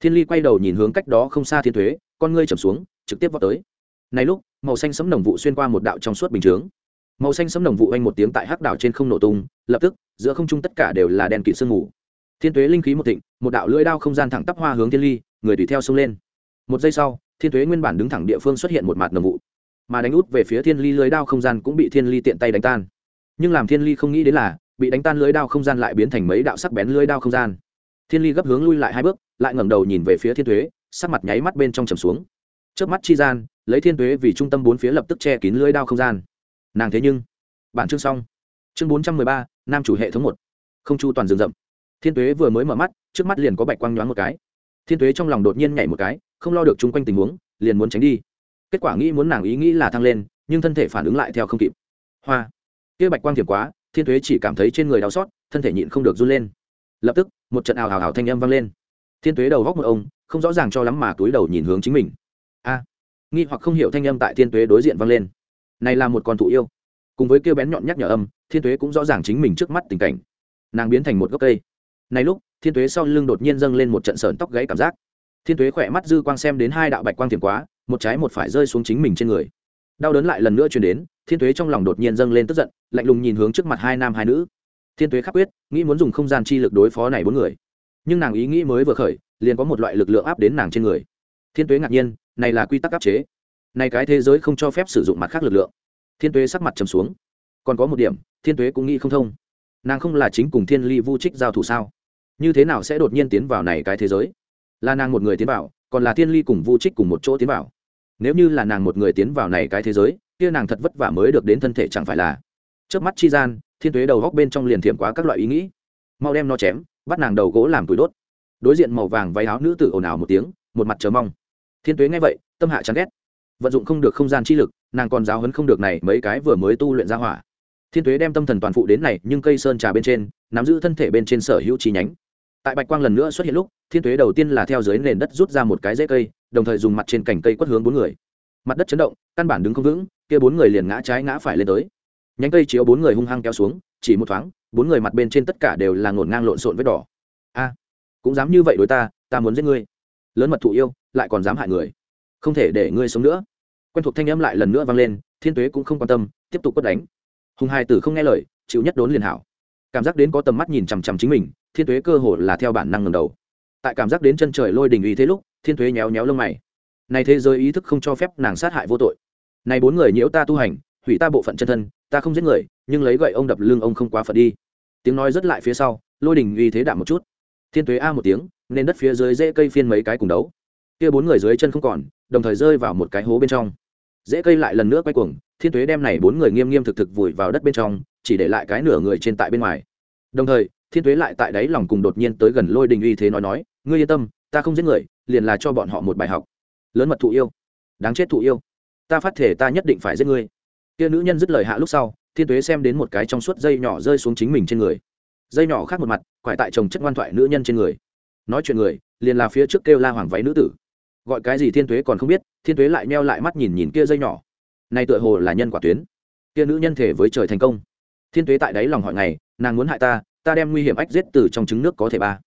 Speaker 1: Thiên ly quay đầu nhìn hướng cách đó không xa thiên thuế, con ngươi trầm xuống, trực tiếp vào tới. Này lúc, màu xanh sấm nồng vụ xuyên qua một đạo trong suốt bình chướng. Màu xanh sấm nồng vụ anh một tiếng tại hắc đảo trên không nổ tung, lập tức, giữa không trung tất cả đều là đèn kỵ sương mù. Thiên tuế linh khí một thịnh, một đạo lưỡi đao không gian thẳng tắp hoa hướng thiên ly, người tùy theo xông lên. Một giây sau, thiên tuế nguyên bản đứng thẳng địa phương xuất hiện một mặt nồng vụ. Mà đánh út về phía thiên ly lưới đao không gian cũng bị thiên ly tiện tay đánh tan nhưng làm thiên ly không nghĩ đến là bị đánh tan lưới đao không gian lại biến thành mấy đạo sắc bén lưới đao không gian. Thiên ly gấp hướng lui lại hai bước, lại ngẩng đầu nhìn về phía thiên thuế sắc mặt nháy mắt bên trong trầm xuống. Trước mắt chi gian, lấy thiên thuế vì trung tâm bốn phía lập tức che kín lưới đao không gian. Nàng thế nhưng, bản chương xong. Chương bốn trăm mười ba, nam chủ hệ thống một. Không chu toàn rừng rậm. Thiên tuế vừa mới mở mắt, trước mắt liền có bạch quang nhoáng một cái. Thiên tuế trong lòng đột nhiên nhảy một cái, không lo được chung quanh tình huống, liền muốn tránh đi. Kết quả nghĩ muốn nàng ý nghĩ là thăng lên, nhưng thân thể phản ứng lại theo không kịp. Hoa kia bạch quang thiểm quá, thiên tuế chỉ cảm thấy trên người đau xót, thân thể nhịn không được run lên. Lập tức, một trận ào ào ào thanh âm vang lên. Thiên tuế đầu góc một ông, không rõ ràng cho lắm mà túi đầu nhìn hướng chính mình. A! Nghi hoặc không hiểu thanh âm tại thiên tuế đối diện vang lên. Này là một con thụ yêu. Cùng với kêu bén nhọn nhắc nhở âm, thiên tuế cũng rõ ràng chính mình trước mắt tình cảnh. Nàng biến thành một gốc cây. Này lúc, thiên tuế sau lưng đột nhiên dâng lên một trận sờn tóc gáy cảm giác. Thiên tuế khỏe mắt dư quang xem đến hai đạo bạch quang thiểm quá, một trái một phải rơi xuống chính mình trên người. Đau đớn lại lần nữa chuyển đến thiên tuế trong lòng đột nhiên dâng lên tức giận, lạnh lùng nhìn hướng trước mặt hai nam hai nữ. Thiên tuế khắc quyết, nghĩ muốn dùng không gian chi lực đối phó này bốn người. Nhưng nàng ý nghĩ mới vừa khởi, liền có một loại lực lượng áp đến nàng trên người. Thiên tuế ngạc nhiên, này là quy tắc áp chế. Này cái thế giới không cho phép sử dụng mặt khác lực lượng. Thiên tuế sắc mặt trầm xuống. Còn có một điểm, thiên tuế cũng nghĩ không thông. Nàng không là chính cùng thiên ly vu trích giao thủ sao? Như thế nào sẽ đột nhiên tiến vào này cái thế giới? Là nàng một người tiến vào, còn là thiên ly cùng vu trích cùng một chỗ tiến vào? Nếu như là nàng một người tiến vào này cái thế giới kia nàng thật vất vả mới được đến thân thể chẳng phải là. Trước mắt chi gian, thiên tuế đầu góc bên trong liền thiểm quá các loại ý nghĩ. Mau đem nó chém, bắt nàng đầu gỗ làm tủi đốt. Đối diện màu vàng váy áo nữ tử ồn ào một tiếng, một mặt chờ mong. Thiên tuế nghe vậy, tâm hạ chán ghét. Vận dụng không được không gian chi lực, nàng còn giáo hấn không được này mấy cái vừa mới tu luyện ra hỏa. Thiên tuế đem tâm thần toàn phụ đến này, nhưng cây sơn trà bên trên, nắm giữ thân thể bên trên sở hữu chi nhánh. Tại bạch quang lần nữa xuất hiện lúc, thiên tuế đầu tiên là theo dưới nền đất rút ra một cái rễ cây, đồng thời dùng mặt trên cành cây quất hướng bốn người mặt đất chấn động, căn bản đứng không vững, kia bốn người liền ngã trái ngã phải lên tới. Nhánh cây chiếu bốn người hung hăng kéo xuống, chỉ một thoáng, bốn người mặt bên trên tất cả đều là ngổn ngang lộn xộn vết đỏ. A, cũng dám như vậy đối ta ta muốn giết ngươi. Lớn mật thụ yêu, lại còn dám hại người. Không thể để ngươi sống nữa. Quen thuộc thanh âm lại lần nữa vang lên, thiên tuế cũng không quan tâm, tiếp tục quất đánh. Hùng hai tử không nghe lời, chịu nhất đốn liền hảo. Cảm giác đến có tầm mắt nhìn chằm chằm chính mình, thiên tuế cơ hồ là theo bản năng ngầm đầu. Tại cảm giác đến chân trời lôi đình ý thế lúc, thiên tuế nhéo nhéo lông mày này thế giới ý thức không cho phép nàng sát hại vô tội. Này bốn người nhiễu ta tu hành, hủy ta bộ phận chân thân, ta không giết người, nhưng lấy gậy ông đập lưng ông không quá phật đi. Tiếng nói rất lại phía sau, lôi đình uy thế đạm một chút. Thiên tuế a một tiếng nên đất phía dưới dễ cây phiên mấy cái cùng đấu. Kia bốn người dưới chân không còn, đồng thời rơi vào một cái hố bên trong. Dễ cây lại lần nữa quay cuồng, thiên tuế đem này bốn người nghiêm nghiêm thực thực vùi vào đất bên trong, chỉ để lại cái nửa người trên tại bên ngoài. Đồng thời, thiên tuế lại tại đáy lòng cùng đột nhiên tới gần lôi đình uy thế nói nói, ngươi yên tâm, ta không giết người, liền là cho bọn họ một bài học lớn mật thụ yêu, đáng chết thụ yêu. Ta phát thể ta nhất định phải giết ngươi. Kia nữ nhân dứt lời hạ lúc sau, thiên tuế xem đến một cái trong suốt dây nhỏ rơi xuống chính mình trên người. Dây nhỏ khác một mặt, quải tại chồng chất ngoan thoại nữ nhân trên người. Nói chuyện người, liền là phía trước kêu la hoàng váy nữ tử. Gọi cái gì thiên tuế còn không biết, thiên tuế lại meo lại mắt nhìn nhìn kia dây nhỏ. Này tựa hồ là nhân quả tuyến. Kia nữ nhân thể với trời thành công. Thiên tuế tại đấy lòng hỏi ngày, nàng muốn hại ta ta đem nguy hiểm ách giết từ trong trứng nước có thể ba.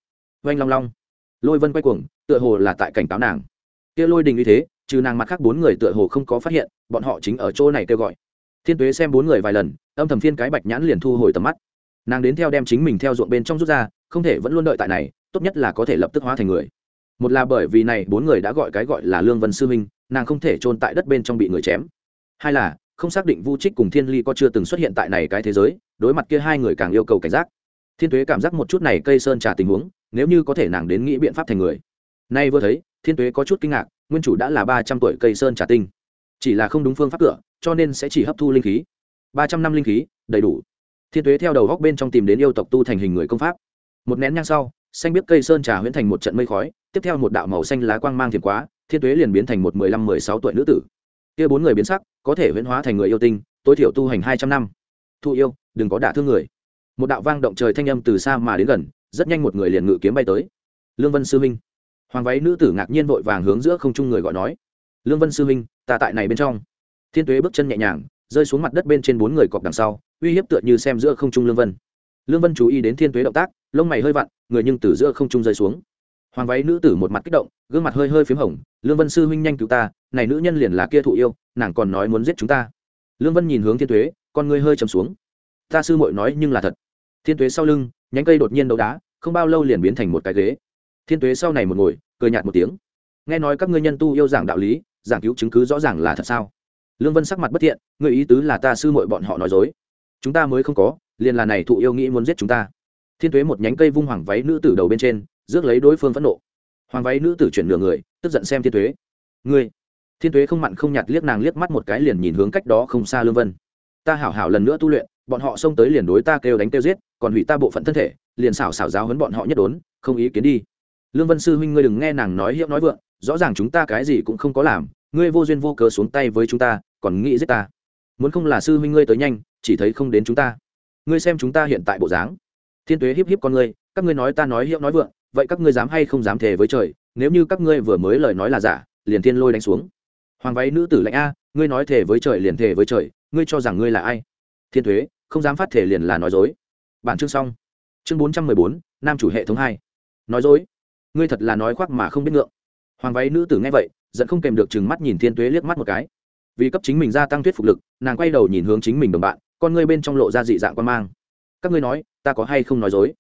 Speaker 1: Oanh long long. Lôi vân quay cuồng, tựa hồ là tại cảnh cáo nàng kia lôi đình như thế, trừ nàng mặt khác bốn người tựa hồ không có phát hiện, bọn họ chính ở chỗ này kêu gọi. Thiên tuế xem bốn người vài lần, âm thầm phiên cái bạch nhãn liền thu hồi tầm mắt. Nàng đến theo đem chính mình theo ruộng bên trong rút ra, không thể vẫn luôn đợi tại này, tốt nhất là có thể lập tức hóa thành người. Một là bởi vì này bốn người đã gọi cái gọi là lương vân sư minh, nàng không thể trôn tại đất bên trong bị người chém. Hai là, không xác định vu trích cùng thiên ly có chưa từng xuất hiện tại này cái thế giới, đối mặt kia hai người càng yêu cầu cảnh giác. Thiên tuế cảm giác một chút này cây sơn trà tình huống, nếu như có thể nàng đến nghĩ biện pháp thành người. Nay vừa thấy thiên tuế có chút kinh ngạc, nguyên chủ đã là ba trăm tuổi cây sơn trà tinh. Chỉ là không đúng phương pháp cửa, cho nên sẽ chỉ hấp thu linh khí. ba trăm năm linh khí, đầy đủ. Thiên tuế theo đầu góc bên trong tìm đến yêu tộc tu thành hình người công pháp. Một nén nhang sau, xanh biết cây sơn trà huyễn thành một trận mây khói, tiếp theo một đạo màu xanh lá quang mang thiền quá, thiên tuế liền biến thành một mười lăm mười sáu tuổi nữ tử. Kia bốn người biến sắc, có thể huyễn hóa thành người yêu tinh, tối thiểu tu hành hai trăm năm. Thu yêu, đừng có đả thương người. Một đạo vang động trời thanh âm từ xa mà đến gần, rất nhanh một người liền ngự kiếm bay tới. Lương vân sư minh hoàng váy nữ tử ngạc nhiên vội vàng hướng giữa không trung người gọi nói lương vân sư huynh, ta tại này bên trong. Thiên tuế bước chân nhẹ nhàng rơi xuống mặt đất bên trên bốn người cọc đằng sau uy hiếp tựa như xem giữa không trung lương vân. Lương vân chú ý đến thiên tuế động tác lông mày hơi vặn người nhưng từ giữa không trung rơi xuống. Hoàng váy nữ tử một mặt kích động gương mặt hơi hơi p h í m hồng lương vân sư huynh nhanh cứu ta này nữ nhân liền là kia thụ yêu nàng còn nói muốn giết chúng ta. Lương vân nhìn hướng thiên tuế con ngươi hơi chầm xuống. Ta sư mội nói nhưng là thật. Thiên tuế sau lưng nhánh cây đột nhiên đấu đá không bao lâu liền biến thành một cái ghế thiên tuế sau này một ngồi, cười nhạt một tiếng. Nghe nói các ngươi nhân tu yêu giảng đạo lý, giảng cứu chứng cứ rõ ràng là thật sao? Lương vân sắc mặt bất thiện người ý tứ là ta sư mội bọn họ nói dối. Chúng ta mới không có, liền là này thụ yêu nghĩ muốn giết chúng ta. Thiên tuế một nhánh cây vung hoàng váy nữ tử đầu bên trên, rước lấy đối phương phẫn nộ. Hoàng váy nữ tử chuyển nửa người, tức giận xem thiên tuế. Ngươi! Thiên tuế không mặn không nhạt liếc nàng liếc mắt một cái liền nhìn hướng cách đó không xa lương vân. Ta hảo hảo lần nữa tu luyện, bọn họ xông tới liền đối ta kêu đánh kêu giết, còn hủy ta bộ phận thân thể, liền xảo xảo giáo hấn bọn họ nhất đốn, không ý kiến đi lương vân sư huynh ngươi đừng nghe nàng nói hiệu nói vượng, rõ ràng chúng ta cái gì cũng không có làm, ngươi vô duyên vô cớ xuống tay với chúng ta, còn nghĩ giết ta. Muốn không là sư huynh ngươi tới nhanh, chỉ thấy không đến chúng ta. Ngươi xem chúng ta hiện tại bộ dáng. Thiên tuế hiếp hiếp con ngươi, các ngươi nói ta nói hiệu nói vượng, vậy các ngươi dám hay không dám thề với trời, nếu như các ngươi vừa mới lời nói là giả, liền thiên lôi đánh xuống. Hoàng váy nữ tử lạnh a, ngươi nói thề với trời liền thề với trời, ngươi cho rằng ngươi là ai? Thiên thuế không dám phát thể liền là nói dối. Bản chương xong. Chương bốn trăm mười bốn, nam chủ hệ thống hai. Nói dối ngươi thật là nói khoác mà không biết ngượng. Hoàng váy nữ tử nghe vậy, giận không kèm được chừng mắt nhìn thiên tuế liếc mắt một cái. Vì cấp chính mình gia tăng thuyết phục lực, nàng quay đầu nhìn hướng chính mình đồng bạn, con ngươi bên trong lộ ra dị dạng quan mang. Các ngươi nói, ta có hay không nói dối?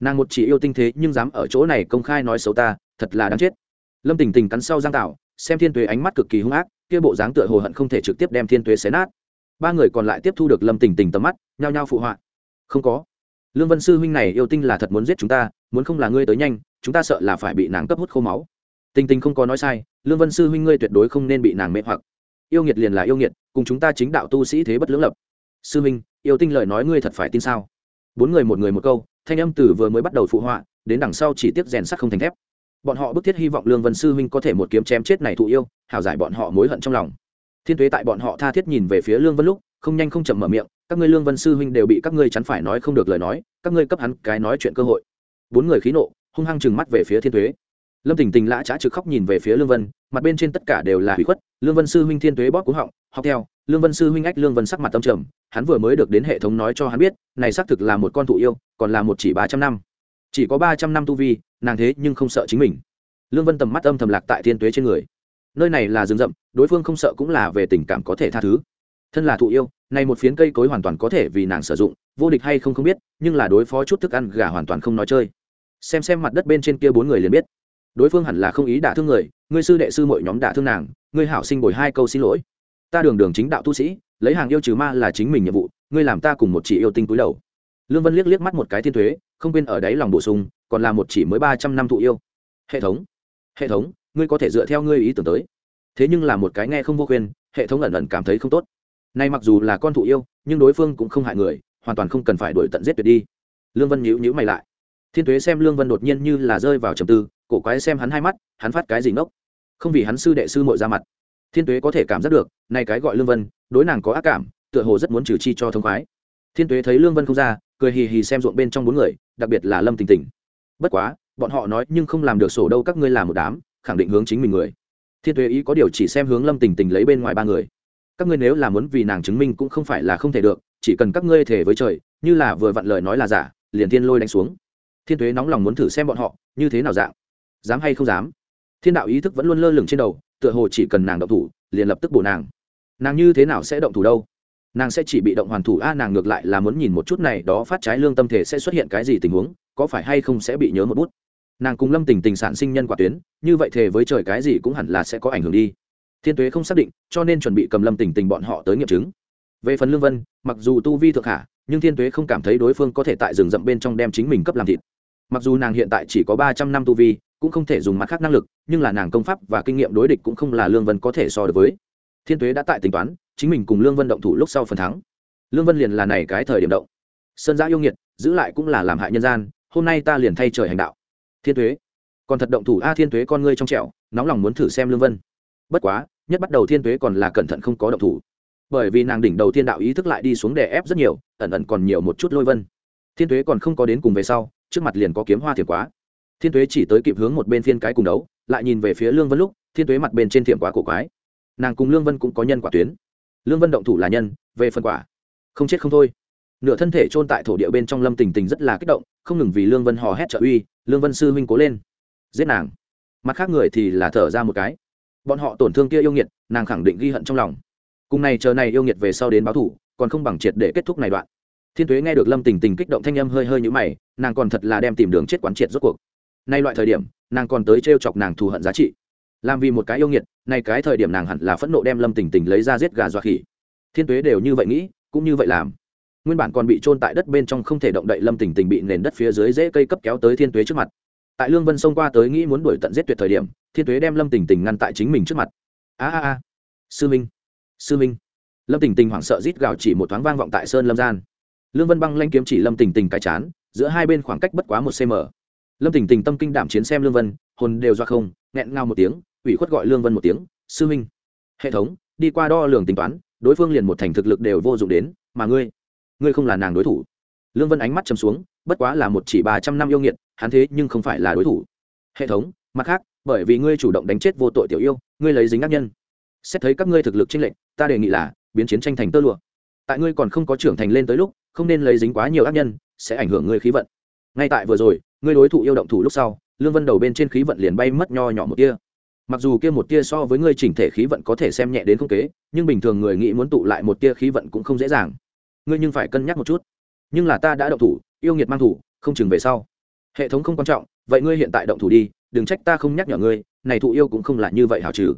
Speaker 1: Nàng một chỉ yêu tinh thế nhưng dám ở chỗ này công khai nói xấu ta, thật là đáng chết. Lâm tình tình cắn sau giang tạo xem thiên tuế ánh mắt cực kỳ hung ác, kia bộ dáng tựa hồ hận không thể trực tiếp đem thiên tuế xé nát. Ba người còn lại tiếp thu được lâm tình tình tầm mắt, nhao nhao phụ họa. Không có. Lương vân sư huynh này yêu tinh là thật muốn giết chúng ta, muốn không là ngươi tới nhanh chúng ta sợ là phải bị nàng cấp hút khô máu. Tình tình không có nói sai, lương vân sư huynh ngươi tuyệt đối không nên bị nàng mê hoặc. Yêu nghiệt liền là yêu nghiệt, cùng chúng ta chính đạo tu sĩ thế bất lưỡng lập. Sư huynh, yêu tinh lời nói ngươi thật phải tin sao? Bốn người một người một câu, thanh âm từ vừa mới bắt đầu phụ họa, đến đằng sau chỉ tiếc rèn sắt không thành thép. Bọn họ bức thiết hy vọng lương vân sư huynh có thể một kiếm chém chết này thụ yêu, hảo giải bọn họ mối hận trong lòng. Thiên tuế tại bọn họ tha thiết nhìn về phía lương vân lúc, không nhanh không chậm mở miệng, các ngươi lương vân sư huynh đều bị các ngươi chắn phải nói không được lời nói, các ngươi cấp hắn cái nói chuyện cơ hội. Bốn người khí nộ hung hăng chừng mắt về phía thiên tuế lâm tình tình lã trá trực khóc nhìn về phía lương vân, mặt bên trên tất cả đều là hủy khuất. Lương vân sư huynh thiên tuế bóp cúng họng, học theo. Lương vân sư huynh ách lương vân sắc mặt tâm trầm, hắn vừa mới được đến hệ thống nói cho hắn biết, này xác thực là một con thụ yêu, còn là một chỉ ba trăm năm. Chỉ có ba trăm năm tu vi, nàng thế nhưng không sợ chính mình. Lương vân tầm mắt âm thầm lạc tại thiên tuế trên người. Nơi này là rừng rậm, đối phương không sợ cũng là về tình cảm có thể tha thứ. Thân là thụ yêu, này một phiến cây cối hoàn toàn có thể vì nàng sử dụng, vô địch hay không không biết, nhưng là đối phó chút thức ăn gà hoàn toàn không nói chơi xem xem mặt đất bên trên kia bốn người liền biết. Đối phương hẳn là không ý đả thương người, ngươi sư đệ sư mọi nhóm đả thương nàng, ngươi hảo sinh bồi hai câu xin lỗi. Ta đường đường chính đạo tu sĩ, lấy hàng yêu trừ ma là chính mình nhiệm vụ, ngươi làm ta cùng một chỉ yêu tinh túi đầu. Lương vân liếc liếc mắt một cái thiên thuế, không quên ở đáy lòng bổ sung, còn là một chỉ mới ba trăm năm thụ yêu. Hệ thống hệ thống, ngươi có thể dựa theo ngươi ý tưởng tới. Thế nhưng là một cái nghe không vô khuyên, hệ thống ẩn ẩn cảm thấy không tốt. Nay mặc dù là con thụ yêu, nhưng đối phương cũng không hại người, hoàn toàn không cần phải đuổi tận giết tuyệt đi. Lương vân nhíu nhíu mày lại thiên tuế xem lương vân đột nhiên như là rơi vào trầm tư, cổ quái xem hắn hai mắt, hắn phát cái gì ngốc? Không vì hắn sư đệ sư mội ra mặt. Thiên tuế có thể cảm giác được nay cái gọi lương vân, đối nàng có ác cảm, tựa hồ rất muốn trừ chi cho thông khoái. Thiên tuế thấy lương vân không ra, cười hì hì xem ruộng bên trong bốn người, đặc biệt là lâm tình tình. Bất quá, bọn họ nói nhưng không làm được sổ đâu các ngươi làm một đám, khẳng định hướng chính mình người. Thiên tuế ý có điều chỉ xem hướng lâm tình tình lấy bên ngoài ba người. Các ngươi nếu là muốn vì nàng chứng minh cũng không phải là không thể được, chỉ cần các ngươi thể với trời, như là vừa vặn lời nói là giả, liền thiên lôi đánh xuống thiên tuế nóng lòng muốn thử xem bọn họ, như thế nào dạng? Dám hay không dám? Thiên đạo ý thức vẫn luôn lơ lửng trên đầu, tựa hồ chỉ cần nàng động thủ, liền lập tức bổ nàng. Nàng như thế nào sẽ động thủ đâu? Nàng sẽ chỉ bị động hoàn thủ, a, nàng ngược lại là muốn nhìn một chút này, đó phát trái lương tâm thể sẽ xuất hiện cái gì tình huống, có phải hay không sẽ bị nhớ một bút? Nàng cùng lâm tình tình sản sinh nhân quả tuyến, như vậy thề với trời cái gì cũng hẳn là sẽ có ảnh hưởng đi. Thiên tuế không xác định, cho nên chuẩn bị cầm lâm tình tình bọn họ tới nghiệm chứng. Về phần lương vân, mặc dù tu vi thượng hạ nhưng thiên tuế không cảm thấy đối phương có thể tại rừng rậm bên trong đem chính mình cấp làm thịt mặc dù nàng hiện tại chỉ có ba trăm năm tu vi, cũng không thể dùng mặt khác năng lực, nhưng là nàng công pháp và kinh nghiệm đối địch cũng không là lương vân có thể so được với. Thiên tuế đã tại tính toán, chính mình cùng lương vân động thủ lúc sau phần thắng. Lương vân liền là này cái thời điểm động. Sơn giã yêu nghiệt, giữ lại cũng là làm hại nhân gian, hôm nay ta liền thay trời hành đạo. Thiên tuế, còn thật động thủ a, thiên tuế con ngươi trong trẻo, nóng lòng muốn thử xem lương vân. Bất quá, nhất bắt đầu thiên tuế còn là cẩn thận không có động thủ. Bởi vì nàng đỉnh đầu thiên đạo ý thức lại đi xuống đè ép rất nhiều, ẩn ẩn còn nhiều một chút lôi vân. Thiên tuế còn không có đến cùng về sau trước mặt liền có kiếm hoa thiểm quá. Thiên tuế chỉ tới kịp hướng một bên phiên cái cùng đấu, lại nhìn về phía lương vân lúc, thiên tuế mặt bên trên thiểm quá cổ quái. Nàng cùng lương vân cũng có nhân quả tuyến. Lương vân động thủ là nhân, về phần quả. Không chết không thôi. Nửa thân thể chôn tại thổ địa bên trong lâm tình tình rất là kích động, không ngừng vì lương vân hò hét trợ uy, lương vân sư huynh cố lên. Giết nàng. Mặt khác người thì là thở ra một cái. Bọn họ tổn thương kia yêu nghiệt, nàng khẳng định ghi hận trong lòng. Cùng này chờ này yêu nghiệt về sau đến báo thủ, còn không bằng triệt để kết thúc này đoạn thiên tuế nghe được lâm tình tình kích động thanh âm hơi hơi như mày, nàng còn thật là đem tìm đường chết quán triệt rốt cuộc. Nay loại thời điểm, nàng còn tới t chọc nàng thù hận giá trị. Làm vì một cái yêu nghiệt, nay cái thời điểm nàng hẳn là phẫn nộ đem lâm tình tình lấy ra giết gà dọa khỉ. Thiên tuế đều như vậy nghĩ, cũng như vậy làm. Nguyên bản còn bị trôn tại đất bên trong không thể động đậy lâm tình tình bị nền đất phía dưới dễ cây cấp kéo tới thiên tuế trước mặt. Tại lương vân xông qua tới nghĩ muốn đuổi tận giết tuyệt thời điểm, thiên tuế đem lâm tình tình ngăn tại chính mình trước mặt. A a a. Sư minh. Sư minh. Lâm tình tình hoảng sợ rít gào chỉ một thoáng vang vọng tại sơn lâm gian lương vân băng lanh kiếm chỉ lâm tình tình cái chán, giữa hai bên khoảng cách bất quá một cm lâm tình tình tâm kinh đảm chiến xem lương vân, hồn đều do không, nghẹn ngao một tiếng, ủy khuất gọi lương vân một tiếng, sư minh, hệ thống, đi qua đo lường tính toán, đối phương liền một thành thực lực đều vô dụng đến, mà ngươi ngươi không là nàng đối thủ. Lương vân ánh mắt chầm xuống, bất quá là một chỉ ba trăm năm yêu nghiệt, hắn thế nhưng không phải là đối thủ. Hệ thống, mặt khác, bởi vì ngươi chủ động đánh chết vô tội tiểu yêu, ngươi lấy dính ác nhân. Xét thấy các ngươi thực lực chênh lệnh ta đề nghị là, biến chiến tranh thành tơ lụa tại ngươi còn không có trưởng thành lên tới lúc, không nên lấy dính quá nhiều ác nhân, sẽ ảnh hưởng ngươi khí vận. Ngay tại vừa rồi, ngươi đối thủ yêu động thủ lúc sau, lương vân đầu bên trên khí vận liền bay mất nho nhỏ một tia. Mặc dù kia một tia so với ngươi chỉnh thể khí vận có thể xem nhẹ đến không kế, nhưng bình thường người nghĩ muốn tụ lại một tia khí vận cũng không dễ dàng. Ngươi nhưng phải cân nhắc một chút. Nhưng là ta đã động thủ, yêu nghiệt mang thủ, không chừng về sau. Hệ thống không quan trọng, vậy ngươi hiện tại động thủ đi, đừng trách ta không nhắc nhở ngươi, này thụ yêu cũng không là như vậy hảo trừ.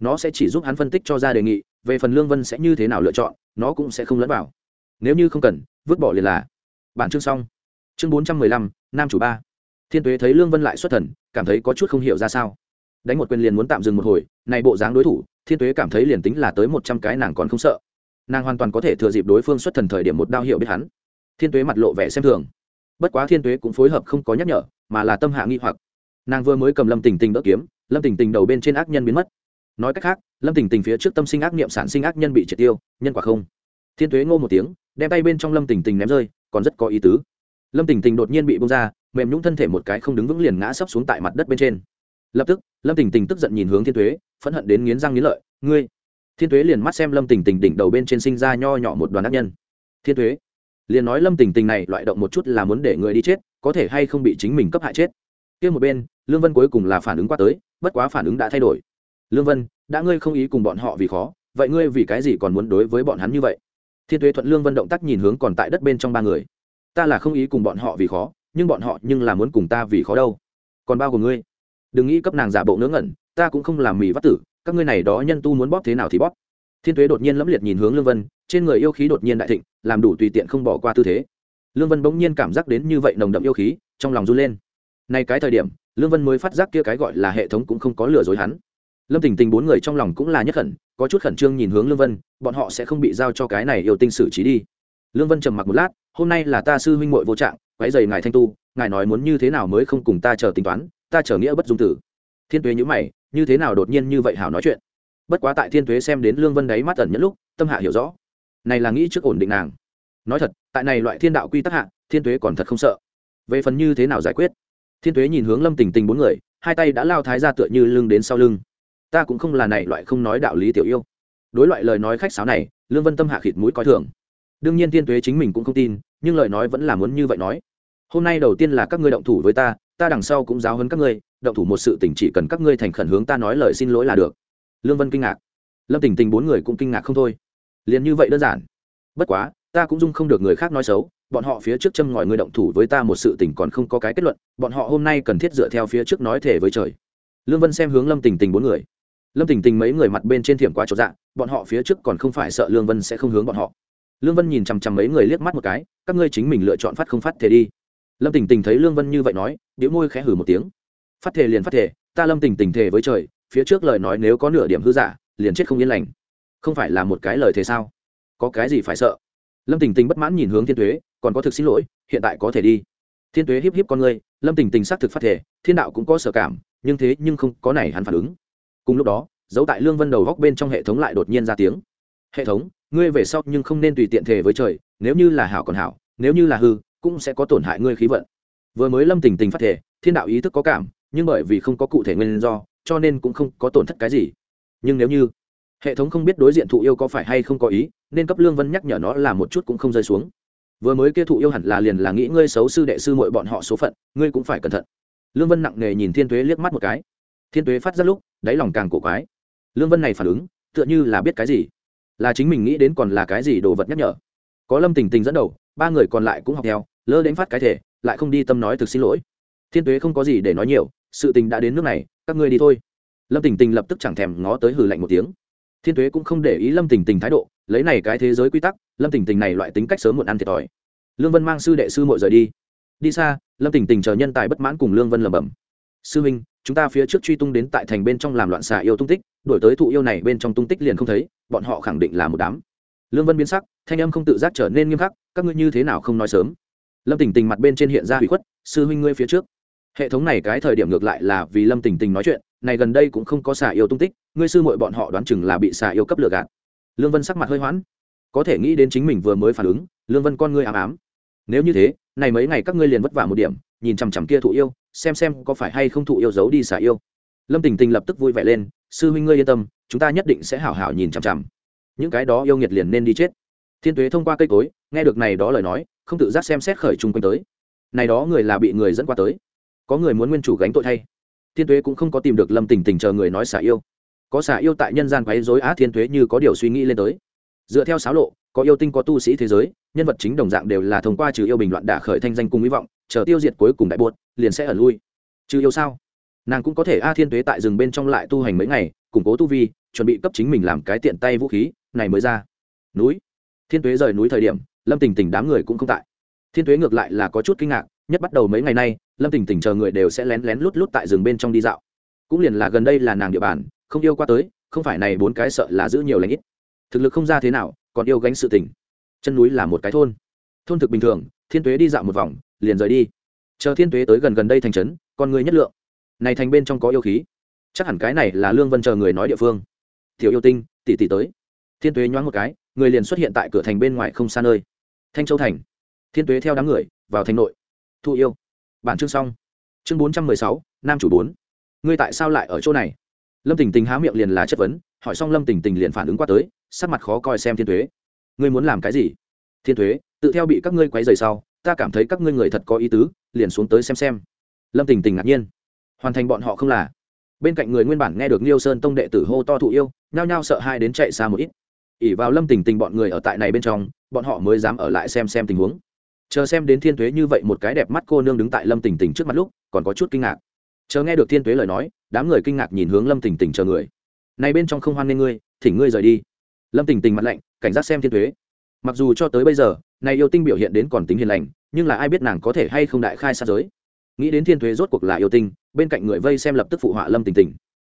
Speaker 1: Nó sẽ chỉ giúp hắn phân tích cho ra đề nghị, về phần lương vân sẽ như thế nào lựa chọn nó cũng sẽ không lẫn vào. Nếu như không cần, vứt bỏ liền là. Bản chương xong. Chương bốn trăm mười lăm, nam chủ ba. Thiên tuế thấy lương vân lại xuất thần, cảm thấy có chút không hiểu ra sao. Đánh một quyền liền muốn tạm dừng một hồi, này bộ dáng đối thủ, thiên tuế cảm thấy liền tính là tới một trăm cái nàng còn không sợ. Nàng hoàn toàn có thể thừa dịp đối phương xuất thần thời điểm một đao hiệu biết hắn. Thiên tuế mặt lộ vẻ xem thường. Bất quá thiên tuế cũng phối hợp không có nhắc nhở, mà là tâm hạ nghi hoặc. Nàng vừa mới cầm lâm tình tình đỡ kiếm, lâm tình tình đầu bên trên ác nhân biến mất. Nói cách khác lâm tình tình phía trước tâm sinh ác niệm sản sinh ác nhân bị triệt tiêu, nhân quả không. Thiên tuế ngô một tiếng, đem tay bên trong lâm tình tình ném rơi, còn rất có ý tứ. Lâm tình tình đột nhiên bị bông ra, mềm nhũng thân thể một cái không đứng vững liền ngã sấp xuống tại mặt đất bên trên. Lập tức, lâm tình tình tức giận nhìn hướng thiên tuế, phẫn hận đến nghiến răng nghiến lợi, ngươi! Thiên tuế liền mắt xem lâm tình tình đỉnh đầu bên trên sinh ra nho nhỏ một đoàn ác nhân. Thiên tuế! Liền nói lâm tình tình này loại động một chút là muốn để người đi chết, có thể hay không bị chính mình cấp hại chết. Kia một bên, lương vân cuối cùng là phản ứng qua tới, bất quá phản ứng đã thay đổi. Lương vân đã ngươi không ý cùng bọn họ vì khó, vậy ngươi vì cái gì còn muốn đối với bọn hắn như vậy? Thiên tuế thuận lương vân động tác nhìn hướng còn tại đất bên trong ba người. Ta là không ý cùng bọn họ vì khó, nhưng bọn họ nhưng là muốn cùng ta vì khó đâu. Còn bao gồm ngươi. Đừng nghĩ cấp nàng giả bộ ngớ ngẩn, ta cũng không làm mì vắt tử, các ngươi này đó nhân tu muốn bóp thế nào thì bóp. Thiên tuế đột nhiên lẫm liệt nhìn hướng lương vân, trên người yêu khí đột nhiên đại thịnh, làm đủ tùy tiện không bỏ qua tư thế. Lương vân bỗng nhiên cảm giác đến như vậy nồng đậm yêu khí, trong lòng run lên. Nay cái thời điểm, lương vân mới phát giác kia cái gọi là hệ thống cũng không có lừa dối hắn lâm tình tình bốn người trong lòng cũng là nhất khẩn, có chút khẩn trương nhìn hướng lương vân, bọn họ sẽ không bị giao cho cái này yêu tinh xử trí đi. Lương vân trầm mặc một lát, hôm nay là ta sư huynh muội vô trạng quái dày ngài thanh tu, ngài nói muốn như thế nào mới không cùng ta chờ tính toán, ta chờ nghĩa bất dung tử. Thiên tuế nhữ mày, như thế nào đột nhiên như vậy hảo nói chuyện? Bất quá tại thiên tuế xem đến lương vân đấy mắt ẩn nhất lúc, tâm hạ hiểu rõ. Này là nghĩ trước ổn định nàng. Nói thật, tại này loại thiên đạo quy tắc hạ, thiên tuế còn thật không sợ. Về phần như thế nào giải quyết? Thiên tuế nhìn hướng lâm tình tình bốn người, hai tay đã lao thái ra tựa như lưng đến sau lưng ta cũng không là này loại không nói đạo lý tiểu yêu. Đối loại lời nói khách sáo này, lương vân tâm hạ khịt mũi coi thường. Đương nhiên tiên tuế chính mình cũng không tin, nhưng lời nói vẫn là muốn như vậy nói. Hôm nay đầu tiên là các ngươi động thủ với ta ta đằng sau cũng giáo hơn các ngươi, động thủ một sự tỉnh chỉ cần các ngươi thành khẩn hướng ta nói lời xin lỗi là được. Lương vân kinh ngạc. Lâm tình tình bốn người cũng kinh ngạc không thôi. Liền như vậy đơn giản. Bất quá, ta cũng dung không được người khác nói xấu, bọn họ phía trước châm ngòi người động thủ với ta một sự tình còn không có cái kết luận, bọn họ hôm nay cần thiết dựa theo phía trước nói thể với trời. Lương vân xem hướng lâm tình tình bốn người lâm tình tình mấy người mặt bên trên thiểm quá chỗ dạ bọn họ phía trước còn không phải sợ lương vân sẽ không hướng bọn họ. Lương vân nhìn chằm chằm mấy người liếc mắt một cái, các ngươi chính mình lựa chọn phát không phát thể đi. Lâm tình tình thấy lương vân như vậy nói điệu môi khẽ hử một tiếng. Phát thể liền phát thể ta lâm tình tình thể với trời, phía trước lời nói nếu có nửa điểm hư giả, liền chết không yên lành. Không phải là một cái lời thế sao? Có cái gì phải sợ? Lâm tình tình bất mãn nhìn hướng thiên tuế, còn có thực xin lỗi, hiện tại có thể đi. Thiên tuế hiếp hiếp con người lâm tình tình xác thực phát thể thiên đạo cũng có sở cảm, nhưng thế nhưng không có này hắn phản ứng cùng lúc đó dấu tại lương vân đầu góc bên trong hệ thống lại đột nhiên ra tiếng. Hệ thống, ngươi về sau nhưng không nên tùy tiện thể với trời, nếu như là hảo còn hảo, nếu như là hư, cũng sẽ có tổn hại ngươi khí vận. Vừa mới lâm tình tình phát thể thiên đạo ý thức có cảm, nhưng bởi vì không có cụ thể nguyên do, cho nên cũng không có tổn thất cái gì. Nhưng nếu như hệ thống không biết đối diện thụ yêu có phải hay không có ý, nên cấp lương vân nhắc nhở nó là một chút cũng không rơi xuống. Vừa mới kia thụ yêu hẳn là liền là nghĩ ngươi xấu sư đệ sư mội bọn họ số phận, ngươi cũng phải cẩn thận. Lương vân nặng nề nhìn thiên tuế liếc mắt một cái thiên tuế phát ra lúc, đáy lòng càng cổ quái. Lương vân này phản ứng, tựa như là biết cái gì? Là chính mình nghĩ đến còn là cái gì đồ vật nhắc nhở? Có lâm tình tình dẫn đầu, ba người còn lại cũng học theo lỡ đến phát cái thể, lại không đi tâm nói thực xin lỗi. Thiên tuế không có gì để nói nhiều, sự tình đã đến nước này, các ngươi đi thôi. Lâm tình tình lập tức chẳng thèm ngó tới hừ lạnh một tiếng. Thiên tuế cũng không để ý lâm tình tình thái độ, lấy này cái thế giới quy tắc, lâm tình tình này loại tính cách sớm muộn ăn thiệt thòi. Lương vân mang sư đệ sư mội rời đi. Đi xa, lâm tình tình chờ nhân tài bất mãn cùng lương vân lẩm bẩm. Sư minh chúng ta phía trước truy tung đến tại thành bên trong làm loạn xạ yêu tung tích đổi tới thụ yêu này bên trong tung tích liền không thấy, bọn họ khẳng định là một đám. Lương vân biến sắc, thanh âm không tự giác trở nên nghiêm khắc, các ngươi như thế nào không nói sớm? Lâm tình tình mặt bên trên hiện ra hủy khuất, sư huynh ngươi phía trước. Hệ thống này cái thời điểm ngược lại là vì lâm tình tình nói chuyện, này gần đây cũng không có xà yêu tung tích, ngươi sư mội bọn họ đoán chừng là bị xà yêu cấp lừa gạt. Lương vân sắc mặt hơi hoãn. Có thể nghĩ đến chính mình vừa mới phản ứng, lương vân con ngươi ám ám. Nếu như thế, này mấy ngày các ngươi liền vất vả một điểm, nhìn chằm chằm kia thụ yêu xem xem có phải hay không thụ yêu giấu đi xả yêu. Lâm tình tình lập tức vui vẻ lên, sư huynh ngươi yên tâm, chúng ta nhất định sẽ hảo hảo nhìn chằm chằm. Những cái đó yêu nghiệt liền nên đi chết. Thiên tuế thông qua cây cối, nghe được này đó lời nói, không tự giác xem xét khởi chung quanh tới. Này đó người là bị người dẫn qua tới. Có người muốn nguyên chủ gánh tội thay. Thiên tuế cũng không có tìm được lâm tình tình chờ người nói xả yêu. Có xả yêu tại nhân gian quấy dối á, thiên tuế như có điều suy nghĩ lên tới. Dựa theo sáo lộ có yêu tinh có tu sĩ thế giới, nhân vật chính đồng dạng đều là thông qua trừ yêu bình loạn đả khởi thanh danh cùng hy vọng, chờ tiêu diệt cuối cùng đại buốt liền sẽ ẩn lui. Trừ yêu sao? Nàng cũng có thể a thiên tuế tại rừng bên trong lại tu hành mấy ngày, củng cố tu vi, chuẩn bị cấp chính mình làm cái tiện tay vũ khí, này mới ra. Núi. Thiên tuế rời núi thời điểm, lâm tình tình đám người cũng không tại. Thiên tuế ngược lại là có chút kinh ngạc, nhất bắt đầu mấy ngày nay, lâm tình tình chờ người đều sẽ lén lén lút lút tại rừng bên trong đi dạo. Cũng liền là gần đây là nàng địa bàn, không yêu qua tới, không phải này bốn cái sợ là giữ nhiều lãnh ít. Thực lực không ra thế nào còn yêu gánh sự tình. Chân núi là một cái thôn. Thôn thực bình thường, thiên tuế đi dạo một vòng, liền rời đi. Chờ thiên tuế tới gần gần đây thành trấn, con người nhất lượng. Này thành bên trong có yêu khí. Chắc hẳn cái này là lương vân chờ người nói địa phương. Tiểu yêu tinh, tỷ tỷ tới. Thiên tuế nhoáng một cái, người liền xuất hiện tại cửa thành bên ngoài không xa nơi. Thanh châu thành. Thiên tuế theo đám người, vào thành nội. Thu yêu. Bản chương xong. Chương bốn trăm mười sáu, nam chủ bốn. Ngươi tại sao lại ở chỗ này? Lâm tình tình há miệng liền là chất vấn, hỏi xong lâm tình tình liền phản ứng qua tới sắc mặt khó coi xem thiên thuế. Ngươi muốn làm cái gì? Thiên thuế, tự theo bị các ngươi quấy rầy sau, ta cảm thấy các ngươi người thật có ý tứ, liền xuống tới xem xem. Lâm tình tình ngạc nhiên. Hoàn thành bọn họ không là. Bên cạnh người nguyên bản nghe được niêu sơn tông đệ tử hô to thụ yêu, nhao nhao sợ hai đến chạy xa một ít. Ỉ vào lâm tình tình bọn người ở tại này bên trong, bọn họ mới dám ở lại xem xem tình huống. Chờ xem đến thiên tuế như vậy một cái đẹp mắt cô nương đứng tại lâm tình tình trước mặt lúc, còn có chút kinh ngạc. Chờ nghe được thiên tuế lời nói, đám người kinh ngạc nhìn hướng lâm tình tình chờ người. Này bên trong không hoan nghê ngươi, thỉnh ngươi rời đi lâm tình tình mặt lạnh, cảnh giác xem thiên tuế mặc dù cho tới bây giờ, này yêu tinh biểu hiện đến còn tính hiền lành, nhưng là ai biết nàng có thể hay không đại khai sát giới. Nghĩ đến thiên tuế rốt cuộc là yêu tinh, bên cạnh người vây xem lập tức phụ họa lâm tình tình.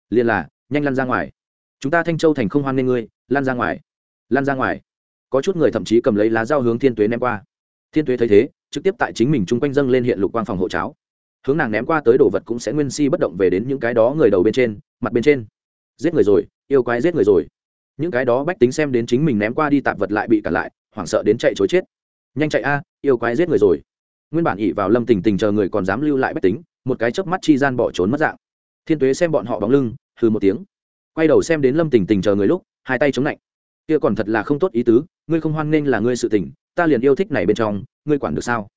Speaker 1: Liền là, nhanh lăn ra ngoài. Chúng ta thanh châu thành không hoan nghê ngươi lan ra ngoài. Lan ra ngoài. Có chút người thậm chí cầm lấy lá dao hướng thiên tuế ném qua. Thiên tuế thấy thế, trực tiếp tại chính mình chung quanh dâng lên hiện lục quang phòng hộ cháo. Hướng nàng ném qua tới đồ vật cũng sẽ nguyên si bất động về đến những cái đó người đầu bên trên, mặt bên trên. Giết người rồi, yêu quái giết người rồi những cái đó bách tính xem đến chính mình ném qua đi tạp vật lại bị cản lại, hoảng sợ đến chạy chối chết. Nhanh chạy a, yêu quái giết người rồi. Nguyên bản ỉ vào lâm tình tình chờ người còn dám lưu lại bách tính, một cái chớp mắt chi gian bỏ trốn mất dạng. Thiên tuế xem bọn họ bóng lưng, hừ một tiếng. Quay đầu xem đến lâm tình tình chờ người lúc, hai tay chống lạnh. Kia còn thật là không tốt ý tứ, ngươi không hoan nghênh là ngươi sự tình, ta liền yêu thích này bên trong, ngươi quản được sao?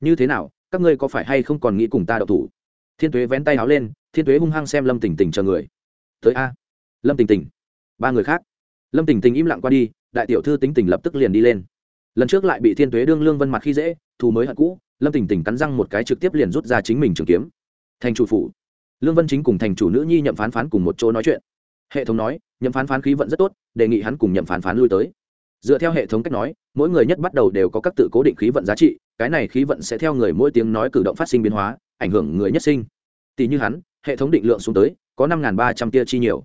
Speaker 1: Như thế nào, các ngươi có phải hay không còn nghĩ cùng ta đậu thủ? Thiên tuế vén tay áo lên, thiên tuế hung hăng xem lâm tình tình chờ người. Tới a. Lâm tình tình. Ba người khác lâm tình tình im lặng qua đi, đại tiểu thư tính tình lập tức liền đi lên. Lần trước lại bị thiên tuế đương lương vân mặt khi dễ, thù mới hận cũ, lâm tình tình cắn răng một cái trực tiếp liền rút ra chính mình trường kiếm. Thành chủ phủ. Lương vân chính cùng thành chủ nữ nhi nhậm phán phán cùng một chỗ nói chuyện. Hệ thống nói, nhậm phán phán khí vận rất tốt, đề nghị hắn cùng nhậm phán phán lui tới. Dựa theo hệ thống cách nói, mỗi người nhất bắt đầu đều có các tự cố định khí vận giá trị, cái này khí vận sẽ theo người mỗi tiếng nói cử động phát sinh biến hóa, ảnh hưởng người nhất sinh. Tỷ như hắn, hệ thống định lượng xuống tới, có năm ba trăm tia chi nhiều.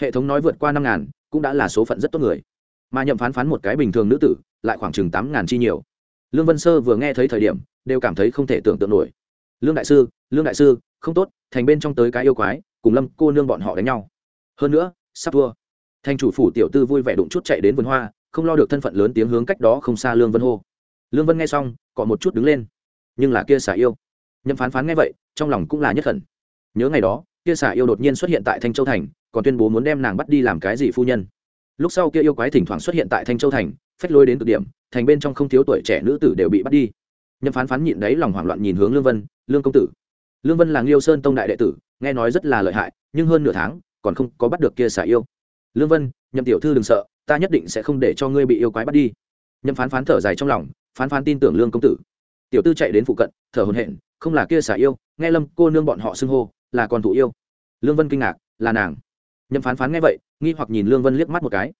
Speaker 1: Hệ thống nói vượt qua năm cũng đã là số phận rất tốt người. Mà nhậm phán phán một cái bình thường nữ tử, lại khoảng chừng tám ngàn chi nhiều. Lương vân sơ vừa nghe thấy thời điểm, đều cảm thấy không thể tưởng tượng nổi. Lương đại sư, lương đại sư, không tốt, thành bên trong tới cái yêu quái, cùng lâm cô nương bọn họ đánh nhau. Hơn nữa, sắp thua. Thành chủ phủ tiểu tư vui vẻ đụng chút chạy đến vườn hoa, không lo được thân phận lớn tiếng hướng cách đó không xa lương vân hô. Lương vân nghe xong, cọ một chút đứng lên. Nhưng là kia xả yêu. Nhậm phán phán nghe vậy, trong lòng cũng là nhất khẩn nhớ ngày đó, kia xả yêu đột nhiên xuất hiện tại thanh châu thành còn tuyên bố muốn đem nàng bắt đi làm cái gì phu nhân. Lúc sau kia yêu quái thỉnh thoảng xuất hiện tại thanh châu thành, phách lôi đến cực điểm, thành bên trong không thiếu tuổi trẻ nữ tử đều bị bắt đi. Nhâm phán phán nhịn đấy lòng hoảng loạn nhìn hướng lương vân, lương công tử. Lương vân là liêu sơn tông đại đệ tử, nghe nói rất là lợi hại, nhưng hơn nửa tháng, còn không có bắt được kia xả yêu. Lương vân, nhậm tiểu thư đừng sợ, ta nhất định sẽ không để cho ngươi bị yêu quái bắt đi. Nhâm phán phán thở dài trong lòng, phán phán tin tưởng lương công tử. Tiểu tư chạy đến phụ cận, thở hồn hện không là kia xả yêu, nghe lâm cô nương bọn họ xưng hô, là con thụ yêu. Lương vân kinh ngạc, là nàng nhậm phán phán nghe vậy, nghi hoặc nhìn lương vân liếc mắt một cái.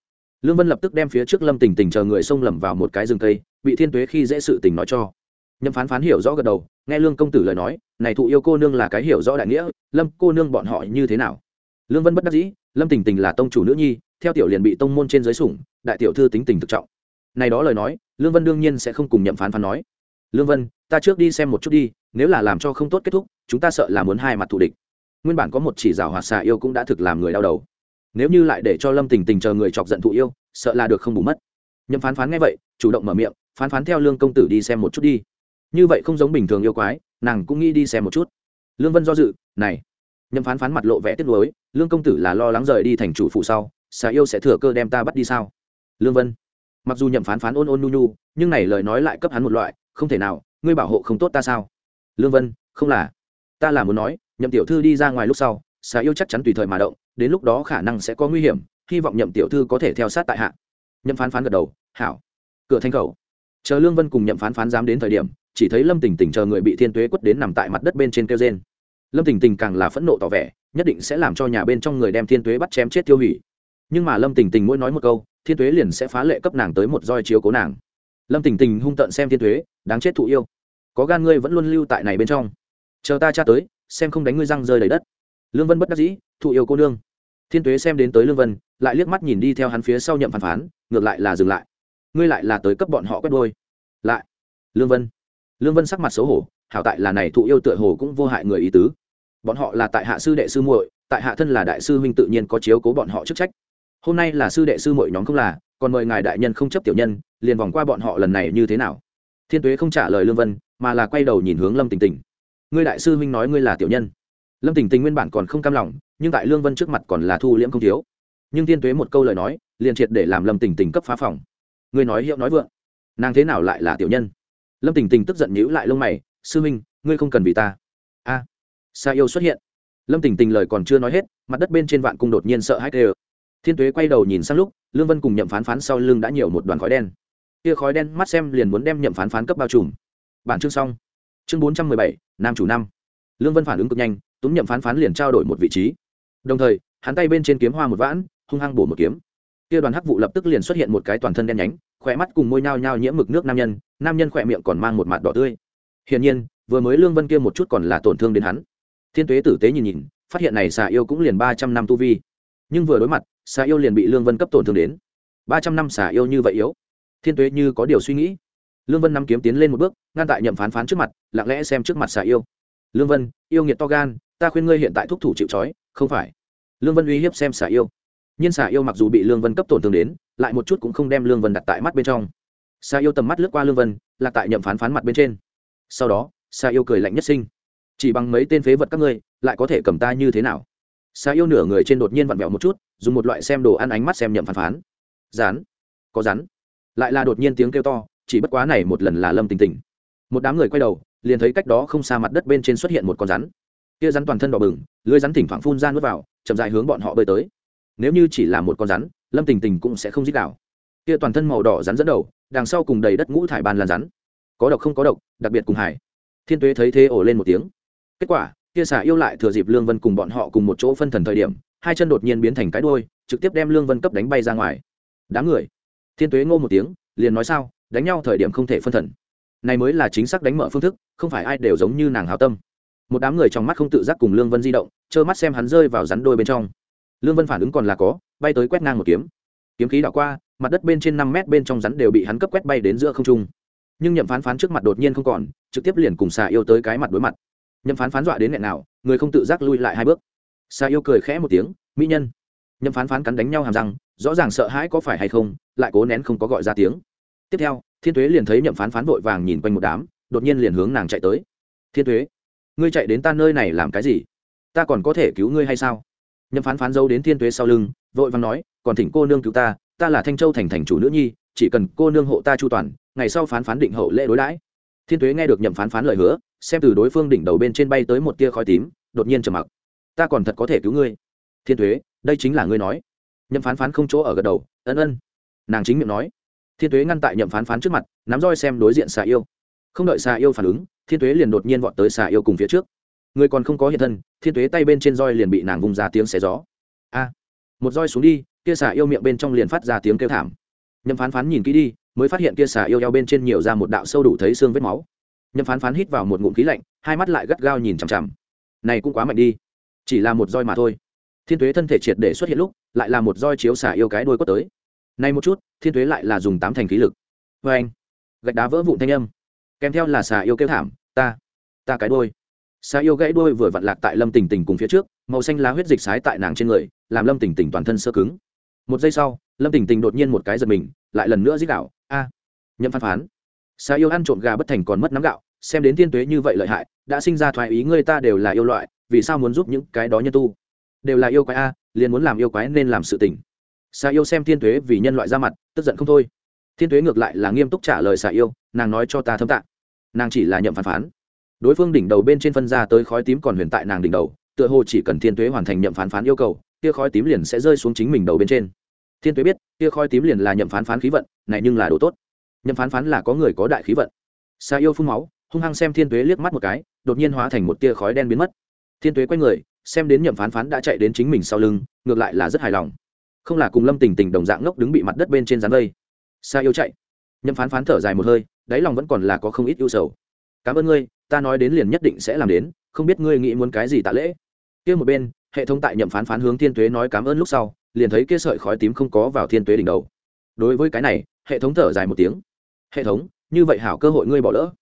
Speaker 1: Lương vân lập tức đem phía trước lâm tình tình chờ người xông lầm vào một cái rừng cây, bị thiên tuế khi dễ sự tình nói cho. Nhậm phán phán hiểu rõ gật đầu, nghe lương công tử lời nói, này thụ yêu cô nương là cái hiểu rõ đại nghĩa, lâm cô nương bọn họ như thế nào? Lương vân bất đắc dĩ, lâm tình tình là tông chủ nữ nhi, theo tiểu liền bị tông môn trên giới sủng, đại tiểu thư tính tình thực trọng. Này đó lời nói, lương vân đương nhiên sẽ không cùng nhậm phán phán nói. Lương vân, ta trước đi xem một chút đi, nếu là làm cho không tốt kết thúc, chúng ta sợ là muốn hai mặt thù địch nguyên bản có một chỉ rào hoạt xà yêu cũng đã thực làm người đau đầu. Nếu như lại để cho lâm tình tình chờ người chọc giận thụ yêu, sợ là được không bù mất. Nhậm phán phán nghe vậy, chủ động mở miệng, phán phán theo lương công tử đi xem một chút đi. Như vậy không giống bình thường yêu quái, nàng cũng nghĩ đi xem một chút. Lương vân do dự, này. Nhậm phán phán mặt lộ vẻ tiếc nuối, lương công tử là lo lắng rời đi thành chủ phụ sau, xà yêu sẽ thừa cơ đem ta bắt đi sao? Lương vân, mặc dù nhậm phán phán ôn ôn nu nu nhưng này lời nói lại cấp hắn một loại, không thể nào, ngươi bảo hộ không tốt ta sao? Lương vân, không là, ta là muốn nói nhậm tiểu thư đi ra ngoài lúc sau, xà yêu chắc chắn tùy thời mà động, đến lúc đó khả năng sẽ có nguy hiểm, hy vọng nhậm tiểu thư có thể theo sát tại hạ. Nhậm phán phán gật đầu, hảo. Cửa thanh khẩu. Chờ lương vân cùng nhậm phán phán dám đến thời điểm, chỉ thấy lâm tình tình chờ người bị thiên tuế quất đến nằm tại mặt đất bên trên kêu trên lâm tình tình càng là phẫn nộ tỏ vẻ, nhất định sẽ làm cho nhà bên trong người đem thiên tuế bắt chém chết tiêu hủy. Nhưng mà lâm tình tình mỗi nói một câu, thiên tuế liền sẽ phá lệ cấp nàng tới một roi chiếu cố nàng. Lâm tình tình hung tận xem thiên tuế, đáng chết thụ yêu. Có gan ngươi vẫn luôn lưu tại này bên trong. Chờ ta tra tới xem không đánh ngươi răng rơi đầy đất. Lương vân bất đắc dĩ, thụ yêu cô nương. Thiên tuế xem đến tới lương vân, lại liếc mắt nhìn đi theo hắn phía sau nhậm phán phán, ngược lại là dừng lại. Ngươi lại là tới cấp bọn họ quét đôi lại, lương vân. Lương vân sắc mặt xấu hổ, hảo tại là này thụ yêu tựa hồ cũng vô hại người ý tứ. Bọn họ là tại hạ sư đệ sư muội, tại hạ thân là đại sư huynh tự nhiên có chiếu cố bọn họ chức trách. Hôm nay là sư đệ sư muội nhóm không là, còn mời ngài đại nhân không chấp tiểu nhân, liền vòng qua bọn họ lần này như thế nào? Thiên tuế không trả lời lương vân, mà là quay đầu nhìn hướng lâm tình tình ngươi đại sư huynh nói ngươi là tiểu nhân. Lâm tình tình nguyên bản còn không cam lòng nhưng tại lương vân trước mặt còn là thu liễm không thiếu. Nhưng thiên tuế một câu lời nói liền triệt để làm lâm tình tình cấp phá phòng. Ngươi nói hiệu nói vượng nàng thế nào lại là tiểu nhân? Lâm tình tình tức giận nhíu lại lông mày sư huynh ngươi không cần vì ta. A à, sa yêu xuất hiện. Lâm tình tình lời còn chưa nói hết mặt đất bên trên vạn cung đột nhiên sợ hãi đều. thiên tuế quay đầu nhìn sang lúc lương vân cùng nhậm phán phán sau lưng đã nhiều một đoàn khói đen. Kia khói đen mắt xem liền muốn đem nhậm phán phán cấp bao trùm. Bản chương xong chương bốn trăm mười bảy, nam chủ năm. Lương vân phản ứng cực nhanh túm nhậm phán phán liền trao đổi một vị trí. Đồng thời, hắn tay bên trên kiếm hoa một vãn, hung hăng bổ một kiếm. Kia đoàn hắc vụ lập tức liền xuất hiện một cái toàn thân đen nhánh khỏe mắt cùng môi nhao nhao nhiễm mực nước nam nhân nam nhân khỏe miệng còn mang một mặt đỏ tươi. Hiển nhiên, vừa mới lương vân kia một chút còn là tổn thương đến hắn. Thiên tuế tử tế nhìn nhìn, phát hiện này xà yêu cũng liền ba trăm năm tu vi. Nhưng vừa đối mặt, xà yêu liền bị lương vân cấp tổn thương đến. Ba trăm năm xà yêu như vậy yếu. Thiên tuế như có điều suy nghĩ lương vân nắm kiếm tiến lên một bước, ngăn tại nhậm phán phán trước mặt, lặng lẽ xem trước mặt xà yêu. Lương vân, yêu nghiệt to gan, ta khuyên ngươi hiện tại thúc thủ chịu trói, không phải. Lương vân uy hiếp xem xà yêu. Nhiên xà yêu mặc dù bị lương vân cấp tổn thương đến, lại một chút cũng không đem lương vân đặt tại mắt bên trong. Xà yêu tầm mắt lướt qua lương vân lạc tại nhậm phán phán mặt bên trên. Sau đó, xà yêu cười lạnh nhất sinh. Chỉ bằng mấy tên phế vật các ngươi, lại có thể cầm ta như thế nào? Xà yêu nửa người trên đột nhiên vặn vẹo một chút, dùng một loại xem đồ ăn ánh mắt xem nhậm phán phán. Rán. Có rắn lại là đột nhiên tiếng kêu to chỉ bất quá này một lần là lâm tình tình. Một đám người quay đầu, liền thấy cách đó không xa mặt đất bên trên xuất hiện một con rắn. Kia rắn toàn thân đỏ bừng, lưới rắn thỉnh thoảng phun ra nước vào, chậm dài hướng bọn họ bơi tới. Nếu như chỉ là một con rắn, lâm tình tình cũng sẽ không giết đảo kia toàn thân màu đỏ rắn dẫn đầu, đằng sau cùng đầy đất ngũ thải ban lan rắn. Có độc không có độc, đặc biệt cùng hải thiên tuế thấy thế ổ lên một tiếng. Kết quả, kia xả yêu lại thừa dịp lương vân cùng bọn họ cùng một chỗ phân thần thời điểm, hai chân đột nhiên biến thành cái đôi trực tiếp đem lương vân cấp đánh bay ra ngoài. Đám người. Thiên tuế ngô một tiếng, liền nói sao? Đánh nhau thời điểm không thể phân thần. Này mới là chính xác đánh mở phương thức, không phải ai đều giống như nàng hào tâm. Một đám người trong mắt không tự giác cùng lương vân di động, trơ mắt xem hắn rơi vào rắn đôi bên trong. Lương vân phản ứng còn là có, bay tới quét ngang một kiếm. Kiếm khí đảo qua, mặt đất bên trên năm mét bên trong rắn đều bị hắn cấp quét bay đến giữa không trung. Nhưng nhậm phán phán trước mặt đột nhiên không còn, trực tiếp liền cùng xà yêu tới cái mặt đối mặt. Nhậm phán phán dọa đến nghẹn nào, người không tự giác lui lại hai bước. Xà yêu cười khẽ một tiếng, mỹ nhân. Nhậm phán phán cắn đánh nhau hàm răng, rõ ràng sợ hãi có phải hay không, lại cố nén không có gọi ra tiếng tiếp theo, thiên thuế liền thấy nhậm phán phán vội vàng nhìn quanh một đám, đột nhiên liền hướng nàng chạy tới. Thiên thuế, ngươi chạy đến ta nơi này làm cái gì? Ta còn có thể cứu ngươi hay sao? Nhậm phán phán dâu đến thiên thuế sau lưng, vội vàng nói, còn thỉnh cô nương cứu ta ta là thanh châu thành thành chủ nữ nhi, chỉ cần cô nương hộ ta chu toàn, ngày sau phán phán định hậu lễ đối đãi. Thiên thuế nghe được nhậm phán phán lời hứa, xem từ đối phương đỉnh đầu bên trên bay tới một tia khói tím, đột nhiên trầm mặc. Ta còn thật có thể cứu ngươi. Thiên thuế, đây chính là ngươi nói. Nhậm phán phán không chỗ ở gật đầu, ân ân. Nàng chính miệng nói thiên Tuế ngăn tại nhậm phán phán trước mặt, nắm roi xem đối diện xà yêu. Không đợi xà yêu phản ứng, thiên Tuế liền đột nhiên vọt tới xà yêu cùng phía trước. Người còn không có hiện thân, thiên Tuế tay bên trên roi liền bị nàng vùng ra tiếng xé gió. A! Một roi xuống đi, kia xà yêu miệng bên trong liền phát ra tiếng kêu thảm. Nhậm phán phán nhìn kỹ đi, mới phát hiện kia xà yêu eo bên trên nhiều ra một đạo sâu đủ thấy xương vết máu. Nhậm phán phán hít vào một ngụm khí lạnh, hai mắt lại gắt gao nhìn chằm chằm. Này cũng quá mạnh đi. Chỉ là một roi mà thôi. Thiên tuế thân thể triệt để xuất hiện lúc, lại là một roi chiếu xả yêu cái đôi quất tới nay một chút, thiên tuế lại là dùng tám thành khí lực. Vê anh. Gạch đá vỡ vụn thanh âm. Kèm theo là xà yêu kêu thảm, ta ta cái đôi xà yêu gãy đôi vừa vặn lạc tại lâm tình tình cùng phía trước, màu xanh lá huyết dịch sái tại nàng trên người, làm lâm tình tình toàn thân sơ cứng. Một giây sau, lâm tình tình đột nhiên một cái giật mình, lại lần nữa dích đạo a, nhậm phán phán. Xà yêu ăn trộm gà bất thành còn mất nắm gạo, xem đến thiên tuế như vậy lợi hại, đã sinh ra thoái ý ngươi ta đều là yêu loại, vì sao muốn giúp những cái đó nhân tu? Đều là yêu quái a, liền muốn làm yêu quái nên làm sự tình xà yêu xem thiên tuế vì nhân loại ra mặt, tức giận không thôi. Thiên tuế ngược lại là nghiêm túc trả lời xà yêu, nàng nói cho ta thâm tạng nàng chỉ là nhậm phán phán. Đối phương đỉnh đầu bên trên phân ra tới khói tím còn huyền tại nàng đỉnh đầu, tựa hồ chỉ cần thiên tuế hoàn thành nhậm phán phán yêu cầu kia khói tím liền sẽ rơi xuống chính mình đầu bên trên. Thiên tuế biết kia khói tím liền là nhậm phán phán khí vận, này nhưng là đồ tốt. Nhậm phán phán là có người có đại khí vận. Xà yêu phun máu, hung hăng xem thiên tuế liếc mắt một cái, đột nhiên hóa thành một tia khói đen biến mất. Thiên tuế quay người, xem đến nhậm phán phán đã chạy đến chính mình sau lưng, ngược lại là rất hài lòng không là cùng lâm tình tình đồng dạng ngốc đứng bị mặt đất bên trên rán vây. Xa yêu chạy. Nhâm phán phán thở dài một hơi, đáy lòng vẫn còn là có không ít ưu sầu. Cảm ơn ngươi, ta nói đến liền nhất định sẽ làm đến, không biết ngươi nghĩ muốn cái gì tạ lễ. Kia một bên, hệ thống tại nhậm phán phán hướng thiên tuế nói cảm ơn lúc sau, liền thấy kia sợi khói tím không có vào thiên tuế đỉnh đầu. Đối với cái này, hệ thống thở dài một tiếng. Hệ thống, như vậy hảo cơ hội ngươi bỏ lỡ.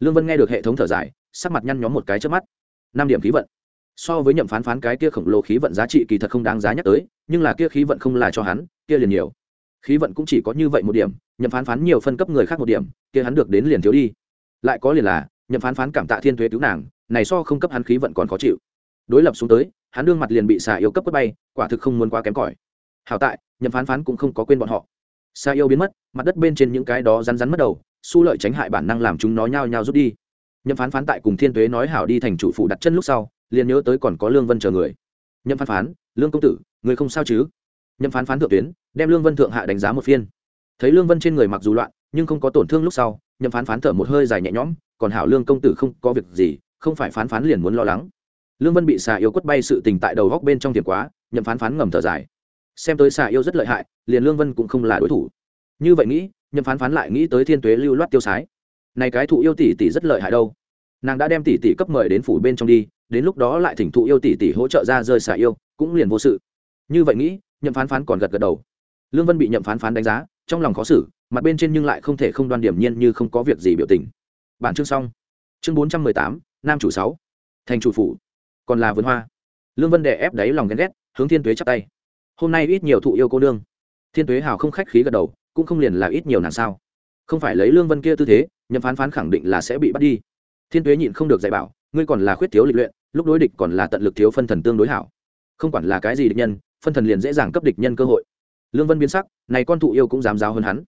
Speaker 1: Lương vân nghe được hệ thống thở dài, sắc mặt nhăn nhóm một cái trước mắt. Năm điểm khí vận so với nhậm phán phán cái kia khổng lồ khí vận giá trị kỳ thật không đáng giá nhắc tới, nhưng là kia khí vận không là cho hắn, kia liền nhiều. Khí vận cũng chỉ có như vậy một điểm, nhậm phán phán nhiều phân cấp người khác một điểm, kia hắn được đến liền thiếu đi. Lại có liền là, nhậm phán phán cảm tạ thiên thuế cứu nàng, này so không cấp hắn khí vận còn khó chịu. Đối lập xuống tới, hắn đương mặt liền bị xà yêu cấp quất bay, quả thực không muốn quá kém cỏi. Hảo tại, nhậm phán phán cũng không có quên bọn họ. Xà yêu biến mất, mặt đất bên trên những cái đó rắn rắn mất đầu, su lợi tránh hại bản năng làm chúng nó nhao nhao rút đi. Nhậm phán phán tại cùng thiên tuế nói hảo đi thành chủ phụ đặt chân lúc sau liền nhớ tới còn có lương vân chờ người. Nhậm phán phán, lương công tử, người không sao chứ? Nhậm phán phán thượng tuyến, đem lương vân thượng hạ đánh giá một phiên. Thấy lương vân trên người mặc dù loạn, nhưng không có tổn thương lúc sau, nhậm phán phán thở một hơi dài nhẹ nhõm, còn hảo lương công tử không có việc gì, không phải phán phán liền muốn lo lắng. Lương vân bị xà yêu quất bay sự tình tại đầu góc bên trong tiệm quá, nhậm phán phán ngầm thở dài. Xem tới xà yêu rất lợi hại, liền lương vân cũng không là đối thủ. Như vậy nghĩ, nhậm phán phán lại nghĩ tới thiên tuế lưu loát tiêu sái. Này cái thụ yêu tỷ tỷ rất lợi hại đâu. Nàng đã đem tỷ tỷ cấp mời đến phủ bên trong đi đến lúc đó lại thỉnh thụ yêu tỷ tỷ hỗ trợ ra rơi xả yêu, cũng liền vô sự. Như vậy nghĩ, nhậm phán phán còn gật gật đầu. Lương vân bị nhậm phán phán đánh giá, trong lòng khó xử, mặt bên trên nhưng lại không thể không đoan điểm nhiên như không có việc gì biểu tình. Bản chương xong. Chương bốn trăm mười tám, nam chủ sáu. Thành chủ phủ. Còn là vườn hoa. Lương vân đè ép đáy lòng ghen ghét, hướng thiên tuế chắp tay. Hôm nay ít nhiều thụ yêu cô nương. Thiên tuế hào không khách khí gật đầu, cũng không liền là ít nhiều nàng sao. Không phải lấy lương vân kia tư thế, nhậm phán phán khẳng định là sẽ bị bắt đi. Thiên tuế nhịn không được dạy bảo, ngươi còn là khuyết thiếu lịch luyện lúc đối địch còn là tận lực thiếu phân thần tương đối hảo. Không quản là cái gì địch nhân, phân thần liền dễ dàng cấp địch nhân cơ hội. Lương vân biến sắc, này con thụ yêu cũng dám giáo hơn hắn.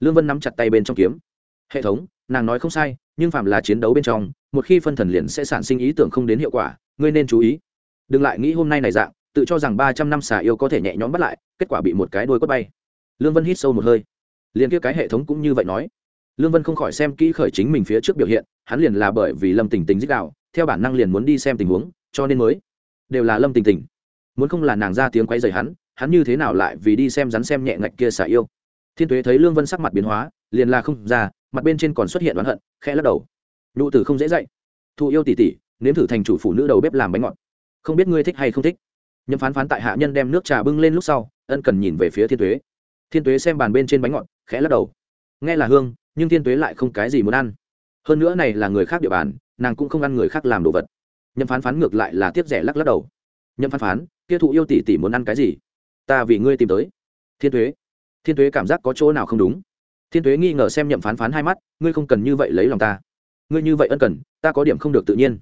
Speaker 1: Lương vân nắm chặt tay bên trong kiếm. Hệ thống, nàng nói không sai, nhưng phạm là chiến đấu bên trong, một khi phân thần liền sẽ sản sinh ý tưởng không đến hiệu quả, ngươi nên chú ý. Đừng lại nghĩ hôm nay này dạng, tự cho rằng ba trăm năm xà yêu có thể nhẹ nhõm bắt lại, kết quả bị một cái đôi quất bay. Lương vân hít sâu một hơi. Liền kia cái hệ thống cũng như vậy nói lương vân không khỏi xem kỹ khởi chính mình phía trước biểu hiện, hắn liền là bởi vì lâm tình tình dích đạo, theo bản năng liền muốn đi xem tình huống, cho nên mới đều là lâm tình tình. Muốn không là nàng ra tiếng quấy dày hắn hắn như thế nào lại vì đi xem rắn xem nhẹ ngạch kia xả yêu? Thiên tuế thấy lương vân sắc mặt biến hóa, liền là không ra, mặt bên trên còn xuất hiện oán hận, khẽ lắc đầu. Nụ tử không dễ dạy. Thụ yêu tỷ tỷ nếm thử thành chủ phụ nữ đầu bếp làm bánh ngọt. Không biết ngươi thích hay không thích. Nhậm phán phán tại hạ nhân đem nước trà bưng lên lúc sau, ân cần nhìn về phía thiên tuế. Thiên tuế xem bàn bên trên bánh ngọt, khẽ lắc đầu. Nghe là hương nhưng thiên tuế lại không cái gì muốn ăn. Hơn nữa này là người khác địa bàn, nàng cũng không ăn người khác làm đồ vật. Nhậm phán phán ngược lại là tiếp rẻ lắc lắc đầu. Nhậm phán phán, kia thụ yêu tỷ tỷ muốn ăn cái gì? Ta vì ngươi tìm tới. Thiên tuế. Thiên tuế cảm giác có chỗ nào không đúng? Thiên tuế nghi ngờ xem nhậm phán phán hai mắt, ngươi không cần như vậy lấy lòng ta. Ngươi như vậy ân cần, ta có điểm không được tự nhiên.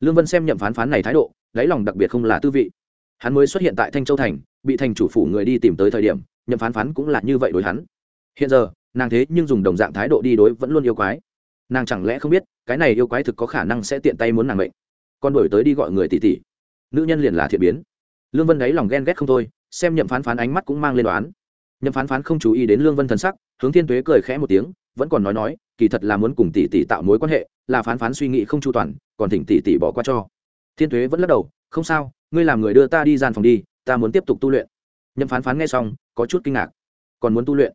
Speaker 1: Lương vân xem nhậm phán phán này thái độ lấy lòng đặc biệt không là tư vị. Hắn mới xuất hiện tại thanh châu thành, bị thành chủ phủ người đi tìm tới thời điểm, nhậm phán phán cũng là như vậy đối hắn hiện giờ, nàng thế nhưng dùng đồng dạng thái độ đi đối vẫn luôn yêu quái. Nàng chẳng lẽ không biết, cái này yêu quái thực có khả năng sẽ tiện tay muốn nàng mệnh? Con đổi tới đi gọi người tỷ tỷ. Nữ nhân liền là thiện biến. Lương vân đáy lòng ghen ghét không thôi, xem nhậm phán phán ánh mắt cũng mang lên đoán. Nhậm phán phán không chú ý đến lương vân thần sắc, hướng thiên tuế cười khẽ một tiếng, vẫn còn nói nói, kỳ thật là muốn cùng tỷ tỷ tạo mối quan hệ, là phán phán suy nghĩ không chu toàn, còn thỉnh tỷ tỷ bỏ qua cho. Thiên tuế vẫn lắc đầu, không sao, ngươi làm người đưa ta đi gian phòng đi, ta muốn tiếp tục tu luyện. Nhậm phán phán nghe xong, có chút kinh ngạc. Còn muốn tu luyện?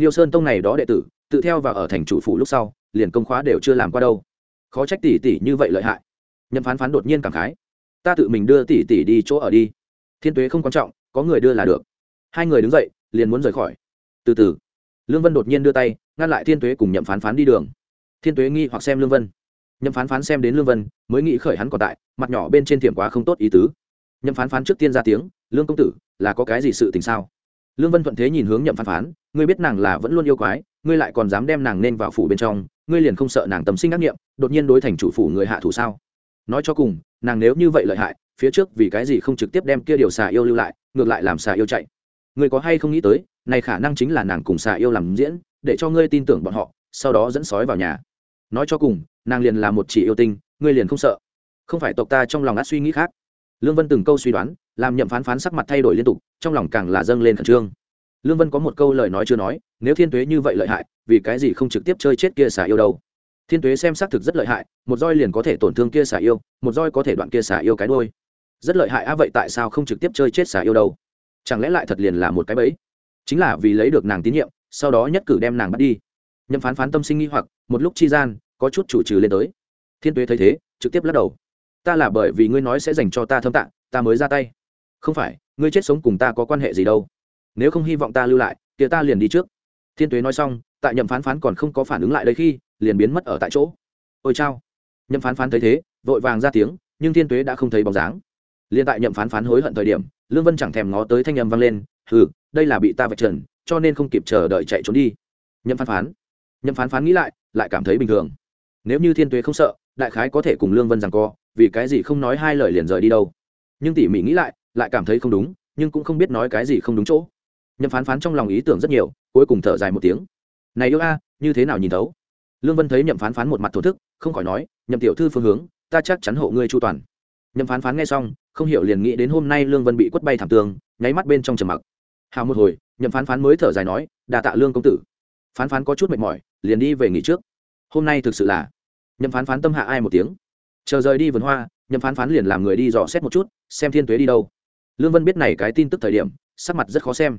Speaker 1: Niêu Sơn tông này đó đệ tử, tự theo và ở thành chủ phủ lúc sau, liền công khóa đều chưa làm qua đâu. Khó trách tỷ tỷ như vậy lợi hại. Nhậm Phán Phán đột nhiên cảm khái, ta tự mình đưa tỷ tỷ đi chỗ ở đi. Thiên Tuế không quan trọng, có người đưa là được. Hai người đứng dậy, liền muốn rời khỏi. Từ từ, Lương Vân đột nhiên đưa tay, ngăn lại Thiên Tuế cùng Nhậm Phán Phán đi đường. Thiên Tuế nghi hoặc xem Lương Vân. Nhậm Phán Phán xem đến Lương Vân, mới nghĩ khởi hắn còn tại, mặt nhỏ bên trên tiệm quá không tốt ý tứ. Nhậm Phán Phán trước tiên ra tiếng, "Lương công tử, là có cái gì sự tình sao?" Lương vân thuận thế nhìn hướng nhậm phán phán, ngươi biết nàng là vẫn luôn yêu quái, ngươi lại còn dám đem nàng nên vào phủ bên trong, ngươi liền không sợ nàng tầm sinh ác nghiệm, đột nhiên đối thành chủ phủ người hạ thủ sao? Nói cho cùng, nàng nếu như vậy lợi hại, phía trước vì cái gì không trực tiếp đem kia điều xà yêu lưu lại, ngược lại làm xà yêu chạy? Ngươi có hay không nghĩ tới, này khả năng chính là nàng cùng xà yêu làm diễn, để cho ngươi tin tưởng bọn họ, sau đó dẫn sói vào nhà. Nói cho cùng, nàng liền là một chỉ yêu tinh, ngươi liền không sợ. Không phải tộc ta trong lòng át suy nghĩ khác. Lương vân từng câu suy đoán làm nhậm phán phán sắc mặt thay đổi liên tục, trong lòng càng là dâng lên khẩn trương. Lương vân có một câu lời nói chưa nói, nếu thiên tuế như vậy lợi hại, vì cái gì không trực tiếp chơi chết kia xả yêu đâu? Thiên tuế xem xác thực rất lợi hại, một roi liền có thể tổn thương kia xả yêu, một roi có thể đoạn kia xả yêu cái đôi rất lợi hại á, vậy tại sao không trực tiếp chơi chết xả yêu đâu? Chẳng lẽ lại thật liền là một cái bẫy? Chính là vì lấy được nàng tín nhiệm, sau đó nhất cử đem nàng bắt đi. Nhậm phán phán tâm sinh nghi hoặc, một lúc chi gian, có chút chủ trừ lên tới. Thiên tuế thấy thế, trực tiếp lắc đầu. Ta là bởi vì ngươi nói sẽ dành cho ta thâm tạng, ta mới ra tay không phải, ngươi chết sống cùng ta có quan hệ gì đâu. Nếu không hy vọng ta lưu lại thì ta liền đi trước. Thiên tuế nói xong, tại nhậm phán phán còn không có phản ứng lại đây khi, liền biến mất ở tại chỗ. Ôi chao. Nhậm phán phán thấy thế, vội vàng ra tiếng, nhưng thiên tuế đã không thấy bóng dáng. Liền tại nhậm phán phán hối hận thời điểm, lương vân chẳng thèm ngó tới thanh âm vang lên, hừ, đây là bị ta vạch trần, cho nên không kịp chờ đợi chạy trốn đi. Nhậm phán phán. Nhậm phán phán nghĩ lại lại cảm thấy bình thường. Nếu như thiên tuế không sợ, đại khái có thể cùng lương vân rằng co, vì cái gì không nói hai lời liền rời đi đâu. Nhưng tỉ mỉ nghĩ lại lại cảm thấy không đúng, nhưng cũng không biết nói cái gì không đúng chỗ. Nhậm phán phán trong lòng ý tưởng rất nhiều, cuối cùng thở dài một tiếng. Này yêu a, như thế nào nhìn thấu? Lương vân thấy nhậm phán phán một mặt thổ thức, không khỏi nói, nhậm tiểu thư phương hướng, ta chắc chắn hộ ngươi chu toàn. Nhậm phán phán nghe xong, không hiểu liền nghĩ đến hôm nay lương vân bị quất bay thảm tường, nháy mắt bên trong trầm mặc. Hào một hồi, nhậm phán phán mới thở dài nói đà tạ lương công tử. Phán phán có chút mệt mỏi, liền đi về nghỉ trước. Hôm nay thực sự là, nhậm phán phán tâm hạ ai một tiếng. Chờ rời đi vườn hoa, nhậm phán phán liền làm người đi dò xét một chút, xem thiên tuế đi đâu lương vân biết này cái tin tức thời điểm, sắc mặt rất khó xem.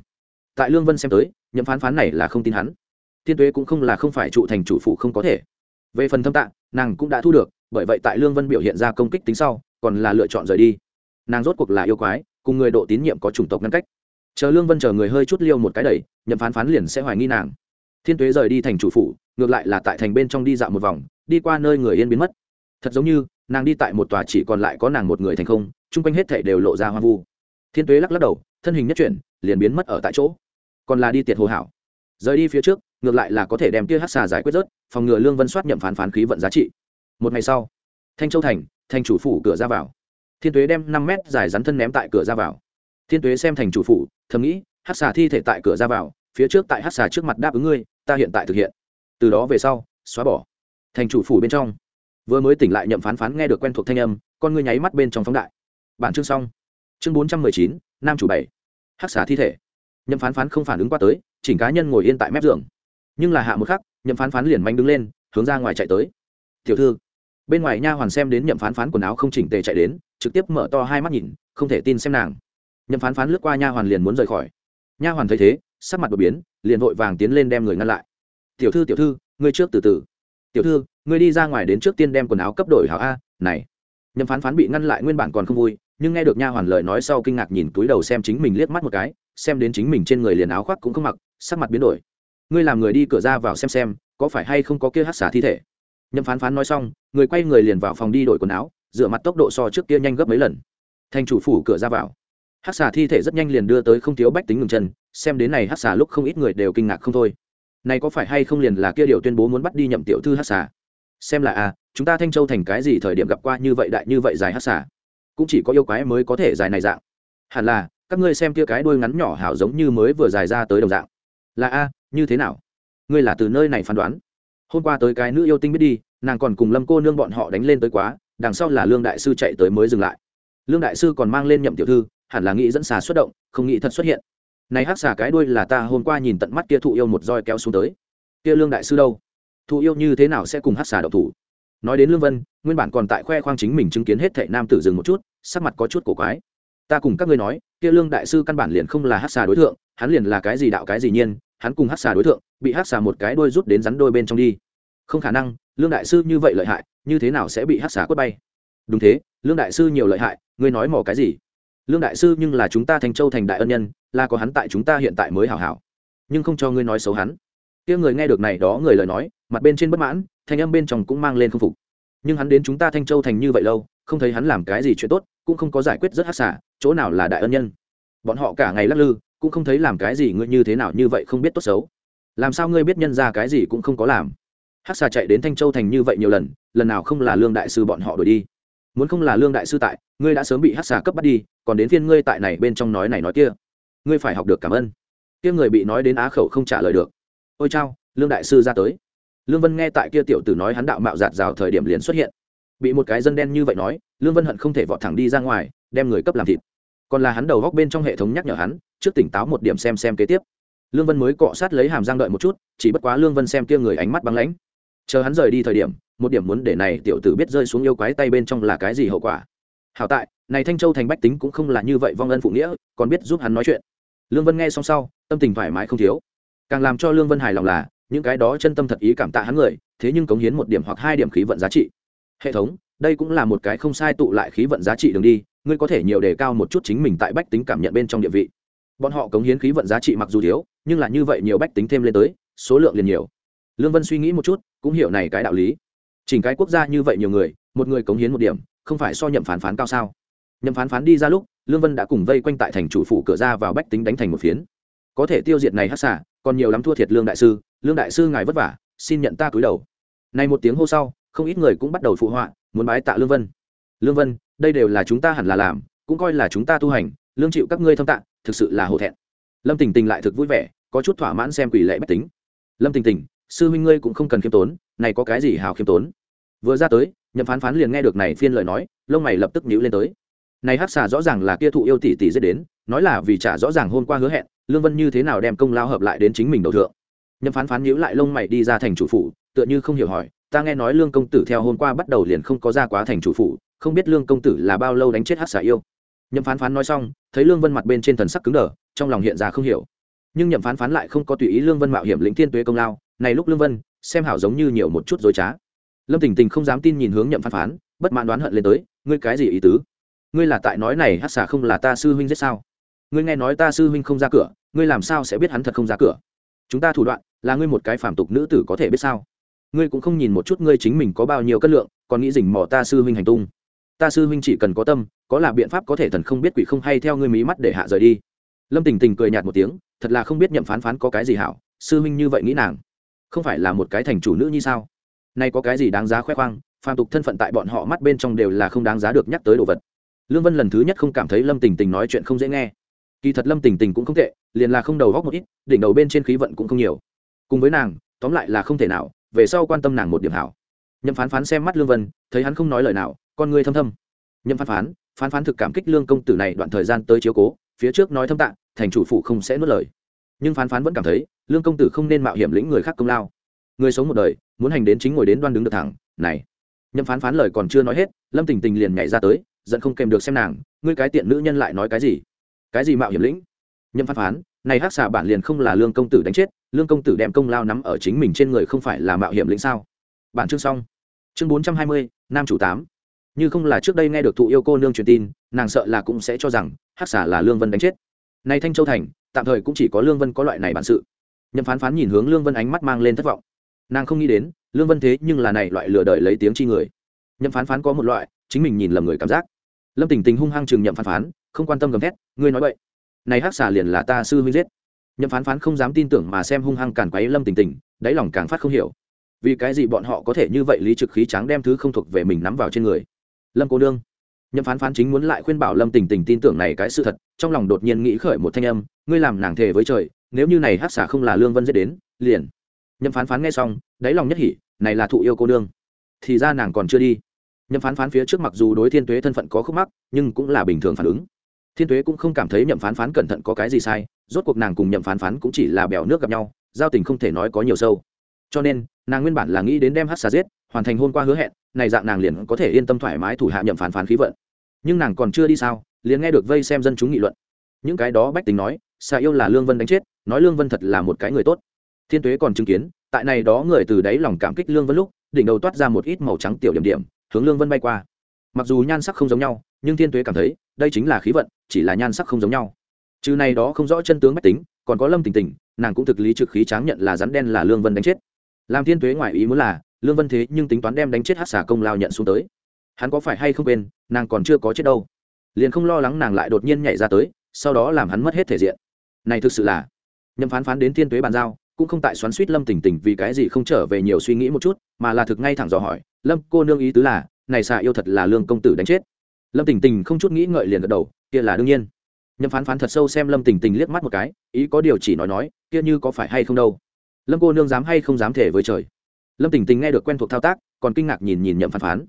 Speaker 1: Tại lương vân xem tới nhậm phán phán này là không tin hắn. Thiên tuế cũng không là không phải trụ thành chủ phụ không có thể. Về phần thâm tạng nàng cũng đã thu được, bởi vậy tại lương vân biểu hiện ra công kích tính sau, còn là lựa chọn rời đi. Nàng rốt cuộc là yêu quái, cùng người độ tín nhiệm có chủng tộc ngăn cách. Chờ lương vân chờ người hơi chút liêu một cái đẩy, nhậm phán phán liền sẽ hoài nghi nàng. Thiên tuế rời đi thành chủ phụ ngược lại là tại thành bên trong đi dạo một vòng, đi qua nơi người yên biến mất. Thật giống như, nàng đi tại một tòa chỉ còn lại có nàng một người thành không, chung quanh hết thảy đều lộ ra hoang vu thiên tuế lắc lắc đầu, thân hình nhất chuyển, liền biến mất ở tại chỗ. Còn là đi tiệt hồ hảo. Rời đi phía trước, ngược lại là có thể đem kia hát xà giải quyết rớt, phòng ngừa lương vân soát nhậm phán phán khí vận giá trị. Một ngày sau, thanh châu thành thành chủ phủ cửa ra vào. Thiên tuế đem năm mét dài rắn thân ném tại cửa ra vào. Thiên tuế xem thành chủ phủ, thầm nghĩ hát xà thi thể tại cửa ra vào, phía trước tại hát xà trước mặt đáp ứng ngươi, ta hiện tại thực hiện. Từ đó về sau, xóa bỏ. Thành chủ phủ bên trong. Vừa mới tỉnh lại nhậm phán phán nghe được quen thuộc thanh âm, con ngươi nháy mắt bên trong phóng đại. Bản chương xong chương bốn trăm mười chín, nam chủ bảy. Hắc xả thi thể. Nhậm phán phán không phản ứng qua tới, chỉnh cá nhân ngồi yên tại mép giường. Nhưng là hạ một khắc, nhậm phán phán liền manh đứng lên, hướng ra ngoài chạy tới. Tiểu thư. Bên ngoài nha hoàn xem đến nhậm phán phán quần áo không chỉnh tề chạy đến, trực tiếp mở to hai mắt nhìn, không thể tin xem nàng. Nhậm phán phán lướt qua nha hoàn liền muốn rời khỏi. Nha hoàn thấy thế, sắc mặt đột biến, liền vội vàng tiến lên đem người ngăn lại. Tiểu thư tiểu thư, ngươi trước từ từ. Tiểu thư, ngươi đi ra ngoài đến trước tiên đem quần áo cấp đổi hảo a, này. Nhậm phán phán bị ngăn lại nguyên bản còn không vui nhưng nghe được nha hoàn lời nói sau kinh ngạc nhìn túi đầu xem chính mình liếc mắt một cái, xem đến chính mình trên người liền áo khoác cũng không mặc, sắc mặt biến đổi. Ngươi làm người đi cửa ra vào xem xem, có phải hay không có kia hát xả thi thể? Nhâm phán phán nói xong, người quay người liền vào phòng đi đổi quần áo, rửa mặt tốc độ so trước kia nhanh gấp mấy lần. Thành chủ phủ cửa ra vào. Hát xả thi thể rất nhanh liền đưa tới không thiếu bách tính ngừng chân, xem đến này hát xả lúc không ít người đều kinh ngạc không thôi. Này có phải hay không liền là kia điều tuyên bố muốn bắt đi nhậm tiểu thư hát xả? xem là à chúng ta thanh châu thành cái gì thời điểm gặp qua như vậy đại như vậy dài hát xả? Cũng chỉ có yêu quái mới có thể dài này dạng. Hẳn là, các ngươi xem kia cái đuôi ngắn nhỏ hảo giống như mới vừa dài ra tới đồng dạng. Là a, như thế nào? Ngươi là từ nơi này phán đoán. Hôm qua tới cái nữ yêu tinh biết đi, nàng còn cùng lâm cô nương bọn họ đánh lên tới quá, đằng sau là lương đại sư chạy tới mới dừng lại. Lương đại sư còn mang lên nhậm tiểu thư, hẳn là nghĩ dẫn xà xuất động, không nghĩ thật xuất hiện. Này hắc xà cái đuôi là ta hôm qua nhìn tận mắt kia thụ yêu một roi kéo xuống tới. Kia lương đại sư đâu? Thụ yêu như thế nào sẽ cùng hắc xà độc thủ? Nói đến lương vân, nguyên bản còn tại khoe khoang chính mình chứng kiến hết thệ nam tử dừng một chút sắc mặt có chút cổ quái. Ta cùng các ngươi nói, kia lương đại sư căn bản liền không là hắc xà đối tượng hắn liền là cái gì đạo cái gì nhiên, hắn cùng hắc xà đối tượng bị hắc xà một cái đuôi rút đến rắn đôi bên trong đi. Không khả năng, lương đại sư như vậy lợi hại, như thế nào sẽ bị hắc xà quất bay? Đúng thế, lương đại sư nhiều lợi hại, ngươi nói mò cái gì? Lương đại sư nhưng là chúng ta thành châu thành đại ân nhân, là có hắn tại chúng ta hiện tại mới hảo hảo. Nhưng không cho ngươi nói xấu hắn. Kia người nghe được này đó người lời nói, mặt bên trên bất mãn, thanh âm bên trong cũng mang lên không phục. Nhưng hắn đến chúng ta thanh châu thành như vậy lâu, không thấy hắn làm cái gì chuyện tốt cũng không có giải quyết rất hát xả, chỗ nào là đại ân nhân. Bọn họ cả ngày lắc lư, cũng không thấy làm cái gì ngươi như thế nào như vậy không biết tốt xấu. Làm sao ngươi biết nhân ra cái gì cũng không có làm? Hát xà chạy đến thanh châu thành như vậy nhiều lần lần nào không là lương đại sư bọn họ đuổi đi? Muốn không là lương đại sư tại, ngươi đã sớm bị hát xà cấp bắt đi, còn đến phiên ngươi tại này bên trong nói này nói kia. Ngươi phải học được cảm ơn. Kia người bị nói đến á khẩu không trả lời được. Ôi chao, lương đại sư ra tới. Lương vân nghe tại kia tiểu tử nói hắn đạo mạo giạt rào thời điểm liền xuất hiện bị một cái dân đen như vậy nói, lương vân hận không thể vọt thẳng đi ra ngoài, đem người cấp làm thịt. Còn là hắn đầu góc bên trong hệ thống nhắc nhở hắn, trước tỉnh táo một điểm xem xem kế tiếp. Lương vân mới cọ sát lấy hàm răng đợi một chút, chỉ bất quá lương vân xem kia người ánh mắt băng lãnh. Chờ hắn rời đi thời điểm, một điểm muốn để này tiểu tử biết rơi xuống yêu quái tay bên trong là cái gì hậu quả. Hảo tại, này thanh châu thành bách tính cũng không là như vậy vong ân phụ nghĩa, còn biết giúp hắn nói chuyện. Lương vân nghe xong sau, tâm tình thoải mái không thiếu. Càng làm cho lương vân hài lòng là, những cái đó chân tâm thật ý cảm tạ hắn người, thế nhưng cống hiến một điểm hoặc hai điểm khí vận giá trị hệ thống, đây cũng là một cái không sai tụ lại khí vận giá trị đường đi, ngươi có thể nhiều đề cao một chút chính mình tại bách tính cảm nhận bên trong địa vị. Bọn họ cống hiến khí vận giá trị mặc dù thiếu, nhưng là như vậy nhiều bách tính thêm lên tới, số lượng liền nhiều. Lương vân suy nghĩ một chút, cũng hiểu này cái đạo lý. Chỉnh cái quốc gia như vậy nhiều người, một người cống hiến một điểm, không phải so nhậm phán phán cao sao? Nhậm phán phán đi ra lúc, lương vân đã cùng vây quanh tại thành chủ phủ cửa ra vào bách tính đánh thành một phiến. Có thể tiêu diệt này hát xả còn nhiều lắm thua thiệt lương đại sư, lương đại sư ngài vất vả, xin nhận ta cúi đầu. Này một tiếng hô sau không ít người cũng bắt đầu phụ họa, muốn bái tạ lương vân. Lương vân, đây đều là chúng ta hẳn là làm, cũng coi là chúng ta tu hành, lương chịu các ngươi thâm tạ, thực sự là hổ thẹn. Lâm tình tình lại thực vui vẻ, có chút thỏa mãn xem quỷ lệ bách tính. Lâm tình tình, sư huynh ngươi cũng không cần khiêm tốn, này có cái gì hào khiêm tốn? Vừa ra tới, nhậm phán phán liền nghe được này phiên lời nói, lông mày lập tức nhíu lên tới. Này hát xà rõ ràng là kia thụ yêu tỷ tỷ giết đến, nói là vì trả rõ ràng hôm qua hứa hẹn, lương vân như thế nào đem công lao hợp lại đến chính mình đầu thượng. Nhậm phán phán nhíu lại lông mày đi ra thành chủ phủ, tựa như không hiểu hỏi ta nghe nói lương công tử theo hôm qua bắt đầu liền không có ra quá thành chủ phủ, không biết lương công tử là bao lâu đánh chết hắc xà yêu. Nhậm phán phán nói xong, thấy lương vân mặt bên trên thần sắc cứng đờ, trong lòng hiện ra không hiểu. Nhưng nhậm phán phán lại không có tùy ý lương vân mạo hiểm lĩnh thiên tuế công lao, này lúc lương vân, xem hảo giống như nhiều một chút dối trá. Lâm tình tình không dám tin nhìn hướng nhậm phán phán, bất mãn đoán hận lên tới, ngươi cái gì ý tứ? Ngươi là tại nói này hát xả không là ta sư huynh giết sao? Ngươi nghe nói ta sư huynh không ra cửa, ngươi làm sao sẽ biết hắn thật không ra cửa? Chúng ta thủ đoạn, là ngươi một cái phản tục nữ tử có thể biết sao? Ngươi cũng không nhìn một chút ngươi chính mình có bao nhiêu cân lượng, còn nghĩ dình mò ta sư huynh hành tung. Ta sư huynh chỉ cần có tâm, có là biện pháp có thể thần không biết quỷ không hay theo ngươi mí mắt để hạ rời đi. Lâm tình tình cười nhạt một tiếng, thật là không biết nhậm phán phán có cái gì hảo, sư huynh như vậy nghĩ nàng, không phải là một cái thành chủ nữ như sao? Nay có cái gì đáng giá khoe khoang, phàm tục thân phận tại bọn họ mắt bên trong đều là không đáng giá được nhắc tới đồ vật. Lương vân lần thứ nhất không cảm thấy lâm tình tình nói chuyện không dễ nghe. Kỳ thật lâm tình tình cũng không tệ, liền là không đầu góc một ít, đỉnh đầu bên trên khí vận cũng không nhiều. Cùng với nàng, tóm lại là không thể nào về sau quan tâm nàng một điểm hảo. Nhậm phán phán xem mắt lương vân, thấy hắn không nói lời nào, con ngươi thâm thâm. Nhậm phán phán phán phán thực cảm kích lương công tử này đoạn thời gian tới chiếu cố, phía trước nói thâm tạng, thành chủ phụ không sẽ nuốt lời. Nhưng phán phán vẫn cảm thấy, lương công tử không nên mạo hiểm lĩnh người khác công lao. Người sống một đời, muốn hành đến chính ngồi đến đoan đứng được thẳng, này. Nhậm phán phán lời còn chưa nói hết, lâm tình tình liền nhảy ra tới, giận không kèm được xem nàng, ngươi cái tiện nữ nhân lại nói cái gì? Cái gì mạo hiểm lĩnh? Nhậm phán phán, này hắc xà bản liền không là lương công tử đánh chết lương công tử đem công lao nắm ở chính mình trên người không phải là mạo hiểm lĩnh sao? Bản chương xong. Chương bốn trăm hai mươi, nam chủ tám. Như không là trước đây nghe được thụ yêu cô nương truyền tin, nàng sợ là cũng sẽ cho rằng hắc xà là lương vân đánh chết. Nay thanh châu thành, tạm thời cũng chỉ có lương vân có loại này bản sự. Nhậm phán phán nhìn hướng lương vân ánh mắt mang lên thất vọng. Nàng không nghĩ đến, lương vân thế nhưng là này loại lừa đợi lấy tiếng chi người. Nhậm phán phán có một loại, chính mình nhìn lầm người cảm giác. Lâm tình tình hung hăng chừng nhậm phán phán, không quan tâm gầm thét, ngươi nói vậy này hắc xà liền là ta sư huynh giết nhậm phán phán không dám tin tưởng mà xem hung hăng càn quấy lâm tình tình, đáy lòng càng phát không hiểu. Vì cái gì bọn họ có thể như vậy lý trực khí tráng đem thứ không thuộc về mình nắm vào trên người? Lâm cô nương. Nhậm phán phán chính muốn lại khuyên bảo lâm tình tình tin tưởng này cái sự thật, trong lòng đột nhiên nghĩ khởi một thanh âm, ngươi làm nàng thề với trời, nếu như này hát xả không là lương vân giết đến, liền. Nhậm phán phán nghe xong, đáy lòng nhất hỉ, này là thụ yêu cô nương. Thì ra nàng còn chưa đi. Nhậm phán phán phía trước mặc dù đối thiên tuế thân phận có khúc mắc, nhưng cũng là bình thường phản ứng thiên tuế cũng không cảm thấy nhậm phán phán cẩn thận có cái gì sai, rốt cuộc nàng cùng nhậm phán phán cũng chỉ là bèo nước gặp nhau, giao tình không thể nói có nhiều sâu. Cho nên, nàng nguyên bản là nghĩ đến đem hát xà giết, hoàn thành hôn qua hứa hẹn, này dạng nàng liền có thể yên tâm thoải mái thủ hạ nhậm phán phán khí vận. Nhưng nàng còn chưa đi sao, liền nghe được vây xem dân chúng nghị luận. Những cái đó bách tính nói, xà yêu là lương vân đánh chết, nói lương vân thật là một cái người tốt. Thiên tuế còn chứng kiến, tại này đó người từ đáy lòng cảm kích lương vân lúc, đỉnh đầu toát ra một ít màu trắng tiểu điểm điểm, hướng lương vân bay qua. Mặc dù nhan sắc không giống nhau, nhưng thiên tuế cảm thấy, đây chính là khí vận chỉ là nhan sắc không giống nhau. Trừ này đó không rõ chân tướng mách tính, còn có lâm tình tình, nàng cũng thực lý trực khí tráng nhận là rắn đen là lương vân đánh chết. Làm thiên tuế ngoài ý muốn là, lương vân thế nhưng tính toán đem đánh chết hát xà công lao nhận xuống tới. Hắn có phải hay không quên, nàng còn chưa có chết đâu. Liền không lo lắng nàng lại đột nhiên nhảy ra tới, sau đó làm hắn mất hết thể diện. Này thực sự là, nhâm phán phán đến thiên tuế bàn giao, cũng không tại xoắn suýt lâm tình tình vì cái gì không trở về nhiều suy nghĩ một chút, mà là thực ngay thẳng dò hỏi, lâm, cô nương ý tứ là, này xà yêu thật là lương công tử đánh chết? Lâm tình tình không chút nghĩ ngợi liền gật đầu kia là đương nhiên. Nhâm phán phán thật sâu xem lâm tình tình liếc mắt một cái, ý có điều chỉ nói nói, kia như có phải hay không đâu? Lâm cô nương dám hay không dám thể với trời? Lâm tình tình nghe được quen thuộc thao tác, còn kinh ngạc nhìn nhìn nhậm phán phán.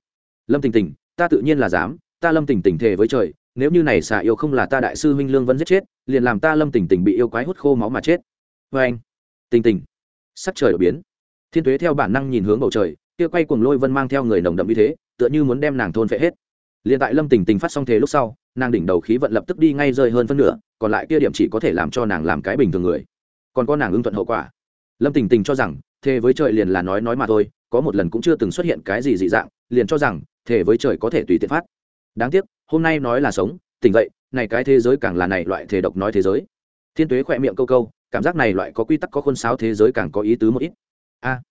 Speaker 1: Lâm tình tình, ta tự nhiên là dám, ta lâm tình tình thể với trời, nếu như này xà yêu không là ta đại sư huynh lương vẫn giết chết, liền làm ta lâm tình tình bị yêu quái hút khô máu mà chết. Vê anh, tình tình, sắc trời đổi biến. Thiên tuế theo bản năng nhìn hướng bầu trời, kia quay cuồng lôi vân mang theo người nồng đậm như thế, tựa như muốn đem nàng thôn phệ hết liền tại lâm tình tình phát xong thế lúc sau, nàng đỉnh đầu khí vận lập tức đi ngay rơi hơn phân nửa, còn lại kia điểm chỉ có thể làm cho nàng làm cái bình thường người. Còn có nàng ứng thuận hậu quả. Lâm tình tình cho rằng, thề với trời liền là nói nói mà thôi, có một lần cũng chưa từng xuất hiện cái gì dị dạng, liền cho rằng, thề với trời có thể tùy tiện phát. Đáng tiếc, hôm nay nói là sống, tỉnh vậy này cái thế giới càng là này loại thể độc nói thế giới. Thiên tuế khỏe miệng câu câu, cảm giác này loại có quy tắc có khuôn sáo thế giới càng có ý tứ một ít. A.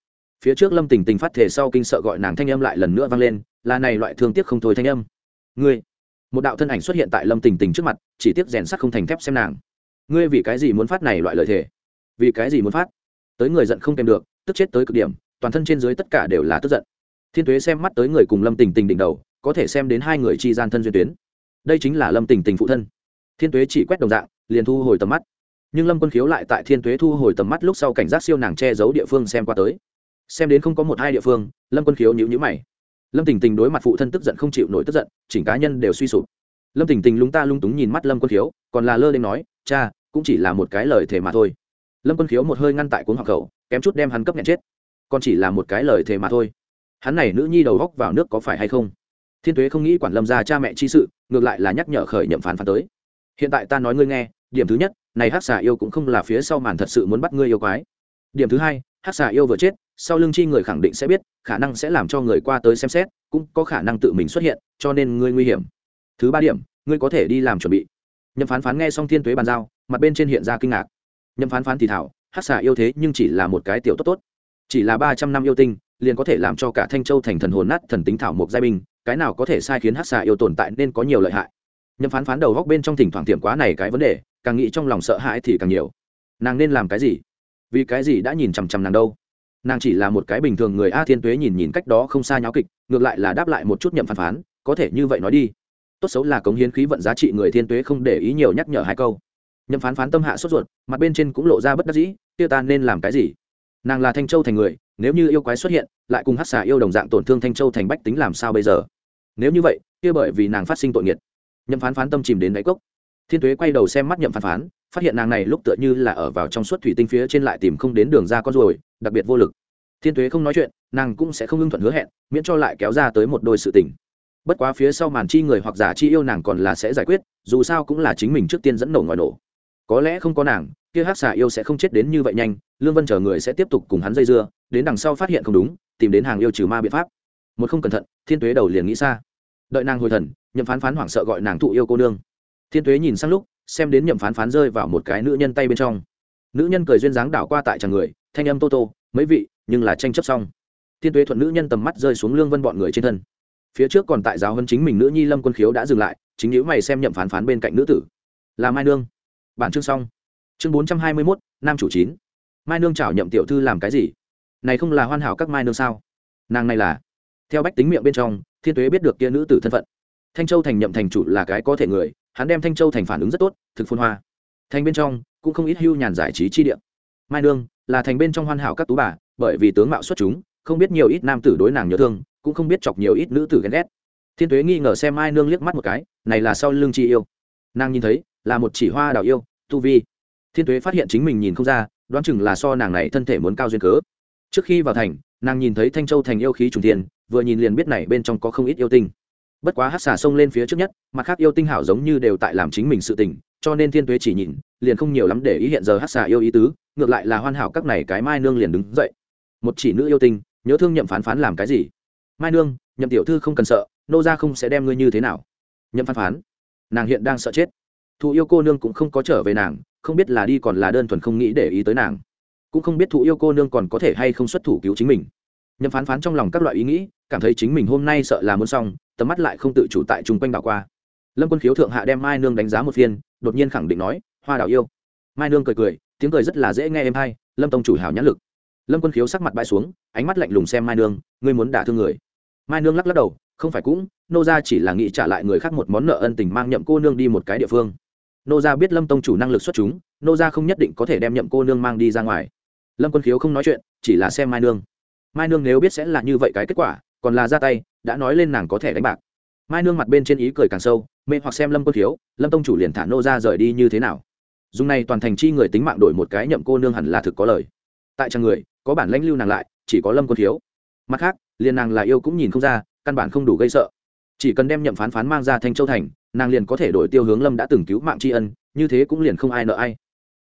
Speaker 1: Phía trước lâm tình tình phát thể sau kinh sợ gọi nàng thanh âm lại lần nữa vang lên, là này loại thương tiếc không thôi thanh âm ngươi. Một đạo thân ảnh xuất hiện tại lâm tình tình trước mặt, chỉ tiếc rèn sắt không thành thép xem nàng. Ngươi vì cái gì muốn phát này loại lợi thể vì cái gì muốn phát? Tới người giận không kèm được, tức chết tới cực điểm, toàn thân trên dưới tất cả đều là tức giận. Thiên tuế xem mắt tới người cùng lâm tình tình đỉnh đầu, có thể xem đến hai người chi gian thân duyên tuyến. Đây chính là lâm tình tình phụ thân. Thiên tuế chỉ quét đồng dạng, liền thu hồi tầm mắt. Nhưng lâm quân khiếu lại tại thiên tuế thu hồi tầm mắt lúc sau cảnh giác siêu nàng che giấu địa phương xem qua tới. Xem đến không có một hai địa phương, lâm quân khiếu nhữ nhữ mày lâm tình tình đối mặt phụ thân tức giận không chịu nổi tức giận, chỉnh cá nhân đều suy sụp. Lâm tình tình lúng ta lung túng nhìn mắt lâm quân khiếu, còn là lơ lên nói, cha, cũng chỉ là một cái lời thề mà thôi. Lâm quân khiếu một hơi ngăn tại cuốn hoặc khẩu, kém chút đem hắn cấp nhẹ chết. Còn chỉ là một cái lời thề mà thôi. Hắn này nữ nhi đầu góc vào nước có phải hay không? Thiên tuế không nghĩ quản lâm ra cha mẹ chi sự, ngược lại là nhắc nhở khởi nhậm phán phán tới. Hiện tại ta nói ngươi nghe, điểm thứ nhất, này hát xà yêu cũng không là phía sau màn thật sự muốn bắt ngươi yêu quái. Điểm thứ hai hát xà yêu vừa chết sau lưng chi người khẳng định sẽ biết, khả năng sẽ làm cho người qua tới xem xét, cũng có khả năng tự mình xuất hiện, cho nên ngươi nguy hiểm. Thứ ba điểm, ngươi có thể đi làm chuẩn bị. Nhậm phán phán nghe xong thiên tuế bàn giao, mặt bên trên hiện ra kinh ngạc. Nhậm phán phán thì thảo, hát xà yêu thế nhưng chỉ là một cái tiểu tốt tốt. Chỉ là ba trăm năm yêu tinh, liền có thể làm cho cả thanh châu thành thần hồn nát thần tính thảo mộc giai binh, cái nào có thể sai khiến hát xà yêu tồn tại nên có nhiều lợi hại. Nhậm phán phán đầu góc bên trong thỉnh thoảng tiệm quá này cái vấn đề, càng nghĩ trong lòng sợ hãi thì càng nhiều. Nàng nên làm cái gì? Vì cái gì đã nhìn chằm chằm nàng đâu? Nàng chỉ là một cái bình thường người a thiên tuế nhìn nhìn cách đó không xa nháo kịch, ngược lại là đáp lại một chút nhậm phán phán, có thể như vậy nói đi. Tốt xấu là cống hiến khí vận giá trị người thiên tuế không để ý nhiều nhắc nhở hai câu. Nhậm phán phán tâm hạ sốt ruột, mặt bên trên cũng lộ ra bất đắc dĩ tiêu ta nên làm cái gì? Nàng là thanh châu thành người, nếu như yêu quái xuất hiện, lại cùng hát xà yêu đồng dạng tổn thương thanh châu thành bách tính làm sao bây giờ? Nếu như vậy, kia bởi vì nàng phát sinh tội nghiệt. Nhậm phán phán tâm chìm đến đáy cốc. Thiên tuế quay đầu xem mắt nhậm phán phán, phát hiện nàng này lúc tựa như là ở vào trong suốt thủy tinh phía trên lại tìm không đến đường ra con ruồi đặc biệt vô lực. Thiên tuế không nói chuyện, nàng cũng sẽ không ưng thuận hứa hẹn, miễn cho lại kéo ra tới một đôi sự tình. Bất quá phía sau màn chi người hoặc giả chi yêu nàng còn là sẽ giải quyết, dù sao cũng là chính mình trước tiên dẫn nổ ngoài nổ. Có lẽ không có nàng, kia hát xà yêu sẽ không chết đến như vậy nhanh, lương vân chờ người sẽ tiếp tục cùng hắn dây dưa, đến đằng sau phát hiện không đúng, tìm đến hàng yêu trừ ma biện pháp. Một không cẩn thận, thiên tuế đầu liền nghĩ xa. Đợi nàng hồi thần, nhậm phán phán hoảng sợ gọi nàng thụ yêu cô nương. Thiên tuế nhìn sang lúc, xem đến nhậm phán phán rơi vào một cái nữ nhân tay bên trong. Nữ nhân cười duyên dáng đảo qua tại chàng người thanh âm tô tô, mấy vị, nhưng là tranh chấp xong. Thiên tuế thuận nữ nhân tầm mắt rơi xuống lương vân bọn người trên thân. Phía trước còn tại giáo hơn chính mình nữ nhi lâm quân khiếu đã dừng lại, chính nữ mày xem nhậm phán phán bên cạnh nữ tử. Là mai nương. Bản chương xong. Chương bốn trăm hai mươi mốt, nam chủ chín. Mai nương chảo nhậm tiểu thư làm cái gì? Này không là hoàn hảo các mai nương sao? Nàng này là theo bách tính miệng bên trong, thiên tuế biết được kia nữ tử thân phận. Thanh châu thành nhậm thành chủ là cái có thể người, hắn đem thanh châu thành phản ứng rất tốt, thực phun hoa. Thành bên trong, cũng không ít hưu nhàn giải trí chi điện mai nương là thành bên trong hoàn hảo các tú bà, bởi vì tướng mạo xuất chúng, không biết nhiều ít nam tử đối nàng nhớ thương, cũng không biết chọc nhiều ít nữ tử ghen ghét. Thiên tuế nghi ngờ xem mai nương liếc mắt một cái, này là sau lưng chi yêu. Nàng nhìn thấy, là một chỉ hoa đào yêu, tu vi. Thiên tuế phát hiện chính mình nhìn không ra, đoán chừng là so nàng này thân thể muốn cao duyên cớ. Trước khi vào thành, nàng nhìn thấy thanh châu thành yêu khí trùng tiền vừa nhìn liền biết này bên trong có không ít yêu tinh bất quá hát xả sông lên phía trước nhất, mặt khác yêu tinh hảo giống như đều tại làm chính mình sự tình, cho nên thiên tuế chỉ nhìn, liền không nhiều lắm để ý hiện giờ hát xả yêu ý tứ, ngược lại là hoàn hảo các này cái mai nương liền đứng dậy. Một chỉ nữ yêu tinh, nhớ thương nhậm phán phán làm cái gì? Mai nương, nhậm tiểu thư không cần sợ, nô ra không sẽ đem ngươi như thế nào? Nhậm phán phán, nàng hiện đang sợ chết. Thụ yêu cô nương cũng không có trở về nàng, không biết là đi còn là đơn thuần không nghĩ để ý tới nàng. Cũng không biết thụ yêu cô nương còn có thể hay không xuất thủ cứu chính mình. Nhậm phán phán trong lòng các loại ý nghĩ cảm thấy chính mình hôm nay sợ là muốn xong, tầm mắt lại không tự chủ tại chung quanh đảo qua. Lâm quân khiếu thượng hạ đem mai nương đánh giá một phiên, đột nhiên khẳng định nói, hoa đào yêu. Mai nương cười cười, tiếng cười rất là dễ nghe em hay, lâm tông chủ hào nhãn lực. Lâm quân khiếu sắc mặt bãi xuống, ánh mắt lạnh lùng xem mai nương, ngươi muốn đả thương người? Mai nương lắc lắc đầu, không phải cũng, nô ra chỉ là nghĩ trả lại người khác một món nợ ân tình mang nhậm cô nương đi một cái địa phương. Nô ra biết lâm tông chủ năng lực xuất chúng, nô ra không nhất định có thể đem nhậm cô nương mang đi ra ngoài. Lâm quân khiếu không nói chuyện, chỉ là xem mai nương. Mai nương nếu biết sẽ là như vậy cái kết quả còn là ra tay đã nói lên nàng có thể đánh bạc. Mai nương mặt bên trên ý cười càng sâu mê hoặc xem lâm quân Thiếu, lâm tông chủ liền thả nô ra rời đi như thế nào. Dùng này toàn thành chi người tính mạng đổi một cái nhậm cô nương hẳn là thực có lời. Tại trang người có bản lãnh lưu nàng lại chỉ có lâm quân Thiếu. mặt khác liền nàng là yêu cũng nhìn không ra căn bản không đủ gây sợ. Chỉ cần đem nhậm phán phán mang ra thanh châu thành nàng liền có thể đổi tiêu hướng lâm đã từng cứu mạng tri ân như thế cũng liền không ai nợ ai.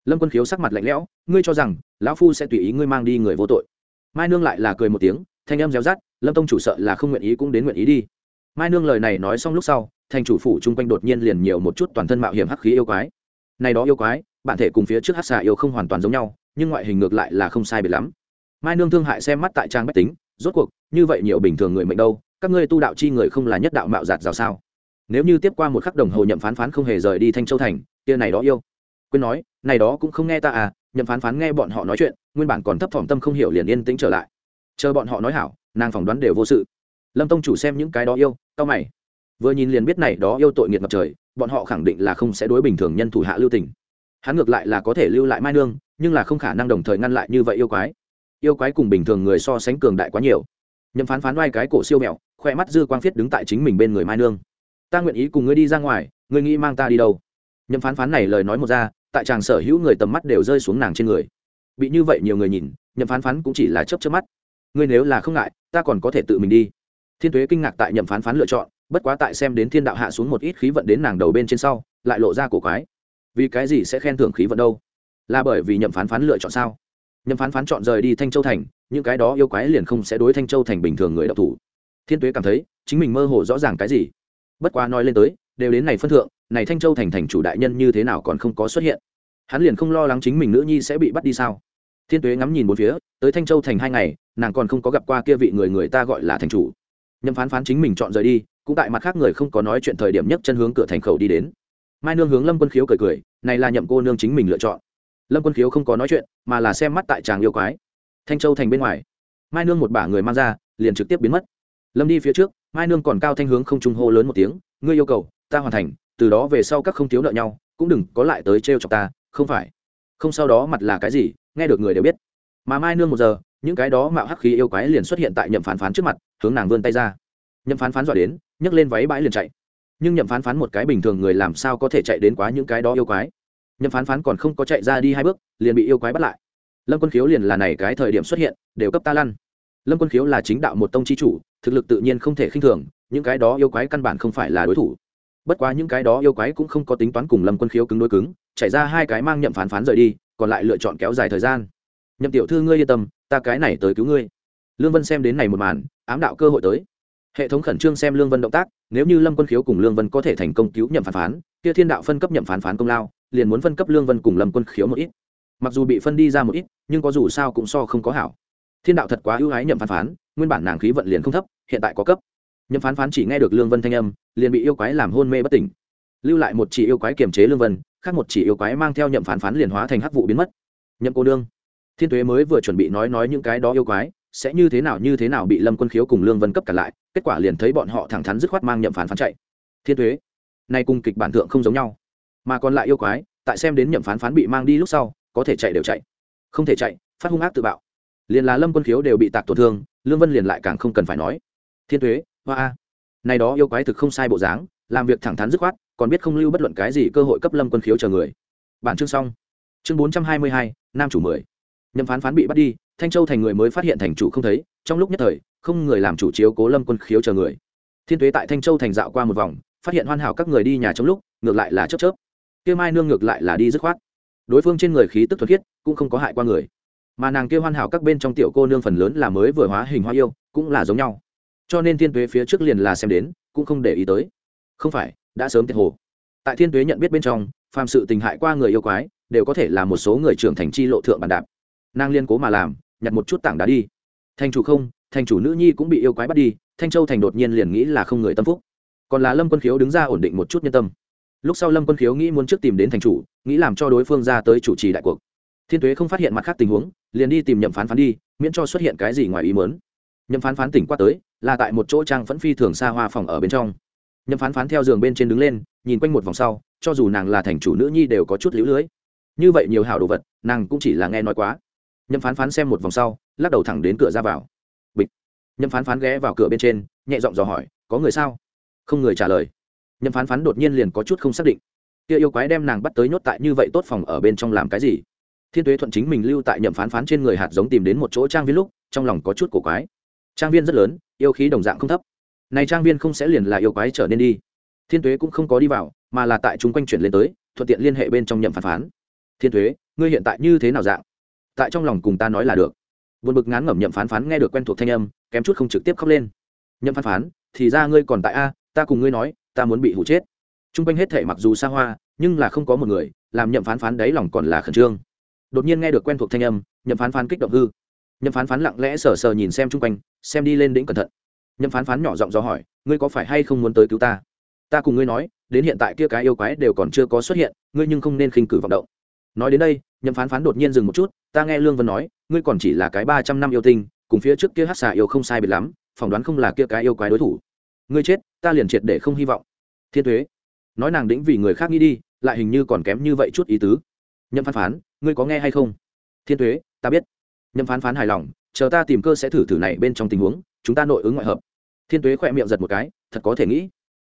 Speaker 1: Lâm quân khiếu sắc mặt lạnh lẽo ngươi cho rằng lão phu sẽ tùy ý ngươi mang đi người vô tội. Mai nương lại là cười một tiếng thanh em réo rắt, lâm tông chủ sợ là không nguyện ý cũng đến nguyện ý đi. Mai nương lời này nói xong lúc sau, thành chủ phủ chung quanh đột nhiên liền nhiều một chút toàn thân mạo hiểm hắc khí yêu quái. Này đó yêu quái, bản thể cùng phía trước hắc xà yêu không hoàn toàn giống nhau, nhưng ngoại hình ngược lại là không sai biệt lắm. Mai nương thương hại xem mắt tại trang bách tính, rốt cuộc, như vậy nhiều bình thường người mệnh đâu, các ngươi tu đạo chi người không là nhất đạo mạo giạt rào sao? Nếu như tiếp qua một khắc đồng hồ nhậm phán phán không hề rời đi thanh châu thành, kia này đó yêu. Quên nói, này đó cũng không nghe ta à nhậm phán phán nghe bọn họ nói chuyện, nguyên bản còn thấp thỏm tâm không hiểu liền yên tĩnh trở lại chờ bọn họ nói hảo, nàng phỏng đoán đều vô sự. Lâm tông chủ xem những cái đó yêu tao mày. Vừa nhìn liền biết này đó yêu tội nghiệt ngập trời, bọn họ khẳng định là không sẽ đối bình thường nhân thủ hạ lưu tình. Hắn ngược lại là có thể lưu lại mai nương, nhưng là không khả năng đồng thời ngăn lại như vậy yêu quái. Yêu quái cùng bình thường người so sánh cường đại quá nhiều. Nhậm phán phán oai cái cổ siêu mẹo, khoe mắt dư quang phiết đứng tại chính mình bên người mai nương. Ta nguyện ý cùng ngươi đi ra ngoài, ngươi nghĩ mang ta đi đâu? Nhậm phán phán này lời nói một ra, tại chàng sở hữu người tầm mắt đều rơi xuống nàng trên người. Bị như vậy nhiều người nhìn, nhậm phán phán cũng chỉ là chấp chấp mắt ngươi nếu là không ngại, ta còn có thể tự mình đi. Thiên tuế kinh ngạc tại nhậm phán phán lựa chọn, bất quá tại xem đến thiên đạo hạ xuống một ít khí vận đến nàng đầu bên trên sau, lại lộ ra cổ quái. Vì cái gì sẽ khen thưởng khí vận đâu? Là bởi vì nhậm phán phán lựa chọn sao? Nhậm phán phán chọn rời đi thanh châu thành, những cái đó yêu quái liền không sẽ đối thanh châu thành bình thường người đọc thủ. Thiên tuế cảm thấy, chính mình mơ hồ rõ ràng cái gì. Bất quá nói lên tới, đều đến này phân thượng, này thanh châu thành thành chủ đại nhân như thế nào còn không có xuất hiện? Hắn liền không lo lắng chính mình nữ nhi sẽ bị bắt đi sao? Thiên tuế ngắm nhìn bốn phía, tới thanh châu thành hai ngày nàng còn không có gặp qua kia vị người người ta gọi là thành chủ. Nhậm phán phán chính mình chọn rời đi, cũng tại mặt khác người không có nói chuyện thời điểm nhất chân hướng cửa thành khẩu đi đến. Mai nương hướng lâm quân khiếu cười cười, này là nhậm cô nương chính mình lựa chọn. Lâm quân khiếu không có nói chuyện, mà là xem mắt tại tràng yêu quái. Thanh châu thành bên ngoài. Mai nương một bả người mang ra, liền trực tiếp biến mất. Lâm đi phía trước, mai nương còn cao thanh hướng không trung hô lớn một tiếng, ngươi yêu cầu, ta hoàn thành, từ đó về sau các không thiếu nợ nhau, cũng đừng có lại tới trêu chọc ta, không phải. Không sau đó mặt là cái gì, nghe được người đều biết. Mà mai nương một giờ những cái đó mạo hắc khí yêu quái liền xuất hiện tại nhậm phán phán trước mặt, hướng nàng vươn tay ra. Nhậm phán phán dọa đến, nhấc lên váy bãi liền chạy. Nhưng nhậm phán phán một cái bình thường người làm sao có thể chạy đến quá những cái đó yêu quái? Nhậm phán phán còn không có chạy ra đi hai bước, liền bị yêu quái bắt lại. Lâm quân khiếu liền là này cái thời điểm xuất hiện, đều cấp ta lăn. Lâm quân khiếu là chính đạo một tông chi chủ, thực lực tự nhiên không thể khinh thường, những cái đó yêu quái căn bản không phải là đối thủ. Bất quá những cái đó yêu quái cũng không có tính toán cùng lâm quân khiếu cứng đối cứng, chạy ra hai cái mang nhậm phán phán rời đi, còn lại lựa chọn kéo dài thời gian. Nhậm tiểu thư ngươi yên tâm ta cái này tới cứu ngươi. Lương vân xem đến này một màn, ám đạo cơ hội tới. Hệ thống khẩn trương xem lương vân động tác, nếu như lâm quân khiếu cùng lương vân có thể thành công cứu nhậm phán phán, kia thiên đạo phân cấp nhậm phán phán công lao, liền muốn phân cấp lương vân cùng lâm quân khiếu một ít. Mặc dù bị phân đi ra một ít, nhưng có dù sao cũng so không có hảo. Thiên đạo thật quá ưu ái nhậm phán phán, nguyên bản nàng khí vận liền không thấp, hiện tại có cấp. Nhậm phán phán chỉ nghe được lương vân thanh âm, liền bị yêu quái làm hôn mê bất tỉnh. Lưu lại một chỉ yêu quái kiềm chế lương vân, khác một chỉ yêu quái mang theo nhậm phán phán liền hóa thành hắc vụ biến mất. Nhậm cô đương thiên tuế mới vừa chuẩn bị nói nói những cái đó yêu quái, sẽ như thế nào như thế nào bị lâm quân khiếu cùng lương vân cấp cả lại, kết quả liền thấy bọn họ thẳng thắn dứt khoát mang nhậm phán phán chạy. Thiên tuế, nay cùng kịch bản thượng không giống nhau. Mà còn lại yêu quái, tại xem đến nhậm phán phán bị mang đi lúc sau, có thể chạy đều chạy. Không thể chạy, phát hung ác tự bạo. Liền là lâm quân khiếu đều bị tạc tổn thương, lương vân liền lại càng không cần phải nói. Thiên tuế, hoa a. Này đó yêu quái thực không sai bộ dáng, làm việc thẳng thắn dứt khoát, còn biết không lưu bất luận cái gì cơ hội cấp lâm quân khiếu chờ người. Bản chương xong. Chương bốn trăm hai mươi hai, nam chủ mười nhậm phán phán bị bắt đi, thanh châu thành người mới phát hiện thành chủ không thấy, trong lúc nhất thời, không người làm chủ chiếu cố lâm quân khiếu chờ người. Thiên tuế tại thanh châu thành dạo qua một vòng, phát hiện hoàn hảo các người đi nhà trong lúc, ngược lại là chớp chớp. Kia mai nương ngược lại là đi dứt khoát. Đối phương trên người khí tức thuật khiết, cũng không có hại qua người. Mà nàng kia hoàn hảo các bên trong tiểu cô nương phần lớn là mới vừa hóa hình hoa yêu, cũng là giống nhau. Cho nên thiên tuế phía trước liền là xem đến, cũng không để ý tới. Không phải, đã sớm tiệt hồ. Tại thiên tuế nhận biết bên trong, phàm sự tình hại qua người yêu quái, đều có thể là một số người trưởng thành chi lộ thượng bàn đạp nàng liên cố mà làm, nhặt một chút tảng đá đi. Thành chủ không, thành chủ nữ nhi cũng bị yêu quái bắt đi, thanh châu thành đột nhiên liền nghĩ là không người tâm phúc. Còn là lâm quân khiếu đứng ra ổn định một chút nhân tâm. Lúc sau lâm quân khiếu nghĩ muốn trước tìm đến thành chủ, nghĩ làm cho đối phương ra tới chủ trì đại cuộc. Thiên tuế không phát hiện mặt khác tình huống, liền đi tìm nhậm phán phán đi, miễn cho xuất hiện cái gì ngoài ý mớn nhậm phán phán tỉnh qua tới, là tại một chỗ trang phẫn phi thường xa hoa phòng ở bên trong. Nhậm phán phán theo giường bên trên đứng lên, nhìn quanh một vòng sau, cho dù nàng là thành chủ nữ nhi đều có chút lũ lưới. Như vậy nhiều hảo đồ vật, nàng cũng chỉ là nghe nói quá nhậm phán phán xem một vòng sau, lắc đầu thẳng đến cửa ra vào. Bịch. Nhậm phán phán ghé vào cửa bên trên, nhẹ giọng dò hỏi, có người sao? Không người trả lời. Nhậm phán phán đột nhiên liền có chút không xác định. Kia yêu quái đem nàng bắt tới nhốt tại như vậy tốt phòng ở bên trong làm cái gì? Thiên tuế thuận chính mình lưu tại nhậm phán phán trên người hạt giống tìm đến một chỗ trang viên lúc, trong lòng có chút cổ quái. Trang viên rất lớn, yêu khí đồng dạng không thấp. Này trang viên không sẽ liền là yêu quái trở nên đi. Thiên tuế cũng không có đi vào, mà là tại chúng quanh chuyển lên tới, thuận tiện liên hệ bên trong nhậm phán phán. Thiên tuế, ngươi hiện tại như thế nào dạng? Tại trong lòng cùng ta nói là được. Vượt bực ngán ngẩm nhậm phán phán nghe được quen thuộc thanh âm, kém chút không trực tiếp khóc lên. Nhậm phán phán, thì ra ngươi còn tại a, ta cùng ngươi nói, ta muốn bị hụ chết. T r u n g quanh hết thể mặc dù xa hoa, nhưng là không có một người, làm nhậm phán phán đáy lòng còn là khẩn trương. Đột nhiên nghe được quen thuộc thanh âm, nhậm phán phán kích động hư. Nhậm phán phán lặng lẽ sờ sờ nhìn xem chung quanh, xem đi lên đỉnh cẩn thận. Nhậm phán phán nhỏ giọng do hỏi, ngươi có phải hay không muốn tới cứu ta? Ta cùng ngươi nói, đến hiện tại kia cái yêu quái đều còn chưa có xuất hiện, ngươi nhưng không nên khinh cử vọng động nói đến đây, nhậm phán phán đột nhiên dừng một chút, ta nghe lương vân nói, ngươi còn chỉ là cái ba trăm năm yêu tinh, cùng phía trước kia hát xà yêu không sai biệt lắm, phỏng đoán không là kia cái yêu quái đối thủ. Ngươi chết, ta liền triệt để không hy vọng. Thiên thuế nói nàng đĩnh vì người khác nghĩ đi, lại hình như còn kém như vậy chút ý tứ. Nhậm phán phán, ngươi có nghe hay không? Thiên thuế ta biết. Nhậm phán phán hài lòng, chờ ta tìm cơ sẽ thử thử này bên trong tình huống, chúng ta nội ứng ngoại hợp. Thiên tuế khỏe miệng giật một cái, thật có thể nghĩ.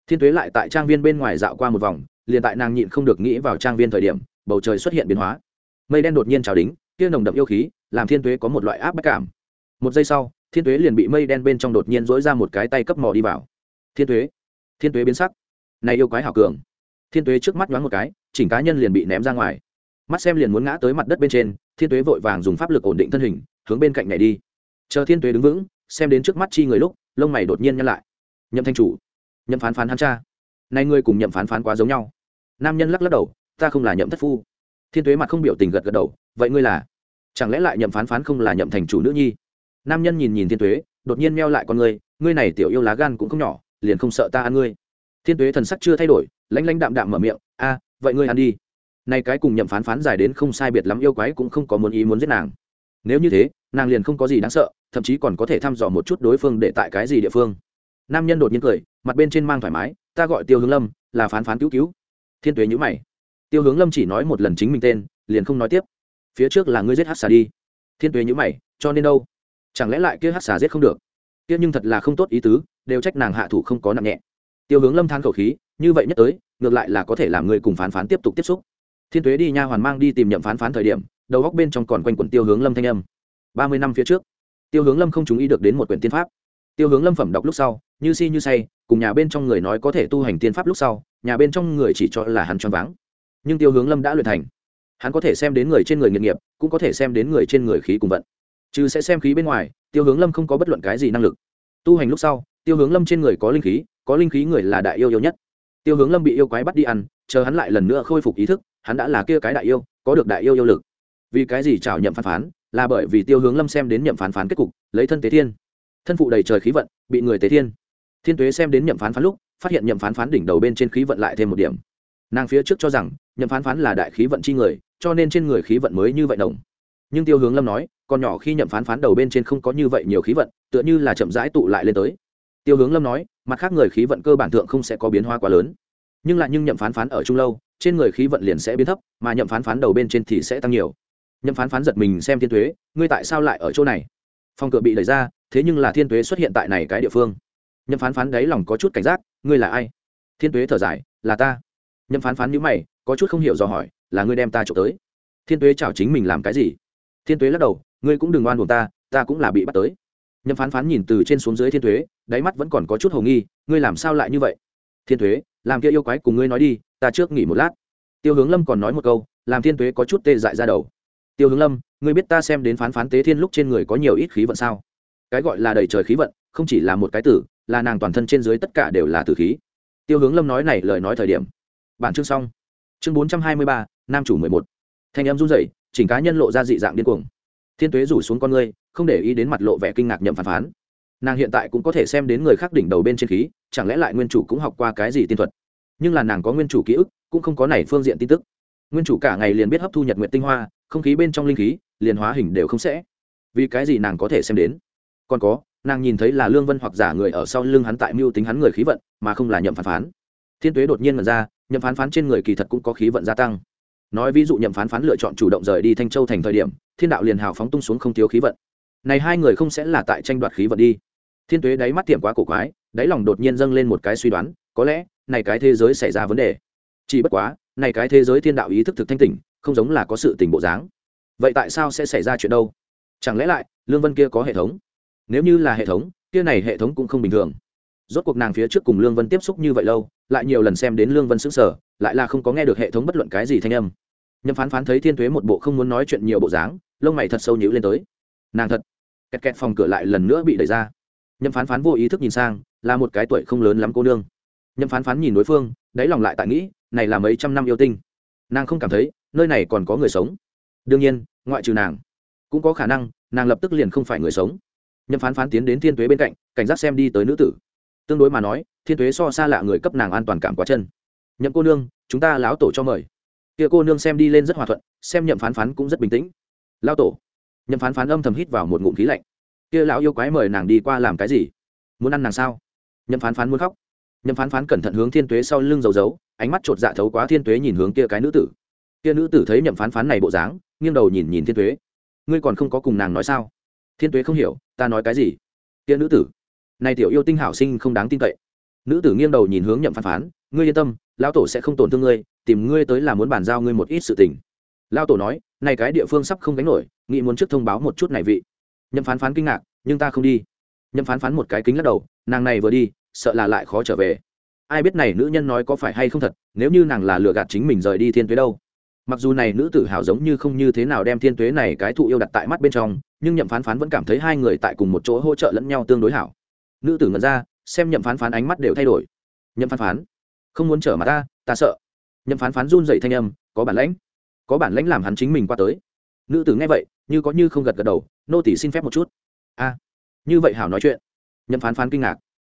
Speaker 1: Thiên tuế lại tại trang viên bên ngoài dạo qua một vòng, liền tại nàng nhịn không được nghĩ vào trang viên thời điểm bầu trời xuất hiện biến hóa. Mây đen đột nhiên trào đính, kia nồng đậm yêu khí, làm thiên tuế có một loại áp bách cảm. Một giây sau, thiên tuế liền bị mây đen bên trong đột nhiên dỗi ra một cái tay cấp mò đi vào. Thiên tuế thiên tuế biến sắc. Này yêu quái hảo cường. Thiên tuế trước mắt nhoáng một cái, chỉnh cá nhân liền bị ném ra ngoài. Mắt xem liền muốn ngã tới mặt đất bên trên, thiên tuế vội vàng dùng pháp lực ổn định thân hình, hướng bên cạnh này đi. Chờ thiên tuế đứng vững, xem đến trước mắt chi người lúc, lông mày đột nhiên nhăn lại. Nhậm thanh chủ, nhậm phán phán hắn cha. Này ngươi cùng nhậm phán phán quá giống nhau. Nam nhân lắc lắc đầu ta không là nhậm thất phu. Thiên tuế mặt không biểu tình gật gật đầu, vậy ngươi là? Chẳng lẽ lại nhậm phán phán không là nhậm thành chủ nữ nhi? Nam nhân nhìn nhìn thiên tuế, đột nhiên meo lại con ngươi ngươi này tiểu yêu lá gan cũng không nhỏ, liền không sợ ta ăn ngươi. Thiên tuế thần sắc chưa thay đổi, lãnh lãnh đạm đạm mở miệng, a, vậy ngươi ăn đi. Nay cái cùng nhậm phán phán dài đến không sai biệt lắm yêu quái cũng không có muốn ý muốn giết nàng. Nếu như thế, nàng liền không có gì đáng sợ, thậm chí còn có thể thăm dò một chút đối phương để tại cái gì địa phương. Nam nhân đột nhiên cười, mặt bên trên mang thoải mái, ta gọi tiêu hướng lâm, là phán phán cứu cứu. Thiên tuế nhữ mày tiêu hướng lâm chỉ nói một lần chính mình tên, liền không nói tiếp. Phía trước là ngươi giết hát xà đi. Thiên tuế nhữ mày, cho nên đâu? Chẳng lẽ lại kia hát xà giết không được? Kia nhưng thật là không tốt ý tứ, đều trách nàng hạ thủ không có nặng nhẹ. Tiêu hướng lâm than khẩu khí, như vậy nhất tới, ngược lại là có thể làm người cùng phán phán tiếp tục tiếp xúc. Thiên tuế đi nha hoàn mang đi tìm nhậm phán phán thời điểm, đầu góc bên trong còn quanh quẩn tiêu hướng lâm thanh âm. Ba mươi năm phía trước, tiêu hướng lâm không chú ý được đến một quyển tiên pháp. Tiêu hướng lâm phẩm đọc lúc sau, như si như say, cùng nhà bên trong người nói có thể tu hành tiên pháp lúc sau, nhà bên trong người chỉ cho là hắn choáng váng nhưng tiêu hướng lâm đã luyện thành. Hắn có thể xem đến người trên người nghiệp nghiệp, cũng có thể xem đến người trên người khí cùng vận. Chứ sẽ xem khí bên ngoài, tiêu hướng lâm không có bất luận cái gì năng lực. Tu hành lúc sau, tiêu hướng lâm trên người có linh khí, có linh khí người là đại yêu yêu nhất. Tiêu hướng lâm bị yêu quái bắt đi ăn, chờ hắn lại lần nữa khôi phục ý thức, hắn đã là kia cái đại yêu, có được đại yêu yêu lực. Vì cái gì chảo nhậm phán phán? Là bởi vì tiêu hướng lâm xem đến nhậm phán phán kết cục, lấy thân tế thiên. Thân phụ đầy trời khí vận, bị người tế thiên. Thiên tuế xem đến nhậm phán phán lúc, phát hiện nhậm phán phán đỉnh đầu bên trên khí vận lại thêm một điểm. Nàng phía trước cho rằng nhậm phán phán là đại khí vận chi người, cho nên trên người khí vận mới như vậy đồng nhưng tiêu hướng lâm nói còn nhỏ khi nhậm phán phán đầu bên trên không có như vậy nhiều khí vận, tựa như là chậm rãi tụ lại lên tới. Tiêu hướng lâm nói, mặt khác người khí vận cơ bản thượng không sẽ có biến hóa quá lớn. Nhưng lại nhưng nhậm phán phán ở trung lâu, trên người khí vận liền sẽ biến thấp, mà nhậm phán phán đầu bên trên thì sẽ tăng nhiều. Nhậm phán phán giật mình xem thiên thuế ngươi tại sao lại ở chỗ này? Phòng cửa bị đẩy ra, thế nhưng là thiên thuế xuất hiện tại này cái địa phương. Nhậm phán phán đáy lòng có chút cảnh giác, ngươi là ai? Thiên thuế thở dài, là ta. Nhậm phán phán nhữ mày có chút không hiểu do hỏi, là ngươi đem ta trộm tới? Thiên tuế chào chính mình làm cái gì? Thiên tuế lắc đầu, ngươi cũng đừng oan buồn ta ta cũng là bị bắt tới. Nhâm phán phán nhìn từ trên xuống dưới thiên tuế, đáy mắt vẫn còn có chút h ầ nghi, ngươi làm sao lại như vậy? Thiên tuế, làm kia yêu quái cùng ngươi nói đi, ta trước nghỉ một lát. Tiêu hướng lâm còn nói một câu, làm thiên tuế có chút tê dại ra đầu. Tiêu hướng lâm, ngươi biết ta xem đến phán phán tế thiên lúc trên người có nhiều ít khí vận sao? Cái gọi là đầy trời khí vận, không chỉ là một cái tử, là nàng toàn thân trên dưới tất cả đều là tử khí. Tiêu hướng lâm nói này lời nói thời điểm. Bản chương xong chương bốn trăm hai mươi ba, nam chủ mười một. Thanh em run rẩy, chỉnh cá nhân lộ ra dị dạng điên cuồng. Thiên tuế rủ xuống con ngươi, không để ý đến mặt lộ vẻ kinh ngạc nhậm phán phán. Nàng hiện tại cũng có thể xem đến người khác đỉnh đầu bên trên khí, chẳng lẽ lại nguyên chủ cũng học qua cái gì tiên thuật? Nhưng là nàng có nguyên chủ ký ức, cũng không có này phương diện tin tức. Nguyên chủ cả ngày liền biết hấp thu nhật nguyện tinh hoa, không khí bên trong linh khí, liền hóa hình đều không sẽ. Vì cái gì nàng có thể xem đến? Còn có, nàng nhìn thấy là lương vân hoặc giả người ở sau lưng hắn tại mưu tính hắn người khí vận, mà không là nhậm phán phán. Thiên tuế đột nhiên mật ra nhậm phán phán trên người kỳ thật cũng có khí vận gia tăng. Nói ví dụ nhậm phán phán lựa chọn chủ động rời đi thanh châu thành thời điểm, thiên đạo liền hào phóng tung xuống không thiếu khí vận. Này hai người không sẽ là tại tranh đoạt khí vận đi. Thiên tuế đáy mắt tiệm quá cổ quái, đáy lòng đột nhiên dâng lên một cái suy đoán, có lẽ, này cái thế giới xảy ra vấn đề. Chỉ bất quá, này cái thế giới thiên đạo ý thức thực thanh tỉnh, không giống là có sự tình bộ dáng. Vậy tại sao sẽ xảy ra chuyện đâu? Chẳng lẽ lại, lương vân kia có hệ thống? Nếu như là hệ thống, kia này hệ thống cũng không bình thường rốt cuộc nàng phía trước cùng lương vân tiếp xúc như vậy lâu, lại nhiều lần xem đến lương vân xứng sở lại là không có nghe được hệ thống bất luận cái gì thanh âm. Nhâm phán phán thấy thiên tuế một bộ không muốn nói chuyện nhiều bộ dáng, lông mày thật sâu nhữ lên tới. Nàng thật, kẹt kẹt phòng cửa lại lần nữa bị đẩy ra. Nhâm phán phán vô ý thức nhìn sang, là một cái tuổi không lớn lắm cô nương. Nhâm phán phán nhìn đối phương, đáy lòng lại tại nghĩ, này là mấy trăm năm yêu tinh. Nàng không cảm thấy, nơi này còn có người sống. Đương nhiên, ngoại trừ nàng, cũng có khả năng, nàng lập tức liền không phải người sống. Nhâm phán phán tiến đến thiên tuế bên cạnh, cảnh giác xem đi tới nữ tử tương đối mà nói, thiên tuế so xa lạ người cấp nàng an toàn cảm quá chân. Nhậm cô nương, chúng ta láo tổ cho mời. Kia cô nương xem đi lên rất hòa thuận, xem nhậm phán phán cũng rất bình tĩnh. Lao tổ. Nhậm phán phán âm thầm hít vào một ngụm khí lạnh. Kia lão yêu quái mời nàng đi qua làm cái gì? Muốn ăn nàng sao? Nhậm phán phán muốn khóc. Nhậm phán phán cẩn thận hướng thiên tuế sau lưng dầu dấu ánh mắt chột dạ thấu quá thiên tuế nhìn hướng kia cái nữ tử. Kia nữ tử thấy nhậm phán phán này bộ dáng, nghiêng đầu nhìn nhìn thiên tuế. Ngươi còn không có cùng nàng nói sao? Thiên tuế không hiểu, ta nói cái gì? Kia nữ tử này tiểu yêu tinh hảo sinh không đáng tin cậy. Nữ tử nghiêng đầu nhìn hướng nhậm phán phán, ngươi yên tâm, lão tổ sẽ không tổn thương ngươi, tìm ngươi tới là muốn bàn giao ngươi một ít sự tình. Lão tổ nói, này cái địa phương sắp không gánh nổi, nghĩ muốn trước thông báo một chút này vị. Nhậm phán phán kinh ngạc, nhưng ta không đi. Nhậm phán phán một cái kính lắc đầu, nàng này vừa đi, sợ là lại khó trở về. Ai biết này nữ nhân nói có phải hay không thật, nếu như nàng là lừa gạt chính mình rời đi thiên tuế đâu. Mặc dù này nữ tử hào giống như không như thế nào đem thiên tuế này cái thụ yêu đặt tại mắt bên trong, nhưng nhậm phán phán vẫn cảm thấy hai người tại cùng một chỗ hỗ trợ lẫn nhau tương đối hảo nữ tử ngẩn ra, xem nhậm phán phán ánh mắt đều thay đổi. Nhậm phán phán, không muốn trở mặt ta ta sợ. Nhậm phán phán run dậy thanh âm, có bản lãnh, có bản lãnh làm hắn chính mình qua tới. Nữ tử nghe vậy, như có như không gật gật đầu, nô tỷ xin phép một chút. A, như vậy hảo nói chuyện. Nhậm phán phán kinh ngạc.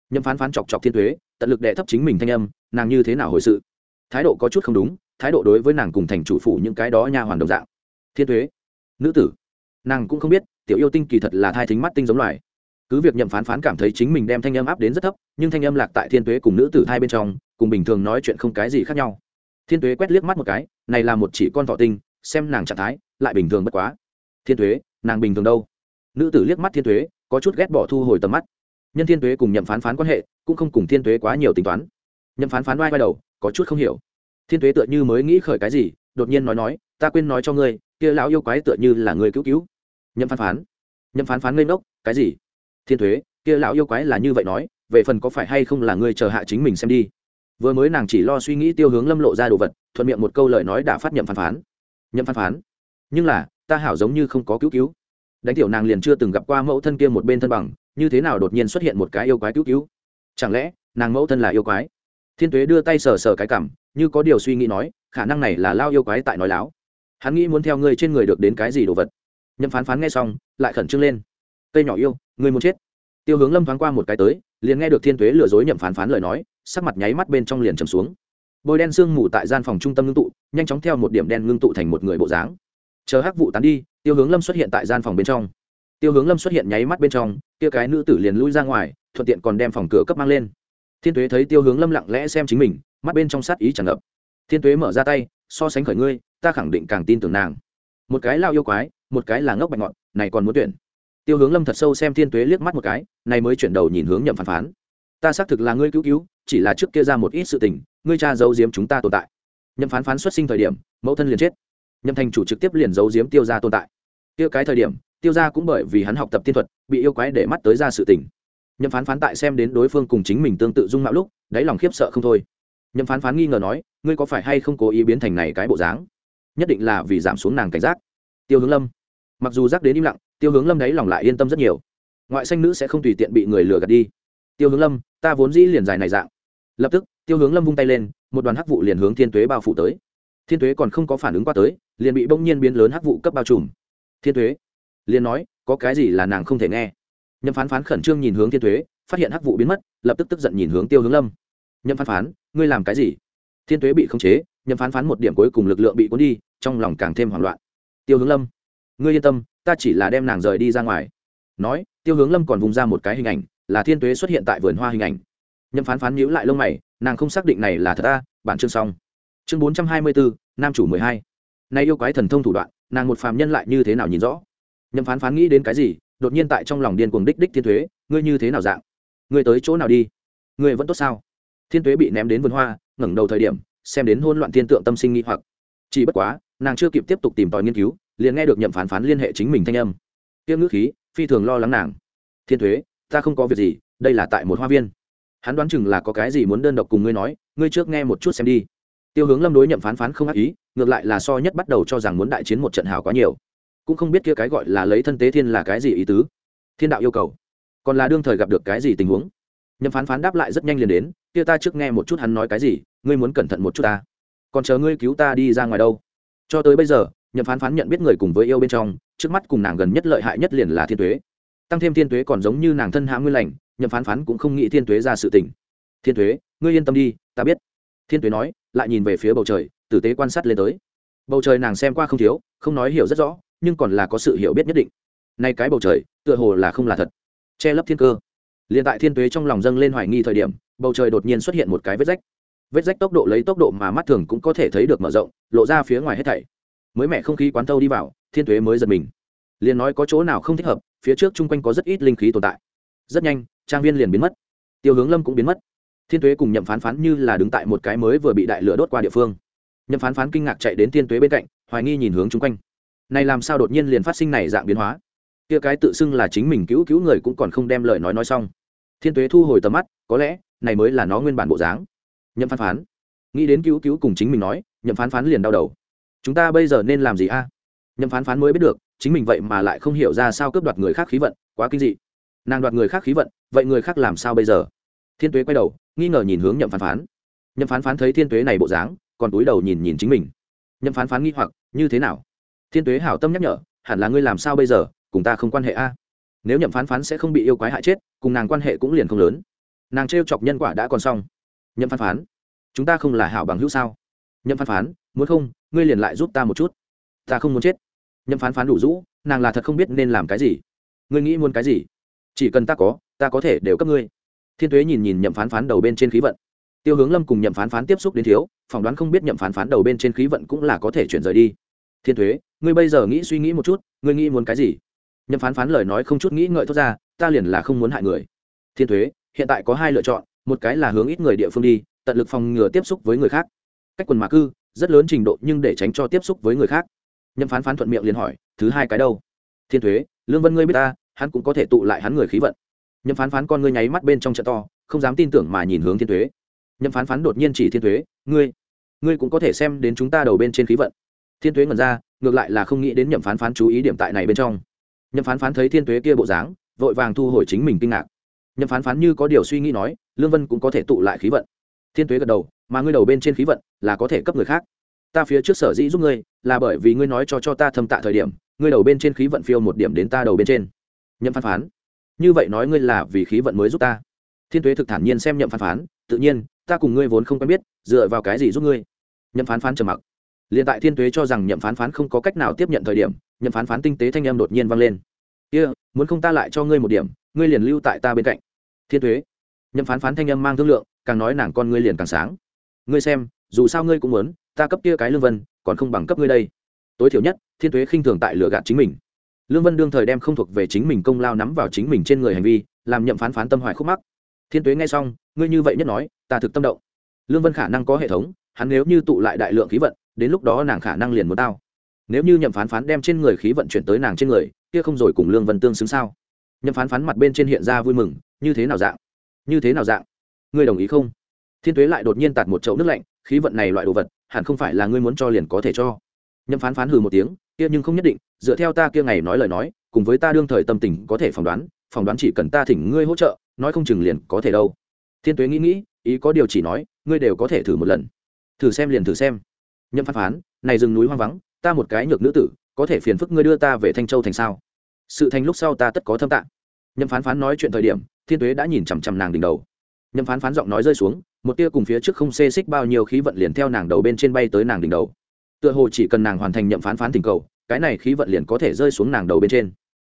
Speaker 1: Nhậm phán phán chọc chọc thiên thuế, tận lực đệ thấp chính mình thanh âm, nàng như thế nào hồi sự? Thái độ có chút không đúng, thái độ đối với nàng cùng thành chủ phủ những cái đó nha hoàn đồng dạng. Thiên thuế, nữ tử, nàng cũng không biết, tiểu yêu tinh kỳ thật là thai thính mắt tinh giống loài cứ việc nhậm phán phán cảm thấy chính mình đem thanh âm áp đến rất thấp, nhưng thanh âm lạc tại thiên tuế cùng nữ tử hai bên trong, cùng bình thường nói chuyện không cái gì khác nhau. Thiên tuế quét liếc mắt một cái, này là một chỉ con thọ tinh, xem nàng trạng thái, lại bình thường bất quá. Thiên tuế, nàng bình thường đâu? Nữ tử liếc mắt thiên tuế, có chút ghét bỏ thu hồi tầm mắt. Nhân thiên tuế cùng nhậm phán phán quan hệ, cũng không cùng thiên tuế quá nhiều tính toán. Nhậm phán phán vai vai đầu, có chút không hiểu. Thiên tuế tựa như mới nghĩ khởi cái gì, đột nhiên nói nói, ta quên nói cho ngươi, kia lão yêu quái tựa như là người cứu cứu. Nhậm phán phán. Nhậm phán phán ngây ngốc, cái gì? Thiên thuế, kia lão yêu quái là như vậy nói, về phần có phải hay không là ngươi chờ hạ chính mình xem đi. Vừa mới nàng chỉ lo suy nghĩ tiêu hướng lâm lộ ra đồ vật, thuận miệng một câu lời nói đã phát nhậm phán phán. Nhậm phán phán. Nhưng là, ta hảo giống như không có cứu cứu. Đánh tiểu nàng liền chưa từng gặp qua mẫu thân kia một bên thân bằng, như thế nào đột nhiên xuất hiện một cái yêu quái cứu cứu? Chẳng lẽ, nàng mẫu thân là yêu quái? Thiên tuế đưa tay sờ sờ cái cảm, như có điều suy nghĩ nói, khả năng này là lao yêu quái tại nói láo. Hắn nghĩ muốn theo ngươi trên người được đến cái gì đồ vật. Nhậm phán phán nghe xong, lại khẩn trương lên. Cây nhỏ yêu ngươi muốn chết. Tiêu hướng lâm thoáng qua một cái tới, liền nghe được thiên tuế lừa dối nhậm phán phán lời nói, sắc mặt nháy mắt bên trong liền trầm xuống. Bôi đen sương mù tại gian phòng trung tâm ngưng tụ, nhanh chóng theo một điểm đen ngưng tụ thành một người bộ dáng. Chờ hắc vụ tán đi, tiêu hướng lâm xuất hiện tại gian phòng bên trong. Tiêu hướng lâm xuất hiện nháy mắt bên trong, kia cái nữ tử liền lui ra ngoài, thuận tiện còn đem phòng cửa cấp mang lên. Thiên tuế thấy tiêu hướng lâm lặng lẽ xem chính mình, mắt bên trong sát ý tràn ngập. Thiên tuế mở ra tay, so sánh khởi ngươi, ta khẳng định càng tin tưởng nàng. Một cái lao yêu quái, một cái là ngốc bạch ngọn, này còn muốn tuyển tiêu hướng lâm thật sâu xem thiên tuế liếc mắt một cái nay mới chuyển đầu nhìn hướng nhậm phán phán. Ta xác thực là ngươi cứu cứu, chỉ là trước kia ra một ít sự tình, ngươi cha giấu giếm chúng ta tồn tại. Nhậm phán phán xuất sinh thời điểm, mẫu thân liền chết. Nhậm thành chủ trực tiếp liền giấu giếm tiêu ra tồn tại. Tiêu cái thời điểm, tiêu ra cũng bởi vì hắn học tập tiên thuật, bị yêu quái để mắt tới ra sự tình. Nhậm phán phán tại xem đến đối phương cùng chính mình tương tự dung mạo lúc, đáy lòng khiếp sợ không thôi. Nhậm phán phán nghi ngờ nói, ngươi có phải hay không cố ý biến thành này cái bộ dáng? Nhất định là vì giảm xuống nàng cảnh giác. Tiêu hướng lâm, mặc dù giác đến im lặng tiêu hướng lâm đấy lòng lại yên tâm rất nhiều. Ngoại xanh nữ sẽ không tùy tiện bị người lừa gạt đi. Tiêu hướng lâm, ta vốn dĩ liền dài này dạng. Lập tức, tiêu hướng lâm vung tay lên, một đoàn hắc vụ liền hướng thiên tuế bao phủ tới. Thiên tuế còn không có phản ứng qua tới, liền bị bỗng nhiên biến lớn hắc vụ cấp bao trùm. Thiên tuế, liền nói, có cái gì là nàng không thể nghe? Nhâm phán phán khẩn trương nhìn hướng thiên tuế, phát hiện hắc vụ biến mất, lập tức tức giận nhìn hướng tiêu hướng lâm. Nhâm phán phán, ngươi làm cái gì? Thiên tuế bị khống chế Nhâm phán phán một điểm cuối cùng lực lượng bị cuốn đi, trong lòng càng thêm hoảng loạn. Tiêu hướng lâm, ngươi yên tâm ta chỉ là đem nàng rời đi ra ngoài. Nói, tiêu hướng lâm còn vùng ra một cái hình ảnh, là thiên tuế xuất hiện tại vườn hoa hình ảnh. Nhâm phán phán nhíu lại lông mày, nàng không xác định này là thật ta, bản chương xong. Chương bốn trăm hai mươi bốn nam chủ mười hai. Nay yêu quái thần thông thủ đoạn, nàng một phàm nhân lại như thế nào nhìn rõ? Nhâm phán phán nghĩ đến cái gì, đột nhiên tại trong lòng điên cuồng đích đích thiên thuế ngươi như thế nào dạng? Ngươi tới chỗ nào đi? Ngươi vẫn tốt sao? Thiên thuế bị ném đến vườn hoa, ngẩng đầu thời điểm, xem đến hôn loạn thiên tượng tâm sinh nghi hoặc. Chỉ bất quá, nàng chưa kịp tiếp tục tìm tòi nghiên cứu liền nghe được nhậm phán phán liên hệ chính mình thanh âm. Tiêm ngữ khí, phi thường lo lắng nàng. Thiên thuế, ta không có việc gì, đây là tại một hoa viên. Hắn đoán chừng là có cái gì muốn đơn độc cùng ngươi nói, ngươi trước nghe một chút xem đi. Tiêu hướng lâm đối nhậm phán phán không ác ý, ngược lại là so nhất bắt đầu cho rằng muốn đại chiến một trận hào quá nhiều. Cũng không biết kia cái gọi là lấy thân tế thiên là cái gì ý tứ. Thiên đạo yêu cầu, còn là đương thời gặp được cái gì tình huống? Nhậm phán phán đáp lại rất nhanh liền đến, kia ta trước nghe một chút hắn nói cái gì, ngươi muốn cẩn thận một chút ta. Còn chờ ngươi cứu ta đi ra ngoài đâu? Cho tới bây giờ nhậm phán phán nhận biết người cùng với yêu bên trong, trước mắt cùng nàng gần nhất lợi hại nhất liền là thiên tuế. Tăng thêm thiên tuế còn giống như nàng thân hạ nguyên lành, nhậm phán phán cũng không nghĩ thiên tuế ra sự tình. Thiên tuế, ngươi yên tâm đi, ta biết. Thiên tuế nói, lại nhìn về phía bầu trời, tử tế quan sát lên tới. Bầu trời nàng xem qua không thiếu, không nói hiểu rất rõ, nhưng còn là có sự hiểu biết nhất định. Nay cái bầu trời, tựa hồ là không là thật. Che lấp thiên cơ. Liền tại thiên tuế trong lòng dâng lên hoài nghi thời điểm, bầu trời đột nhiên xuất hiện một cái vết rách. Vết rách tốc độ lấy tốc độ mà mắt thường cũng có thể thấy được mở rộng, lộ ra phía ngoài hết thảy mới mẹ không khí quán thâu đi vào, thiên tuế mới giật mình. Liền nói có chỗ nào không thích hợp, phía trước chung quanh có rất ít linh khí tồn tại. Rất nhanh, trang viên liền biến mất. Tiêu hướng lâm cũng biến mất. Thiên tuế cùng nhậm phán phán như là đứng tại một cái mới vừa bị đại lửa đốt qua địa phương. Nhậm phán phán kinh ngạc chạy đến thiên tuế bên cạnh, hoài nghi nhìn hướng chung quanh. Này làm sao đột nhiên liền phát sinh này dạng biến hóa? Kia cái tự xưng là chính mình cứu cứu người cũng còn không đem lời nói nói xong. Thiên tuế thu hồi tầm mắt, có lẽ, này mới là nó nguyên bản bộ dáng. Nhậm phán phán. Nghĩ đến cứu cứu cùng chính mình nói, nhậm phán phán liền đau đầu chúng ta bây giờ nên làm gì a? Nhậm phán phán mới biết được, chính mình vậy mà lại không hiểu ra sao cướp đoạt người khác khí vận, quá kinh dị. Nàng đoạt người khác khí vận, vậy người khác làm sao bây giờ? Thiên tuế quay đầu, nghi ngờ nhìn hướng nhậm phán phán. Nhậm phán phán thấy thiên tuế này bộ dáng, còn túi đầu nhìn nhìn chính mình. Nhậm phán phán nghi hoặc, như thế nào? Thiên tuế hảo tâm nhắc nhở, hẳn là ngươi làm sao bây giờ, cùng ta không quan hệ a? Nếu nhậm phán phán sẽ không bị yêu quái hại chết, cùng nàng quan hệ cũng liền không lớn. Nàng t chọc nhân quả đã còn xong. Nhậm phán phán, chúng ta không là hảo bằng hữu sao? Nhậm phán phán, muốn không ngươi liền lại giúp ta một chút. Ta không muốn chết. Nhậm phán phán đủ rũ, nàng là thật không biết nên làm cái gì. Ngươi nghĩ muốn cái gì? Chỉ cần ta có ta có thể đều cấp ngươi. Thiên tuế nhìn nhìn nhậm phán phán đầu bên trên khí vận. Tiêu hướng lâm cùng nhậm phán phán tiếp xúc đến thiếu, phỏng đoán không biết nhậm phán phán đầu bên trên khí vận cũng là có thể chuyển rời đi. Thiên thuế ngươi bây giờ nghĩ suy nghĩ một chút, ngươi nghĩ muốn cái gì? Nhậm phán phán lời nói không chút nghĩ ngợi thốt ra, ta liền là không muốn hại người. Thiên thuế hiện tại có hai lựa chọn, một cái là hướng ít người địa phương đi, tận lực phòng ngừa tiếp xúc với người khác. Cách quần mà cư rất lớn trình độ nhưng để tránh cho tiếp xúc với người khác. Nhậm phán phán thuận miệng liền hỏi, thứ hai cái đâu? Thiên thuế, lương vân ngươi biết ta, hắn cũng có thể tụ lại hắn người khí vận. Nhậm phán phán con ngươi nháy mắt bên trong trận to, không dám tin tưởng mà nhìn hướng thiên thuế. Nhậm phán phán đột nhiên chỉ thiên thuế, ngươi ngươi cũng có thể xem đến chúng ta đầu bên trên khí vận. Thiên thuế ngẩn ra, ngược lại là không nghĩ đến nhậm phán phán chú ý điểm tại này bên trong. Nhậm phán phán thấy thiên thuế kia bộ dáng, vội vàng thu hồi chính mình kinh ngạc. Nhậm phán phán như có điều suy nghĩ nói, lương vân cũng có thể tụ lại khí vận. Thiên thuế gật đầu mà ngươi đầu bên trên khí vận là có thể cấp người khác. Ta phía trước sở dĩ giúp ngươi là bởi vì ngươi nói cho cho ta thâm tạ thời điểm ngươi đầu bên trên khí vận phiêu một điểm đến ta đầu bên trên. Nhậm phán phán như vậy nói ngươi là vì khí vận mới giúp ta. Thiên Tuế thực thản nhiên xem nhậm phán phán tự nhiên ta cùng ngươi vốn không quen biết dựa vào cái gì giúp ngươi? Nhậm phán phán trầm mặc. Liền tại thiên Tuế cho rằng nhậm phán phán không có cách nào tiếp nhận thời điểm nhậm phán phán tinh tế thanh em đột nhiên vang lên. Kia、yeah, muốn không ta lại cho ngươi một điểm ngươi liền lưu tại ta bên cạnh. Thiên Tuế. nhậm phán phán thanh em mang thương lượng càng nói nàng con ngươi liền càng sáng ngươi xem, dù sao ngươi cũng muốn, ta cấp kia cái lương vân, còn không bằng cấp ngươi đây. Tối thiểu nhất, thiên thuế khinh thường tại lừa gạt chính mình. Lương vân đương thời đem không thuộc về chính mình công lao nắm vào chính mình trên người hành vi, làm nhậm phán phán tâm hoài khúc mắc. Thiên tuế nghe xong, ngươi như vậy nhất nói, ta thực tâm động. Lương vân khả năng có hệ thống, hắn nếu như tụ lại đại lượng khí vận, đến lúc đó nàng khả năng liền muốn tao. Nếu như nhậm phán phán đem trên người khí vận chuyển tới nàng trên người, kia không rồi cùng lương vân tương xứng sao? Nhậm phán phán mặt bên trên hiện ra vui mừng, như thế nào dạng? Như thế nào dạng? Ngươi đồng ý không? Thiên tuế lại đột nhiên tạt một chậu nước lạnh, khí vận này loại đồ vật, hẳn không phải là ngươi muốn cho liền có thể cho. Nhâm phán phán hừ một tiếng, kia nhưng không nhất định, dựa theo ta kia ngày nói lời nói, cùng với ta đương thời tâm tình có thể phỏng đoán phỏng đoán chỉ cần ta thỉnh ngươi hỗ trợ, nói không chừng liền có thể đâu. Thiên tuế nghĩ nghĩ, ý có điều chỉ nói, ngươi đều có thể thử một lần. Thử xem liền thử xem. Nhâm phán phán, này rừng núi hoang vắng, ta một cái nhược nữ tử, có thể phiền phức ngươi đưa ta về thanh châu thành sao? Sự thành lúc sau ta tất có thâm tạng. Nhâm phán phán nói chuyện thời điểm, thiên tuế đã nhìn chằm chằm nàng đỉnh đầu nhậm phán phán giọng nói rơi xuống, một tia cùng phía trước không xê xích bao nhiêu khí vận liền theo nàng đầu bên trên bay tới nàng đỉnh đầu. Tựa hồ chỉ cần nàng hoàn thành nhậm phán phán tình cầu, cái này khí vận liền có thể rơi xuống nàng đầu bên trên.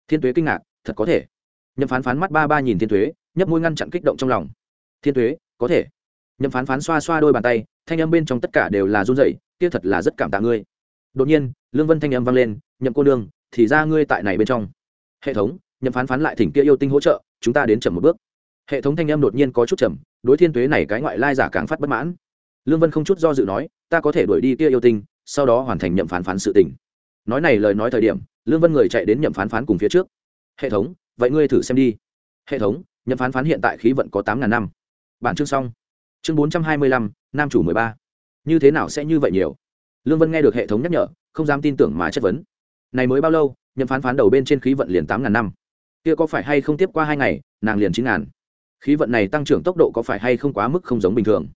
Speaker 1: Thiên tuế kinh ngạc, thật có thể. Nhậm phán phán mắt ba ba nhìn thiên tuế, nhấp môi ngăn chặn kích động trong lòng. Thiên tuế, có thể. Nhậm phán phán xoa xoa đôi bàn tay, thanh âm bên trong tất cả đều là run rẩy, kia thật là rất cảm tạ ngươi. Đột nhiên, lương vân thanh âm vang lên, nhậm cô nương, thì ra ngươi tại này bên trong. Hệ thống, nhậm phán phán lại thỉnh kia yêu tinh hỗ trợ, chúng ta đến chậm một bước hệ thống thanh âm đột nhiên có chút chậm đối thiên tuế này cái ngoại lai giả càng phát bất mãn. Lương vân không chút do dự nói, ta có thể đuổi đi kia yêu tinh, sau đó hoàn thành nhậm phán phán sự tình. Nói này lời nói thời điểm, lương vân người chạy đến nhậm phán phán cùng phía trước. Hệ thống, vậy ngươi thử xem đi. Hệ thống, nhậm phán phán hiện tại khí vận có tám ngàn năm. Bản chương xong. Chương bốn trăm hai mươi lăm, nam chủ mười ba. Như thế nào sẽ như vậy nhiều? Lương vân nghe được hệ thống nhắc nhở, không dám tin tưởng mà chất vấn. Này mới bao lâu, nhậm phán phán đầu bên trên khí vận liền tám ngàn năm? Kia có phải hay không tiếp qua hai ngày, nàng liền chín ngàn? Khí vận này tăng trưởng tốc độ có phải hay không quá mức không giống bình thường?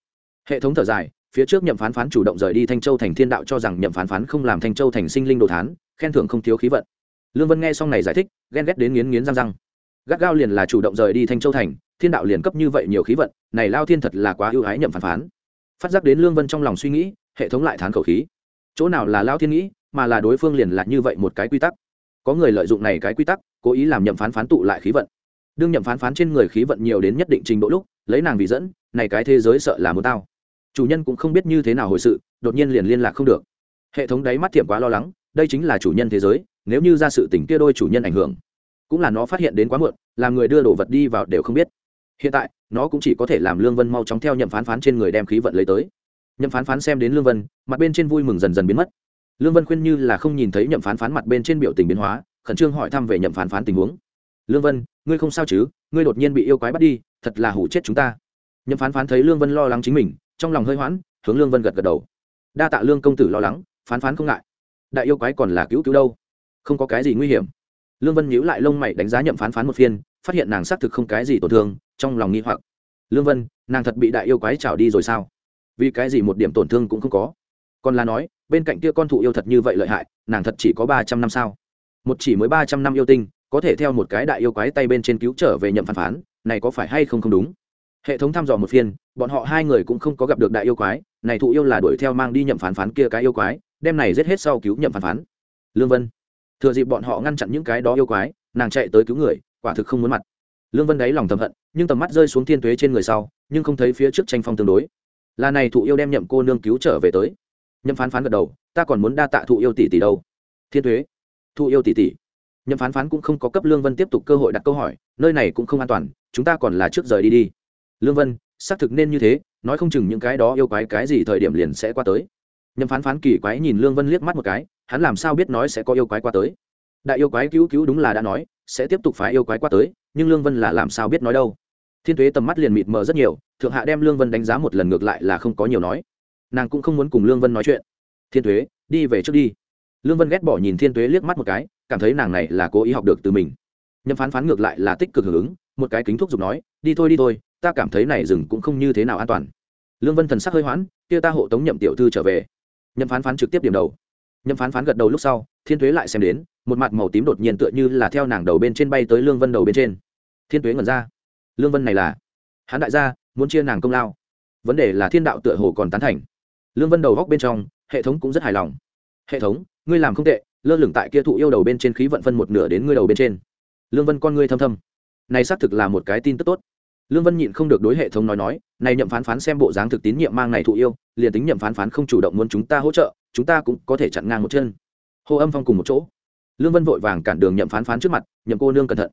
Speaker 1: Hệ thống thở dài, phía trước nhậm phán phán chủ động rời đi thanh châu thành thiên đạo cho rằng nhậm phán phán không làm thanh châu thành sinh linh đồ thán, khen thưởng không thiếu khí vận. Lương vân nghe xong này giải thích, ghen ghét đến nghiến nghiến răng răng. Gắt gao liền là chủ động rời đi thanh châu thành, thiên đạo liền cấp như vậy nhiều khí vận, này lao thiên thật là quá ưu ái nhậm phán phán. Phát giác đến lương vân trong lòng suy nghĩ, hệ thống lại thán khẩu khí. Chỗ nào là lao thiên nghĩ, mà là đối phương liền là như vậy một cái quy tắc. Có người lợi dụng này cái quy tắc, cố ý làm nhậm phán phán tụ lại khí vận đương nhậm phán phán trên người khí vận nhiều đến nhất định trình độ lúc, lấy nàng vì dẫn, này cái thế giới sợ là muốn tao. Chủ nhân cũng không biết như thế nào hồi sự, đột nhiên liền liên lạc không được. Hệ thống đáy mắt thiệm quá lo lắng, đây chính là chủ nhân thế giới, nếu như ra sự tình kia đôi chủ nhân ảnh hưởng, cũng là nó phát hiện đến quá muộn, làm người đưa đồ vật đi vào đều không biết. Hiện tại, nó cũng chỉ có thể làm lương vân mau chóng theo nhậm phán phán trên người đem khí vận lấy tới. Nhậm phán phán xem đến lương vân, mặt bên trên vui mừng dần dần biến mất. Lương vân khuyên như là không nhìn thấy nhậm phán phán mặt bên trên biểu tình biến hóa, khẩn trương hỏi thăm về nhậm phán phán tình huống. Lương vân ngươi không sao chứ, ngươi đột nhiên bị yêu quái bắt đi, thật là hủ chết chúng ta. Nhậm phán phán thấy lương vân lo lắng chính mình, trong lòng hơi hoãn, hướng lương vân gật gật đầu. Đa tạ lương công tử lo lắng, phán phán không ngại. Đại yêu quái còn là cứu cứu đâu, không có cái gì nguy hiểm. Lương vân nhíu lại lông mày đánh giá nhậm phán phán một phiên, phát hiện nàng xác thực không cái gì tổn thương, trong lòng nghi hoặc. Lương vân, nàng thật bị đại yêu quái trào đi rồi sao? Vì cái gì một điểm tổn thương cũng không có? Còn là nói, bên cạnh kia con thụ yêu thật như vậy lợi hại, nàng thật chỉ có ba trăm năm sao? Một chỉ mới ba trăm năm yêu tinh có thể theo một cái đại yêu quái tay bên trên cứu trở về nhậm phán phán, này có phải hay không không đúng? Hệ thống thăm dò một phiên, bọn họ hai người cũng không có gặp được đại yêu quái, này thụ yêu là đuổi theo mang đi nhậm phán phán kia cái yêu quái, đem này giết hết sau cứu nhậm phán phán. Lương vân, thừa dịp bọn họ ngăn chặn những cái đó yêu quái, nàng chạy tới cứu người, quả thực không muốn mặt. Lương vân đáy lòng thầm hận, nhưng tầm mắt rơi xuống thiên tuế trên người sau, nhưng không thấy phía trước tranh phong tương đối. Là này thụ yêu đem nhậm cô nương cứu trở về tới. Nhậm phán phán gật đầu, ta còn muốn đa tạ thụ yêu tỷ tỷ đâu. Thiên tuế, thụ yêu tỷ tỷ nhậm phán phán cũng không có cấp lương vân tiếp tục cơ hội đặt câu hỏi, nơi này cũng không an toàn, chúng ta còn là trước rời đi đi. Lương vân, xác thực nên như thế, nói không chừng những cái đó yêu quái cái gì thời điểm liền sẽ qua tới. Nhậm phán phán kỳ quái nhìn lương vân liếc mắt một cái, hắn làm sao biết nói sẽ có yêu quái qua tới? Đại yêu quái cứu cứu đúng là đã nói, sẽ tiếp tục phải yêu quái qua tới, nhưng lương vân là làm sao biết nói đâu? Thiên t u ế tầm mắt liền mịt mờ rất nhiều, thượng hạ đem lương vân đánh giá một lần ngược lại là không có nhiều nói. Nàng cũng không muốn cùng lương vân nói chuyện. Thiên t u ế đi về trước đi lương vân ghét bỏ nhìn thiên t u ế liếc mắt một cái, cảm thấy nàng này là cố ý học được từ mình. Nhâm phán phán ngược lại là tích cực hưởng ứng, một cái kính thuốc giục nói, đi thôi đi thôi, ta cảm thấy này rừng cũng không như thế nào an toàn. Lương vân thần sắc hơi hoãn, kia ta hộ tống nhậm tiểu thư trở về. Nhâm phán phán trực tiếp điểm đầu. Nhâm phán phán gật đầu lúc sau, thiên t u ế lại xem đến, một mặt màu tím đột nhiên tựa như là theo nàng đầu bên trên bay tới lương vân đầu bên trên. Thiên t u ế ngẩn ra. Lương vân này là? Hắn đại gia, muốn chia nàng công lao. Vấn đề là thiên đạo tựa hồ còn tán thành. Lương vân đầu góc bên trong, hệ thống cũng rất hài lòng hệ thống, ngươi làm không tệ, lơ lửng tại kia thụ yêu đầu bên trên khí vận phân một nửa đến ngươi đầu bên trên. Lương vân con ngươi thâm thâm. Này xác thực là một cái tin tức tốt. Lương vân nhịn không được đối hệ thống nói nói, này nhậm phán phán xem bộ dáng thực tín nhiệm mang này thụ yêu, liền tính nhậm phán phán không chủ động muốn chúng ta hỗ trợ, chúng ta cũng có thể chặn ngang một chân. Hô âm phong cùng một chỗ. Lương vân vội vàng cản đường nhậm phán phán trước mặt, nhậm cô nương cẩn thận.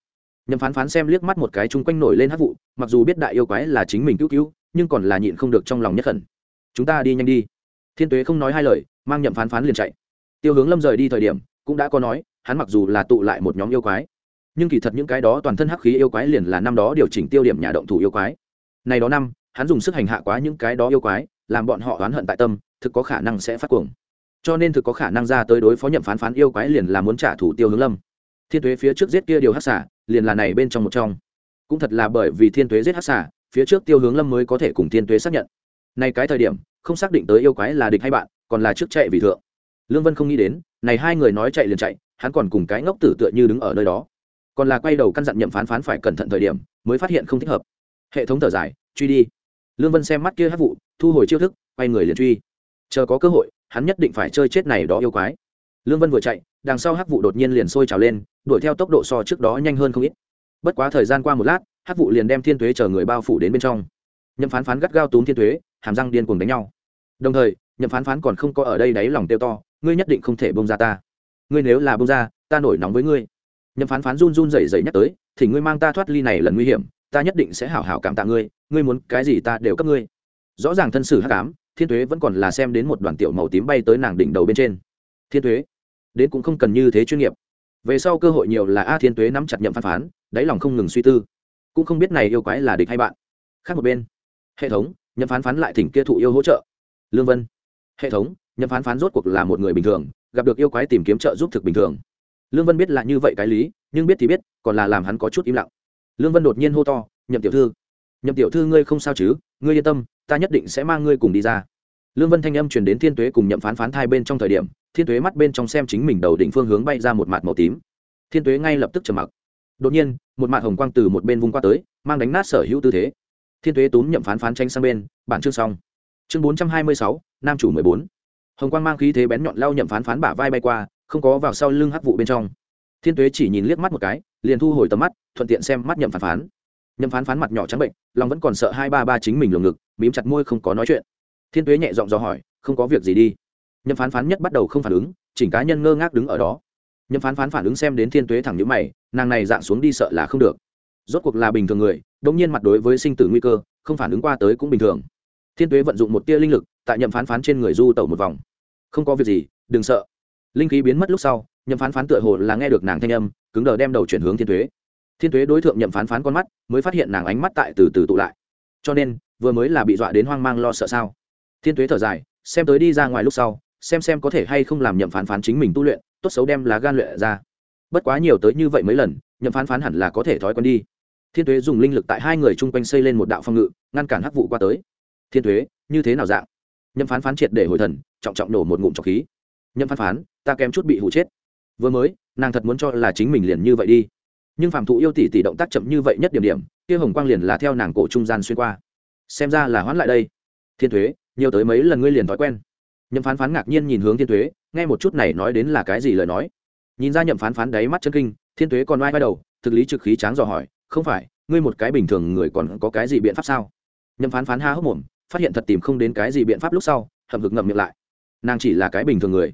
Speaker 1: Nhậm phán phán xem liếc mắt một cái chung quanh nổi lên hát vụ, mặc dù biết đại yêu quái là chính mình cứu cứu, nhưng còn là nhịn không được trong lòng nhất khẩn chúng ta đi nhanh đi. Thiên tuế không nói hai lời, mang nhậm phán phán liền chạy tiêu hướng lâm rời đi thời điểm, cũng đã có nói, hắn mặc dù là tụ lại một nhóm yêu quái, nhưng kỳ thật những cái đó toàn thân hắc khí yêu quái liền là năm đó điều chỉnh tiêu điểm nhà động thủ yêu quái. Này đó năm, hắn dùng sức hành hạ quá những cái đó yêu quái, làm bọn họ oán hận tại tâm, thực có khả năng sẽ phát cuồng. Cho nên thực có khả năng ra tới đối phó nhậm phán phán yêu quái liền là muốn trả thù tiêu hướng lâm. Thiên tuế phía trước giết kia điều hắc xả liền là này bên trong một trong. Cũng thật là bởi vì thiên tuế giết hắc xả phía trước tiêu hướng lâm mới có thể cùng thiên tuế xác nhận. Nay cái thời điểm, không xác định tới yêu quái là địch hay bạn, còn là trước chạy vì thượng lương vân không nghĩ đến, này hai người nói chạy liền chạy, hắn còn cùng cái ngốc tử tựa như đứng ở nơi đó. Còn là quay đầu căn dặn nhậm phán phán phải cẩn thận thời điểm, mới phát hiện không thích hợp. Hệ thống thở dài, truy đi. Lương vân xem mắt kia hát vụ, thu hồi chiêu thức, quay người liền truy. Chờ có cơ hội, hắn nhất định phải chơi chết này đó yêu quái. Lương vân vừa chạy, đằng sau hắc vụ đột nhiên liền sôi trào lên, đuổi theo tốc độ so trước đó nhanh hơn không ít. Bất quá thời gian qua một lát, hắc vụ liền đem thiên tuế chờ người bao phủ đến bên trong. Nhậm phán phán gắt gao túm thiên tuế, hàm răng điên cuồng đánh nhau. Đồng thời, nhậm phán phán còn không có ở đây đáy lòng tiêu to ngươi nhất định không thể bông ra ta. Ngươi nếu là bông ra, ta nổi nóng với ngươi. Nhậm phán phán run run rẩy rẩy nhắc tới, thì ngươi mang ta thoát ly này lần nguy hiểm, ta nhất định sẽ hảo hảo cảm tạ ngươi ngươi muốn cái gì ta đều cấp ngươi. Rõ ràng thân sử hắc ám, thiên tuế vẫn còn là xem đến một đoàn tiểu màu tím bay tới nàng đỉnh đầu bên trên. Thiên tuế, đến cũng không cần như thế chuyên nghiệp. Về sau cơ hội nhiều là a thiên tuế nắm chặt nhậm phán phán, đáy lòng không ngừng suy tư. Cũng không biết này yêu quái là địch hay bạn. Khác một bên, hệ thống, nhậm phán phán lại thỉnh kia thụ yêu hỗ trợ. Lương vân, hệ thống nhậm phán phán rốt cuộc là một người bình thường, gặp được yêu quái tìm kiếm trợ giúp thực bình thường. Lương vân biết là như vậy cái lý, nhưng biết thì biết, còn là làm hắn có chút im lặng. Lương vân đột nhiên hô to, nhậm tiểu thư, nhậm tiểu thư ngươi không sao chứ? Ngươi yên tâm, ta nhất định sẽ mang ngươi cùng đi ra. Lương vân thanh âm truyền đến thiên tuế cùng nhậm phán phán thai bên trong thời điểm, thiên tuế mắt bên trong xem chính mình đầu đỉnh phương hướng bay ra một mặt màu tím. Thiên tuế ngay lập tức trầm mặc. Đột nhiên, một mặt hồng quang từ một bên vung qua tới, mang đánh nát sở hữu tư thế. Thiên tuế túm nhậm phán phán tranh sang bên, bản chương xong. Chương bốn trăm hai mươi sáu, nam chủ mười bốn hồng quang mang khí thế bén nhọn lao nhậm phán phán bả vai bay qua, không có vào sau lưng hắc vụ bên trong. Thiên tuế chỉ nhìn liếc mắt một cái, liền thu hồi tầm mắt, thuận tiện xem mắt nhậm phán phán. Nhậm phán phán mặt nhỏ trắng bệnh, lòng vẫn còn sợ hai ba ba chính mình lồng ngực, mím chặt môi không có nói chuyện. Thiên tuế nhẹ giọng dò hỏi, không có việc gì đi. Nhậm phán phán nhất bắt đầu không phản ứng, chỉnh cá nhân ngơ ngác đứng ở đó. Nhậm phán phán phản ứng xem đến thiên tuế thẳng nhữ mày, nàng này dạng xuống đi sợ là không được. Rốt cuộc là bình thường người đ ỗ n g nhiên mặt đối với sinh tử nguy cơ, không phản ứng qua tới cũng bình thường thiên tuế vận dụng một tia linh lực, tại nhậm phán phán trên người du tẩu một vòng. Không có việc gì, đừng sợ. Linh khí biến mất lúc sau, nhậm phán phán tựa hồ là nghe được nàng thanh âm, cứng đờ đem đầu chuyển hướng thiên tuế. Thiên tuế đối tượng nhậm phán phán con mắt, mới phát hiện nàng ánh mắt tại từ từ tụ lại. Cho nên, vừa mới là bị dọa đến hoang mang lo sợ sao? Thiên tuế thở dài, xem tới đi ra ngoài lúc sau, xem xem có thể hay không làm nhậm phán phán chính mình tu luyện, tốt xấu đem lá gan luyện ra. Bất quá nhiều tới như vậy mấy lần, nhậm phán phán hẳn là có thể thói quen đi. Thiên tuế dùng linh lực tại hai người chung quanh xây lên một đạo phong ngự, ngăn cản hắc vụ qua tới thiên tuế như thế nào dạng? Nhâm phán phán triệt để hồi thần, trọng trọng nổ một ngụm trọc khí. Nhâm phán phán, ta kém chút bị hụ chết. Vừa mới, nàng thật muốn cho là chính mình liền như vậy đi. Nhưng phạm thụ yêu tỷ tỷ động tác chậm như vậy nhất điểm điểm, kia hồng quang liền là theo nàng cổ trung gian xuyên qua. Xem ra là hoãn lại đây. Thiên thuế, nhiều tới mấy lần ngươi liền thói quen. Nhậm phán phán ngạc nhiên nhìn hướng thiên thuế, nghe một chút này nói đến là cái gì lời nói. Nhìn ra nhậm phán phán đáy mắt chân kinh, thiên thuế còn vai vai đầu, thực lý trực khí tráng dò hỏi, không phải, ngươi một cái bình thường người còn có cái gì biện pháp sao? Nhậm phán phán ha hốc mồm phát hiện thật tìm không đến cái gì biện pháp lúc sau, hậm hực ngậm miệng lại. Nàng chỉ là cái bình thường người.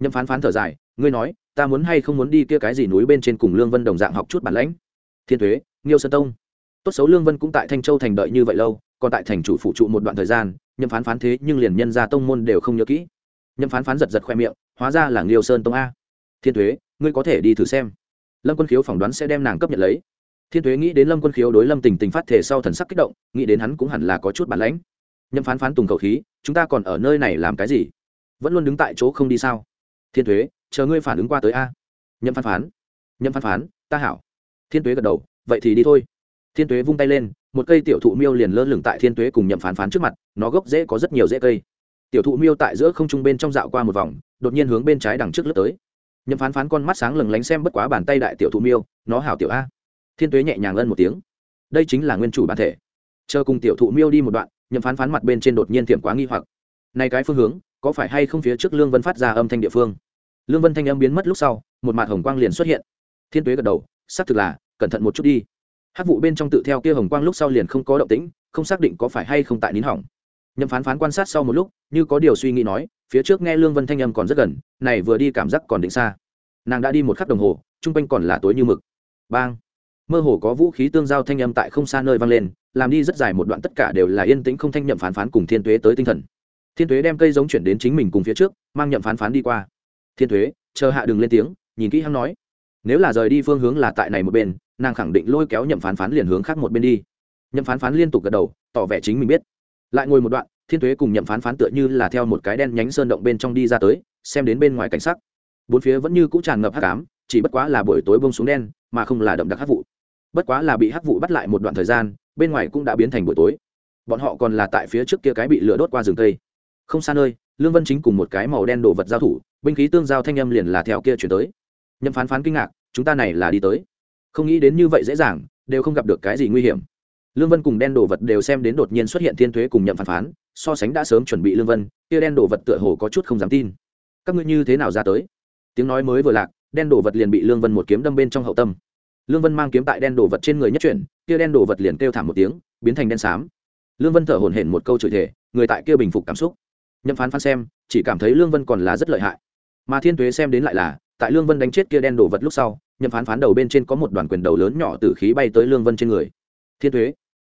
Speaker 1: Nhâm phán phán thở dài, ngươi nói, ta muốn hay không muốn đi kia cái gì núi bên trên cùng lương vân đồng dạng học chút bản lãnh? Thiên thuế nghiêu sơn tông. Tốt xấu lương vân cũng tại thanh châu thành đợi như vậy lâu, còn tại thành chủ phụ trụ một đoạn thời gian nhâm phán phán thế nhưng liền nhân ra tông môn đều không nhớ kỹ. Nhâm phán phán giật giật khoe miệng, hóa ra là nghiêu sơn tông a. Thiên thuế ngươi có thể đi thử xem. Lâm quân khiếu phỏng đoán sẽ đem nàng cấp nhận lấy. Thiên thuế nghĩ đến lâm quân khiếu đối lâm tình tình phát thể sau thần sắc kích động, nghĩ đến hắn cũng hẳn là có chút bản lãnh. Nhâm phán phán tùng cầu khí, chúng ta còn ở nơi này làm cái gì? Vẫn luôn đứng tại chỗ không đi sao? Thiên thuế, chờ ngươi phản ứng qua tới a. Nhâm phán phán. Nhâm phán phán, ta hảo. Thiên tuế gật đầu, vậy thì đi thôi. Thiên tuế vung tay lên, một cây tiểu thụ miêu liền lơ lửng tại thiên tuế cùng nhậm phán phán trước mặt, nó gốc dễ có rất nhiều dễ cây. Tiểu thụ miêu tại giữa không trung bên trong dạo qua một vòng, đột nhiên hướng bên trái đằng trước lướt tới. Nhậm phán phán con mắt sáng lừng lánh xem bất quá bàn tay đại tiểu thụ miêu, nó hảo tiểu a. Thiên tuế nhẹ nhàng ân một tiếng. Đây chính là nguyên chủ bản thể. Chờ cùng tiểu thụ miêu đi một đoạn nhậm phán phán mặt bên trên đột nhiên thiểm quá nghi hoặc. Này cái phương hướng, có phải hay không phía trước lương vân phát ra âm thanh địa phương? Lương vân thanh âm biến mất lúc sau, một mặt hồng quang liền xuất hiện. Thiên tuế gật đầu, xác thực là, cẩn thận một chút đi. Hát vụ bên trong tự theo kia hồng quang lúc sau liền không có động tĩnh, không xác định có phải hay không tại nín hỏng. Nhậm phán phán quan sát sau một lúc, như có điều suy nghĩ nói, phía trước nghe lương vân thanh âm còn rất gần, này vừa đi cảm giác còn định xa. Nàng đã đi một khắc đồng hồ, chung quanh còn là tối như mực. Bang! Mơ hồ có vũ khí tương giao thanh âm tại không xa nơi vang lên, làm đi rất dài một đoạn tất cả đều là yên tĩnh không thanh nhậm phán phán cùng thiên tuế tới tinh thần. Thiên tuế đem cây giống chuyển đến chính mình cùng phía trước, mang nhậm phán phán đi qua. Thiên tuế, chờ hạ đừng lên tiếng, nhìn kỹ hắn nói. Nếu là rời đi phương hướng là tại này một bên, nàng khẳng định lôi kéo nhậm phán phán liền hướng khác một bên đi. Nhậm phán phán liên tục gật đầu, tỏ vẻ chính mình biết. Lại ngồi một đoạn, thiên tuế cùng nhậm phán phán tựa như là theo một cái đen nhánh sơn động bên trong đi ra tới, xem đến bên ngoài cảnh sắc. Bốn phía vẫn như cũ tràn ngập hắc ám, chỉ bất quá là buổi tối bông xuống đen, mà không là đậm đặc hắc vụ bất quá là bị hắc vụ bắt lại một đoạn thời gian, bên ngoài cũng đã biến thành buổi tối. Bọn họ còn là tại phía trước kia cái bị lửa đốt qua rừng tây. Không xa nơi, lương vân chính cùng một cái màu đen đồ vật giao thủ, binh khí tương giao thanh âm liền là theo kia chuyển tới. Nhậm phán phán kinh ngạc, chúng ta này là đi tới. Không nghĩ đến như vậy dễ dàng, đều không gặp được cái gì nguy hiểm. Lương vân cùng đen đồ vật đều xem đến đột nhiên xuất hiện thiên thuế cùng nhậm phán phán, so sánh đã sớm chuẩn bị lương vân, kia đen đồ vật tựa hồ có chút không dám tin. Các ngươi như thế nào ra tới? Tiếng nói mới vừa lạc, đen đồ vật liền bị lương vân một kiếm đâm bên trong hậu tâm lương vân mang kiếm tại đen đồ vật trên người nhất chuyển, kia đen đồ vật liền kêu thảm một tiếng, biến thành đen xám. Lương vân thở hổn hển một câu chửi thể người tại kia bình phục cảm xúc. Nhậm phán phán xem, chỉ cảm thấy lương vân còn là rất lợi hại. Mà thiên tuế xem đến lại là, tại lương vân đánh chết kia đen đồ vật lúc sau, nhậm phán phán đầu bên trên có một đoàn quyền đầu lớn nhỏ từ khí bay tới lương vân trên người. Thiên tuế.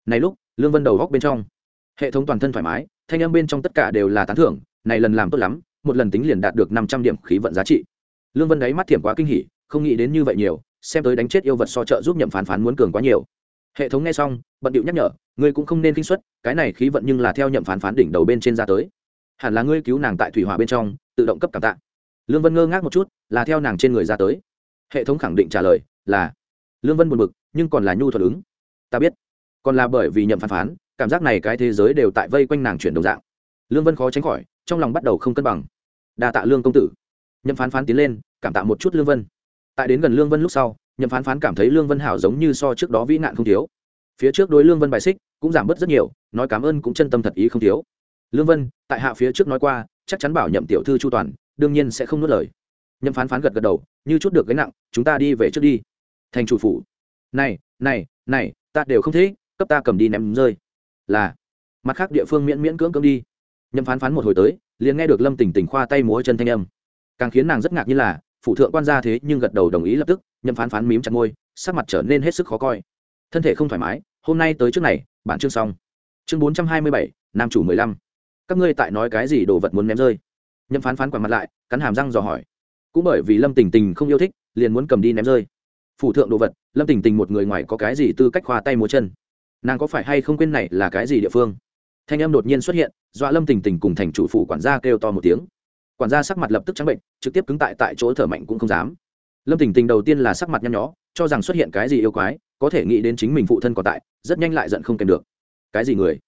Speaker 1: Này lúc, lương vân đầu góc bên trong, hệ thống toàn thân thoải mái, thanh âm bên trong tất cả đều là tán thưởng, này lần làm tốt lắm, một lần tính liền đạt được năm trăm điểm khí vận giá trị. Lương vân đáy mắt thiểm quá kinh hỉ, không nghĩ đến như vậy nhiều xem tới đánh chết yêu vật so trợ giúp nhậm phán phán muốn cường quá nhiều. Hệ thống nghe xong, bận điệu nhắc nhở, ngươi cũng không nên kinh xuất cái này khí vận nhưng là theo nhậm phán phán đỉnh đầu bên trên ra tới. Hẳn là ngươi cứu nàng tại thủy hỏa bên trong, tự động cấp cảm tạ. Lương vân ngơ ngác một chút, là theo nàng trên người ra tới. Hệ thống khẳng định trả lời, là. Lương vân buồn bực, nhưng còn là nhu thuật ứng. Ta biết. Còn là bởi vì nhậm phán phán, cảm giác này cái thế giới đều tại vây quanh nàng chuyển đồng dạng. Lương vân khó tránh khỏi, trong lòng bắt đầu không cân bằng. Đa tạ lương công tử. Nhậm phán phán tiến lên, cảm tạ một chút lương vân tại đến gần lương vân lúc sau, nhậm phán phán cảm thấy lương vân hảo giống như so trước đó vĩ nạn không thiếu. Phía trước đối lương vân bài xích cũng giảm bớt rất nhiều, nói cảm ơn cũng chân tâm thật ý không thiếu. Lương vân, tại hạ phía trước nói qua, chắc chắn bảo nhậm tiểu thư chu toàn, đương nhiên sẽ không nuốt lời. Nhậm phán phán gật gật đầu, như chút được gánh nặng, chúng ta đi về trước đi. Thành chủ phủ. Này này này, ta đều không thế cấp ta cầm đi ném rơi. Là. Mặt khác địa phương miễn miễn cưỡng cưỡng đi. Nhậm phán phán một hồi tới, liền nghe được lâm tỉnh tỉnh khoa tay múa chân thanh âm. Càng khiến nàng rất ngạc như là Phụ thượng quan gia thế nhưng gật đầu đồng ý lập tức nhâm phán phán mím chặt môi, sắc mặt trở nên hết sức khó coi. Thân thể không thoải mái, hôm nay tới trước này, bản chương xong. Chương bốn trăm hai mươi bảy, nam chủ mười lăm. Các ngươi tại nói cái gì đồ vật muốn ném rơi? Nhâm phán phán quả mặt lại, cắn hàm răng dò hỏi. Cũng bởi vì lâm tình tình không yêu thích, liền muốn cầm đi ném rơi. Phủ thượng đồ vật, lâm tình tình một người ngoài có cái gì tư cách khoa tay múa chân? Nàng có phải hay không quên này là cái gì địa phương? Thanh âm đột nhiên xuất hiện, dọa lâm tình tình cùng thành chủ phủ quản gia kêu to một tiếng quản gia sắc mặt lập tức trắng bệnh, trực tiếp cứng tại tại chỗ thở mạnh cũng không dám. Lâm tình tình đầu tiên là sắc mặt nhăn nhó, cho rằng xuất hiện cái gì yêu quái, có thể nghĩ đến chính mình phụ thân còn tại, rất nhanh lại giận không kèm được. Cái gì người?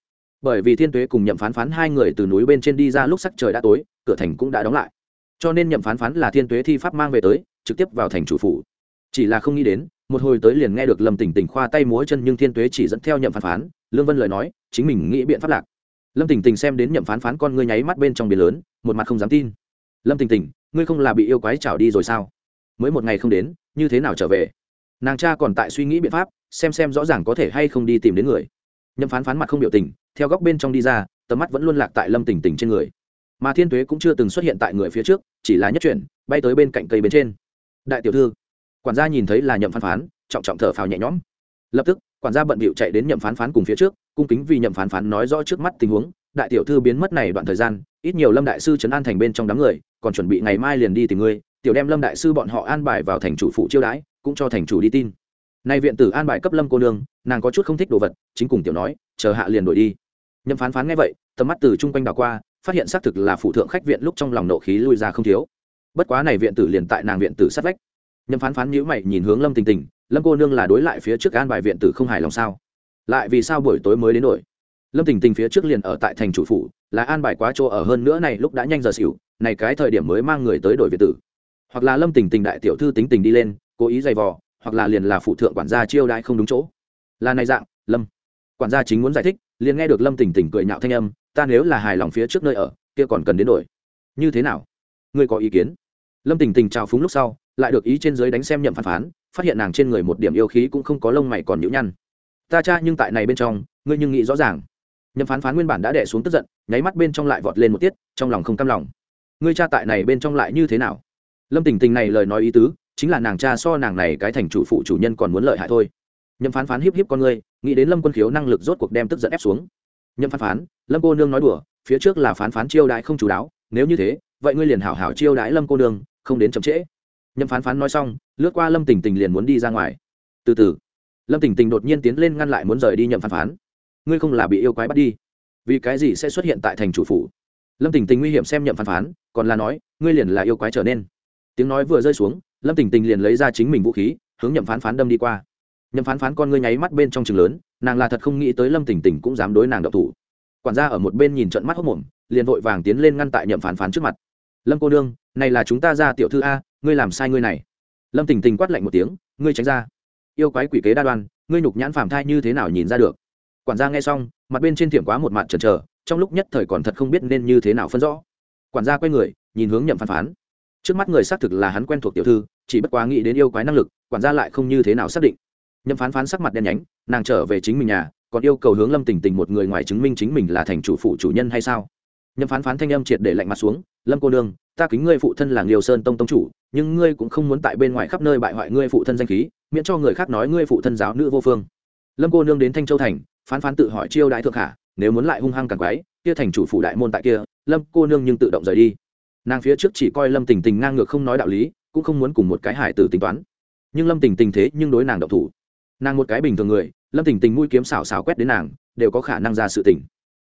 Speaker 1: Bởi vì thiên tuế cùng nhậm phán phán hai người từ núi bên trên đi ra lúc sắc trời đã tối, cửa thành cũng đã đóng lại. Cho nên nhậm phán phán là thiên tuế thi pháp mang về tới, trực tiếp vào thành chủ phủ. Chỉ là không nghĩ đến, một hồi tới liền nghe được lâm tỉnh tỉnh khoa tay múa chân nhưng thiên tuế chỉ dẫn theo nhậm phán phán, lương vân lời nói, chính mình nghĩ biện pháp lạc. Lâm tỉnh tỉnh xem đến nhậm phán phán con ngươi nháy mắt bên trong biển lớn một mặt không dám tin. Lâm tình tình, ngươi không là bị yêu quái chảo đi rồi sao? Mới một ngày không đến, như thế nào trở về? Nàng cha còn tại suy nghĩ biện pháp, xem xem rõ ràng có thể hay không đi tìm đến người. Nhậm phán phán mặt không biểu tình, theo góc bên trong đi ra, tầm mắt vẫn luôn lạc tại lâm tình tình trên người. Mà thiên tuế cũng chưa từng xuất hiện tại người phía trước, chỉ là nhất chuyển, bay tới bên cạnh cây bên trên. Đại tiểu thư, quản gia nhìn thấy là nhậm phán phán, trọng trọng thở phào nhẹ nhõm. Lập tức, quản gia bận bịu chạy đến nhậm phán phán cùng phía trước, cung kính vì nhậm phán phán nói rõ trước mắt tình huống đại tiểu thư biến mất này đoạn thời gian, ít nhiều lâm đại sư trấn an thành bên trong đám người, còn chuẩn bị ngày mai liền đi tìm ngươi, tiểu đem lâm đại sư bọn họ an bài vào thành chủ phụ chiêu đãi, cũng cho thành chủ đi tin. Nay viện tử an bài cấp lâm cô nương, nàng có chút không thích đồ vật, chính cùng tiểu nói, chờ hạ liền đổi đi. Nhâm phán phán nghe vậy, tầm mắt từ chung quanh đảo qua, phát hiện xác thực là phụ thượng khách viện lúc trong lòng nộ khí lui ra không thiếu. Bất quá này viện tử liền tại nàng viện tử sát vách. Nhâm phán phán nhữ mày nhìn hướng lâm tình tình, lâm cô nương là đối lại phía trước an bài viện tử không hài lòng sao? Lại vì sao buổi tối mới đến đổi? Lâm tình tình phía trước liền ở tại thành chủ phủ, là an bài quá chỗ ở hơn nữa này lúc đã nhanh giờ xỉu, này cái thời điểm mới mang người tới đổi việt tử. Hoặc là lâm tình tình đại tiểu thư tính tình đi lên, cố ý dày vò, hoặc là liền là phụ thượng quản gia chiêu đãi không đúng chỗ. Là này dạng, lâm. Quản gia chính muốn giải thích, liền nghe được lâm tình tình cười nhạo thanh âm, ta nếu là hài lòng phía trước nơi ở, kia còn cần đến đổi. Như thế nào? Ngươi có ý kiến? Lâm tình tình trào phúng lúc sau, lại được ý trên dưới đánh xem nhậm phán phán, phát hiện nàng trên người một điểm yêu khí cũng không có lông mày còn nhũ nhăn. Ta cha nhưng tại này bên trong, ngươi nhưng nghĩ rõ ràng. Nhâm phán phán nguyên bản đã đẻ xuống tức giận, nháy mắt bên trong lại vọt lên một tiết, trong lòng không cam lòng. Ngươi cha tại này bên trong lại như thế nào? Lâm tình tình này lời nói ý tứ, chính là nàng cha so nàng này cái thành chủ phụ chủ nhân còn muốn lợi hại thôi. Nhâm phán phán hiếp hiếp con ngươi, nghĩ đến lâm quân khiếu năng lực rốt cuộc đem tức giận ép xuống. Nhâm phán phán, lâm cô nương nói đùa, phía trước là phán phán chiêu đãi không chú đáo, nếu như thế, vậy ngươi liền hảo hảo chiêu đãi lâm cô nương, không đến chậm trễ. Nhâm phán phán nói xong, lướt qua lâm tình tình liền muốn đi ra ngoài. Từ từ, lâm tình tình đột nhiên tiến lên ngăn lại muốn rời đi nhậm phán phán ngươi không là bị yêu quái bắt đi. Vì cái gì sẽ xuất hiện tại thành chủ phủ? Lâm tình tình nguy hiểm xem nhậm phán phán, còn là nói, ngươi liền là yêu quái trở nên. Tiếng nói vừa rơi xuống, lâm tình tình liền lấy ra chính mình vũ khí, hướng nhậm phán phán đâm đi qua. Nhậm phán phán con ngươi nháy mắt bên trong trường lớn, nàng là thật không nghĩ tới lâm tình tình cũng dám đối nàng độc thủ. Quản gia ở một bên nhìn trận mắt hốc mồm, liền vội vàng tiến lên ngăn tại nhậm phán phán trước mặt. Lâm cô nương, này là chúng ta ra tiểu thư a, ngươi làm sai ngươi này. Lâm tình tình quát lạnh một tiếng, ngươi tránh ra. Yêu quái quỷ kế đa đoan, ngươi nhục nhãn phàm thai như thế nào nhìn ra được? Quản gia nghe xong, mặt bên trên thiểm quá một mặt chần chờ, trong lúc nhất thời còn thật không biết nên như thế nào phân rõ. Quản gia quay người, nhìn hướng nhậm phán phán. Trước mắt người xác thực là hắn quen thuộc tiểu thư, chỉ bất quá nghĩ đến yêu quái năng lực, quản gia lại không như thế nào xác định. Nhậm phán phán sắc mặt đen nhánh, nàng trở về chính mình nhà, còn yêu cầu hướng lâm tình tình một người ngoài chứng minh chính mình là thành chủ phụ chủ nhân hay sao? Nhậm phán phán thanh âm triệt để lạnh mặt xuống, lâm cô nương, ta kính ngươi phụ thân là nghiêu sơn tông tông chủ, nhưng ngươi cũng không muốn tại bên ngoài khắp nơi bại hoại ngươi phụ thân danh khí, miễn cho người khác nói ngươi phụ thân giáo nữ vô phương. Lâm cô nương đến thanh châu thành phán phán tự hỏi chiêu đại thượng hạ nếu muốn lại hung hăng càng quái, kia thành chủ phủ đại môn tại kia, lâm cô nương nhưng tự động rời đi. Nàng phía trước chỉ coi lâm tình tình ngang ngược không nói đạo lý, cũng không muốn cùng một cái hải tử tính toán. Nhưng lâm tình tình thế nhưng đối nàng độc thủ. Nàng một cái bình thường người, lâm tình tình mũi kiếm xảo xảo quét đến nàng, đều có khả năng ra sự tình.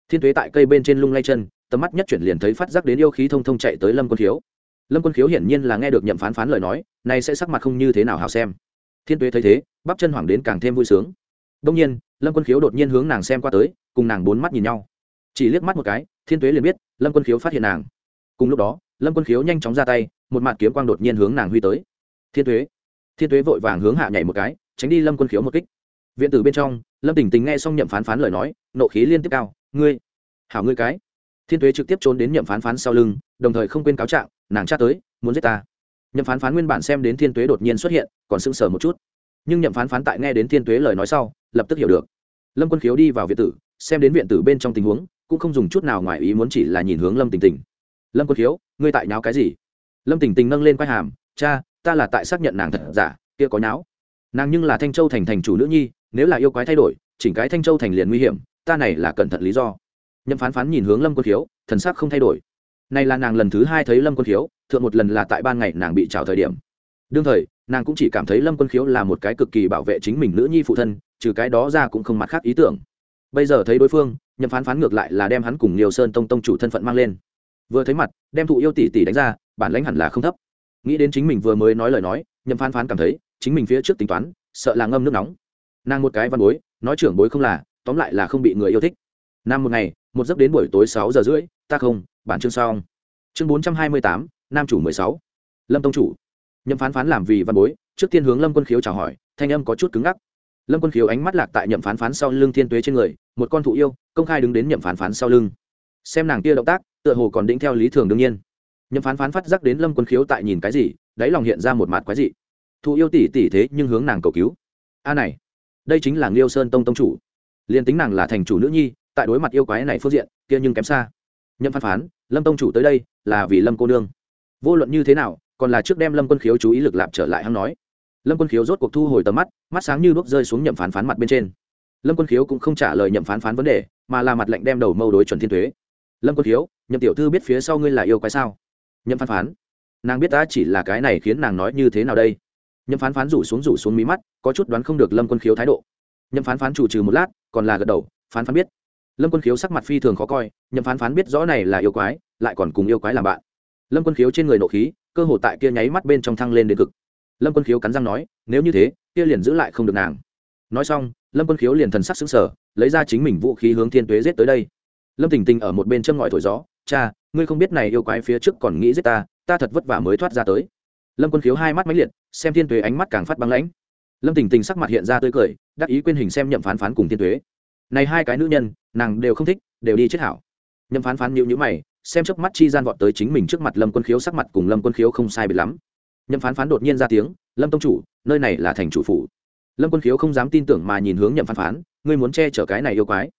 Speaker 1: Thiên thuế tại cây bên trên lung lay chân, tầm mắt nhất chuyển liền thấy phát giác đến yêu khí thông thông chạy tới lâm quân khiếu. Lâm quân khiếu hiển nhiên là nghe được nhậm phán phán lời nói, nay sẽ sắc mặt không như thế nào hào xem. Thiên tuế thấy thế, bắp chân hoảng đến càng thêm vui sướng đông nhiên, lâm quân khiếu đột nhiên hướng nàng xem qua tới, cùng nàng bốn mắt nhìn nhau. Chỉ liếc mắt một cái, thiên tuế liền biết, lâm quân khiếu phát hiện nàng. Cùng lúc đó, lâm quân khiếu nhanh chóng ra tay, một mặt kiếm quang đột nhiên hướng nàng huy tới. Thiên tuế. Thiên tuế vội vàng hướng hạ nhảy một cái, tránh đi lâm quân khiếu một kích. Viện tử bên trong, lâm Tỉnh tình nghe xong nhậm phán phán lời nói, nộ khí liên tiếp cao, ngươi, hảo ngươi cái. Thiên tuế trực tiếp trốn đến nhậm phán phán sau lưng, đồng thời không quên cáo trạng, nàng tra tới, muốn giết ta. Nhậm phán phán nguyên bản xem đến thiên tuế đột nhiên xuất hiện, còn sững sờ một chút nhưng nhậm phán phán tại nghe đến thiên tuế lời nói sau, lập tức hiểu được. Lâm quân khiếu đi vào viện tử, xem đến viện tử bên trong tình huống, cũng không dùng chút nào ngoài ý muốn chỉ là nhìn hướng lâm tình tình. Lâm quân khiếu, ngươi tại nháo cái gì? Lâm tình tình nâng lên quai hàm, cha, ta là tại xác nhận nàng thật giả, kia có nháo. Nàng nhưng là thanh châu thành thành chủ nữ nhi, nếu là yêu quái thay đổi, chỉnh cái thanh châu thành liền nguy hiểm, ta này là cẩn thận lý do. Nhậm phán phán nhìn hướng lâm quân khiếu, thần sắc không thay đổi. Này là nàng lần thứ hai thấy lâm quân khiếu, thượng một lần là tại ban ngày nàng bị trào thời điểm đương thời, nàng cũng chỉ cảm thấy lâm quân khiếu là một cái cực kỳ bảo vệ chính mình nữ nhi phụ thân, trừ cái đó ra cũng không mặt khác ý tưởng. Bây giờ thấy đối phương, nhậm phán phán ngược lại là đem hắn cùng nhiều sơn tông tông chủ thân phận mang lên. Vừa thấy mặt, đem thụ yêu tỷ tỷ đánh ra, bản lãnh hẳn là không thấp. Nghĩ đến chính mình vừa mới nói lời nói, nhậm phán phán cảm thấy, chính mình phía trước tính toán, sợ là ngâm nước nóng. Nàng một cái văn bối, nói trưởng bối không là, tóm lại là không bị người yêu thích. Năm một ngày, một giấc đến buổi tối sáu giờ rưỡi, ta không, bản chương xong. Chương bốn trăm hai mươi tám, nam chủ mười sáu. Lâm tông chủ nhậm phán phán làm vì văn bối, trước tiên hướng lâm quân khiếu chào hỏi, thanh âm có chút cứng ngắc. Lâm quân khiếu ánh mắt lạc tại nhậm phán phán sau lưng thiên tuế trên người, một con thụ yêu, công khai đứng đến nhậm phán phán sau lưng. Xem nàng kia động tác, tựa hồ còn đĩnh theo lý thường đương nhiên. Nhậm phán phán phát giác đến lâm quân khiếu tại nhìn cái gì, đáy lòng hiện ra một mặt quái dị. Thụ yêu tỷ tỷ thế nhưng hướng nàng cầu cứu. A này, đây chính là nghiêu sơn tông tông chủ. Liền tính nàng là thành chủ nữ nhi, tại đối mặt yêu quái này phương diện, kia nhưng kém xa. Nhậm phán phán, lâm tông chủ tới đây, là vì lâm cô nương. Vô luận như thế nào còn là trước đem lâm quân khiếu chú ý lực lạp trở lại hắn nói lâm quân khiếu rốt cuộc thu hồi tầm mắt mắt sáng như đuốc rơi xuống nhậm phán phán mặt bên trên lâm quân khiếu cũng không trả lời nhậm phán phán vấn đề mà là mặt lệnh đem đầu mâu đối chuẩn thiên thuế lâm quân khiếu nhậm tiểu thư biết phía sau ngươi là yêu quái sao nhậm phán phán nàng biết ta chỉ là cái này khiến nàng nói như thế nào đây nhậm phán phán rủ xuống rủ xuống mí mắt có chút đoán không được lâm quân khiếu thái độ nhậm phán phán chủ trừ một lát còn là gật đầu phán phán biết lâm quân khiếu sắc mặt phi thường khó coi nhậm phán phán biết rõ này là yêu quái lại còn cùng yêu quái làm bạn lâm quân khiếu trên người nộ khí cơ hồ tại kia nháy mắt bên trong thăng lên đến cực. Lâm quân khiếu cắn răng nói, nếu như thế, kia liền giữ lại không được nàng. Nói xong, lâm quân khiếu liền thần sắc xứng sở lấy ra chính mình vũ khí hướng thiên tuế giết tới đây. Lâm tình tình ở một bên châm ngòi thổi gió, cha, ngươi không biết này yêu quái phía trước còn nghĩ giết ta ta thật vất vả mới thoát ra tới. Lâm quân khiếu hai mắt máy liệt, xem thiên tuế ánh mắt càng phát băng lãnh. Lâm tình tình sắc mặt hiện ra tươi cười, đắc ý quên hình xem nhậm phán phán cùng thiên tuế. Này hai cái nữ nhân, nàng đều không thích, đều đi chết hảo. Nhậm phán phán nhịu nhữ mày xem chớp mắt chi gian vọt tới chính mình trước mặt lâm quân khiếu sắc mặt cùng lâm quân khiếu không sai biệt lắm. Nhậm phán phán đột nhiên ra tiếng, lâm tông chủ, nơi này là thành chủ phủ. Lâm quân khiếu không dám tin tưởng mà nhìn hướng nhậm phán phán, ngươi muốn che chở cái này yêu quái?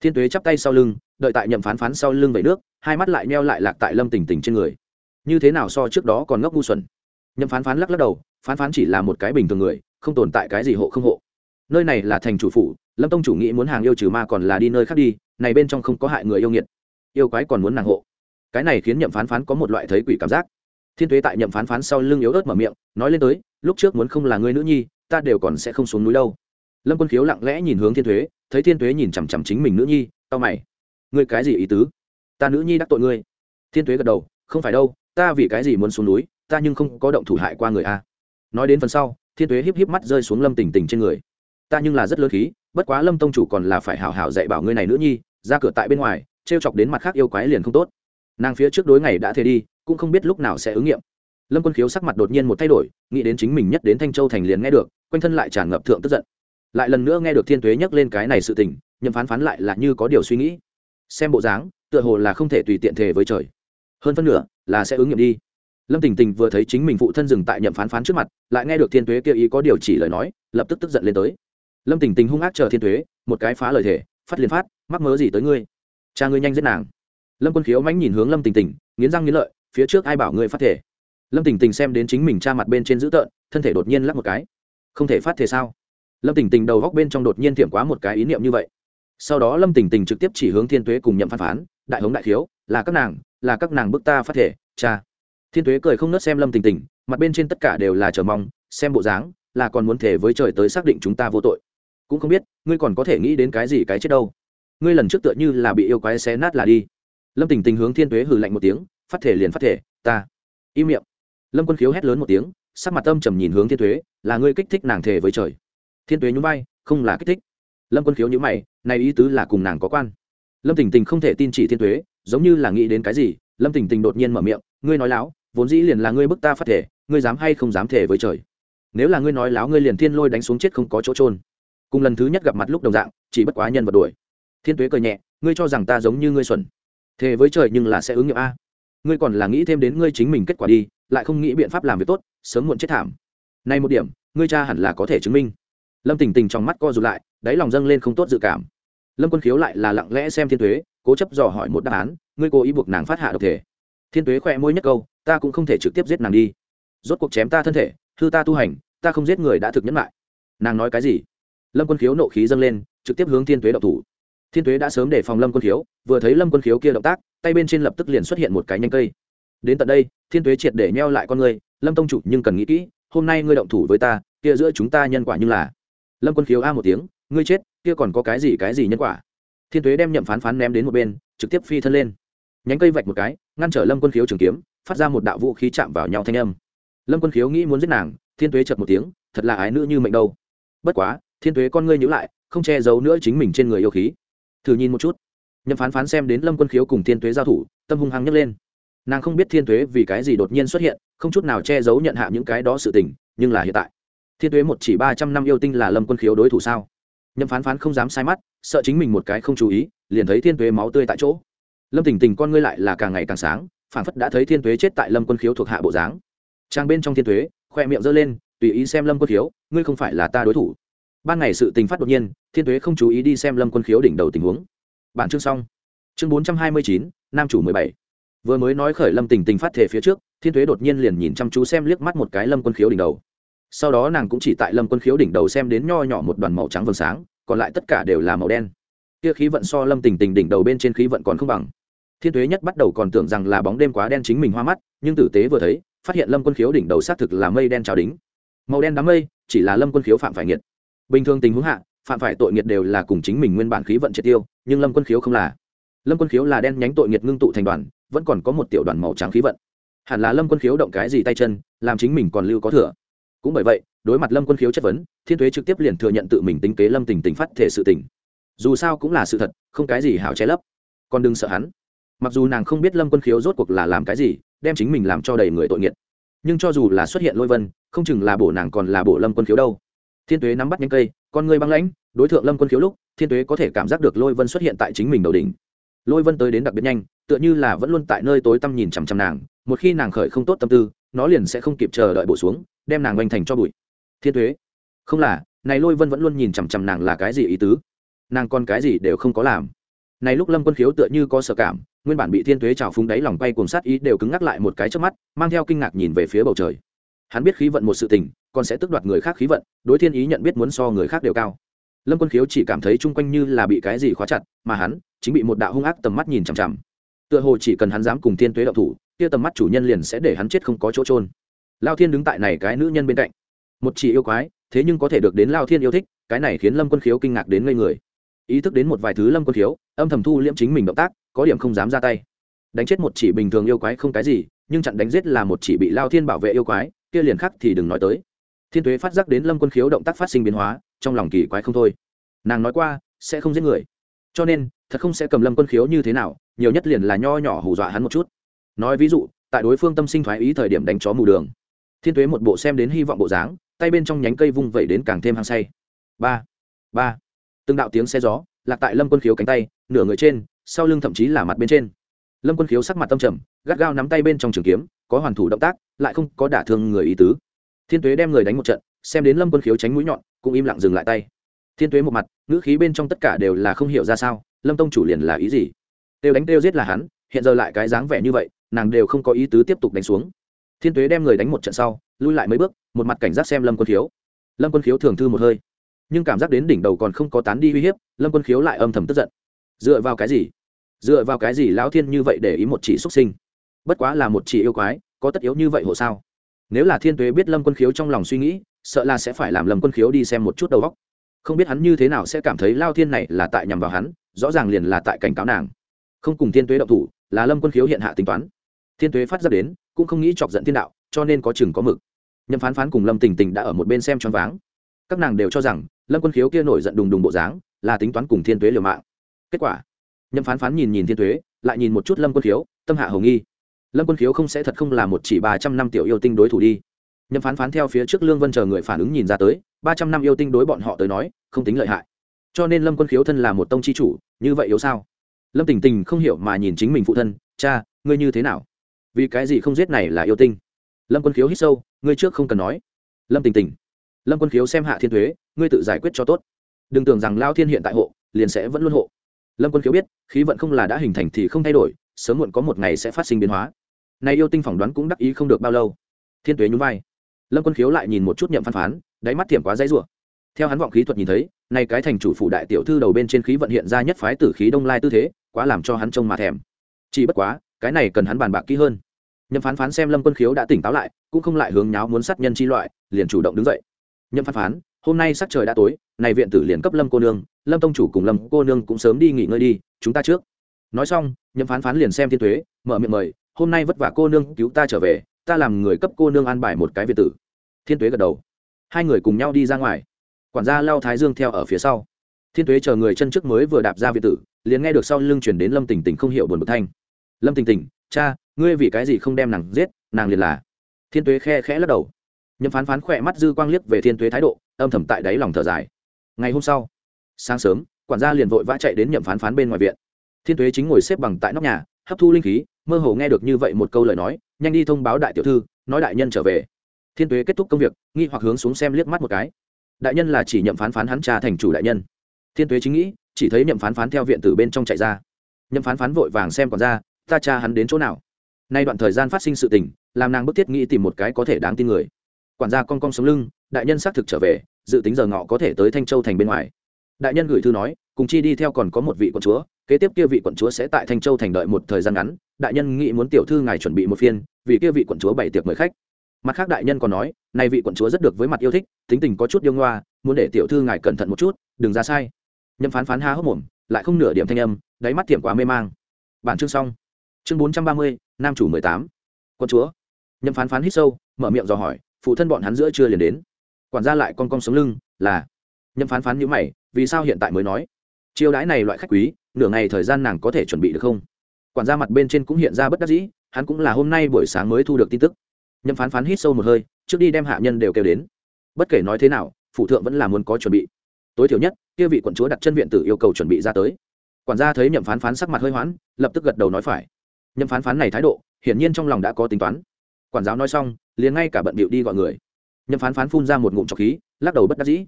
Speaker 1: Thiên tuế chắp tay sau lưng, đợi tại nhậm phán phán sau lưng vẩy nước, hai mắt lại neo lại lạc tại lâm tình tình trên người. Như thế nào so trước đó còn ngốc ngu xuẩn? Nhậm phán phán lắc lắc đầu, phán phán chỉ là một cái bình thường người, không tồn tại cái gì hộ không hộ. Nơi này là thành chủ phủ, lâm tông chủ nghĩ muốn hàng yêu trừ ma còn là đi nơi khác đi, này bên trong không có hại người yêu nghiệt. Yêu quái còn muốn nàng hộ cái này khiến nhậm phán phán có một loại thấy quỷ cảm giác. Thiên tuế tại nhậm phán phán sau lưng yếu ớt mở miệng, nói lên tới, lúc trước muốn không là người nữ nhi, ta đều còn sẽ không xuống núi đâu. Lâm quân khiếu lặng lẽ nhìn hướng thiên thuế thấy thiên thuế nhìn chằm chằm chính mình nữ nhi tao mày. Ngươi cái gì ý tứ? Ta nữ nhi đắc tội ngươi. Thiên thuế gật đầu, không phải đâu, ta vì cái gì muốn xuống núi, ta nhưng không có động thủ hại qua người a. Nói đến phần sau, thiên thuế híp híp mắt rơi xuống lâm tình tình trên người. Ta nhưng là rất lớn khí, bất quá lâm tông chủ còn là phải hào hào dạy bảo ngươi này nữ nhi, ra cửa tại bên ngoài t chọc đến mặt khác yêu quái liền không tốt nàng phía trước đối ngày đã thế đi, cũng không biết lúc nào sẽ ứng nghiệm. Lâm quân khiếu sắc mặt đột nhiên một thay đổi, nghĩ đến chính mình nhất đến thanh châu thành liền nghe được, quanh thân lại tràn ngập thượng tức giận. Lại lần nữa nghe được thiên tuế nhắc lên cái này sự tình, nhậm phán phán lại là như có điều suy nghĩ. Xem bộ dáng, tựa hồ là không thể tùy tiện thể với trời. Hơn phân nửa, là sẽ ứng nghiệm đi. Lâm tình tình vừa thấy chính mình phụ thân dừng tại nhậm phán phán trước mặt, lại nghe được thiên tuế kia ý có điều chỉ lời nói, lập tức tức giận lên tới. Lâm tình tình hung ác chờ thiên tuế, một cái phá lời thể phát liền phát, mắc mớ gì tới ngươi? Cha ngươi nhanh giết nàng lâm quân khiếu mãnh nhìn hướng lâm tình tình, nghiến răng nghiến lợi, phía trước ai bảo ngươi phát thể? Lâm tình tình xem đến chính mình cha mặt bên trên dữ tợn, thân thể đột nhiên lắc một cái. Không thể phát thể sao? Lâm tình tình đầu góc bên trong đột nhiên thiệm quá một cái ý niệm như vậy. Sau đó lâm tình tình trực tiếp chỉ hướng thiên tuế cùng nhậm phán phán, đại hống đại khiếu, là các nàng, là các nàng bức ta phát thể, cha. Thiên tuế cười không nớt xem lâm tình tình, mặt bên trên tất cả đều là chờ mong, xem bộ dáng, là còn muốn thể với trời tới xác định chúng ta vô tội. Cũng không biết, ngươi còn có thể nghĩ đến cái gì cái chết đâu. Ngươi lần trước tựa như là bị yêu quái xé nát là đi lâm tình tình hướng thiên tuế hừ lạnh một tiếng, phát thể liền phát thể, ta. Im miệng. Lâm quân khiếu hét lớn một tiếng, sắc mặt tâm trầm nhìn hướng thiên tuế, là ngươi kích thích nàng thể với trời. Thiên tuế nhún vai, không là kích thích. Lâm quân khiếu nhữ mày, này ý tứ là cùng nàng có quan. Lâm tình tình không thể tin chỉ thiên tuế, giống như là nghĩ đến cái gì, lâm tình tình đột nhiên mở miệng, ngươi nói láo, vốn dĩ liền là ngươi bức ta phát thể, ngươi dám hay không dám thể với trời? Nếu là ngươi nói láo, ngươi liền thiên lôi đánh xuống chết không có chỗ trôn cùng lần thứ nhất gặp mặt lúc đồng dạng, chỉ bất quá nhân vật đuổi. Thiên tuế cười nhẹ, ngươi cho rằng ta giống như ngươi xuẩn thề với trời nhưng là sẽ ứng nghiệm a. Ngươi còn là nghĩ thêm đến ngươi chính mình kết quả đi, lại không nghĩ biện pháp làm việc tốt, sớm muộn chết thảm. Nay một điểm, ngươi cha hẳn là có thể chứng minh. Lâm tình tình trong mắt co rụt lại, đáy lòng dâng lên không tốt dự cảm. Lâm quân khiếu lại là lặng lẽ xem thiên tuế, cố chấp dò hỏi một đáp án, ngươi cố ý buộc nàng phát hạ độc thể. Thiên tuế khỏe môi nhất câu, ta cũng không thể trực tiếp giết nàng đi. Rốt cuộc chém ta thân thể thư ta tu hành, ta không giết người đã thực nhẫn lại nàng nói cái gì? Lâm quân khiếu nộ khí dâng lên, trực tiếp hướng thiên tuế độc thủ thiên tuế đã sớm để phòng lâm quân khiếu, vừa thấy lâm quân khiếu kia động tác, tay bên trên lập tức liền xuất hiện một cái nhanh cây. Đến tận đây, thiên tuế triệt để neo lại con ngươi lâm tông chủ, nhưng cần nghĩ kỹ, hôm nay ngươi động thủ với ta, kia giữa chúng ta nhân quả như là lâm quân khiếu a một tiếng, ngươi chết, kia còn có cái gì cái gì nhân quả? Thiên tuế đem nhậm phán phán ném đến một bên, trực tiếp phi thân lên. Nhánh cây vạch một cái, ngăn trở lâm quân khiếu trường kiếm, phát ra một đạo vũ khí chạm vào nhau thanh âm. Lâm quân khiếu nghĩ muốn giết nàng, thiên tuế chật một tiếng, thật là ái nữ như mệnh đâu. Bất quá, thiên tuế con ngươi nhữ lại, không che giấu nữa chính mình trên người yêu khí thử nhìn một chút. Nhậm phán phán xem đến lâm quân khiếu cùng thiên tuế giao thủ, tâm hung hăng nhấc lên. Nàng không biết thiên tuế vì cái gì đột nhiên xuất hiện, không chút nào che giấu nhận hạ những cái đó sự tình, nhưng là hiện tại. Thiên tuế một chỉ ba trăm năm yêu tinh là lâm quân khiếu đối thủ sao? Nhậm phán phán không dám sai mắt, sợ chính mình một cái không chú ý, liền thấy thiên tuế máu tươi tại chỗ. Lâm tình tình con ngươi lại là càng ngày càng sáng phản phất đã thấy thiên tuế chết tại lâm quân khiếu thuộc hạ bộ dáng. Trang bên trong thiên tuế, khoe miệng giơ lên, tùy ý xem lâm quân khiếu, ngươi không phải là ta đối thủ ban ngày sự tình phát đột nhiên, thiên tuế không chú ý đi xem lâm quân khiếu đỉnh đầu tình huống. Bản chương xong. Chương bốn trăm hai mươi chín, nam chủ mười bảy. Vừa mới nói khởi lâm tình tình phát thể phía trước, thiên thuế đột nhiên liền nhìn chăm chú xem liếc mắt một cái lâm quân khiếu đỉnh đầu. Sau đó nàng cũng chỉ tại lâm quân khiếu đỉnh đầu xem đến nho nhỏ một đoàn màu trắng vầng sáng, còn lại tất cả đều là màu đen. Kia khí vận so lâm tình tình đỉnh đầu bên trên khí vận còn không bằng. Thiên thuế nhất bắt đầu còn tưởng rằng là bóng đêm quá đen chính mình hoa mắt, nhưng tử tế vừa thấy, phát hiện lâm quân khiếu đỉnh đầu xác thực là mây đen trào đính. Màu đen đám mây, chỉ là lâm quân khiếu phạm phải nghiệt bình thường tình huống hạ, phạm phải tội nghiệt đều là cùng chính mình nguyên bản khí vận triệt tiêu, nhưng lâm quân khiếu không là. Lâm quân khiếu là đen nhánh tội nghiệt ngưng tụ thành đoàn, vẫn còn có một tiểu đoàn màu trắng khí vận. Hẳn là lâm quân khiếu động cái gì tay chân, làm chính mình còn lưu có thừa. Cũng bởi vậy, đối mặt lâm quân khiếu chất vấn, thiên thuế trực tiếp liền thừa nhận tự mình tính kế lâm tình tình phát thể sự tình. Dù sao cũng là sự thật, không cái gì hảo che lấp. Còn đừng sợ hắn. Mặc dù nàng không biết lâm quân khiếu rốt cuộc là làm cái gì, đem chính mình làm cho đầy người tội nghiệt nhưng cho dù là xuất hiện lôi vân, không chừng là bổ nàng còn là bổ lâm quân khiếu đâu thiên tuế nắm bắt nhánh cây, con người băng lãnh, đối tượng lâm quân khiếu lúc, thiên tuế có thể cảm giác được lôi vân xuất hiện tại chính mình đầu đỉnh. Lôi vân tới đến đặc biệt nhanh, tựa như là vẫn luôn tại nơi tối tăm nhìn chằm chằm nàng, một khi nàng khởi không tốt tâm tư, nó liền sẽ không kịp chờ đợi bổ xuống, đem nàng oanh thành cho bụi. Thiên tuế, không là, này lôi vân vẫn luôn nhìn chằm chằm nàng là cái gì ý tứ? Nàng còn cái gì đều không có làm. Này lúc lâm quân khiếu tựa như có sợ cảm, nguyên bản bị thiên tuế trào phúng đáy lòng bay cùng sát ý đều cứng ngắc lại một cái trước mắt, mang theo kinh ngạc nhìn về phía bầu trời hắn biết khí vận một sự tình, còn sẽ tước đoạt người khác khí vận, đối thiên ý nhận biết muốn so người khác đều cao. Lâm quân khiếu chỉ cảm thấy chung quanh như là bị cái gì khóa chặt, mà hắn chính bị một đạo hung ác tầm mắt nhìn chằm chằm. Tựa hồ chỉ cần hắn dám cùng thiên tuế đạo thủ, kia tầm mắt chủ nhân liền sẽ để hắn chết không có chỗ trôn lao thiên đứng tại này cái nữ nhân bên cạnh. Một chỉ yêu quái, thế nhưng có thể được đến lao thiên yêu thích, cái này khiến lâm quân khiếu kinh ngạc đến ngây người. Ý thức đến một vài thứ lâm quân khiếu, âm thầm thu liễm chính mình động tác, có điểm không dám ra tay. Đánh chết một chỉ bình thường yêu quái không cái gì, nhưng chặn đánh giết là một chỉ bị lao thiên bảo vệ yêu quái kia liền khác thì đừng nói tới. Thiên tuế phát giác đến lâm quân khiếu động tác phát sinh biến hóa, trong lòng kỳ quái không thôi. Nàng nói qua, sẽ không giết người. Cho nên, thật không sẽ cầm lâm quân khiếu như thế nào, nhiều nhất liền là nho nhỏ hù dọa hắn một chút. Nói ví dụ, tại đối phương tâm sinh thoái ý thời điểm đánh chó mù đường. Thiên tuế một bộ xem đến hy vọng bộ dáng, tay bên trong nhánh cây vung vẩy đến càng thêm hăng say. Ba ba. Từng đạo tiếng xe gió, lạc tại lâm quân khiếu cánh tay, nửa người trên, sau lưng thậm chí là mặt bên trên. Lâm quân khiếu sắc mặt tâm trầm, gắt gao nắm tay bên trong trường kiếm có hoàn thủ động tác, lại không có đả thương người ý tứ. Thiên tuế đem người đánh một trận, xem đến lâm quân khiếu tránh mũi nhọn, cũng im lặng dừng lại tay. Thiên tuế một mặt, ngữ khí bên trong tất cả đều là không hiểu ra sao, lâm tông chủ liền là ý gì? Têu đánh têu giết là hắn, hiện giờ lại cái dáng vẻ như vậy, nàng đều không có ý tứ tiếp tục đánh xuống. Thiên tuế đem người đánh một trận sau, lui lại mấy bước, một mặt cảnh giác xem lâm quân khiếu. Lâm quân khiếu thường thư một hơi, nhưng cảm giác đến đỉnh đầu còn không có tán đi uy hiếp, lâm quân khiếu lại âm thầm tức giận. Dựa vào cái gì? Dựa vào cái gì lão thiên như vậy để ý một chỉ xuất sinh? Bất quá là một chỉ yêu quái, có tất yếu như vậy hộ sao? Nếu là thiên tuế biết lâm quân khiếu trong lòng suy nghĩ, sợ là sẽ phải làm lâm quân khiếu đi xem một chút đầu góc không biết hắn như thế nào sẽ cảm thấy lao thiên này là tại nhằm vào hắn, rõ ràng liền là tại cảnh cáo nàng. Không cùng thiên tuế động thủ, là lâm quân khiếu hiện hạ tính toán. Thiên tuế phát ra đến, cũng không nghĩ chọc giận thiên đạo, cho nên có chừng có mực. Nhâm phán phán cùng lâm tình tình đã ở một bên xem choáng váng. Các nàng đều cho rằng, lâm quân khiếu kia nổi giận đùng đùng bộ dáng, là tính toán cùng thiên tuế liều mạng. Kết quả nhâm phán phán nhìn nhìn thiên tuế, lại nhìn một chút lâm quân khiếu, tâm hạ hầu nghi lâm quân khiếu không sẽ thật không là một chỉ ba trăm năm tiểu yêu tinh đối thủ đi. Nhâm phán phán theo phía trước lương vân chờ người phản ứng nhìn ra tới, ba trăm năm yêu tinh đối bọn họ tới nói, không tính lợi hại. Cho nên lâm quân khiếu thân là một tông chi chủ, như vậy yếu sao? Lâm tình tình không hiểu mà nhìn chính mình phụ thân, cha, ngươi như thế nào? Vì cái gì không giết này là yêu tinh? Lâm quân khiếu hít sâu, ngươi trước không cần nói. Lâm tình tình, lâm quân khiếu xem hạ thiên thuế, ngươi tự giải quyết cho tốt. Đừng tưởng rằng lao thiên hiện tại hộ, liền sẽ vẫn luôn hộ. Lâm quân khiếu biết, khí vận không là đã hình thành thì không thay đổi, sớm muộn có một ngày sẽ phát sinh biến hóa này yêu tinh phỏng đoán cũng đắc ý không được bao lâu. Thiên tuế nhún vai. Lâm quân khiếu lại nhìn một chút nhậm phán phán, đáy mắt thiểm quá dãy rủa. Theo hắn vọng khí thuật nhìn thấy, này cái thành chủ phủ đại tiểu thư đầu bên trên khí vận hiện ra nhất phái tử khí đông lai tư thế, quá làm cho hắn trông mà thèm. Chỉ bất quá, cái này cần hắn bàn bạc kỹ hơn. Nhậm phán phán xem lâm quân khiếu đã tỉnh táo lại, cũng không lại hướng nháo muốn sát nhân chi loại, liền chủ động đứng dậy. Nhậm phán phán, hôm nay sắc trời đã tối, này viện tử liền cấp lâm cô nương, lâm tông chủ cùng lâm cô nương cũng sớm đi nghỉ ngơi đi, chúng ta trước. Nói xong, nhậm phán phán liền xem thiên thuế mở miệng mời hôm nay vất vả cô nương cứu ta trở về, ta làm người cấp cô nương an bài một cái viện tử. Thiên Tuế gật đầu. Hai người cùng nhau đi ra ngoài. Quản gia lao thái dương theo ở phía sau. Thiên Tuế chờ người chân trước mới vừa đạp ra viện tử, liền nghe được sau lưng chuyển đến lâm tình tình không hiểu buồn bực thanh. Lâm tình tình, cha, ngươi vì cái gì không đem nàng giết, nàng liền là. Thiên tuế khe khẽ lắc đầu. Nhậm phán phán khỏe mắt dư quang liếc về thiên tuế thái độ, âm thầm tại đáy lòng thở dài. Ngày hôm sau, sáng sớm, quản gia liền vội vã chạy đến nhậm phán phán bên ngoài viện. Thiên tuế chính ngồi xếp bằng tại nóc nhà hấp thu linh khí, mơ hồ nghe được như vậy một câu lời nói, nhanh đi thông báo đại tiểu thư, nói đại nhân trở về. Thiên tuế kết thúc công việc, nghi hoặc hướng xuống xem liếc mắt một cái. Đại nhân là chỉ nhậm phán phán hắn cha thành chủ đại nhân. Thiên tuế chính nghĩ, chỉ thấy nhậm phán phán theo viện từ bên trong chạy ra. Nhậm phán phán vội vàng xem còn ra, ta cha hắn đến chỗ nào? Nay đoạn thời gian phát sinh sự tình, làm nàng bức thiết nghĩ tìm một cái có thể đáng tin người. Quản gia con con sống lưng, đại nhân xác thực trở về, dự tính giờ ngọ có thể tới thanh châu thành bên ngoài. Đại nhân gửi thư nói, cùng chi đi theo còn có một vị quận chúa kế tiếp kia vị quận chúa sẽ tại thanh châu thành đợi một thời gian ngắn, đại nhân nghĩ muốn tiểu thư ngài chuẩn bị một phiên, vì kia vị quận chúa bày tiệc mời khách. Mặt khác đại nhân còn nói, nay vị quận chúa rất được với mặt yêu thích, tính tình có chút yêu ngoa, muốn để tiểu thư ngài cẩn thận một chút, đừng ra sai. Nhâm phán phán há hốc mồm, lại không nửa điểm thanh âm, đáy mắt tiệm quá mê mang. Bản chương xong. Chương bốn trăm ba mươi, nam chủ mười tám. Quận chúa. Nhâm phán phán hít sâu, mở miệng dò hỏi, phụ thân bọn hắn giữa chưa liền đến. Quản gia lại con con sống lưng, là. Nhâm phán phán nhữ mày, vì sao hiện tại mới nói? Chiêu đãi này loại khách quý nửa ngày thời gian nàng có thể chuẩn bị được không? Quản gia mặt bên trên cũng hiện ra bất đắc dĩ, hắn cũng là hôm nay buổi sáng mới thu được tin tức. Nhâm phán phán hít sâu một hơi, trước đi đem hạ nhân đều kêu đến. Bất kể nói thế nào phụ thượng vẫn là muốn có chuẩn bị. Tối thiểu nhất, kia vị quận chúa đặt chân viện tử yêu cầu chuẩn bị ra tới. Quản gia thấy nhậm phán phán sắc mặt hơi hoãn lập tức gật đầu nói phải. Nhậm phán phán này thái độ, hiển nhiên trong lòng đã có tính toán. Quản giáo nói xong, liền ngay cả bận bịu đi gọi người. Nhậm phán phán phun ra một ngụm trọc khí, lắc đầu bất đắc dĩ.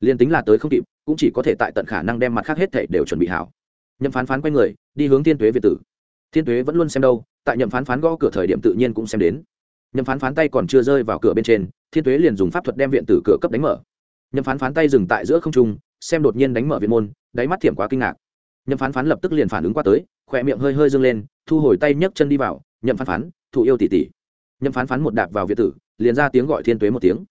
Speaker 1: Liền tính là tới không kịp, cũng chỉ có thể tại tận khả năng đem mặt khác hết thể đều chuẩn bị hảo nhậm phán phán quay người, đi hướng thiên tuế việt tử. Thiên tuế vẫn luôn xem đâu, tại nhậm phán phán gõ cửa thời điểm tự nhiên cũng xem đến. Nhậm phán phán tay còn chưa rơi vào cửa bên trên, thiên tuế liền dùng pháp thuật đem viện tử cửa cấp đánh mở. Nhậm phán phán tay dừng tại giữa không trung, xem đột nhiên đánh mở viện môn, đáy mắt thiểm quá kinh ngạc. Nhậm phán phán lập tức liền phản ứng qua tới, khỏe miệng hơi hơi dâng lên, thu hồi tay nhấc chân đi vào, nhậm phán phán thụ yêu tỷ tỷ. Nhậm phán phán một đạp vào viện tử, liền ra tiếng gọi thiên tuế một tiếng.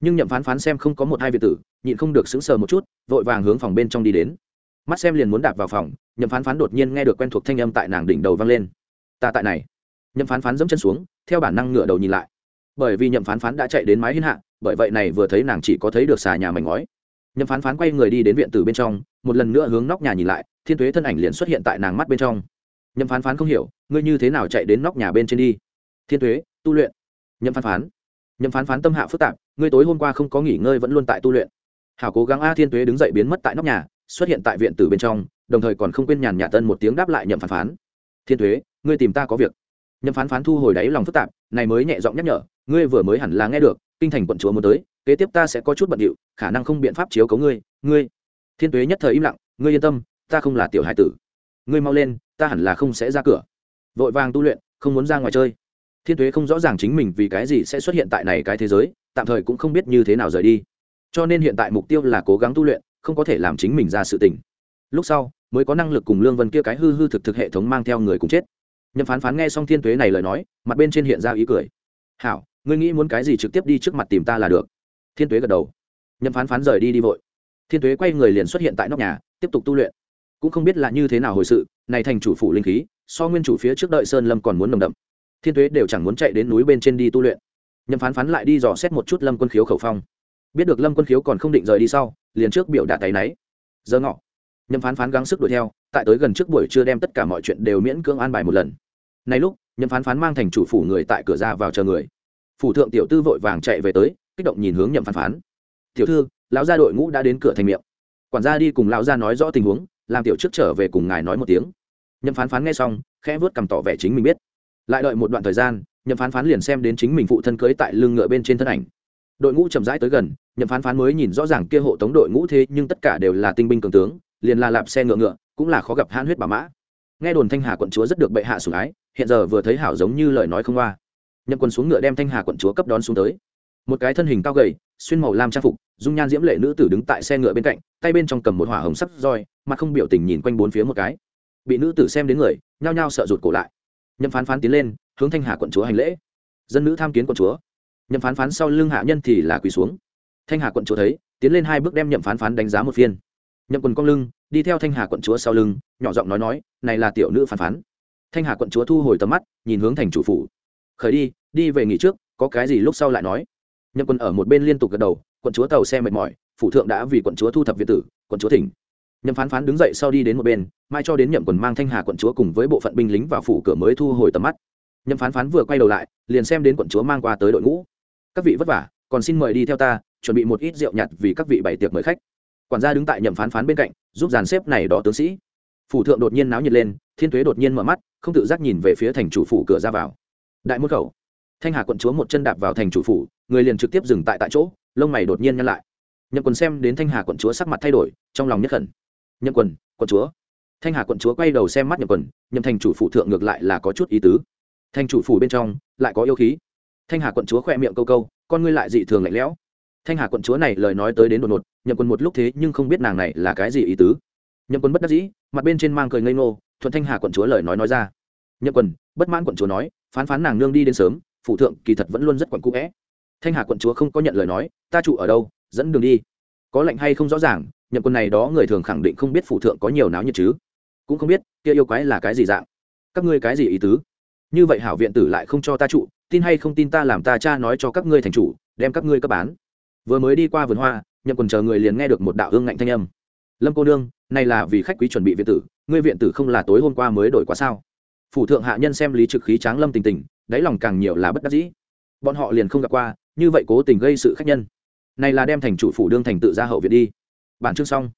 Speaker 1: Nhưng nhậm phán phán xem không có một hai viện tử, nhịn không được sững sờ một chút, vội vàng hướng phòng bên trong đi đến mắt xem liền muốn đạp vào phòng, nhậm phán phán đột nhiên nghe được quen thuộc thanh âm tại nàng đỉnh đầu vang lên. Ta tại này. Nhậm phán phán dẫm chân xuống, theo bản năng ngửa đầu nhìn lại. Bởi vì nhậm phán phán đã chạy đến mái hiên hạ, bởi vậy này vừa thấy nàng chỉ có thấy được xà nhà mảnh ngói. Nhậm phán phán quay người đi đến viện tử bên trong, một lần nữa hướng nóc nhà nhìn lại, thiên tuế thân ảnh liền xuất hiện tại nàng mắt bên trong. Nhậm phán phán không hiểu, ngươi như thế nào chạy đến nóc nhà bên trên đi? Thiên tuế, tu luyện. Nhậm phán phán. Nhậm phán phán tâm hạ phức tạp, ngươi tối hôm qua không có nghỉ ngơi vẫn luôn tại tu luyện. Hảo cố gắng a, thiên tuế đứng dậy biến mất tại nóc nhà xuất hiện tại viện tử bên trong đồng thời còn không quên nhàn nhạt tân một tiếng đáp lại nhậm phán phán. Thiên thuế, ngươi tìm ta có việc. Nhậm phán phán thu hồi đáy lòng phức tạp này mới nhẹ giọng nhắc nhở ngươi vừa mới hẳn là nghe được kinh thành quận chúa muốn tới kế tiếp ta sẽ có chút bận điệu khả năng không biện pháp chiếu cấu ngươi ngươi. Thiên tuế nhất thời im lặng ngươi yên tâm ta không là tiểu hải tử. Ngươi mau lên ta hẳn là không sẽ ra cửa. Vội vàng tu luyện không muốn ra ngoài chơi. Thiên tuế không rõ ràng chính mình vì cái gì sẽ xuất hiện tại này cái thế giới tạm thời cũng không biết như thế nào rời đi. Cho nên hiện tại mục tiêu là cố gắng tu luyện không có thể làm chính mình ra sự tình. Lúc sau, mới có năng lực cùng lương vân kia cái hư hư thực thực hệ thống mang theo người cùng chết. Nhậm phán phán nghe xong thiên tuế này lời nói, mặt bên trên hiện ra ý cười. Hảo, ngươi nghĩ muốn cái gì trực tiếp đi trước mặt tìm ta là được. Thiên tuế gật đầu. Nhậm phán phán rời đi đi vội. Thiên tuế quay người liền xuất hiện tại nóc nhà, tiếp tục tu luyện. Cũng không biết là như thế nào hồi sự, này thành chủ phủ linh khí, so nguyên chủ phía trước đợi sơn lâm còn muốn nồng đậm. Thiên tuế đều chẳng muốn chạy đến núi bên trên đi tu luyện. Nhậm phán phán lại đi dò xét một chút lâm quân khiếu khẩu phong biết được lâm quân khiếu còn không định rời đi sau, liền trước biểu đạt tay náy. Giờ ngọ nhâm phán phán gắng sức đuổi theo, tại tới gần trước buổi trưa đem tất cả mọi chuyện đều miễn cưỡng an bài một lần. Này lúc nhâm phán phán mang thành chủ phủ người tại cửa ra vào chờ người. Phủ thượng tiểu tư vội vàng chạy về tới, kích động nhìn hướng nhậm phán phán. Tiểu thư, lão gia đội ngũ đã đến cửa thành miệng. Quản gia đi cùng lão gia nói rõ tình huống, làm tiểu trước trở về cùng ngài nói một tiếng. Nhậm phán phán nghe xong, khẽ vớt cầm tỏ vẻ chính mình biết. Lại đợi một đoạn thời gian, nhậm phán phán liền xem đến chính mình phụ thân cưới tại lưng ngựa bên trên thân ảnh đội ngũ chậm rãi tới gần, nhậm phán phán mới nhìn rõ ràng kia hộ tống đội ngũ thế nhưng tất cả đều là tinh binh cường tướng, liền là lạp xe ngựa ngựa, cũng là khó gặp hãn huyết bà mã. Nghe đồn thanh hà quận chúa rất được bệ hạ sủng ái, hiện giờ vừa thấy hảo giống như lời nói không qua. Nhậm quân xuống ngựa đem thanh hà quận chúa cấp đón xuống tới. Một cái thân hình cao gầy, xuyên màu lam trang phục, dung nhan diễm lệ nữ tử đứng tại xe ngựa bên cạnh, tay bên trong cầm một hỏa hồng sắc roi, mặt không biểu tình nhìn quanh bốn phía một cái. Bị nữ tử xem đến người, nhao nhao sợ rụt cổ lại. Nhậm phán phán tiến lên, hướng thanh hà quận chúa hành lễ. Dân nữ tham kiến quận chúa nhậm phán phán sau lưng hạ nhân thì là quỳ xuống. Thanh hà quận chúa thấy, tiến lên hai bước đem nhậm phán phán đánh giá một phiên. Nhậm quần cong lưng, đi theo thanh hà quận chúa sau lưng, nhỏ giọng nói nói, này là tiểu nữ phán phán. Thanh hà quận chúa thu hồi tầm mắt, nhìn hướng thành chủ phủ. Khởi đi đi về nghỉ trước, có cái gì lúc sau lại nói. Nhậm quân ở một bên liên tục gật đầu, quận chúa tàu xe mệt mỏi, phủ thượng đã vì quận chúa thu thập viện tử, quận chúa thỉnh. Nhậm phán phán đứng dậy sau đi đến một bên, mai cho đến nhậm quần mang thanh hà quận chúa cùng với bộ phận binh lính vào phủ cửa mới thu hồi tầm mắt. Nhậm phán phán vừa quay đầu lại, liền xem đến quận chúa mang qua tới đội ngũ các vị vất vả, còn xin mời đi theo ta, chuẩn bị một ít rượu nhặt vì các vị bày tiệc mời khách. Quản gia đứng tại nhậm phán phán bên cạnh, giúp dàn xếp này đó tướng sĩ. Phủ thượng đột nhiên náo nhiệt lên, thiên tuế đột nhiên mở mắt, không tự giác nhìn về phía thành chủ phủ cửa ra vào. Đại môn khẩu. Thanh hà quận chúa một chân đạp vào thành chủ phủ, người liền trực tiếp dừng tại tại chỗ, lông mày đột nhiên nhăn lại. Nhậm quần xem đến thanh hà quận chúa sắc mặt thay đổi, trong lòng nhất khẩn. Nhậm quần, quận chúa. Thanh hà quận chúa quay đầu xem mắt nhậm quần, nhậm thành chủ phủ thượng ngược lại là có chút ý tứ. Thành chủ phủ bên trong, lại có yêu khí thanh hà quận chúa khoe miệng câu câu, con ngươi lại dị thường lạnh lẽo. Thanh hà quận chúa này lời nói tới đến đột ngột, nhậm quân một lúc thế nhưng không biết nàng này là cái gì ý tứ. Nhậm quân bất đắc dĩ, mặt bên trên mang cười ngây ngô, thuận thanh hà quận chúa lời nói nói ra. Nhậm quân, bất mãn quận chúa nói, phán phán nàng nương đi đến sớm phụ thượng kỳ thật vẫn luôn rất quận cũ vẽ. Thanh hà quận chúa không có nhận lời nói, ta trụ ở đâu, dẫn đường đi. Có lệnh hay không rõ ràng, nhậm quân này đó người thường khẳng định không biết phụ thượng có nhiều náo nhiệt chứ. Cũng không biết, kia yêu quái là cái gì dạng? Các ngươi cái gì ý tứ? Như vậy hảo viện tử lại không cho ta trụ tin hay không tin ta làm ta cha nói cho các ngươi thành chủ, đem các ngươi cấp bán. Vừa mới đi qua vườn hoa, nhậm quần chờ người liền nghe được một đạo hương ngạnh thanh âm. Lâm cô nương, này là vì khách quý chuẩn bị viện tử, ngươi viện tử không là tối hôm qua mới đổi quá sao? Phủ thượng hạ nhân xem lý trực khí tráng lâm tình tình, đáy lòng càng nhiều là bất đắc dĩ. Bọn họ liền không gặp qua, như vậy cố tình gây sự khách nhân. Này là đem thành chủ phủ đương thành tự ra hậu viện đi. Bản chương xong.